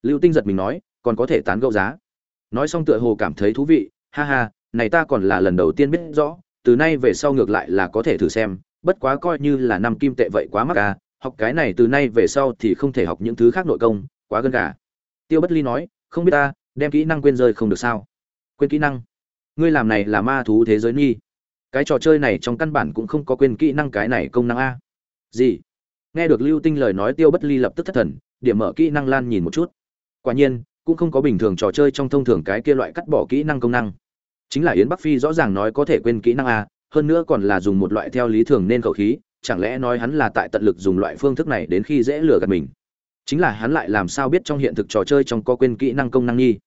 Lưu tinh giật mình nói, còn có thể tán gẫu giá. Nói xong tựa hồ cảm thấy thú vị, ha ha, này ta còn là lần đầu tiên biết rõ, từ nay về sau ngược lại là có thể thử xem, bất quá coi như là năm kim tệ vậy quá mắc à học cái này từ nay về sau thì không thể học những thứ khác nội công, quá gần gà. Tiêu bất ly nói, không biết ta, đem kỹ năng quên rơi không được sao? Quên kỹ năng. Ngươi làm này là ma thú thế giới nghi cái trò chơi này trong căn bản cũng không có quên kỹ năng cái này công năng a. Gì? Nghe được lưu tinh lời nói tiêu bất ly lập tức thất thần, điểm mở kỹ năng lan nhìn một chút. Quả nhiên, cũng không có bình thường trò chơi trong thông thường cái kia loại cắt bỏ kỹ năng công năng. Chính là yến bắc phi rõ ràng nói có thể quên kỹ năng a, hơn nữa còn là dùng một loại theo lý thường nên khẩu khí, chẳng lẽ nói hắn là tại tận lực dùng loại phương thức này đến khi dễ lừa gạt mình? Chính là hắn lại làm sao biết trong hiện thực trò chơi trong có quên kỹ năng công năng nghi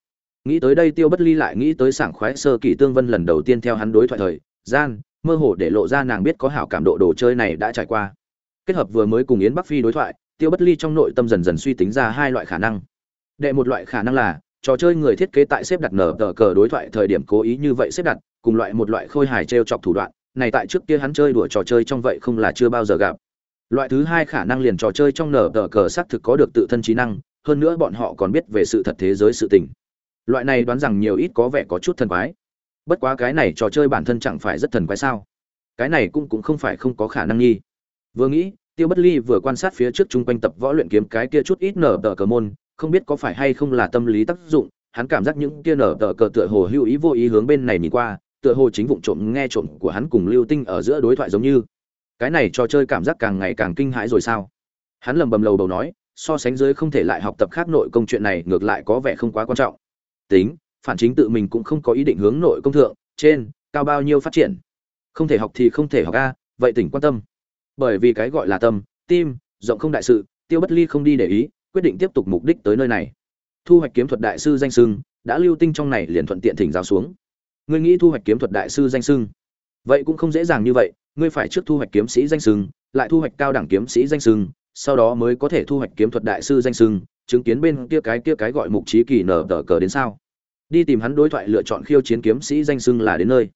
nghĩ tới đây tiêu bất ly lại nghĩ tới sảng khoái sơ kỳ tương vân lần đầu tiên theo hắn đối thoại thời gian, mơ hồ để lộ ra nàng biết có hảo cảm độ đồ chơi này đã trải qua. Kết hợp vừa mới cùng yến bắc phi đối thoại, tiêu bất ly trong nội tâm dần dần suy tính ra hai loại khả năng. Đệ một loại khả năng là, trò chơi người thiết kế tại xếp đặt nở tờ cờ đối thoại thời điểm cố ý như vậy xếp đặt, cùng loại một loại khôi hài t chọc thủ đoạn, này tại trước kia hắn chơi đùa trò chơi trong vậy không là chưa bao giờ gặp. Loại thứ hai khả năng liền trò chơi trong nở tờ cờ xác thực có được tự thân trí năng, hơn nữa bọn họ còn biết về sự thật thế giới sự tình. Loại này đoán rằng nhiều ít có vẻ có chút thần quái bất quá cái này trò chơi bản thân chẳng phải rất thần quái sao? Cái này cũng cũng không phải không có khả năng nghi. Vừa nghĩ, tiêu bất ly vừa quan sát phía trước chung quanh tập võ luyện kiếm cái kia chút ít nở tờ cờ môn, không biết có phải hay không là tâm lý tác dụng, hắn cảm giác những kia nở tờ cờ tựa hồ hữu ý vô ý hướng bên này nhìn qua, tựa hồ chính vụng trộm nghe trộm của hắn cùng lưu tinh ở giữa đối thoại giống như. Cái này trò chơi cảm giác càng ngày càng kinh hãi rồi sao? Hắn lầm bầm lầu đầu nói, so sánh dưới không thể lại học tập khác nội công chuyện này ngược lại có vẻ không quá quan trọng. Tính phản chính tự mình cũng không có ý định hướng nội công thượng, trên, cao bao nhiêu phát triển? Không thể học thì không thể học a, vậy tỉnh quan tâm. Bởi vì cái gọi là tâm, tim, rộng không đại sự, tiêu bất ly không đi để ý, quyết định tiếp tục mục đích tới nơi này. Thu hoạch kiếm thuật đại sư danh sưng đã lưu tinh trong này liền thuận tiện thỉnh giáo xuống. Ngươi nghĩ thu hoạch kiếm thuật đại sư danh sưng vậy cũng không dễ dàng như vậy, ngươi phải trước thu hoạch kiếm sĩ danh sưng lại thu hoạch cao đẳng kiếm sĩ danh sưng sau đó mới có thể thu hoạch kiếm thuật đại sư danh sưng chứng kiến bên kia cái kia cái gọi mục trí kỳ nở tờ cờ đến sao? Đi tìm hắn đối thoại lựa chọn khiêu chiến kiếm sĩ danh xưng là đến nơi.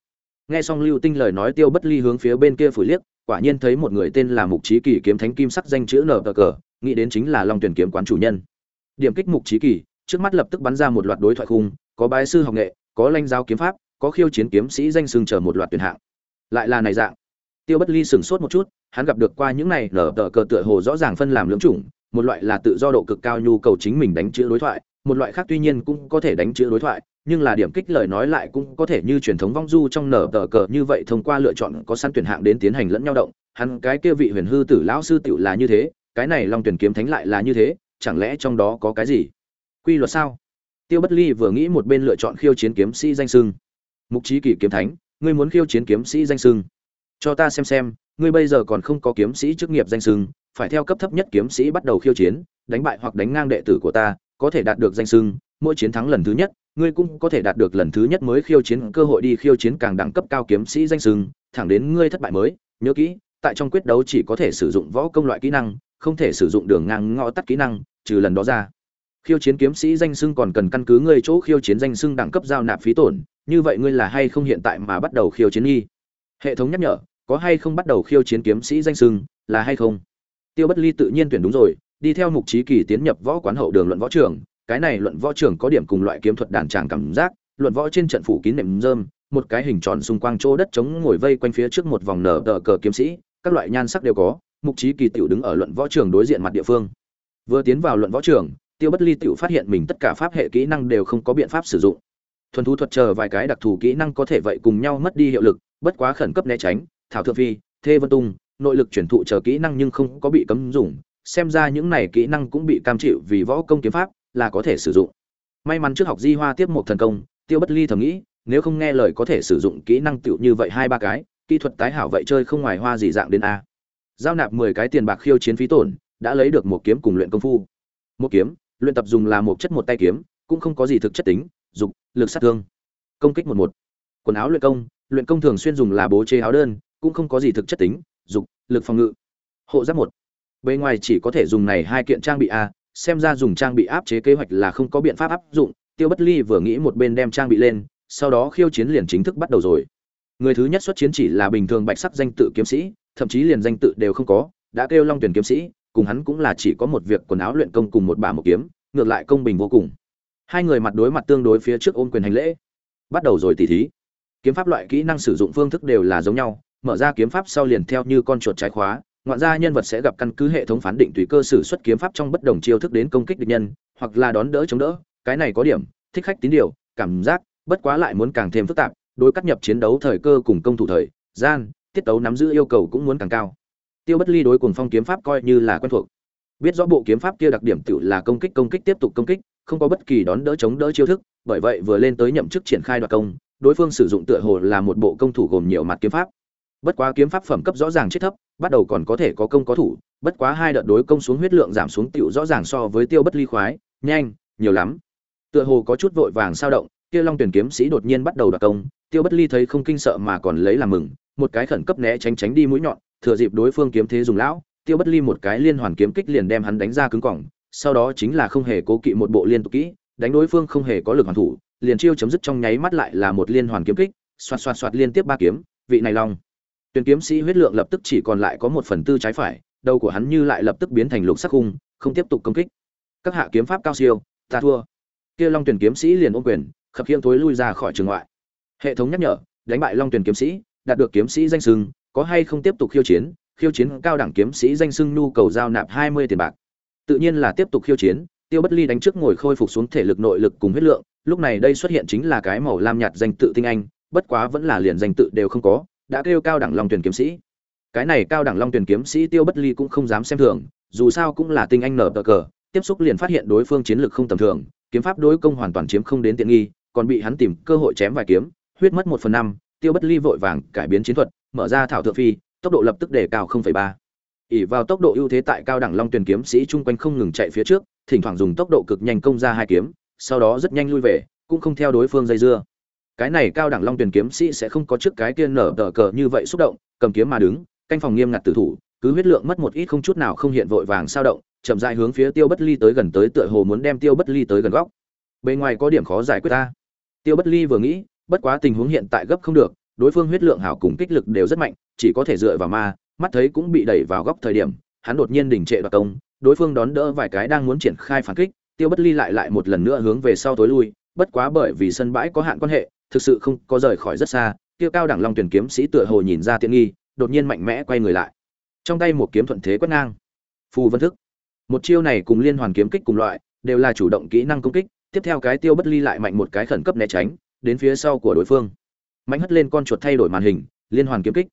Nghe xong lưu tinh lời nói tiêu bất ly hướng phía bên kia phủ liếc, quả nhiên thấy một người tên là mục trí kỳ kiếm thánh kim sắc danh chữ nở cờ cờ nghĩ đến chính là long tuyển kiếm quán chủ nhân. Điểm kích mục trí kỳ, trước mắt lập tức bắn ra một loạt đối thoại khung, có bái sư học nghệ, có lanh giáo kiếm pháp, có khiêu chiến kiếm sĩ danh xưng chờ một loạt tuyển hạng. Lại là này dạng. Tiêu bất ly sửng sốt một chút, hắn gặp được qua những này nở tờ cờ tựa hồ rõ ràng phân làm lưỡng chủng, một loại là tự do độ cực cao nhu cầu chính mình đánh chữ đối thoại một loại khác tuy nhiên cũng có thể đánh chữ đối thoại, nhưng là điểm kích lời nói lại cũng có thể như truyền thống vong du trong nở tờ cờ như vậy thông qua lựa chọn có săn tuyển hạng đến tiến hành lẫn nhau động. Hắn cái kia vị huyền hư tử lão sư tiểu là như thế, cái này long tuyển kiếm thánh lại là như thế, chẳng lẽ trong đó có cái gì? Quy luật sao? Tiêu bất ly vừa nghĩ một bên lựa chọn khiêu chiến kiếm sĩ danh sưng mục trí kỳ kiếm thánh, ngươi muốn khiêu chiến kiếm sĩ danh sưng cho ta xem xem, ngươi bây giờ còn không có kiếm sĩ chức nghiệp danh sưng phải theo cấp thấp nhất kiếm sĩ bắt đầu khiêu chiến, đánh bại hoặc đánh ngang đệ tử của ta có thể đạt được danh sưng, mỗi chiến thắng lần thứ nhất, ngươi cũng có thể đạt được lần thứ nhất mới khiêu chiến, cơ hội đi khiêu chiến càng đẳng cấp cao kiếm sĩ danh sưng, thẳng đến ngươi thất bại mới. Nhớ kỹ, tại trong quyết đấu chỉ có thể sử dụng võ công loại kỹ năng, không thể sử dụng đường ngang ngõ tắt kỹ năng, trừ lần đó ra. Khiêu chiến kiếm sĩ danh sưng còn cần căn cứ ngươi chỗ khiêu chiến danh sưng đẳng cấp giao nạp phí tổn, như vậy ngươi là hay không hiện tại mà bắt đầu khiêu chiến nghi? Hệ thống nhắc nhở, có hay không bắt đầu khiêu chiến kiếm sĩ danh sưng, là hay không? Tiêu bất ly tự nhiên tuyển đúng rồi đi theo mục trí kỳ tiến nhập võ quán hậu đường luận võ trường, cái này luận võ trường có điểm cùng loại kiếm thuật đàn tràng cảm giác, luận võ trên trận phủ kín nệm rơm, một cái hình tròn xung quanh chỗ đất trống ngồi vây quanh phía trước một vòng nở tờ cờ kiếm sĩ, các loại nhan sắc đều có, mục trí kỳ tiểu đứng ở luận võ trường đối diện mặt địa phương. Vừa tiến vào luận võ trường, tiêu bất ly tiểu phát hiện mình tất cả pháp hệ kỹ năng đều không có biện pháp sử dụng. Thuần thú thuật chờ vài cái đặc thù kỹ năng có thể vậy cùng nhau mất đi hiệu lực, bất quá khẩn cấp né tránh, thảo thượng phi, thê vân tung, nội lực chuyển thụ chờ kỹ năng nhưng không có bị cấm dùng xem ra những này kỹ năng cũng bị cam chịu vì võ công kiếm pháp là có thể sử dụng. May mắn trước học di hoa tiếp một thần công, tiêu bất ly thầm nghĩ, nếu không nghe lời có thể sử dụng kỹ năng tựu như vậy hai ba cái, kỹ thuật tái hảo vậy chơi không ngoài hoa gì dạng đến a. Giao nạp mười cái tiền bạc khiêu chiến phí tổn, đã lấy được một kiếm cùng luyện công phu. Một kiếm, luyện tập dùng là một chất một tay kiếm, cũng không có gì thực chất tính, dục, lực sát thương. Công kích một một. Quần áo luyện công luyện công thường xuyên dùng là bố chế áo đơn, cũng không có gì thực chất tính, dục, lực phòng ngự. Hộ giáp một bên ngoài chỉ có thể dùng này hai kiện trang bị a, xem ra dùng trang bị áp chế kế hoạch là không có biện pháp áp dụng. Tiêu bất ly vừa nghĩ một bên đem trang bị lên, sau đó khiêu chiến liền chính thức bắt đầu rồi. Người thứ nhất xuất chiến chỉ là bình thường bạch sắc danh tự kiếm sĩ, thậm chí liền danh tự đều không có, đã kêu long tuyển kiếm sĩ, cùng hắn cũng là chỉ có một việc quần áo luyện công cùng một bà một kiếm, ngược lại công bình vô cùng. Hai người mặt đối mặt tương đối phía trước ôm quyền hành lễ. Bắt đầu rồi tỉ thí. Kiếm pháp loại kỹ năng sử dụng phương thức đều là giống nhau, mở ra kiếm pháp sau liền theo như con chuột trái khóa ngoạn ra nhân vật sẽ gặp căn cứ hệ thống phán định tùy cơ sử xuất kiếm pháp trong bất đồng chiêu thức đến công kích địch nhân, hoặc là đón đỡ chống đỡ. Cái này có điểm, thích khách tín điều, cảm giác, bất quá lại muốn càng thêm phức tạp, đối cắt nhập chiến đấu thời cơ cùng công thủ thời, gian, tiết tấu nắm giữ yêu cầu cũng muốn càng cao. Tiêu bất ly đối cùng phong kiếm pháp coi như là quen thuộc. Biết rõ bộ kiếm pháp kia đặc điểm tự là công kích công kích, tiếp tục công kích, không có bất kỳ đón đỡ chống đỡ chiêu thức, bởi vậy vừa lên tới nhậm chức triển khai đoạt công, đối phương sử dụng tựa hồ là một bộ công thủ gồm nhiều mặt kiếm pháp bất quá kiếm pháp phẩm cấp rõ ràng chết thấp, bắt đầu còn có thể có công có thủ, bất quá hai đợt đối công xuống huyết lượng giảm xuống tiểu rõ ràng so với tiêu bất ly khoái, nhanh, nhiều lắm. Tựa hồ có chút vội vàng sao động, kia long tuyển kiếm sĩ đột nhiên bắt đầu đoạt công, tiêu bất ly thấy không kinh sợ mà còn lấy làm mừng, một cái khẩn cấp né tránh tránh đi mũi nhọn, thừa dịp đối phương kiếm thế dùng lão, tiêu bất ly một cái liên hoàn kiếm kích liền đem hắn đánh ra cứng cỏng, sau đó chính là không hề cố kỵ một bộ liên tục kỹ, đánh đối phương không hề có lực hoàn thủ, liền chiêu chấm dứt trong nháy mắt lại là một liên hoàn kiếm kích, xoạt xoạt xoạt liên tiếp ba kiếm, vị này long tuyển kiếm sĩ huyết lượng lập tức chỉ còn lại có một phần tư trái phải, đầu của hắn như lại lập tức biến thành lục sắc khung, không tiếp tục công kích. Các hạ kiếm pháp cao siêu, ta thua. Kia long tuyển kiếm sĩ liền ôm quyền, khập khiễng thối lui ra khỏi trường ngoại. Hệ thống nhắc nhở, đánh bại long tuyển kiếm sĩ, đạt được kiếm sĩ danh sưng có hay không tiếp tục khiêu chiến? Khiêu chiến cao đẳng kiếm sĩ danh sưng nhu cầu giao nạp hai mươi tiền bạc. Tự nhiên là tiếp tục khiêu chiến, tiêu bất ly đánh trước ngồi khôi phục xuống thể lực nội lực cùng huyết lượng, lúc này đây xuất hiện chính là cái màu lam nhạt danh tự tinh anh, bất quá vẫn là liền danh tự đều không có đã kêu cao đẳng long tuyển kiếm sĩ cái này cao đẳng long tuyển kiếm sĩ tiêu bất ly cũng không dám xem thường dù sao cũng là tinh anh nở tờ cờ tiếp xúc liền phát hiện đối phương chiến lược không tầm thường kiếm pháp đối công hoàn toàn chiếm không đến tiện nghi còn bị hắn tìm cơ hội chém vài kiếm huyết mất một phần năm tiêu bất ly vội vàng cải biến chiến thuật mở ra thảo thượng phi tốc độ lập tức đề cao 0,3. ỉ vào tốc độ ưu thế tại cao đẳng long tuyển kiếm sĩ chung quanh không ngừng chạy phía trước thỉnh thoảng dùng tốc độ cực nhanh công ra hai kiếm sau đó rất nhanh lui về cũng không theo đối phương dây dưa cái này cao đẳng long tuyển kiếm sĩ sẽ không có trước cái kia nở tờ cờ như vậy xúc động, cầm kiếm mà đứng, canh phòng nghiêm ngặt tử thủ, cứ huyết lượng mất một ít không chút nào không hiện vội vàng sao động, chậm rãi hướng phía tiêu bất ly tới gần tới tựa hồ muốn đem tiêu bất ly tới gần góc. Bên ngoài có điểm khó giải quyết ta. Tiêu bất ly vừa nghĩ, bất quá tình huống hiện tại gấp không được, đối phương huyết lượng hảo cùng kích lực đều rất mạnh, chỉ có thể dựa vào ma, mắt thấy cũng bị đẩy vào góc thời điểm, hắn đột nhiên đình trệ đoạt công, đối phương đón đỡ vài cái đang muốn triển khai phản kích, tiêu bất ly lại lại một lần nữa hướng về sau tối lui, bất quá bởi vì sân bãi có hạn quan hệ thực sự không có rời khỏi rất xa, kia cao đẳng long tuyển kiếm sĩ tựa hồ nhìn ra tiện nghi, đột nhiên mạnh mẽ quay người lại. Trong tay một kiếm thuận thế quét ngang. Phù vân thức. Một chiêu này cùng liên hoàn kiếm kích cùng loại, đều là chủ động kỹ năng công kích, tiếp theo cái tiêu bất ly lại mạnh một cái khẩn cấp né tránh, đến phía sau của đối phương. Mạnh hất lên con chuột thay đổi màn hình, liên hoàn kiếm kích.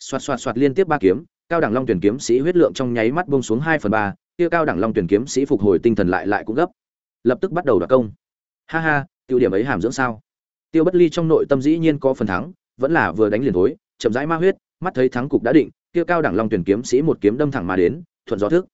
Xoạt xoạt xoạt liên tiếp ba kiếm, cao đẳng long tuyển kiếm sĩ huyết lượng trong nháy mắt bông xuống hai phần ba, kia cao đẳng long tuyển kiếm sĩ phục hồi tinh thần lại lại cũng gấp. Lập tức bắt đầu đoạt công. Ha ha, tiêu điểm ấy hàm dưỡng sao? Tiêu bất ly trong nội tâm dĩ nhiên có phần thắng, vẫn là vừa đánh liền thối, chậm rãi ma huyết, mắt thấy thắng cục đã định, kia cao đẳng long tuyển kiếm sĩ một kiếm đâm thẳng mà đến, thuận gió thức.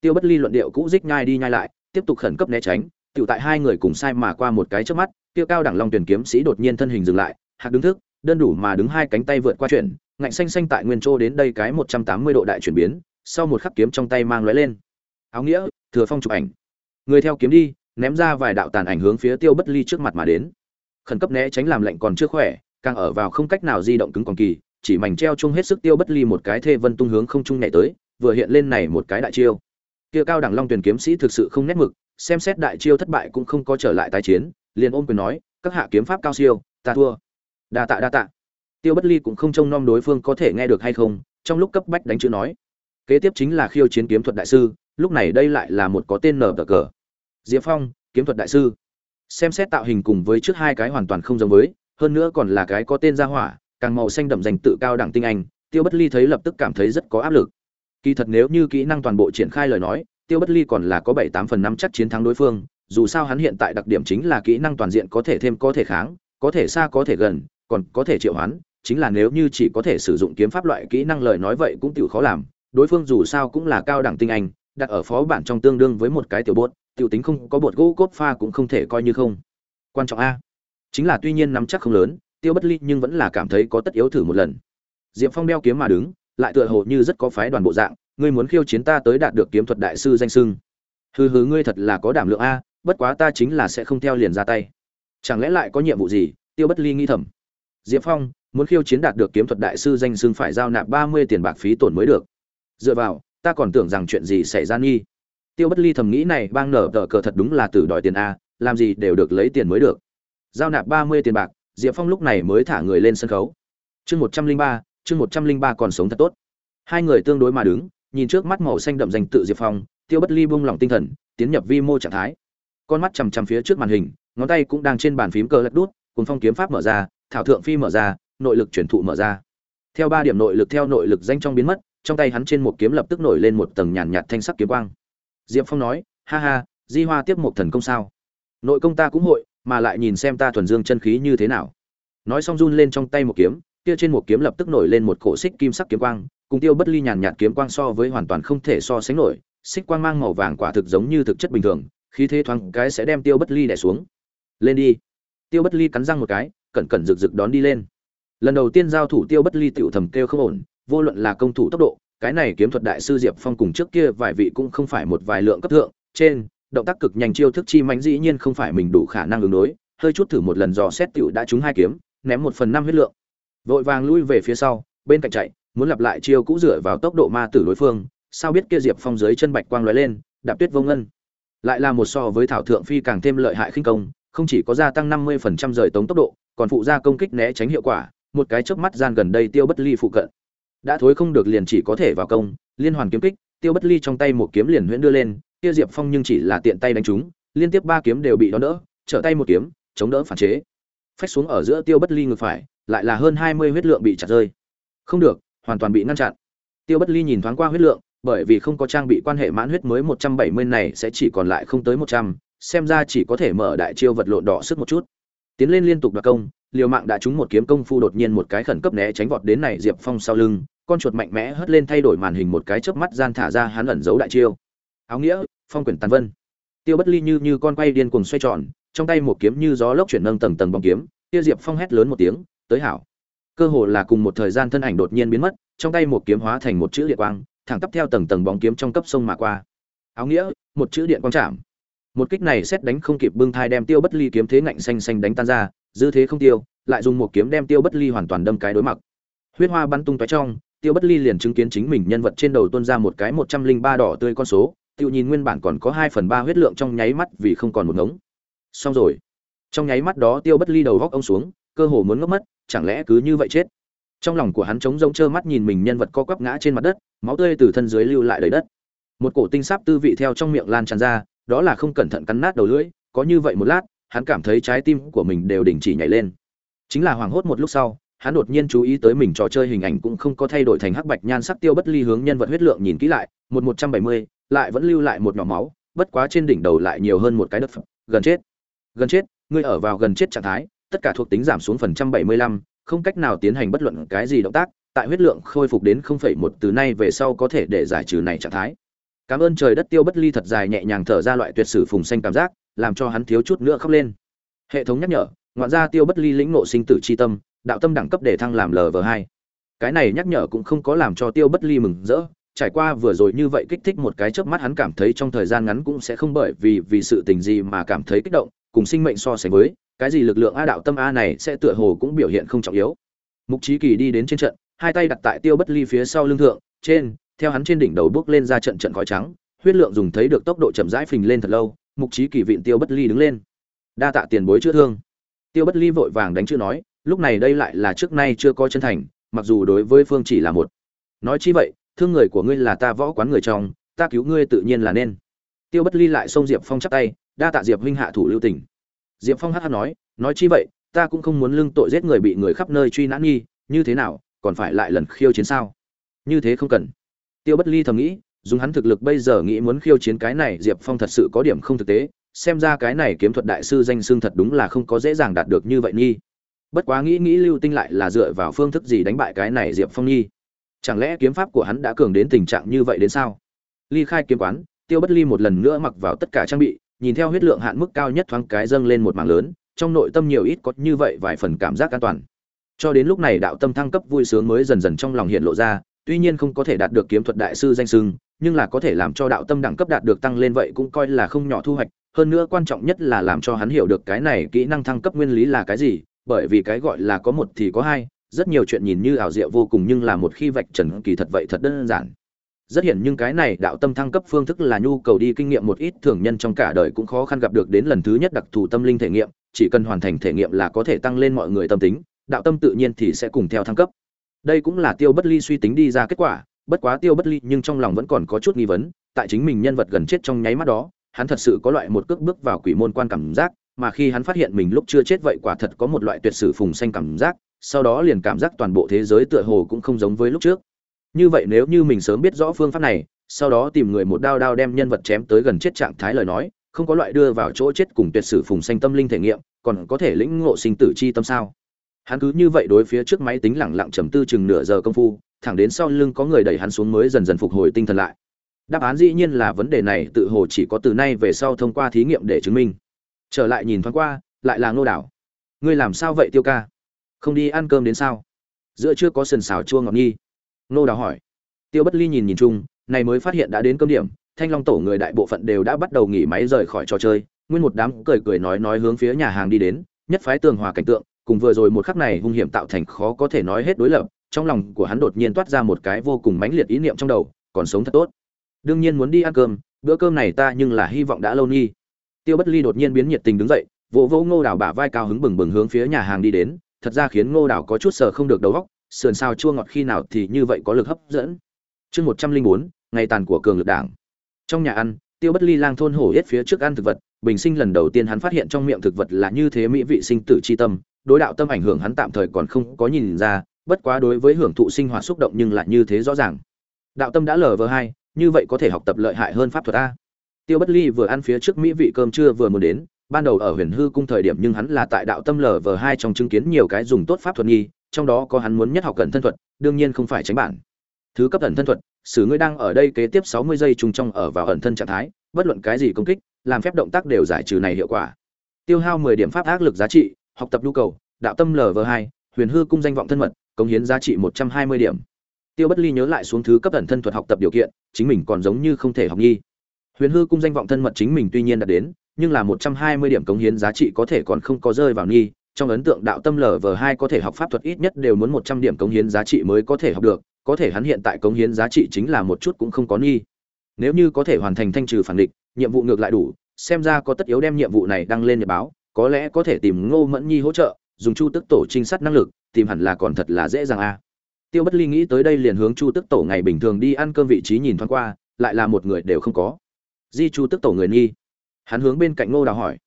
Tiêu bất ly luận điệu cũ dích nhai đi nhai lại, tiếp tục khẩn cấp né tránh tiểu tại hai người cùng sai mà qua một cái trước mắt, kia cao đẳng long tuyển kiếm sĩ đột nhiên thân hình dừng lại, hạc đứng thức, đơn đủ mà đứng hai cánh tay vượt qua chuyển, ngạnh xanh xanh tại nguyên châu đến đây cái một trăm tám mươi độ đại chuyển biến, sau một khắc kiếm trong tay mang lóe lên. Áo nghĩa, thừa phong chụp ảnh. Người theo kiếm đi, ném ra vài đạo tàn ảnh hướng phía tiêu bất ly trước mặt mà đến khẩn cấp né tránh làm lệnh còn chưa khỏe, càng ở vào không cách nào di động cứng còn kỳ, chỉ mảnh treo chung hết sức tiêu bất ly một cái thê vân tung hướng không trung nhảy tới, vừa hiện lên này một cái đại chiêu. Kia cao đẳng long tuyển kiếm sĩ thực sự không nét mực, xem xét đại chiêu thất bại cũng không có trở lại tái chiến, liền ôm quyền nói, các hạ kiếm pháp cao siêu, ta thua. Đa tạ đa tạ. Tiêu bất ly cũng không trông nom đối phương có thể nghe được hay không, trong lúc cấp bách đánh chữ nói. Kế tiếp chính là khiêu chiến kiếm thuật đại sư, lúc này đây lại là một có tên nở tờ cờ. Diệp phong, kiếm thuật đại sư xem xét tạo hình cùng với trước hai cái hoàn toàn không giống với, hơn nữa còn là cái có tên gia hỏa, càng màu xanh đậm dành tự cao đẳng tinh anh, tiêu bất ly thấy lập tức cảm thấy rất có áp lực kỳ thật nếu như kỹ năng toàn bộ triển khai lời nói, tiêu bất ly còn là có bảy tám phần năm chắc chiến thắng đối phương, dù sao hắn hiện tại đặc điểm chính là kỹ năng toàn diện có thể thêm có thể kháng, có thể xa có thể gần, còn có thể triệu hoán, chính là nếu như chỉ có thể sử dụng kiếm pháp loại kỹ năng lời nói vậy cũng tiểu khó làm, đối phương dù sao cũng là cao đẳng tinh anh, đặt ở phó bản trong tương đương với một cái tiểu bốt tiểu tính không có bột gỗ cốt pha cũng không thể coi như không. Quan trọng a. Chính là tuy nhiên nắm chắc không lớn, tiêu bất ly nhưng vẫn là cảm thấy có tất yếu thử một lần. Diệp phong đeo kiếm mà đứng, lại tựa hồ như rất có phái đoàn bộ dạng, ngươi muốn khiêu chiến ta tới đạt được kiếm thuật đại sư danh xưng. hừ hừ, ngươi thật là có đảm lượng a, bất quá ta chính là sẽ không theo liền ra tay. Chẳng lẽ lại có nhiệm vụ gì? Tiêu bất ly nghi thầm. Diệp phong, muốn khiêu chiến đạt được kiếm thuật đại sư danh xưng phải giao nạp ba mươi tiền bạc phí tổn mới được. Dựa vào, ta còn tưởng rằng chuyện gì xảy ra nghi tiêu bất ly thầm nghĩ này, bang nở tờ cờ thật đúng là tử đòi tiền a, làm gì đều được lấy tiền mới được. Giao nạp ba mươi tiền bạc, diệp phong lúc này mới thả người lên sân khấu. Chương một trăm linh ba, chương một trăm linh ba còn sống thật tốt. Hai người tương đối mà đứng, nhìn trước mắt màu xanh đậm danh tự diệp phong, tiêu bất ly buông lỏng tinh thần, tiến nhập vi mô trạng thái. Con mắt chằm chằm phía trước màn hình, ngón tay cũng đang trên bàn phím cờ lật đút cùng phong kiếm pháp mở ra, thảo thượng phi mở ra, nội lực chuyển thụ mở ra. Theo ba điểm nội lực theo nội lực danh trong biến mất, trong tay hắn trên một kiếm lập tức nổi lên một tầng nhàn nhạt thanh sắc kiếm quang diệp phong nói, ha ha, di hoa tiếp một thần công sao? Nội công ta cũng hội, mà lại nhìn xem ta thuần dương chân khí như thế nào. Nói xong run lên trong tay một kiếm, kia trên một kiếm lập tức nổi lên một cổ xích kim sắc kiếm quang, cùng tiêu bất ly nhàn nhạt kiếm quang so với hoàn toàn không thể so sánh nổi, xích quang mang màu vàng quả thực giống như thực chất bình thường, khí thế thoáng cái sẽ đem tiêu bất ly đè xuống. Lên đi. Tiêu bất ly cắn răng một cái, cẩn cẩn rực rực đón đi lên. Lần đầu tiên giao thủ tiêu bất ly tựu thầm kêu không ổn, vô luận là công thủ tốc độ cái này kiếm thuật đại sư diệp phong cùng trước kia vài vị cũng không phải một vài lượng cấp thượng, trên, động tác cực nhanh chiêu thức chi mãnh dĩ nhiên không phải mình đủ khả năng ứng đối, hơi chút thử một lần dò xét tiểu đã trúng hai kiếm, ném một phần năm huyết lượng. Vội vàng lui về phía sau, bên cạnh chạy, muốn lặp lại chiêu cũ dựa vào tốc độ ma tử đối phương, sao biết kia diệp phong dưới chân bạch quang lóe lên, đạp tuyết vô ngân. Lại là một so với thảo thượng phi càng thêm lợi hại khinh công, không chỉ có gia tăng năm mươi phần trăm rời tống tốc độ, còn phụ gia công kích né tránh hiệu quả, một cái chớp mắt gian gần đây tiêu bất ly phụ cận đã thối không được liền chỉ có thể vào công, liên hoàn kiếm kích, tiêu bất ly trong tay một kiếm liền huyễn đưa lên, kia diệp phong nhưng chỉ là tiện tay đánh trúng, liên tiếp ba kiếm đều bị đón đỡ, trở tay một kiếm, chống đỡ phản chế. Phách xuống ở giữa tiêu bất ly ngược phải, lại là hơn hai mươi huyết lượng bị chặt rơi. Không được, hoàn toàn bị ngăn chặn. Tiêu bất ly nhìn thoáng qua huyết lượng, bởi vì không có trang bị quan hệ mãn huyết mới một trăm bảy mươi này sẽ chỉ còn lại không tới một trăm, xem ra chỉ có thể mở đại chiêu vật lộn đỏ sức một chút tiến lên liên tục đoạt công, liều mạng đã trúng một kiếm công phu đột nhiên một cái khẩn cấp né tránh vọt đến này diệp phong sau lưng, con chuột mạnh mẽ hất lên thay đổi màn hình một cái chớp mắt gian thả ra hắn ẩn giấu đại chiêu. Áo nghĩa, phong quyển tàn vân. Tiêu bất ly như như con quay điên cuồng xoay tròn, trong tay một kiếm như gió lốc chuyển nâng tầng tầng bóng kiếm tiêu diệp phong hét lớn một tiếng, tới hảo. Cơ hồ là cùng một thời gian thân ảnh đột nhiên biến mất, trong tay một kiếm hóa thành một chữ điện quang, thẳng tắp theo tầng tầng bóng kiếm trong cấp sông mà qua. Áo nghĩa, một chữ điện quang chạm một kích này xét đánh không kịp bưng thai đem tiêu bất ly kiếm thế ngạnh xanh xanh đánh tan ra, dư thế không tiêu, lại dùng một kiếm đem tiêu bất ly hoàn toàn đâm cái đối mặt. Huyết hoa bắn tung tóe trong, tiêu bất ly liền chứng kiến chính mình nhân vật trên đầu tuôn ra một cái một trăm linh ba đỏ tươi con số tiêu nhìn nguyên bản còn có hai phần ba huyết lượng trong nháy mắt vì không còn một ngống. Xong rồi. Trong nháy mắt đó tiêu bất ly đầu góc ông xuống, cơ hồ muốn ngốc mất, chẳng lẽ cứ như vậy chết? Trong lòng của hắn trống rỗng trơ mắt nhìn mình nhân vật co quắp ngã trên mặt đất, máu tươi từ thân dưới lưu lại đầy đất. Một cổ tinh sáp tư vị theo trong miệng lan tràn ra đó là không cẩn thận cắn nát đầu lưỡi, có như vậy một lát, hắn cảm thấy trái tim của mình đều đình chỉ nhảy lên. Chính là hoảng hốt một lúc sau, hắn đột nhiên chú ý tới mình trò chơi hình ảnh cũng không có thay đổi thành hắc bạch nhan sắc tiêu bất ly hướng nhân vật huyết lượng nhìn kỹ lại, một một trăm bảy mươi, lại vẫn lưu lại một nhỏ máu, bất quá trên đỉnh đầu lại nhiều hơn một cái đất phẩm gần chết. Gần chết, ngươi ở vào gần chết trạng thái, tất cả thuộc tính giảm xuống phần trăm bảy mươi lăm, không cách nào tiến hành bất luận cái gì động tác, tại huyết lượng khôi phục đến không phẩy một từ nay về sau có thể để giải trừ này trạng thái cảm ơn trời đất tiêu bất ly thật dài nhẹ nhàng thở ra loại tuyệt sử phùng xanh cảm giác, làm cho hắn thiếu chút nữa khóc lên. Hệ thống nhắc nhở, ngoạn ra tiêu bất ly lĩnh ngộ sinh tử chi tâm, đạo tâm đẳng cấp để thăng làm lv hai. Cái này nhắc nhở cũng không có làm cho tiêu bất ly mừng rỡ, trải qua vừa rồi như vậy kích thích một cái chớp mắt hắn cảm thấy trong thời gian ngắn cũng sẽ không bởi vì vì sự tình gì mà cảm thấy kích động, cùng sinh mệnh so sánh với, cái gì lực lượng a đạo tâm a này sẽ tựa hồ cũng biểu hiện không trọng yếu. Mục trí kỳ đi đến trên trận, hai tay đặt tại tiêu bất ly phía sau lưng thượng, trên theo hắn trên đỉnh đầu bước lên ra trận trận khói trắng, huyết lượng dùng thấy được tốc độ chậm rãi phình lên thật lâu, mục trí kỳ vịn tiêu bất ly đứng lên. Đa tạ tiền bối chữa thương. Tiêu bất ly vội vàng đánh chữ nói, lúc này đây lại là trước nay chưa có chân thành, mặc dù đối với phương chỉ là một. Nói chi vậy, thương người của ngươi là ta võ quán người trong, ta cứu ngươi tự nhiên là nên. Tiêu bất ly lại xông diệp phong chắp tay, đa tạ diệp huynh hạ thủ lưu tình. Diệp phong hh nói nói chi vậy, ta cũng không muốn lưng tội giết người bị người khắp nơi truy nã nghi, như thế nào, còn phải lại lần khiêu chiến sao? Như thế không cần tiêu bất ly thầm nghĩ, dùng hắn thực lực bây giờ nghĩ muốn khiêu chiến cái này, diệp phong thật sự có điểm không thực tế, xem ra cái này kiếm thuật đại sư danh xưng thật đúng là không có dễ dàng đạt được như vậy nghi. Bất quá nghĩ nghĩ lưu tinh lại là dựa vào phương thức gì đánh bại cái này diệp phong nghi? Chẳng lẽ kiếm pháp của hắn đã cường đến tình trạng như vậy đến sao? Ly khai kiếm quán, tiêu bất ly một lần nữa mặc vào tất cả trang bị, nhìn theo huyết lượng hạn mức cao nhất thoáng cái dâng lên một mảng lớn, trong nội tâm nhiều ít có như vậy vài phần cảm giác an toàn. Cho đến lúc này đạo tâm thăng cấp vui sướng mới dần dần trong lòng hiện lộ ra tuy nhiên không có thể đạt được kiếm thuật đại sư danh sưng nhưng là có thể làm cho đạo tâm đẳng cấp đạt được tăng lên vậy cũng coi là không nhỏ thu hoạch. Hơn nữa quan trọng nhất là làm cho hắn hiểu được cái này kỹ năng thăng cấp nguyên lý là cái gì, bởi vì cái gọi là có một thì có hai, rất nhiều chuyện nhìn như ảo diệu vô cùng nhưng là một khi vạch trần kỳ thật vậy thật đơn giản. Rất hiển nhưng cái này đạo tâm thăng cấp phương thức là nhu cầu đi kinh nghiệm một ít thường nhân trong cả đời cũng khó khăn gặp được đến lần thứ nhất đặc thù tâm linh thể nghiệm, chỉ cần hoàn thành thể nghiệm là có thể tăng lên mọi người tâm tính, đạo tâm tự nhiên thì sẽ cùng theo thăng cấp đây cũng là tiêu bất ly suy tính đi ra kết quả, bất quá tiêu bất ly nhưng trong lòng vẫn còn có chút nghi vấn, tại chính mình nhân vật gần chết trong nháy mắt đó, hắn thật sự có loại một cước bước vào quỷ môn quan cảm giác, mà khi hắn phát hiện mình lúc chưa chết vậy quả thật có một loại tuyệt sử phùng xanh cảm giác, sau đó liền cảm giác toàn bộ thế giới tựa hồ cũng không giống với lúc trước. Như vậy nếu như mình sớm biết rõ phương pháp này, sau đó tìm người một đao đao đem nhân vật chém tới gần chết trạng thái lời nói, không có loại đưa vào chỗ chết cùng tuyệt sử phùng xanh tâm linh thể nghiệm, còn có thể lĩnh ngộ sinh tử chi tâm sao? Hắn cứ như vậy đối phía trước máy tính lẳng lặng trầm tư chừng nửa giờ công phu, thẳng đến sau lưng có người đẩy hắn xuống mới dần dần phục hồi tinh thần lại. Đáp án dĩ nhiên là vấn đề này tự hồ chỉ có từ nay về sau thông qua thí nghiệm để chứng minh. Trở lại nhìn thoáng qua, lại là ngô đảo. Ngươi làm sao vậy, tiêu ca? Không đi ăn cơm đến sao? Giữa chưa có sần xào chua ngọt nghi. Ngô đảo hỏi. Tiêu bất ly nhìn nhìn chung, này mới phát hiện đã đến cơm điểm, thanh long tổ người đại bộ phận đều đã bắt đầu nghỉ máy rời khỏi trò chơi, nguyên một đám cười cười nói nói hướng phía nhà hàng đi đến, nhất phái tường hòa cảnh tượng cùng vừa rồi một khắc này hung hiểm tạo thành khó có thể nói hết đối lập, trong lòng của hắn đột nhiên toát ra một cái vô cùng mãnh liệt ý niệm trong đầu, còn sống thật tốt. Đương nhiên muốn đi ăn cơm, bữa cơm này ta nhưng là hy vọng đã lâu nghi tiêu bất ly đột nhiên biến nhiệt tình đứng dậy, vỗ vỗ ngô đào bả vai cao hứng bừng bừng hướng phía nhà hàng đi đến, thật ra khiến ngô đào có chút sờ không được đầu óc, sườn sao chua ngọt khi nào thì như vậy có lực hấp dẫn. Chương một trăm linh bốn, ngày tàn của cường lực đảng. Trong nhà ăn, tiêu bất ly lang thôn hổ yết phía trước ăn thực vật bình sinh lần đầu tiên hắn phát hiện trong miệng thực vật là như thế mỹ vị sinh tử chi tâm, đối đạo tâm ảnh hưởng hắn tạm thời còn không có nhìn ra, bất quá đối với hưởng thụ sinh hoạt xúc động nhưng lại như thế rõ ràng. Đạo tâm đã lờ vờ hai, như vậy có thể học tập lợi hại hơn pháp thuật a. Tiêu bất ly vừa ăn phía trước mỹ vị cơm trưa vừa muốn đến, ban đầu ở huyền hư cung thời điểm nhưng hắn là tại đạo tâm lờ vờ hai trong chứng kiến nhiều cái dùng tốt pháp thuật nghi, trong đó có hắn muốn nhất học cẩn thân thuật, đương nhiên không phải tránh bản. Thứ cấp ẩn thân thuật, sử ngươi đang ở đây kế tiếp sáu mươi giây trùng trong ở vào ẩn thân trạng thái, bất luận cái gì công kích làm phép động tác đều giải trừ này hiệu quả. Tiêu hao mười điểm pháp ác lực giá trị, học tập nhu cầu, đạo tâm lv hai, huyền hư cung danh vọng thân mật, cống hiến giá trị một trăm hai mươi điểm. Tiêu bất ly nhớ lại xuống thứ cấp ẩn thân thuật học tập điều kiện, chính mình còn giống như không thể học nghi. Huyền hư cung danh vọng thân mật chính mình tuy nhiên đã đến, nhưng là một trăm hai mươi điểm cống hiến giá trị có thể còn không có rơi vào nghi. Trong ấn tượng đạo tâm lv hai có thể học pháp thuật ít nhất đều muốn một trăm điểm cống hiến giá trị mới có thể học được, có thể hắn hiện tại cống hiến giá trị chính là một chút cũng không có nghi. Nếu như có thể hoàn thành thanh trừ phản địch nhiệm vụ ngược lại đủ, xem ra có tất yếu đem nhiệm vụ này đăng lên nhật báo, có lẽ có thể tìm ngô mẫn nhi hỗ trợ, dùng chu tức tổ trinh sát năng lực, tìm hẳn là còn thật là dễ dàng a. Tiêu bất ly nghĩ tới đây liền hướng chu tức tổ ngày bình thường đi ăn cơm vị trí nhìn thoáng qua, lại là một người đều không có. Di chu tức tổ người nghi hắn hướng bên cạnh ngô đào hỏi.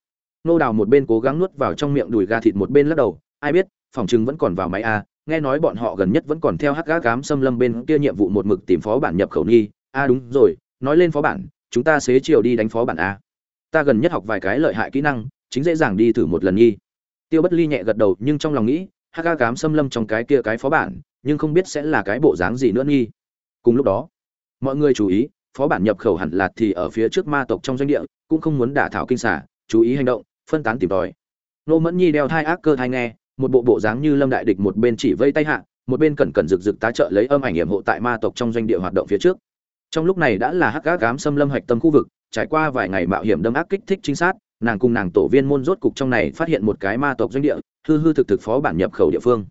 Ngô đào một bên cố gắng nuốt vào trong miệng đùi gà thịt một bên lắc đầu, ai biết, phòng chừng vẫn còn vào máy a, nghe nói bọn họ gần nhất vẫn còn theo hắc gác cám xâm lâm bên kia nhiệm vụ một mực tìm phó bản nhập khẩu nghi a, đúng rồi, nói lên phó bản chúng ta xế chiều đi đánh phó bản a. Ta gần nhất học vài cái lợi hại kỹ năng, chính dễ dàng đi thử một lần nghi. Tiêu bất ly nhẹ gật đầu, nhưng trong lòng nghĩ hắc gác cám xâm lâm trong cái kia cái phó bản, nhưng không biết sẽ là cái bộ dáng gì nữa nghi. Cùng lúc đó, mọi người chú ý, phó bản nhập khẩu hẳn lạt thì ở phía trước ma tộc trong doanh địa, cũng không muốn đả thảo kinh xả, chú ý hành động, phân tán tìm tòi. Nô mẫn nhi đeo thai ác cơ thai nghe, một bộ bộ dáng như lâm đại địch một bên chỉ vây tay hạ, một bên cẩn cẩn rực rực tá trợ lấy âm ảnh hiểm hộ tại ma tộc trong doanh địa hoạt động phía trước trong lúc này đã là hắc gác gám xâm lâm hạch tâm khu vực, trải qua vài ngày mạo hiểm đâm ác kích thích chính xác nàng cùng nàng tổ viên môn rốt cục trong này phát hiện một cái ma tộc doanh địa, hư hư thực thực phó bản nhập khẩu địa phương.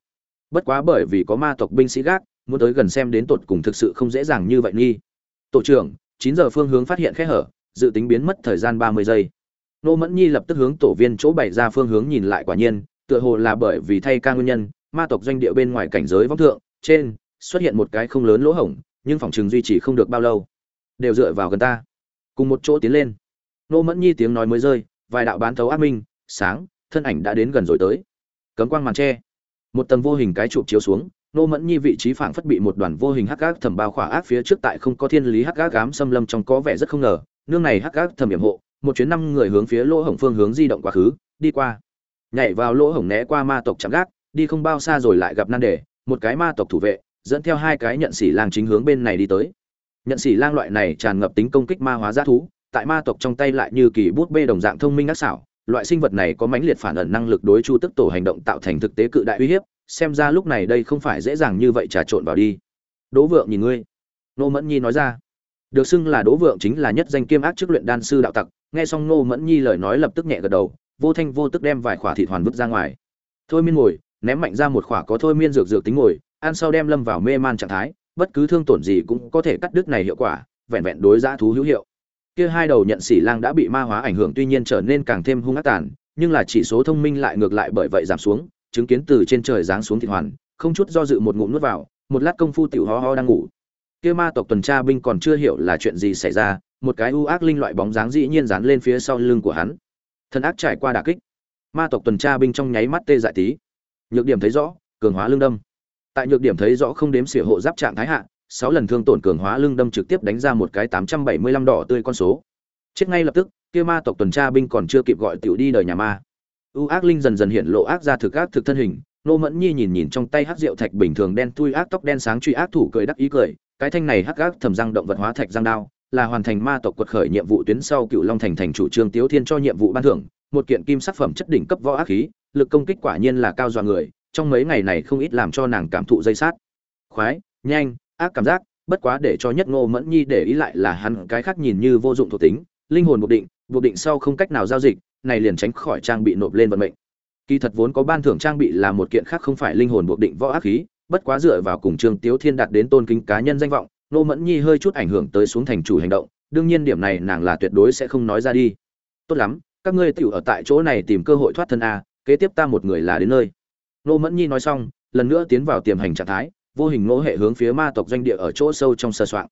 Bất quá bởi vì có ma tộc binh sĩ gác, muốn tới gần xem đến tột cùng thực sự không dễ dàng như vậy nghi. Tổ trưởng, chín giờ phương hướng phát hiện khe hở, dự tính biến mất thời gian ba mươi giây. Nô mẫn nhi lập tức hướng tổ viên chỗ bày ra phương hướng nhìn lại quả nhiên, tựa hồ là bởi vì thay ca nguyên nhân, ma tộc doanh địa bên ngoài cảnh giới vong thượng, trên xuất hiện một cái không lớn lỗ hổng nhưng phòng trường duy trì không được bao lâu. Đều dựa vào gần ta. Cùng một chỗ tiến lên. Nô mẫn nhi tiếng nói mới rơi, vài đạo bán thấu ác minh, sáng, thân ảnh đã đến gần rồi tới. Cấm quang màn tre một tầng vô hình cái chụp chiếu xuống, nô mẫn nhi vị trí phảng phất bị một đoàn vô hình hắc ác thầm bao khỏa ác phía trước tại không có thiên lý hắc ác ám xâm lâm trong có vẻ rất không ngờ. Nương này hắc ác thầm hiểm hộ, một chuyến năm người hướng phía lỗ hổng phương hướng di động quá khứ, đi qua. Nhảy vào lỗ hổng né qua ma tộc chạm gác, đi không bao xa rồi lại gặp nan đề, một cái ma tộc thủ vệ dẫn theo hai cái nhận xỉ lang chính hướng bên này đi tới. Nhận xỉ lang loại này tràn ngập tính công kích ma hóa g thú, tại ma tộc trong tay lại như kỳ bút bê đồng dạng thông minh ác xảo, loại sinh vật này có mãnh liệt phản ẩn năng lực đối chu tức tổ hành động tạo thành thực tế cự đại uy hiếp, xem ra lúc này đây không phải dễ dàng như vậy trà trộn vào đi. Đỗ vượng nhìn ngươi. Nô mẫn nhi nói ra. Được xưng là đỗ vượng chính là nhất danh kiêm ác trước luyện đan sư đạo tặc, nghe xong nô mẫn nhi lời nói lập tức nhẹ gật đầu, vô thanh vô tức đem vài khỏa thịt hoàn vứt ra ngoài. Thôi miên ngồi, ném mạnh ra một khỏa có thôi miên dược dược tính ngồi ăn sau đem lâm vào mê man trạng thái, bất cứ thương tổn gì cũng có thể cắt đứt này hiệu quả, vẹn vẹn đối giã thú hữu hiệu. Kia hai đầu nhận xỉ lang đã bị ma hóa ảnh hưởng tuy nhiên trở nên càng thêm hung ác tàn, nhưng là chỉ số thông minh lại ngược lại bởi vậy giảm xuống, chứng kiến từ trên trời giáng xuống thịt hoàn, không chút do dự một ngụm nuốt vào, một lát công phu tiểu ho ho đang ngủ. Kia ma tộc tuần tra binh còn chưa hiểu là chuyện gì xảy ra, một cái u ác linh loại bóng dáng dĩ nhiên dán lên phía sau lưng của hắn. Thần ác trải qua đả kích. Ma tộc tuần tra binh trong nháy mắt tê dại tí. Nhược điểm thấy rõ, cường hóa lương đâm tại nhược điểm thấy rõ không đếm xỉa hộ giáp trạng thái hạ, sáu lần thương tổn cường hóa lưng đâm trực tiếp đánh ra một cái tám trăm bảy mươi lăm đỏ tươi con số. Chết ngay lập tức, kia ma tộc tuần tra binh còn chưa kịp gọi tiểu đi đời nhà ma. U ác linh dần dần hiện lộ ác ra thực ác thực thân hình, nô mẫn nhi nhìn nhìn trong tay hắc rượu thạch bình thường đen tui ác tóc đen sáng truy ác thủ cười đắc ý cười, cái thanh này hắc ác thầm răng động vật hóa thạch răng đao, là hoàn thành ma tộc quật khởi nhiệm vụ tuyến sau cựu long thành thành chủ trương tiếu thiên cho nhiệm vụ ban thưởng, một kiện kim sắc phẩm chất đỉnh cấp võ ác khí, lực công kích quả nhiên là cao dọa người trong mấy ngày này không ít làm cho nàng cảm thụ dây sát. Khoái, nhanh, ác cảm giác, bất quá để cho nhất ngô mẫn nhi để ý lại là hắn cái khác nhìn như vô dụng thuộc tính, linh hồn buộc định buộc định sau không cách nào giao dịch, này liền tránh khỏi trang bị nộp lên vận mệnh. Kỳ thật vốn có ban thưởng trang bị là một kiện khác không phải linh hồn buộc định võ ác khí, bất quá dựa vào cùng trương tiếu thiên đạt đến tôn kính cá nhân danh vọng, Ngô mẫn nhi hơi chút ảnh hưởng tới xuống thành chủ hành động, đương nhiên điểm này nàng là tuyệt đối sẽ không nói ra đi. Tốt lắm, các ngươi tiểu ở tại chỗ này tìm cơ hội thoát thân a, kế tiếp ta một người là đến nơi nô mẫn nhi nói xong, lần nữa tiến vào tiềm hành trạng thái, vô hình ngô hệ hướng phía ma tộc doanh địa ở chỗ sâu trong sơ soạn.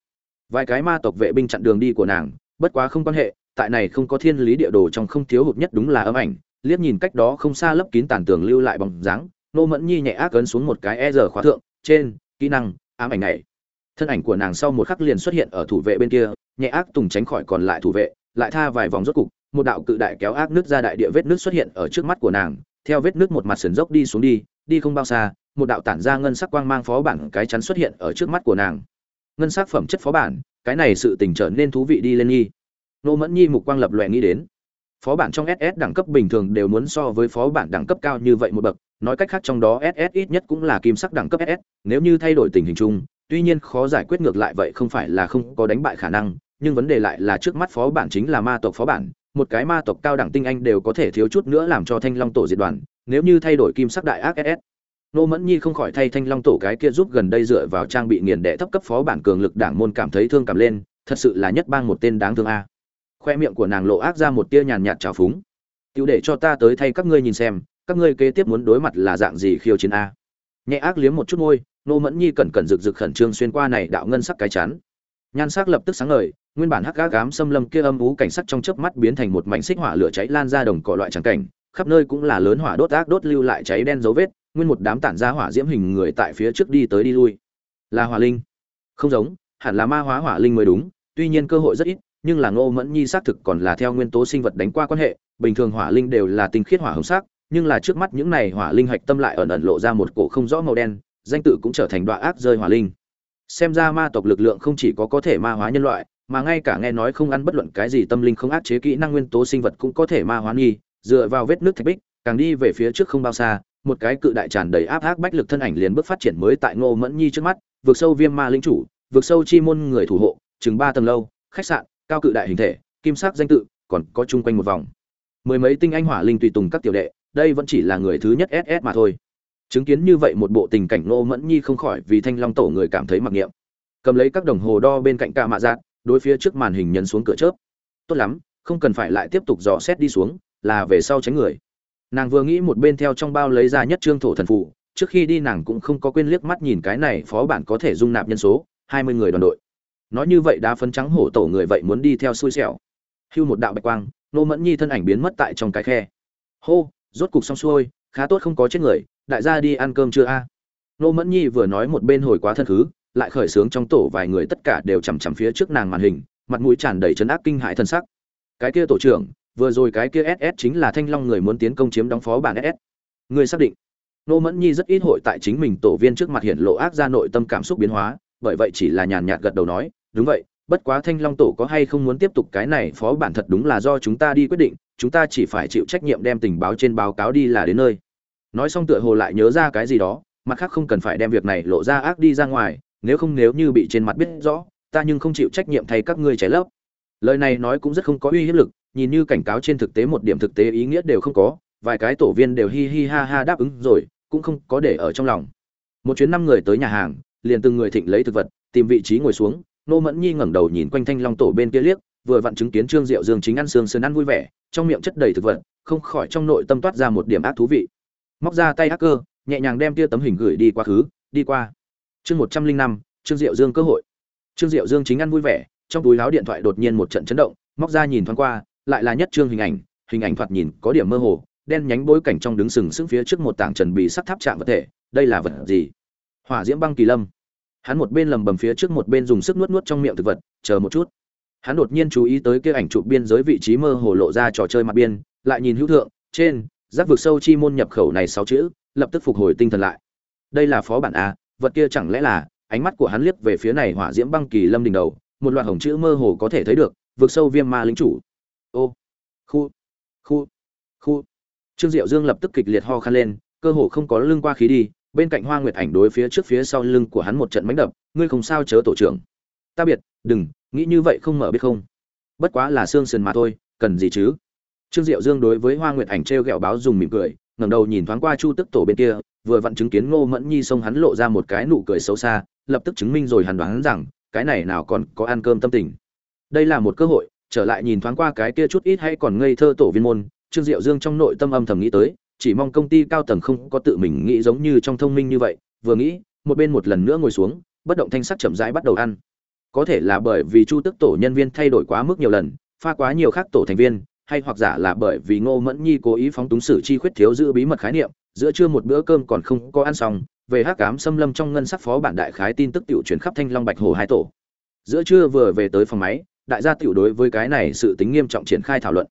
Vài cái ma tộc vệ binh chặn đường đi của nàng, bất quá không quan hệ, tại này không có thiên lý địa đồ trong không thiếu hụt nhất đúng là ấm ảnh, liếc nhìn cách đó không xa lấp kín tàn tường lưu lại bóng dáng, nô mẫn nhi nhẹ ác ấn xuống một cái e giờ khóa thượng, trên, kỹ năng, ám ảnh này. Thân ảnh của nàng sau một khắc liền xuất hiện ở thủ vệ bên kia, nhẹ ác tùng tránh khỏi còn lại thủ vệ, lại tha vài vòng rốt cục, một đạo cự đại kéo ác nước ra đại địa vết nước xuất hiện ở trước mắt của nàng theo vết nước một mặt sườn dốc đi xuống đi đi không bao xa, một đạo tản ra ngân sắc quang mang phó bản cái chắn xuất hiện ở trước mắt của nàng. Ngân sắc phẩm chất phó bản, cái này sự tình trở nên thú vị đi lên nghi. Nô mẫn nhi mục quang lập lòe nghĩ đến. Phó bản trong ss đẳng cấp bình thường đều muốn so với phó bản đẳng cấp cao như vậy một bậc, nói cách khác trong đó ss ít nhất cũng là kim sắc đẳng cấp ss nếu như thay đổi tình hình chung, tuy nhiên khó giải quyết ngược lại vậy không phải là không có đánh bại khả năng, nhưng vấn đề lại là trước mắt phó bản chính là ma tộc phó bản một cái ma tộc cao đẳng tinh anh đều có thể thiếu chút nữa làm cho thanh long tổ diệt đoàn, nếu như thay đổi kim sắc đại ác ss nô mẫn nhi không khỏi thay thanh long tổ cái kia giúp gần đây dựa vào trang bị nghiền đệ thấp cấp phó bản cường lực đảng môn cảm thấy thương cảm lên, thật sự là nhất bang một tên đáng thương a. Khoe miệng của nàng lộ ác ra một tia nhàn nhạt trào phúng. Tựu để cho ta tới thay các ngươi nhìn xem, các ngươi kế tiếp muốn đối mặt là dạng gì khiêu chiến a? Nhẹ ác liếm một chút môi, nô mẫn nhi cẩn cẩn rực rực khẩn trương xuyên qua này đạo ngân sắc cái chắn nhan sắc lập tức sáng ngời nguyên bản hắc gác ám xâm lâm kia âm ú cảnh sắc trong chớp mắt biến thành một mảnh xích hỏa lửa cháy lan ra đồng cỏ loại chẳng cảnh, khắp nơi cũng là lớn hỏa đốt ác đốt lưu lại cháy đen dấu vết, nguyên một đám tản ra hỏa diễm hình người tại phía trước đi tới đi lui. Là hỏa linh. Không giống, hẳn là ma hóa hỏa linh mới đúng, tuy nhiên cơ hội rất ít, nhưng là ngô mẫn nhi xác thực còn là theo nguyên tố sinh vật đánh qua quan hệ, bình thường hỏa linh đều là tinh khiết hỏa hồng sắc, nhưng là trước mắt những này hỏa linh hạch tâm lại ẩn ẩn lộ ra một cổ không rõ màu đen, danh tự cũng trở thành đoạn ác rơi hỏa linh. Xem ra ma tộc lực lượng không chỉ có có thể ma hóa nhân loại mà ngay cả nghe nói không ăn bất luận cái gì tâm linh không áp chế kỹ năng nguyên tố sinh vật cũng có thể ma hóa nghi, dựa vào vết nước thạch bích, càng đi về phía trước không bao xa, một cái cự đại tràn đầy áp ác bách lực thân ảnh liền bước phát triển mới tại ngô mẫn nhi trước mắt, vượt sâu viêm ma linh chủ, vượt sâu chi môn người thủ hộ, chừng ba tầng lâu, khách sạn, cao cự đại hình thể, kim sắc danh tự, còn có chung quanh một vòng. Mười mấy tinh anh hỏa linh tùy tùng các tiểu đệ, đây vẫn chỉ là người thứ nhất ss mà thôi. Chứng kiến như vậy một bộ tình cảnh ngô mẫn nhi không khỏi vì thanh long tổ người cảm thấy mặc niệm. Cầm lấy các đồng hồ đo bên cạnh ca mạ giác đối phía trước màn hình nhấn xuống cửa chớp. Tốt lắm, không cần phải lại tiếp tục dò xét đi xuống, là về sau tránh người. Nàng vừa nghĩ một bên theo trong bao lấy ra nhất trương thổ thần phụ, trước khi đi nàng cũng không có quên liếc mắt nhìn cái này phó bản có thể dung nạp nhân số, hai mươi người đoàn đội. Nói như vậy đá phấn trắng hổ tổ người vậy muốn đi theo xui xẻo. Hưu một đạo bạch quang, nô mẫn nhi thân ảnh biến mất tại trong cái khe. Hô, rốt cục xong xuôi, khá tốt không có chết người, đại gia đi ăn cơm chưa a? Nô mẫn nhi vừa nói một bên hồi quá thân khứ lại khởi sướng trong tổ vài người tất cả đều chằm chằm phía trước nàng màn hình, mặt mũi tràn đầy chấn áp kinh hại thân sắc. Cái kia tổ trưởng, vừa rồi cái kia ss chính là thanh long người muốn tiến công chiếm đóng phó bản ss người xác định. Nô mẫn nhi rất ít hội tại chính mình tổ viên trước mặt hiện lộ ác ra nội tâm cảm xúc biến hóa, bởi vậy chỉ là nhàn nhạt gật đầu nói, đúng vậy, bất quá thanh long tổ có hay không muốn tiếp tục cái này phó bản thật đúng là do chúng ta đi quyết định, chúng ta chỉ phải chịu trách nhiệm đem tình báo trên báo cáo đi là đến nơi. Nói xong tựa hồ lại nhớ ra cái gì đó, mặt khác không cần phải đem việc này lộ ra ác đi ra ngoài nếu không nếu như bị trên mặt biết rõ, ta nhưng không chịu trách nhiệm thay các ngươi trái lớp lời này nói cũng rất không có uy hiếp lực, nhìn như cảnh cáo trên thực tế một điểm thực tế ý nghĩa đều không có, vài cái tổ viên đều hi hi ha ha đáp ứng rồi, cũng không có để ở trong lòng. Một chuyến năm người tới nhà hàng, liền từng người thịnh lấy thực vật, tìm vị trí ngồi xuống, nô mẫn nhi ngẩng đầu nhìn quanh thanh long tổ bên kia liếc, vừa vặn chứng kiến trương diệu dương chính ăn xương sườn ăn vui vẻ, trong miệng chất đầy thực vật, không khỏi trong nội tâm toát ra một điểm ác thú vị. Móc ra tay hacker nhẹ nhàng đem tia tấm hình gửi đi quá khứ, đi qua chương một trăm linh năm, trương diệu dương cơ hội. Trương diệu dương chính ăn vui vẻ, trong túi láo điện thoại đột nhiên một trận chấn động, móc ra nhìn thoáng qua, lại là nhất trương hình ảnh hình ảnh thoạt nhìn có điểm mơ hồ, đen nhánh bối cảnh trong đứng sừng sững phía trước một tảng trần bị sắt tháp chạm vật thể, đây là vật gì? Hỏa diễm băng kỳ lâm. Hắn một bên lầm bầm phía trước một bên dùng sức nuốt nuốt trong miệng thực vật, chờ một chút. Hắn đột nhiên chú ý tới kia ảnh chụp biên giới vị trí mơ hồ lộ ra trò chơi mặt biên, lại nhìn hữu thượng, trên, giác vực sâu chi môn nhập khẩu này sáu chữ, lập tức phục hồi tinh thần lại. Đây là phó bản a vật kia chẳng lẽ là, ánh mắt của hắn liếc về phía này hỏa diễm băng kỳ lâm đỉnh đầu, một loạt hồng chữ mơ hồ có thể thấy được, vượt sâu viêm ma lính chủ. Ô, khu khu khu. Trương diệu dương lập tức kịch liệt ho khan lên, cơ hồ không có lưng qua khí đi, bên cạnh hoa nguyệt ảnh đối phía trước phía sau lưng của hắn một trận mánh đập, ngươi không sao chớ tổ trưởng. Ta biệt đừng, nghĩ như vậy không mở biết không. Bất quá là xương sườn mà thôi, cần gì chứ? Trương diệu dương đối với hoa nguyệt ảnh t r e o g ẹ o báo dùng mỉm cười, ngẩng đầu nhìn thoáng qua chu tức tổ bên kia vừa vặn chứng kiến ngô mẫn nhi xông hắn lộ ra một cái nụ cười xấu xa, lập tức chứng minh rồi hắn đoán rằng, cái này nào còn có ăn cơm tâm tình. Đây là một cơ hội, trở lại nhìn thoáng qua cái kia chút ít hay còn ngây thơ tổ viên môn, trương diệu dương trong nội tâm âm thầm nghĩ tới, chỉ mong công ty cao tầng không có tự mình nghĩ giống như trong thông minh như vậy, vừa nghĩ, một bên một lần nữa ngồi xuống, bất động thanh sắc chậm rãi bắt đầu ăn. Có thể là bởi vì chu tức tổ nhân viên thay đổi quá mức nhiều lần, pha quá nhiều khác tổ thành viên, hay hoặc giả là bởi vì ngô mẫn nhi cố ý phóng túng sử chi khuyết thiếu giữ bí mật khái niệm giữa trưa một bữa cơm còn không có ăn xong, về hắc cám xâm lâm trong ngân sắc phó bản đại khái tin tức tiểu chuyển khắp thanh long bạch hồ hai tổ. Giữa trưa vừa về tới phòng máy, đại gia tiểu đối với cái này sự tính nghiêm trọng triển khai thảo luận.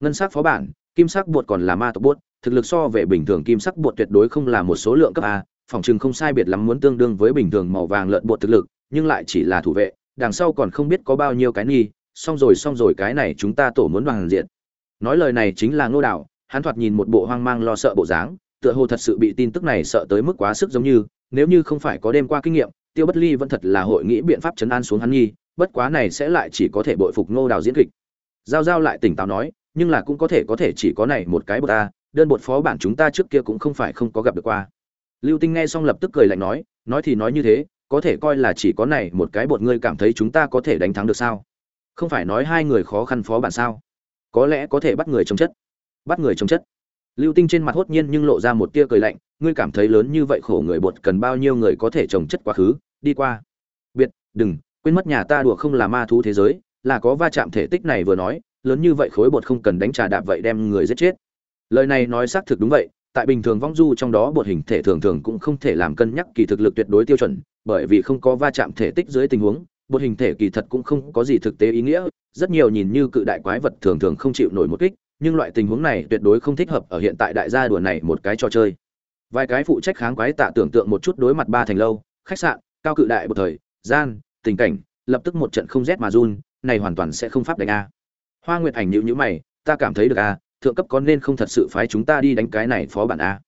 Ngân sắc phó bản, kim sắc bột còn là ma tộc bột, thực lực so về bình thường kim sắc bột tuyệt đối không là một số lượng cấp a, phòng chừng không sai biệt lắm muốn tương đương với bình thường màu vàng lợn bột thực lực, nhưng lại chỉ là thủ vệ, đằng sau còn không biết có bao nhiêu cái nghi, xong rồi xong rồi cái này chúng ta tổ muốn đoàn diện. Nói lời này chính là ngô đạo hắn thoạt nhìn một bộ hoang mang lo sợ bộ dáng tựa hồ thật sự bị tin tức này sợ tới mức quá sức giống như, nếu như không phải có đêm qua kinh nghiệm, tiêu bất ly vẫn thật là hội nghĩ biện pháp chấn an xuống hắn nhi, bất quá này sẽ lại chỉ có thể bội phục ngô đào diễn kịch. Giao giao lại tỉnh táo nói, nhưng là cũng có thể có thể chỉ có này một cái bột ta, đơn bột phó bản chúng ta trước kia cũng không phải không có gặp được qua. Lưu tinh nghe xong lập tức cười lạnh nói nói thì nói như thế, có thể coi là chỉ có này một cái bột ngươi cảm thấy chúng ta có thể đánh thắng được sao? Không phải nói hai người khó khăn phó bản sao? Có lẽ có thể bắt người chống chất. Bắt người chống chất lưu tinh trên mặt hốt nhiên nhưng lộ ra một tia cười lạnh, ngươi cảm thấy lớn như vậy khổ người bột cần bao nhiêu người có thể trồng chất quá khứ? Đi qua. Biệt, đừng, quên mất nhà ta đùa không là ma thú thế giới, là có va chạm thể tích này vừa nói, lớn như vậy khối bột không cần đánh trà đạp vậy đem người giết chết. Lời này nói xác thực đúng vậy, tại bình thường vong du trong đó bột hình thể thường thường cũng không thể làm cân nhắc kỳ thực lực tuyệt đối tiêu chuẩn, bởi vì không có va chạm thể tích dưới tình huống, bột hình thể kỳ thật cũng không có gì thực tế ý nghĩa, rất nhiều nhìn như cự đại quái vật thường thường không chịu nổi một kích nhưng loại tình huống này tuyệt đối không thích hợp ở hiện tại đại gia đùa này một cái trò chơi. Vài cái phụ trách kháng quái tạ tưởng tượng một chút đối mặt ba thành lâu, khách sạn, cao cự đại một thời, gian, tình cảnh, lập tức một trận không rét mà run, này hoàn toàn sẽ không pháp đánh a. Hoa nguyệt ảnh nhữ nhữ mày, ta cảm thấy được a, thượng cấp có nên không thật sự phái chúng ta đi đánh cái này phó bản a?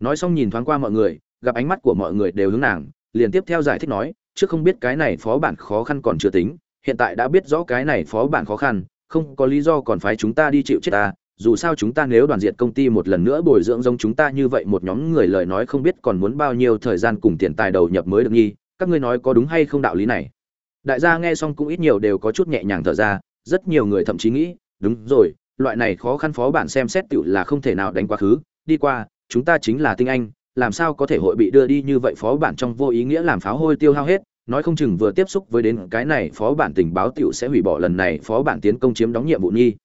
Nói xong nhìn thoáng qua mọi người, gặp ánh mắt của mọi người đều hướng nàng, liền tiếp theo giải thích nói, trước không biết cái này phó bản khó khăn còn chưa tính, hiện tại đã biết rõ cái này phó bản khó khăn không có lý do còn phái chúng ta đi chịu chết ta, dù sao chúng ta nếu đoàn diệt công ty một lần nữa bồi dưỡng giống chúng ta như vậy một nhóm người lời nói không biết còn muốn bao nhiêu thời gian cùng tiền tài đầu nhập mới được nghi, các ngươi nói có đúng hay không đạo lý này? Đại gia nghe xong cũng ít nhiều đều có chút nhẹ nhàng thở ra, rất nhiều người thậm chí nghĩ, đúng rồi, loại này khó khăn phó bản xem xét tựu là không thể nào đánh quá khứ, đi qua, chúng ta chính là tinh anh, làm sao có thể hội bị đưa đi như vậy phó bản trong vô ý nghĩa làm pháo hôi tiêu hao hết nói không chừng vừa tiếp xúc với đến cái này phó bản tình báo Tiểu sẽ hủy bỏ lần này phó bản tiến công chiếm đóng nhiệm vụ nghi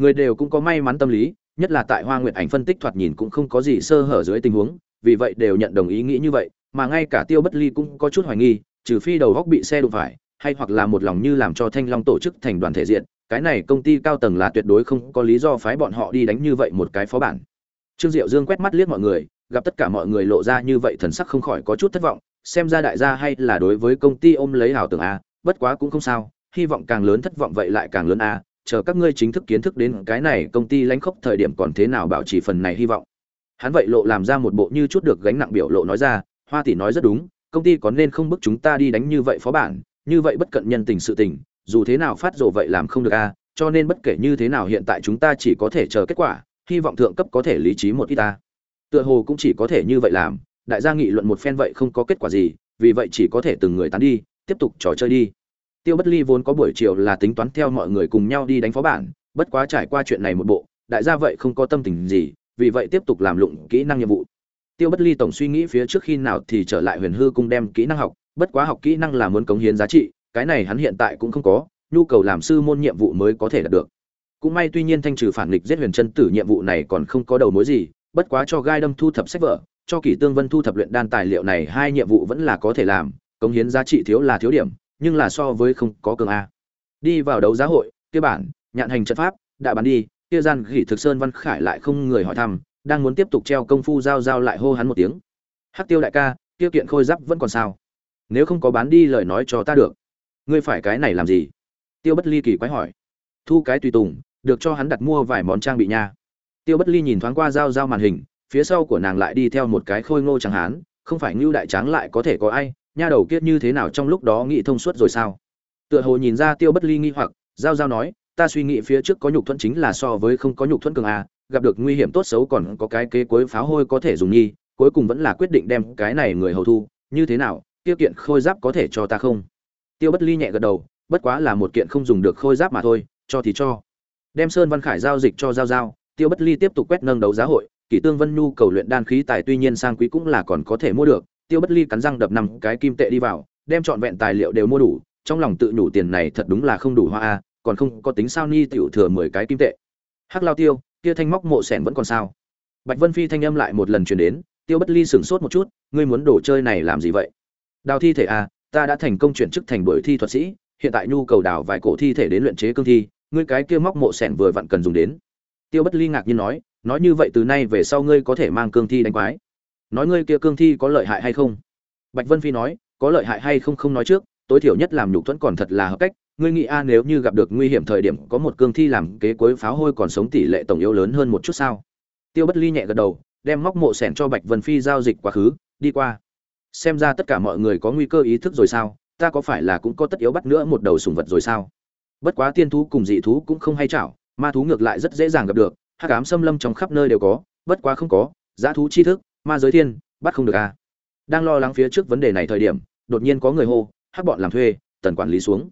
người đều cũng có may mắn tâm lý, nhất là tại hoa nguyệt ảnh phân tích thoạt nhìn cũng không có gì sơ hở dưới tình huống, vì vậy đều nhận đồng ý nghĩ như vậy, mà ngay cả tiêu bất ly cũng có chút hoài nghi, trừ phi đầu góc bị xe đụng phải, hay hoặc là một lòng như làm cho thanh long tổ chức thành đoàn thể diện, cái này công ty cao tầng là tuyệt đối không có lý do phái bọn họ đi đánh như vậy một cái phó bản. Trương diệu dương quét mắt liếc mọi người, gặp tất cả mọi người lộ ra như vậy thần sắc không khỏi có chút thất vọng xem ra đại gia hay là đối với công ty ôm lấy hảo tưởng a, bất quá cũng không sao, hy vọng càng lớn thất vọng vậy lại càng lớn a, chờ các ngươi chính thức kiến thức đến cái này, công ty lãnh khốc thời điểm còn thế nào bảo trì phần này hy vọng. Hắn vậy lộ làm ra một bộ như chút được gánh nặng biểu lộ nói ra, hoa tỷ nói rất đúng, công ty có nên không bức chúng ta đi đánh như vậy phó bản, như vậy bất cận nhân tình sự tình, dù thế nào phát rồ vậy làm không được a, cho nên bất kể như thế nào hiện tại chúng ta chỉ có thể chờ kết quả, hy vọng thượng cấp có thể lý trí một ít ta tựa hồ cũng chỉ có thể như vậy làm đại gia nghị luận một phen vậy không có kết quả gì, vì vậy chỉ có thể từng người tán đi, tiếp tục trò chơi đi. Tiêu bất ly vốn có buổi chiều là tính toán theo mọi người cùng nhau đi đánh phó bản, bất quá trải qua chuyện này một bộ, đại gia vậy không có tâm tình gì, vì vậy tiếp tục làm lụng kỹ năng nhiệm vụ. Tiêu bất ly tổng suy nghĩ phía trước khi nào thì trở lại huyền hư cung đem kỹ năng học, bất quá học kỹ năng là muốn cống hiến giá trị, cái này hắn hiện tại cũng không có, nhu cầu làm sư môn nhiệm vụ mới có thể đạt được. Cũng may tuy nhiên thanh trừ phản nghịch giết huyền chân tử nhiệm vụ này còn không có đầu mối gì, bất quá cho gai đâm thu thập sách vở cho kỷ tương vân thu thập luyện đan tài liệu này hai nhiệm vụ vẫn là có thể làm, cống hiến giá trị thiếu là thiếu điểm, nhưng là so với không có cường a. Đi vào đấu giá hội, kia bản, nhạn hành trận pháp, đã bán đi, kia gian gỉ thực sơn văn khải lại không người hỏi thăm, đang muốn tiếp tục treo công phu giao giao lại hô hắn một tiếng. Hắc tiêu đại ca tiêu kiện khôi giáp vẫn còn sao? Nếu không có bán đi lời nói cho ta được. Ngươi phải cái này làm gì? Tiêu bất ly kỳ quái hỏi. Thu cái tùy tùng, được cho hắn đặt mua vài món trang bị nha. Tiêu bất ly nhìn thoáng qua giao giao màn hình phía sau của nàng lại đi theo một cái khôi ngô chẳng hán, không phải ngưu đại tráng lại có thể có ai, nha đầu kiết như thế nào trong lúc đó nghĩ thông suốt rồi sao? Tựa hồ nhìn ra tiêu bất ly nghi hoặc, giao giao nói, ta suy nghĩ phía trước có nhục thuẫn chính là so với không có nhục thuẫn cường a, gặp được nguy hiểm tốt xấu còn có cái kế cuối pháo hôi có thể dùng nhi cuối cùng vẫn là quyết định đem cái này người hầu thu, như thế nào tiêu kiện khôi giáp có thể cho ta không? Tiêu bất ly nhẹ gật đầu, bất quá là một kiện không dùng được khôi giáp mà thôi, cho thì cho. Đem sơn văn khải giao dịch cho giao giao, tiêu bất ly tiếp tục quét nâng đấu giá hội kỷ tương vân nhu cầu luyện đan khí tài tuy nhiên sang quý cũng là còn có thể mua được, tiêu bất ly cắn răng đập năm cái kim tệ đi vào, đem trọn vẹn tài liệu đều mua đủ, trong lòng tự nhủ tiền này thật đúng là không đủ hoa a, còn không có tính sao ni tiểu thừa mười cái kim tệ. Hắc lao tiêu, kia thanh móc mộ sẻn vẫn còn sao? Bạch vân phi thanh âm lại một lần truyền đến, tiêu bất ly sửng sốt một chút, ngươi muốn đồ chơi này làm gì vậy? Đào thi thể a ta đã thành công chuyển chức thành đuổi thi thuật sĩ, hiện tại nhu cầu đào vài cổ thi thể đến luyện chế cương thi, ngươi cái kia móc mộ sẻn vừa vặn cần dùng đến tiêu bất ly ngạc nhiên nói nói như vậy từ nay về sau ngươi có thể mang cương thi đánh quái. Nói ngươi kia cương thi có lợi hại hay không? Bạch vân phi nói, có lợi hại hay không không nói trước, tối thiểu nhất làm nhục thuẫn còn thật là hợp cách. Ngươi nghĩ a, nếu như gặp được nguy hiểm thời điểm có một cương thi làm kế cuối pháo hôi còn sống tỷ lệ tổng yếu lớn hơn một chút sao? Tiêu bất ly nhẹ gật đầu, đem móc mộ sẻn cho bạch vân phi giao dịch quá khứ, đi qua. Xem ra tất cả mọi người có nguy cơ ý thức rồi sao? Ta có phải là cũng có tất yếu bắt nữa một đầu sùng vật rồi sao? Bất quá tiên thú cùng dị thú cũng không hay chảo ma thú ngược lại rất dễ dàng gặp được hát cám xâm lâm trong khắp nơi đều có, bất quá không có, dã thú chi thức, ma giới thiên, bắt không được a đang lo lắng phía trước vấn đề này thời điểm, đột nhiên có người hô hát bọn làm thuê, tần quản lý xuống.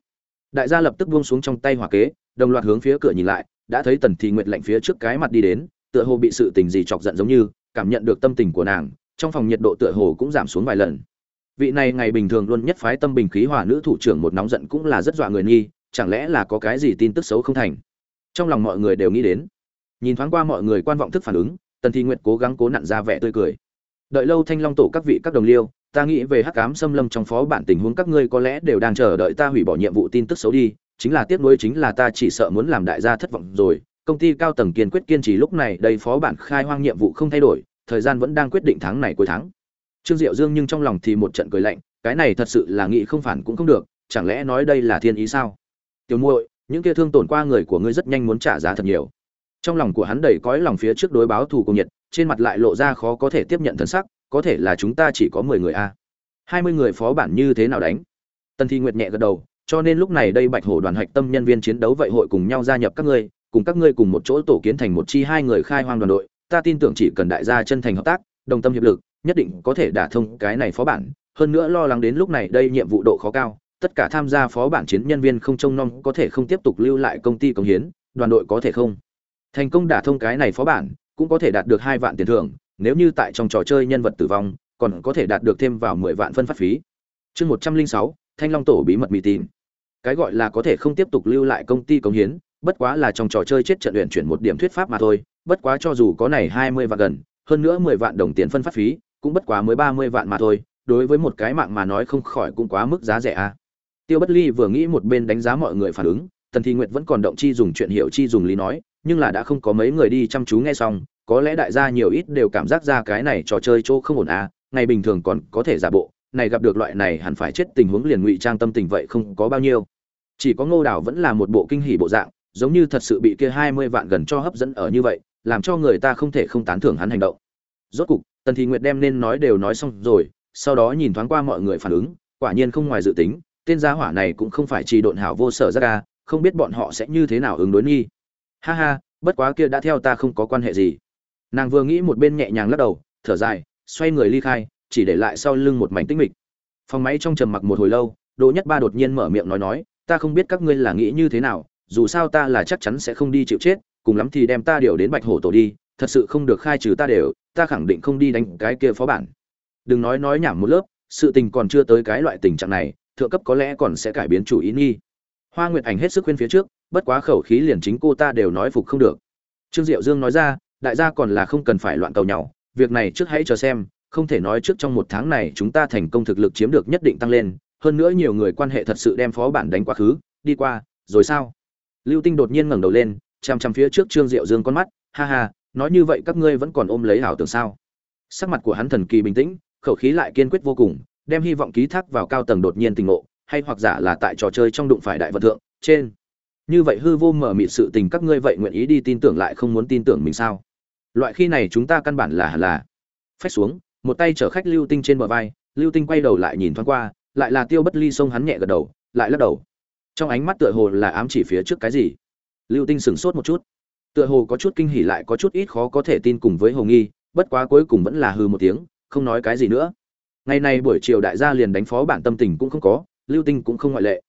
Đại gia lập tức buông xuống trong tay hỏa kế, đồng loạt hướng phía cửa nhìn lại, đã thấy tần thị nguyệt lạnh phía trước cái mặt đi đến, tựa hồ bị sự tình gì chọc giận giống như, cảm nhận được tâm tình của nàng, trong phòng nhiệt độ tựa hồ cũng giảm xuống vài lần. Vị này ngày bình thường luôn nhất phái tâm bình khí hòa nữ thủ trưởng một nóng giận cũng là rất dọa người nghi, chẳng lẽ là có cái gì tin tức xấu không thành? Trong lòng mọi người đều nghĩ đến. Nhìn thoáng qua mọi người quan vọng thức phản ứng, tần thi nguyệt cố gắng cố nặn ra vẻ tươi cười. Đợi lâu thanh long tổ các vị các đồng liêu, ta nghĩ về hắc cám xâm lâm trong phó bản tình huống các ngươi có lẽ đều đang chờ đợi ta hủy bỏ nhiệm vụ tin tức xấu đi, chính là tiếc nuối chính là ta chỉ sợ muốn làm đại gia thất vọng rồi. Công ty cao tầng kiên quyết kiên trì lúc này, đây phó bản khai hoang nhiệm vụ không thay đổi, thời gian vẫn đang quyết định tháng này cuối tháng. Trương diệu dương nhưng trong lòng thì một trận cười lạnh, cái này thật sự là nghĩ không phản cũng không được, chẳng lẽ nói đây là thiên ý sao? Tiểu muội những kia thương tổn qua người của ngươi rất nhanh muốn trả giá thật nhiều. Trong lòng của hắn đầy cõi lòng phía trước đối báo thù cùng nhiệt, trên mặt lại lộ ra khó có thể tiếp nhận thân sắc, có thể là chúng ta chỉ có mười người a. Hai mươi người phó bản như thế nào đánh? Tần thi nguyệt nhẹ gật đầu, cho nên lúc này đây bạch hổ đoàn hạch tâm nhân viên chiến đấu vậy hội cùng nhau gia nhập các ngươi, cùng các ngươi cùng một chỗ tổ kiến thành một chi hai người khai hoang đoàn đội. Ta tin tưởng chỉ cần đại gia chân thành hợp tác, đồng tâm hiệp lực, nhất định có thể đả thông cái này phó bản. Hơn nữa lo lắng đến lúc này đây nhiệm vụ độ khó cao tất cả tham gia phó bản chiến nhân viên không trông nom có thể không tiếp tục lưu lại công ty công hiến, đoàn đội có thể không thành công đả thông cái này phó bản cũng có thể đạt được hai vạn tiền thưởng, nếu như tại trong trò chơi nhân vật tử vong, còn có thể đạt được thêm vào mười vạn phân phát phí chương một trăm linh sáu, thanh long tổ bí mật mì tìm. cái gọi là có thể không tiếp tục lưu lại công ty công hiến, bất quá là trong trò chơi chết trận luyện chuyển một điểm thuyết pháp mà thôi, bất quá cho dù có này hai mươi vạn gần, hơn nữa mười vạn đồng tiền phân phát phí, cũng bất quá mới ba mươi vạn mà thôi, đối với một cái mạng mà nói không khỏi cũng quá mức giá rẻ a à tiêu bất ly vừa nghĩ một bên đánh giá mọi người phản ứng, tần Thi nguyệt vẫn còn động chi dùng chuyện hiểu chi dùng lý nói, nhưng là đã không có mấy người đi chăm chú nghe xong, có lẽ đại gia nhiều ít đều cảm giác ra cái này trò chơi chỗ không ổn à ngày bình thường còn có thể giả bộ, này gặp được loại này hẳn phải chết tình huống liền ngụy trang tâm tình vậy không có bao nhiêu. Chỉ có ngô đào vẫn là một bộ kinh hỉ bộ dạng, giống như thật sự bị kia hai mươi vạn gần cho hấp dẫn ở như vậy, làm cho người ta không thể không tán thưởng hắn hành động. Rốt cục, tần thị nguyệt đem nên nói đều nói xong rồi, sau đó nhìn thoáng qua mọi người phản ứng, quả nhiên không ngoài dự tính tên gia hỏa này cũng không phải chỉ độn hảo vô sở ra ca, không biết bọn họ sẽ như thế nào ứng đối nghi. Ha ha, bất quá kia đã theo ta không có quan hệ gì. Nàng vừa nghĩ một bên nhẹ nhàng lắc đầu, thở dài, xoay người ly khai, chỉ để lại sau lưng một mảnh tĩnh mịch. Phòng máy trong trầm mặc một hồi lâu, đỗ nhất ba đột nhiên mở miệng nói nói, ta không biết các ngươi là nghĩ như thế nào, dù sao ta là chắc chắn sẽ không đi chịu chết, cùng lắm thì đem ta điều đến bạch hổ tổ đi, thật sự không được khai trừ ta đều, ta khẳng định không đi đánh cái kia phó bản. Đừng nói nói nhảm một lớp, sự tình còn chưa tới cái loại tình trạng này thượng cấp có lẽ còn sẽ cải biến chủ ý nghi. Hoa nguyệt ảnh hết sức khuyên phía trước, bất quá khẩu khí liền chính cô ta đều nói phục không được. Trương diệu dương nói ra, đại gia còn là không cần phải loạn cầu nhau, việc này trước hãy chờ xem, không thể nói trước trong một tháng này chúng ta thành công thực lực chiếm được nhất định tăng lên, hơn nữa nhiều người quan hệ thật sự đem phó bản đánh quá khứ, đi qua, rồi sao? Lưu tinh đột nhiên ngẩng đầu lên chằm chằm phía trước trương diệu dương con mắt, ha ha, nói như vậy các ngươi vẫn còn ôm lấy ảo tưởng sao? Sắc mặt của hắn thần kỳ bình tĩnh, khẩu khí lại kiên quyết vô cùng đem hy vọng ký thác vào cao tầng đột nhiên tình ngộ, hay hoặc giả là tại trò chơi trong đụng phải đại vật thượng, trên. Như vậy hư vô mở mịt sự tình các ngươi vậy nguyện ý đi tin tưởng lại không muốn tin tưởng mình sao? Loại khi này chúng ta căn bản là là. Phách xuống, một tay chở khách lưu tinh trên bờ vai, lưu tinh quay đầu lại nhìn thoáng qua, lại là tiêu bất ly xông hắn nhẹ gật đầu, lại lắc đầu. Trong ánh mắt tựa hồ là ám chỉ phía trước cái gì? Lưu tinh sửng sốt một chút. Tựa hồ có chút kinh hỉ lại có chút ít khó có thể tin cùng với hồ nghi, bất quá cuối cùng vẫn là hư một tiếng, không nói cái gì nữa ngày nay buổi chiều đại gia liền đánh phó bản tâm tình cũng không có, lưu tinh cũng không ngoại lệ.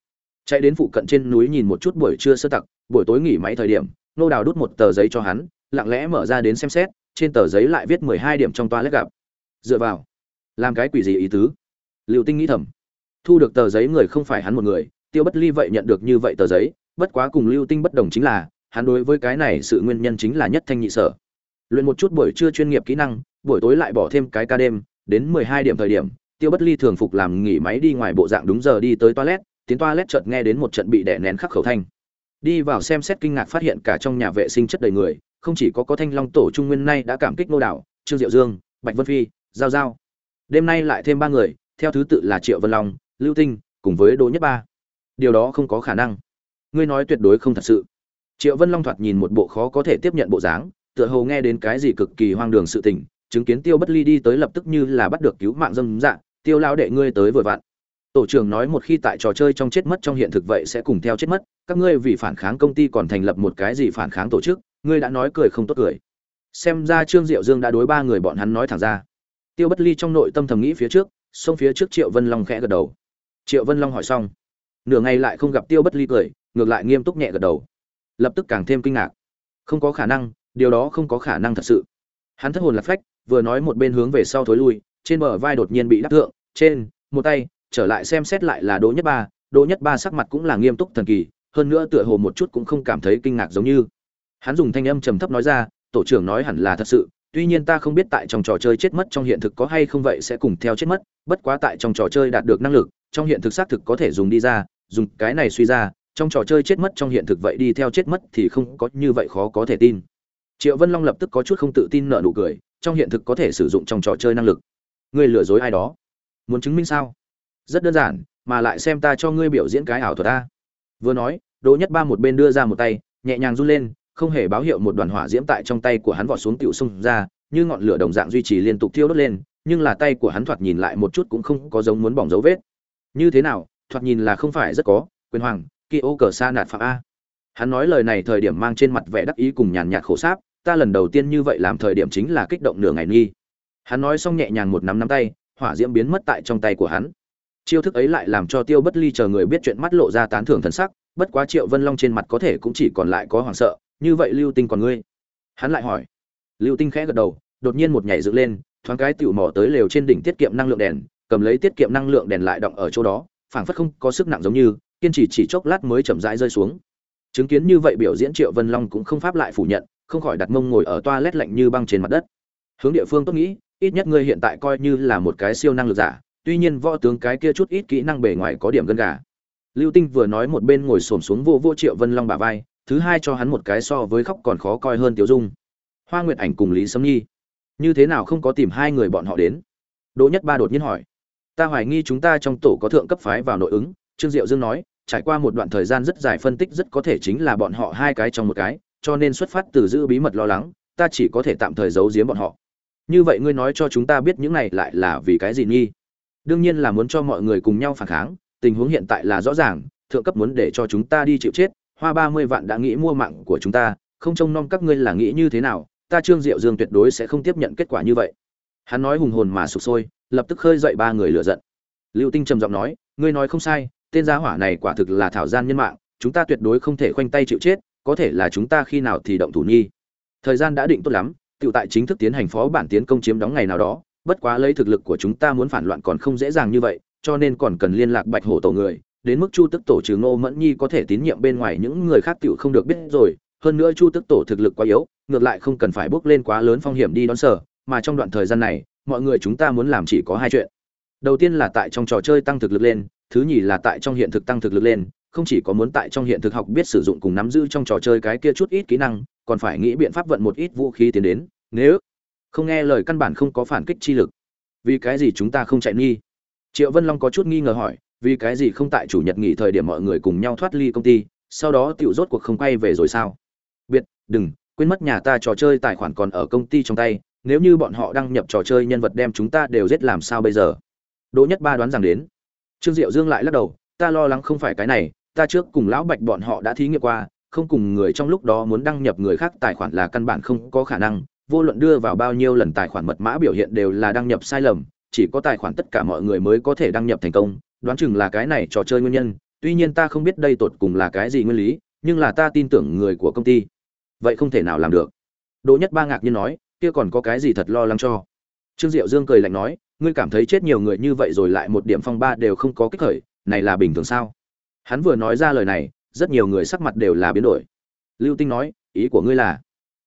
Chạy đến phụ cận trên núi nhìn một chút buổi trưa sơ tặc, buổi tối nghỉ máy thời điểm, nô đào đút một tờ giấy cho hắn, lặng lẽ mở ra đến xem xét, trên tờ giấy lại viết mười hai điểm trong toa lét gặp. Dựa vào, làm cái quỷ gì ý tứ? Liệu tinh nghĩ thầm. Thu được tờ giấy người không phải hắn một người, tiêu bất ly vậy nhận được như vậy tờ giấy, bất quá cùng lưu tinh bất đồng chính là, hắn đối với cái này sự nguyên nhân chính là nhất thanh nhị sở. Luyện một chút buổi trưa chuyên nghiệp kỹ năng, buổi tối lại bỏ thêm cái ca đêm đến mười hai điểm thời điểm, tiêu bất ly thường phục làm nghỉ máy đi ngoài bộ dạng đúng giờ đi tới toilet tiến toilet chợt nghe đến một trận bị đè nén khắc khẩu thanh. Đi vào xem xét kinh ngạc phát hiện cả trong nhà vệ sinh chất đầy người, không chỉ có có thanh long tổ trung nguyên nay đã cảm kích nô đảo, trương diệu dương, bạch vân phi, giao giao. Đêm nay lại thêm ba người, theo thứ tự là triệu vân long, lưu tinh, cùng với đỗ nhất ba. Điều đó không có khả năng. Ngươi nói tuyệt đối không thật sự. Triệu vân long thoạt nhìn một bộ khó có thể tiếp nhận bộ dáng, tựa hồ nghe đến cái gì cực kỳ hoang đường sự tình chứng kiến tiêu bất ly đi tới lập tức như là bắt được cứu mạng dâm dạ tiêu lao đệ ngươi tới vừa vặn. Tổ trưởng nói một khi tại trò chơi trong chết mất trong hiện thực vậy sẽ cùng theo chết mất, các ngươi vì phản kháng công ty còn thành lập một cái gì phản kháng tổ chức, ngươi đã nói cười không tốt cười. Xem ra trương diệu dương đã đối ba người bọn hắn nói thẳng ra. Tiêu bất ly trong nội tâm thầm nghĩ phía trước, xông phía trước triệu vân long khẽ gật đầu. Triệu vân long hỏi xong, nửa ngày lại không gặp tiêu bất ly cười, ngược lại nghiêm túc nhẹ gật đầu. Lập tức càng thêm kinh ngạc. Không có khả năng, điều đó không có khả năng thật sự. Hắn thất hồn lạc phách vừa nói một bên hướng về sau thối lui, trên bờ vai đột nhiên bị đắc thượng, trên, một tay, trở lại xem xét lại là đỗ nhất ba, đỗ nhất ba sắc mặt cũng là nghiêm túc thần kỳ, hơn nữa tựa hồ một chút cũng không cảm thấy kinh ngạc giống như. Hắn dùng thanh âm trầm thấp nói ra, tổ trưởng nói hẳn là thật sự, tuy nhiên ta không biết tại trong trò chơi chết mất trong hiện thực có hay không vậy sẽ cùng theo chết mất, bất quá tại trong trò chơi đạt được năng lực, trong hiện thực xác thực có thể dùng đi ra, dùng cái này suy ra, trong trò chơi chết mất trong hiện thực vậy đi theo chết mất thì không có như vậy khó có thể tin. Triệu vân long lập tức có chút không tự tin nợ nụ cười trong hiện thực có thể sử dụng trong trò chơi năng lực. Ngươi lừa dối ai đó? Muốn chứng minh sao? Rất đơn giản, mà lại xem ta cho ngươi biểu diễn cái ảo thuật ta. Vừa nói, đỗ nhất ba một bên đưa ra một tay, nhẹ nhàng run lên, không hề báo hiệu một đoàn hỏa diễm tại trong tay của hắn vọt xuống tiểu xung ra, như ngọn lửa đồng dạng duy trì liên tục thiêu đốt lên, nhưng là tay của hắn thoạt nhìn lại một chút cũng không có giống muốn bỏng dấu vết. Như thế nào? Thoạt nhìn là không phải rất có, quyền hoàng kỳ ô cờ sa nạt phạm a. Hắn nói lời này thời điểm mang trên mặt vẻ đắc ý cùng nhàn nhạt khổ sáp ta lần đầu tiên như vậy làm thời điểm chính là kích động nửa ngày nghi. Hắn nói xong nhẹ nhàng một nắm nắm tay, hỏa diễm biến mất tại trong tay của hắn. Chiêu thức ấy lại làm cho tiêu bất ly chờ người biết chuyện mắt lộ ra tán thưởng thần sắc, bất quá triệu vân long trên mặt có thể cũng chỉ còn lại có hoảng sợ, như vậy lưu tinh còn ngươi? Hắn lại hỏi. Lưu tinh khẽ gật đầu, đột nhiên một nhảy dựng lên, thoáng cái tiểu mò tới lều trên đỉnh tiết kiệm năng lượng đèn, cầm lấy tiết kiệm năng lượng đèn lại động ở chỗ đó, phảng phất không có sức nặng giống như, kiên trì chỉ chốc lát mới chậm rãi rơi xuống. Chứng kiến như vậy biểu diễn triệu vân long cũng không pháp lại phủ nhận không khỏi đặt mông ngồi ở toa lét lạnh như băng trên mặt đất. Hướng địa phương tốt nghĩ, ít nhất ngươi hiện tại coi như là một cái siêu năng lực giả, tuy nhiên võ tướng cái kia chút ít kỹ năng bề ngoài có điểm gân gà. Lưu tinh vừa nói một bên ngồi xổm xuống vô vô triệu vân long bà vai, thứ hai cho hắn một cái so với khóc còn khó coi hơn tiểu dung. Hoa nguyệt ảnh cùng lý sâm nhi, như thế nào không có tìm hai người bọn họ đến? Đỗ nhất ba đột nhiên hỏi. Ta hoài nghi chúng ta trong tổ có thượng cấp phái vào nội ứng, trương diệu dương nói, trải qua một đoạn thời gian rất dài phân tích rất có thể chính là bọn họ hai cái trong một cái cho nên xuất phát từ giữ bí mật lo lắng, ta chỉ có thể tạm thời giấu giếm bọn họ. Như vậy ngươi nói cho chúng ta biết những này lại là vì cái gì nghi? Đương nhiên là muốn cho mọi người cùng nhau phản kháng, tình huống hiện tại là rõ ràng, thượng cấp muốn để cho chúng ta đi chịu chết, hoa ba mươi vạn đã nghĩ mua mạng của chúng ta, không trông nom các ngươi là nghĩ như thế nào, ta trương diệu dương tuyệt đối sẽ không tiếp nhận kết quả như vậy. Hắn nói hùng hồn mà sụp sôi, lập tức khơi dậy ba người lựa giận. Lưu tinh trầm giọng nói, ngươi nói không sai, tên gia hỏa này quả thực là thảo gian nhân mạng, chúng ta tuyệt đối không thể khoanh tay chịu chết có thể là chúng ta khi nào thì động thủ nhi. Thời gian đã định tốt lắm tự tại chính thức tiến hành phó bản tiến công chiếm đóng ngày nào đó, bất quá lấy thực lực của chúng ta muốn phản loạn còn không dễ dàng như vậy, cho nên còn cần liên lạc bạch hổ tổ người, đến mức chu tức tổ trừ ngô mẫn nhi có thể tín nhiệm bên ngoài những người khác tự không được biết rồi, hơn nữa chu tức tổ thực lực quá yếu, ngược lại không cần phải bước lên quá lớn phong hiểm đi đón sở, mà trong đoạn thời gian này, mọi người chúng ta muốn làm chỉ có hai chuyện. Đầu tiên là tại trong trò chơi tăng thực lực lên, thứ nhì là tại trong hiện thực tăng thực lực lên không chỉ có muốn tại trong hiện thực học biết sử dụng cùng nắm giữ trong trò chơi cái kia chút ít kỹ năng, còn phải nghĩ biện pháp vận một ít vũ khí tiến đến, nếu không nghe lời căn bản không có phản kích chi lực. Vì cái gì chúng ta không chạy nghi? Triệu vân long có chút nghi ngờ hỏi, vì cái gì không tại chủ nhật nghỉ thời điểm mọi người cùng nhau thoát ly công ty, sau đó tiểu rốt cuộc không quay về rồi sao? Biệt, đừng, quên mất nhà ta trò chơi tài khoản còn ở công ty trong tay, nếu như bọn họ đăng nhập trò chơi nhân vật đem chúng ta đều giết làm sao bây giờ? Đỗ nhất ba đoán rằng đến. Trương diệu dương lại lắc đầu, ta lo lắng không phải cái này ta trước cùng lão bạch bọn họ đã thí nghiệm qua, không cùng người trong lúc đó muốn đăng nhập người khác tài khoản là căn bản không có khả năng, vô luận đưa vào bao nhiêu lần tài khoản mật mã biểu hiện đều là đăng nhập sai lầm, chỉ có tài khoản tất cả mọi người mới có thể đăng nhập thành công, đoán chừng là cái này trò chơi nguyên nhân, tuy nhiên ta không biết đây tột cùng là cái gì nguyên lý, nhưng là ta tin tưởng người của công ty. Vậy không thể nào làm được. Đỗ nhất ba ngạc nhiên nói, kia còn có cái gì thật lo lắng cho? Trương diệu dương cười lạnh nói, ngươi cảm thấy chết nhiều người như vậy rồi lại một điểm phong ba đều không có kích khởi, này là bình thường sao? Hắn vừa nói ra lời này, rất nhiều người sắc mặt đều là biến đổi. Lưu tinh nói, ý của ngươi là?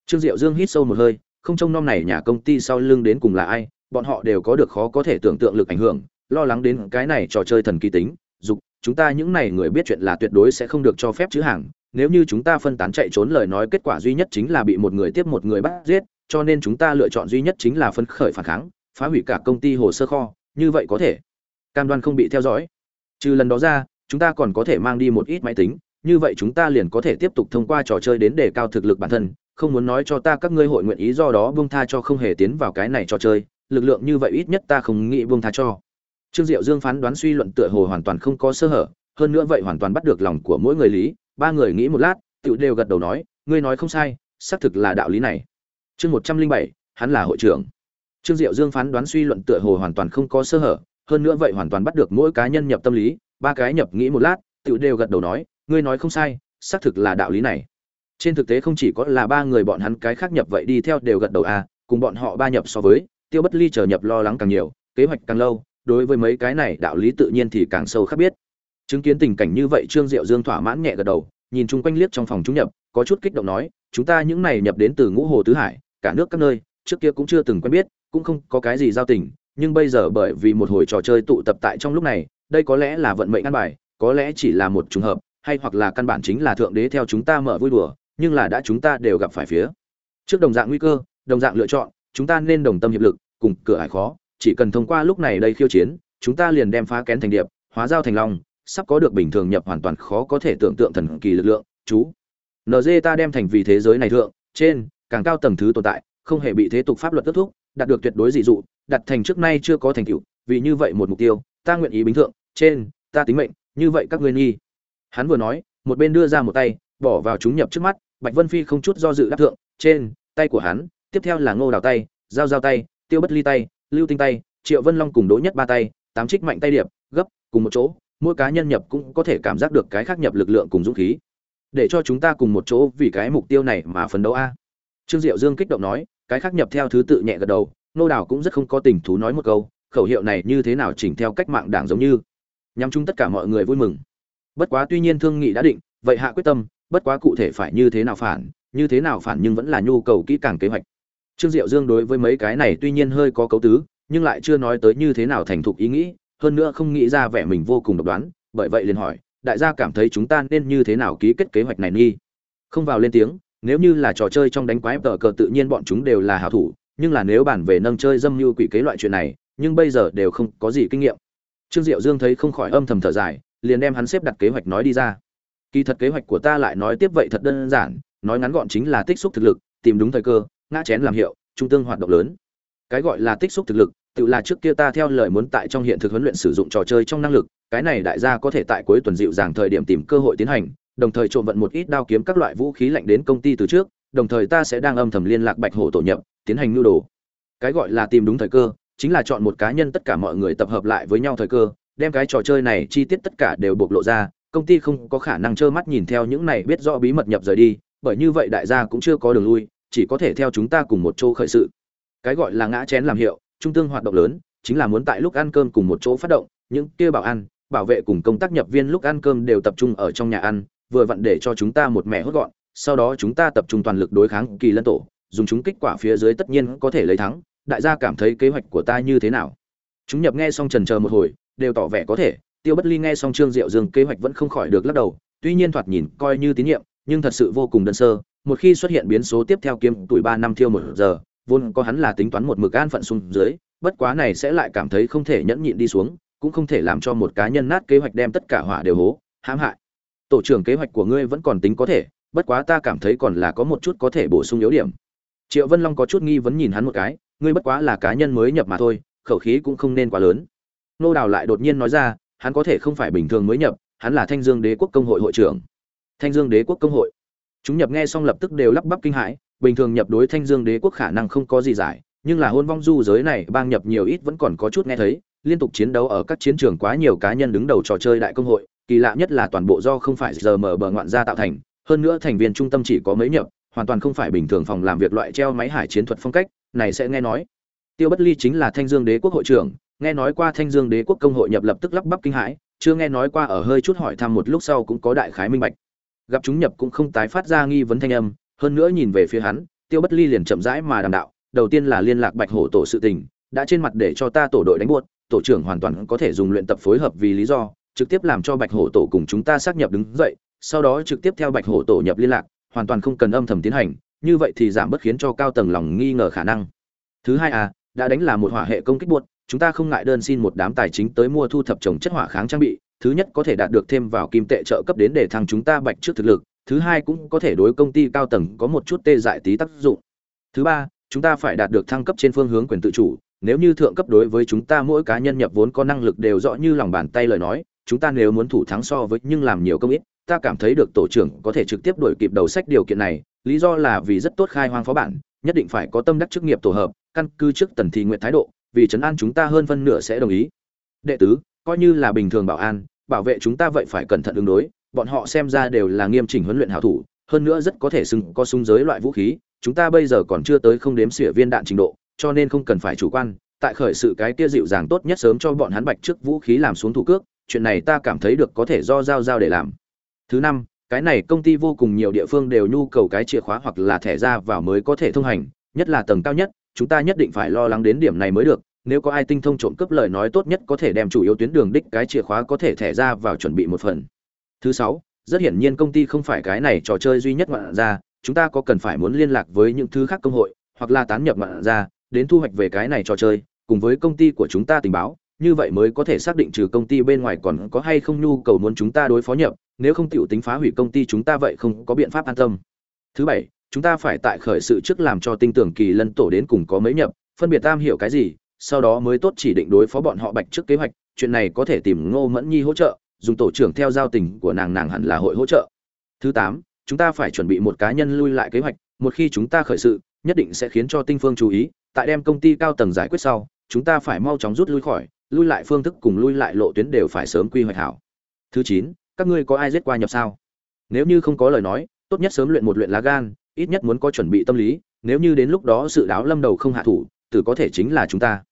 Trương diệu dương hít sâu một hơi, không trông nom này nhà công ty sau lưng đến cùng là ai, bọn họ đều có được khó có thể tưởng tượng lực ảnh hưởng, lo lắng đến cái này trò chơi thần kỳ tính, dục, chúng ta những này người biết chuyện là tuyệt đối sẽ không được cho phép chữ hàng, nếu như chúng ta phân tán chạy trốn lời nói kết quả duy nhất chính là bị một người tiếp một người bắt giết, cho nên chúng ta lựa chọn duy nhất chính là phân khởi phản kháng, phá hủy cả công ty hồ sơ kho, như vậy có thể. Cam đoan không bị theo dõi. Trừ lần đó ra chúng ta còn có thể mang đi một ít máy tính, như vậy chúng ta liền có thể tiếp tục thông qua trò chơi đến để cao thực lực bản thân, không muốn nói cho ta các ngươi hội nguyện ý do đó buông tha cho không hề tiến vào cái này trò chơi, lực lượng như vậy ít nhất ta không nghĩ buông tha cho. Trương diệu dương phán đoán suy luận tựa hồ hoàn toàn không có sơ hở, hơn nữa vậy hoàn toàn bắt được lòng của mỗi người lý, ba người nghĩ một lát tự đều gật đầu nói, ngươi nói không sai, xác thực là đạo lý này. Chương một trăm linh bảy, hắn là hội trưởng. Trương diệu dương phán đoán suy luận tựa hồ hoàn toàn không có sơ hở, hơn nữa vậy hoàn toàn bắt được mỗi cá nhân nhập tâm lý ba cái nhập nghĩ một lát tự đều gật đầu nói, ngươi nói không sai, xác thực là đạo lý này. Trên thực tế không chỉ có là ba người bọn hắn cái khác nhập vậy đi theo đều gật đầu à cùng bọn họ ba nhập so với, tiêu bất ly chờ nhập lo lắng càng nhiều, kế hoạch càng lâu, đối với mấy cái này đạo lý tự nhiên thì càng sâu khác biết. Chứng kiến tình cảnh như vậy, trương diệu dương thỏa mãn nhẹ gật đầu, nhìn chung quanh liếc trong phòng chúng nhập, có chút kích động nói, chúng ta những này nhập đến từ ngũ hồ tứ hải, cả nước các nơi, trước kia cũng chưa từng quen biết, cũng không có cái gì giao tình, nhưng bây giờ bởi vì một hồi trò chơi tụ tập tại trong lúc này đây có lẽ là vận mệnh ăn bài, có lẽ chỉ là một trùng hợp, hay hoặc là căn bản chính là thượng đế theo chúng ta mở vui đùa, nhưng là đã chúng ta đều gặp phải phía trước đồng dạng nguy cơ, đồng dạng lựa chọn, chúng ta nên đồng tâm hiệp lực, cùng cửa ải khó, chỉ cần thông qua lúc này đây khiêu chiến, chúng ta liền đem phá kén thành điệp, hóa giao thành long, sắp có được bình thường nhập hoàn toàn khó có thể tưởng tượng thần kỳ lực lượng, chú. Nd ta đem thành vì thế giới này thượng, trên, càng cao tầng thứ tồn tại, không hề bị thế tục pháp luật kết thúc, đạt được tuyệt đối dị dụ, đặt thành trước nay chưa có thành tựu, vì như vậy một mục tiêu, ta nguyện ý bính thượng trên, ta tính mệnh, như vậy các ngươi nghi. Hắn vừa nói, một bên đưa ra một tay, bỏ vào chúng nhập trước mắt, bạch vân phi không chút do dự đáp thượng, trên, tay của hắn, tiếp theo là ngô đào tay, giao giao tay, tiêu bất ly tay, lưu tinh tay, triệu vân long cùng đỗ nhất ba tay, tám trích mạnh tay điệp, gấp, cùng một chỗ, mỗi cá nhân nhập cũng có thể cảm giác được cái khác nhập lực lượng cùng dũng khí. Để cho chúng ta cùng một chỗ vì cái mục tiêu này mà phấn đấu a. Trương diệu dương kích động nói, cái khác nhập theo thứ tự nhẹ gật đầu nô đào cũng rất không có tình thú nói một câu, khẩu hiệu này như thế nào chỉnh theo cách mạng đảng giống như nhằm chung tất cả mọi người vui mừng. Bất quá tuy nhiên thương nghị đã định, vậy hạ quyết tâm, bất quá cụ thể phải như thế nào phản, như thế nào phản nhưng vẫn là nhu cầu kỹ càng kế hoạch. Trương diệu dương đối với mấy cái này tuy nhiên hơi có cấu tứ, nhưng lại chưa nói tới như thế nào thành thục ý nghĩ, hơn nữa không nghĩ ra vẻ mình vô cùng độc đoán, bởi vậy liền hỏi, đại gia cảm thấy chúng ta nên như thế nào ký kết kế hoạch này nghi? Không vào lên tiếng, nếu như là trò chơi trong đánh quái tờ cờ tự nhiên bọn chúng đều là hảo thủ, nhưng là nếu bản về nâng chơi dâm như quỷ kế loại chuyện này, nhưng bây giờ đều không có gì kinh nghiệm trương diệu dương thấy không khỏi âm thầm thở dài, liền đem hắn xếp đặt kế hoạch nói đi ra. Kỳ thật kế hoạch của ta lại nói tiếp vậy thật đơn giản, nói ngắn gọn chính là tích xúc thực lực, tìm đúng thời cơ, ngã chén làm hiệu, trung tương hoạt động lớn. Cái gọi là tích xúc thực lực, tự là trước kia ta theo lời muốn tại trong hiện thực huấn luyện sử dụng trò chơi trong năng lực, cái này đại gia có thể tại cuối tuần dịu dàng thời điểm tìm cơ hội tiến hành, đồng thời trộm vận một ít đao kiếm các loại vũ khí lạnh đến công ty từ trước, đồng thời ta sẽ đang âm thầm liên lạc bạch hổ tổ nhập, tiến hành nhu đồ. Cái gọi là tìm đúng thời cơ chính là chọn một cá nhân tất cả mọi người tập hợp lại với nhau thời cơ, đem cái trò chơi này chi tiết tất cả đều bộc lộ ra, công ty không có khả năng trơ mắt nhìn theo những này biết rõ bí mật nhập rời đi, bởi như vậy đại gia cũng chưa có đường lui, chỉ có thể theo chúng ta cùng một chỗ khởi sự. Cái gọi là ngã chén làm hiệu, trung tương hoạt động lớn, chính là muốn tại lúc ăn cơm cùng một chỗ phát động, những kia bảo ăn, bảo vệ cùng công tác nhập viên lúc ăn cơm đều tập trung ở trong nhà ăn, vừa vặn để cho chúng ta một mẹ hốt gọn, sau đó chúng ta tập trung toàn lực đối kháng kỳ lân tổ, dùng chúng kích quả phía dưới tất nhiên có thể lấy thắng đại gia cảm thấy kế hoạch của ta như thế nào? Chúng nhập nghe xong trần chờ một hồi, đều tỏ vẻ có thể, tiêu bất ly nghe xong trương diệu dương kế hoạch vẫn không khỏi được lắc đầu, tuy nhiên thoạt nhìn coi như tín nhiệm, nhưng thật sự vô cùng đơn sơ, một khi xuất hiện biến số tiếp theo kiếm tuổi ba năm thiêu một giờ, vốn có hắn là tính toán một mực an phận xuống dưới, bất quá này sẽ lại cảm thấy không thể nhẫn nhịn đi xuống, cũng không thể làm cho một cá nhân nát kế hoạch đem tất cả hỏa đều hố, hãm hại. Tổ trưởng kế hoạch của ngươi vẫn còn tính có thể, bất quá ta cảm thấy còn là có một chút có thể bổ sung yếu điểm. Triệu vân long có chút nghi vấn nhìn hắn một cái ngươi bất quá là cá nhân mới nhập mà thôi, khẩu khí cũng không nên quá lớn. Nô đào lại đột nhiên nói ra, hắn có thể không phải bình thường mới nhập, hắn là thanh dương đế quốc công hội hội trưởng. Thanh dương đế quốc công hội. Chúng nhập nghe xong lập tức đều lắp bắp kinh hãi, bình thường nhập đối thanh dương đế quốc khả năng không có gì giải, nhưng là hôn vong du giới này bang nhập nhiều ít vẫn còn có chút nghe thấy, liên tục chiến đấu ở các chiến trường quá nhiều cá nhân đứng đầu trò chơi đại công hội, kỳ lạ nhất là toàn bộ do không phải giờ mở bờ ngoạn gia tạo thành, hơn nữa thành viên trung tâm chỉ có mấy nhập, hoàn toàn không phải bình thường phòng làm việc loại treo máy hải chiến thuật phong cách này sẽ nghe nói. Tiêu bất ly chính là thanh dương đế quốc hội trưởng, nghe nói qua thanh dương đế quốc công hội nhập lập tức lắp bắp kinh hãi, chưa nghe nói qua ở hơi chút hỏi thăm một lúc sau cũng có đại khái minh bạch. Gặp chúng nhập cũng không tái phát ra nghi vấn thanh âm, hơn nữa nhìn về phía hắn, tiêu bất ly liền chậm rãi mà đàm đạo, đầu tiên là liên lạc bạch hổ tổ sự tình, đã trên mặt để cho ta tổ đội đánh buốt tổ trưởng hoàn toàn có thể dùng luyện tập phối hợp vì lý do, trực tiếp làm cho bạch hổ tổ cùng chúng ta xác nhập đứng dậy, sau đó trực tiếp theo bạch hổ tổ nhập liên lạc, hoàn toàn không cần âm thầm tiến hành như vậy thì giảm bớt khiến cho cao tầng lòng nghi ngờ khả năng. Thứ hai à đã đánh là một hỏa hệ công kích buột chúng ta không ngại đơn xin một đám tài chính tới mua thu thập trồng chất hỏa kháng trang bị, thứ nhất có thể đạt được thêm vào kim tệ trợ cấp đến để thăng chúng ta bạch trước thực lực, thứ hai cũng có thể đối công ty cao tầng có một chút tê dại tí tác dụng. Thứ ba, chúng ta phải đạt được thăng cấp trên phương hướng quyền tự chủ, nếu như thượng cấp đối với chúng ta mỗi cá nhân nhập vốn có năng lực đều rõ như lòng bàn tay lời nói, chúng ta nếu muốn thủ thắng so với nhưng làm nhiều công ít, ta cảm thấy được tổ trưởng có thể trực tiếp đổi kịp đầu sách điều kiện này lý do là vì rất tốt khai hoang phó bản, nhất định phải có tâm đắc chức nghiệp tổ hợp, căn cứ trước tần thị nguyện thái độ, vì trấn an chúng ta hơn phân nửa sẽ đồng ý. Đệ tứ, coi như là bình thường bảo an, bảo vệ chúng ta vậy phải cẩn thận ứng đối, bọn họ xem ra đều là nghiêm chỉnh huấn luyện hảo thủ, hơn nữa rất có thể xưng, có súng giới loại vũ khí, chúng ta bây giờ còn chưa tới không đếm xỉa viên đạn trình độ, cho nên không cần phải chủ quan, tại khởi sự cái kia dịu dàng tốt nhất sớm cho bọn hắn bạch trước vũ khí làm xuống thủ cước, chuyện này ta cảm thấy được có thể do giao giao để làm. Thứ năm cái này công ty vô cùng nhiều địa phương đều nhu cầu cái chìa khóa hoặc là thẻ ra vào mới có thể thông hành, nhất là tầng cao nhất, chúng ta nhất định phải lo lắng đến điểm này mới được. Nếu có ai tinh thông trộm cướp lời nói tốt nhất có thể đem chủ yếu tuyến đường đích cái chìa khóa có thể thẻ ra vào chuẩn bị một phần. Thứ sáu, rất hiển nhiên công ty không phải cái này trò chơi duy nhất ngoạn ra, chúng ta có cần phải muốn liên lạc với những thứ khác công hội, hoặc là tán nhập ngoạn ra, đến thu hoạch về cái này trò chơi, cùng với công ty của chúng ta tình báo, như vậy mới có thể xác định trừ công ty bên ngoài còn có hay không nhu cầu muốn chúng ta đối phó nhập nếu không tiểu tính phá hủy công ty chúng ta vậy không có biện pháp an tâm. Thứ bảy, chúng ta phải tại khởi sự trước làm cho tinh tưởng kỳ lân tổ đến cùng có mấy nhập, phân biệt tam hiểu cái gì, sau đó mới tốt chỉ định đối phó bọn họ bạch trước kế hoạch, chuyện này có thể tìm ngô mẫn nhi hỗ trợ, dùng tổ trưởng theo giao tình của nàng nàng hẳn là hội hỗ trợ. Thứ tám, chúng ta phải chuẩn bị một cá nhân lui lại kế hoạch, một khi chúng ta khởi sự, nhất định sẽ khiến cho tinh phương chú ý, tại đem công ty cao tầng giải quyết sau, chúng ta phải mau chóng rút lui khỏi, lui lại phương thức cùng lui lại lộ tuyến đều phải sớm quy hoạch hảo. Thứ chín các ngươi có ai giết qua nhập sao? Nếu như không có lời nói, tốt nhất sớm luyện một luyện lá gan, ít nhất muốn có chuẩn bị tâm lý, nếu như đến lúc đó sự đáo lâm đầu không hạ thủ, tử có thể chính là chúng ta.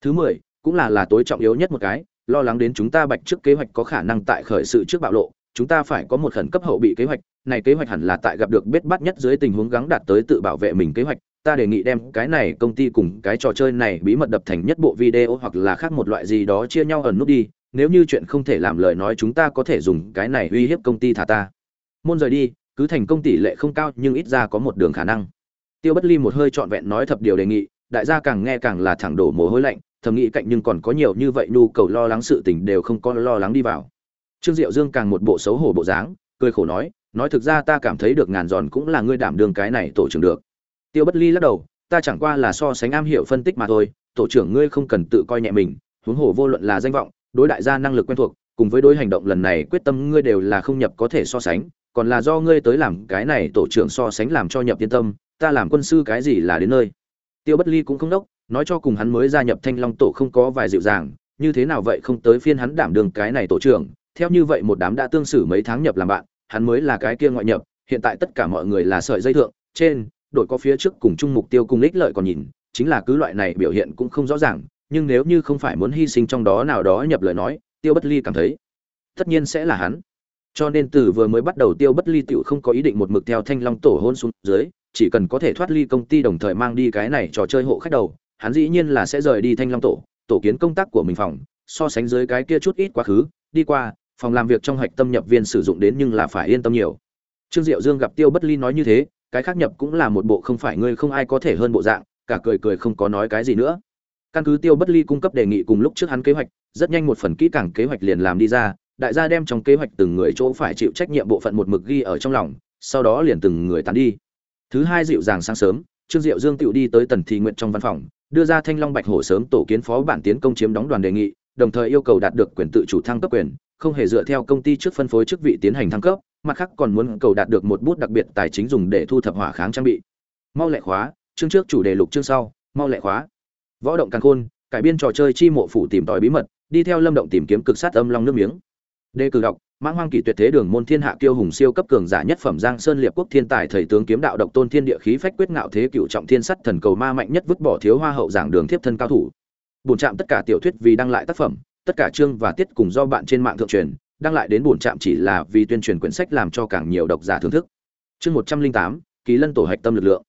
Thứ mười, cũng là là tối trọng yếu nhất một cái, lo lắng đến chúng ta bạch trước kế hoạch có khả năng tại khởi sự trước bạo lộ, chúng ta phải có một khẩn cấp hậu bị kế hoạch, này kế hoạch hẳn là tại gặp được biết bắt nhất dưới tình huống gắng đạt tới tự bảo vệ mình kế hoạch, ta đề nghị đem cái này công ty cùng cái trò chơi này bí mật đập thành nhất bộ video hoặc là khác một loại gì đó chia nhau ẩn nút đi nếu như chuyện không thể làm lời nói chúng ta có thể dùng cái này uy hiếp công ty thả ta. Môn rời đi, cứ thành công tỷ lệ không cao nhưng ít ra có một đường khả năng. Tiêu bất ly một hơi trọn vẹn nói thập điều đề nghị, đại gia càng nghe càng là thẳng đổ mồ hôi lạnh, thầm nghĩ cạnh nhưng còn có nhiều như vậy nhu cầu lo lắng sự tình đều không có lo lắng đi vào. Trương diệu dương càng một bộ xấu hổ bộ dáng, cười khổ nói nói thực ra ta cảm thấy được ngàn giòn cũng là ngươi đảm đương cái này tổ trưởng được. Tiêu bất ly lắc đầu, ta chẳng qua là so sánh am hiểu phân tích mà thôi, tổ trưởng ngươi không cần tự coi nhẹ mình, huống hồ vô luận là danh vọng đối đại gia năng lực quen thuộc, cùng với đối hành động lần này quyết tâm ngươi đều là không nhập có thể so sánh, còn là do ngươi tới làm cái này tổ trưởng so sánh làm cho nhập yên tâm, ta làm quân sư cái gì là đến nơi. Tiêu bất ly cũng không đốc, nói cho cùng hắn mới gia nhập thanh long tổ không có vài dịu dàng, như thế nào vậy không tới phiên hắn đảm đường cái này tổ trưởng, theo như vậy một đám đã tương xử mấy tháng nhập làm bạn, hắn mới là cái kia ngoại nhập, hiện tại tất cả mọi người là sợi dây thượng, trên, đội có phía trước cùng chung mục tiêu cùng ích lợi còn nhìn, chính là cứ loại này biểu hiện cũng không rõ ràng nhưng nếu như không phải muốn hy sinh trong đó nào đó nhập lời nói, tiêu bất ly cảm thấy, tất nhiên sẽ là hắn. Cho nên từ vừa mới bắt đầu tiêu bất ly tựu không có ý định một mực theo thanh long tổ hôn xuống dưới, chỉ cần có thể thoát ly công ty đồng thời mang đi cái này trò chơi hộ khách đầu, hắn dĩ nhiên là sẽ rời đi thanh long tổ tổ kiến công tác của mình phòng, so sánh dưới cái kia chút ít quá khứ, đi qua, phòng làm việc trong hạch tâm nhập viên sử dụng đến nhưng là phải yên tâm nhiều. Trương diệu dương gặp tiêu bất ly nói như thế, cái khác nhập cũng là một bộ không phải ngươi không ai có thể hơn bộ dạng, cả cười cười không có nói cái gì nữa căn cứ tiêu bất ly cung cấp đề nghị cùng lúc trước hắn kế hoạch, rất nhanh một phần kỹ càng kế hoạch liền làm đi ra, đại gia đem trong kế hoạch từng người chỗ phải chịu trách nhiệm bộ phận một mực ghi ở trong lòng, sau đó liền từng người tán đi. Thứ hai dịu dàng sáng sớm, trương diệu dương tựu đi tới tần thị nguyện trong văn phòng, đưa ra thanh long bạch hổ sớm tổ kiến phó bản tiến công chiếm đóng đoàn đề nghị, đồng thời yêu cầu đạt được quyền tự chủ thăng cấp quyền, không hề dựa theo công ty trước phân phối chức vị tiến hành thăng cấp, mặt khác còn muốn cầu đạt được một bút đặc biệt tài chính dùng để thu thập hỏa kháng trang bị. Mau lệ khóa, chương trước chủ đề lục chương sau, mau lệ khóa võ động càng khôn, cải biên trò chơi chi mộ phủ tìm tòi bí mật, đi theo lâm động tìm kiếm cực sát âm long nước miếng. Đề cử đọc, mãng hoang kỳ tuyệt thế đường môn thiên hạ kiêu hùng siêu cấp cường giả nhất phẩm giang sơn liệp quốc thiên tài thầy tướng kiếm đạo độc tôn thiên địa khí phách quyết ngạo thế cựu trọng thiên sắt thần cầu ma mạnh nhất vứt bỏ thiếu hoa hậu giảng đường thiếp thân cao thủ. Bổn trạm tất cả tiểu thuyết vì đăng lại tác phẩm, tất cả chương và tiết cùng do bạn trên mạng thượng truyền, đăng lại đến bổn trạm chỉ là vì tuyên truyền quyển sách làm cho càng nhiều độc giả thưởng thức. Chương một trăm linh tám ký lân tổ hạch tâm lực lượng.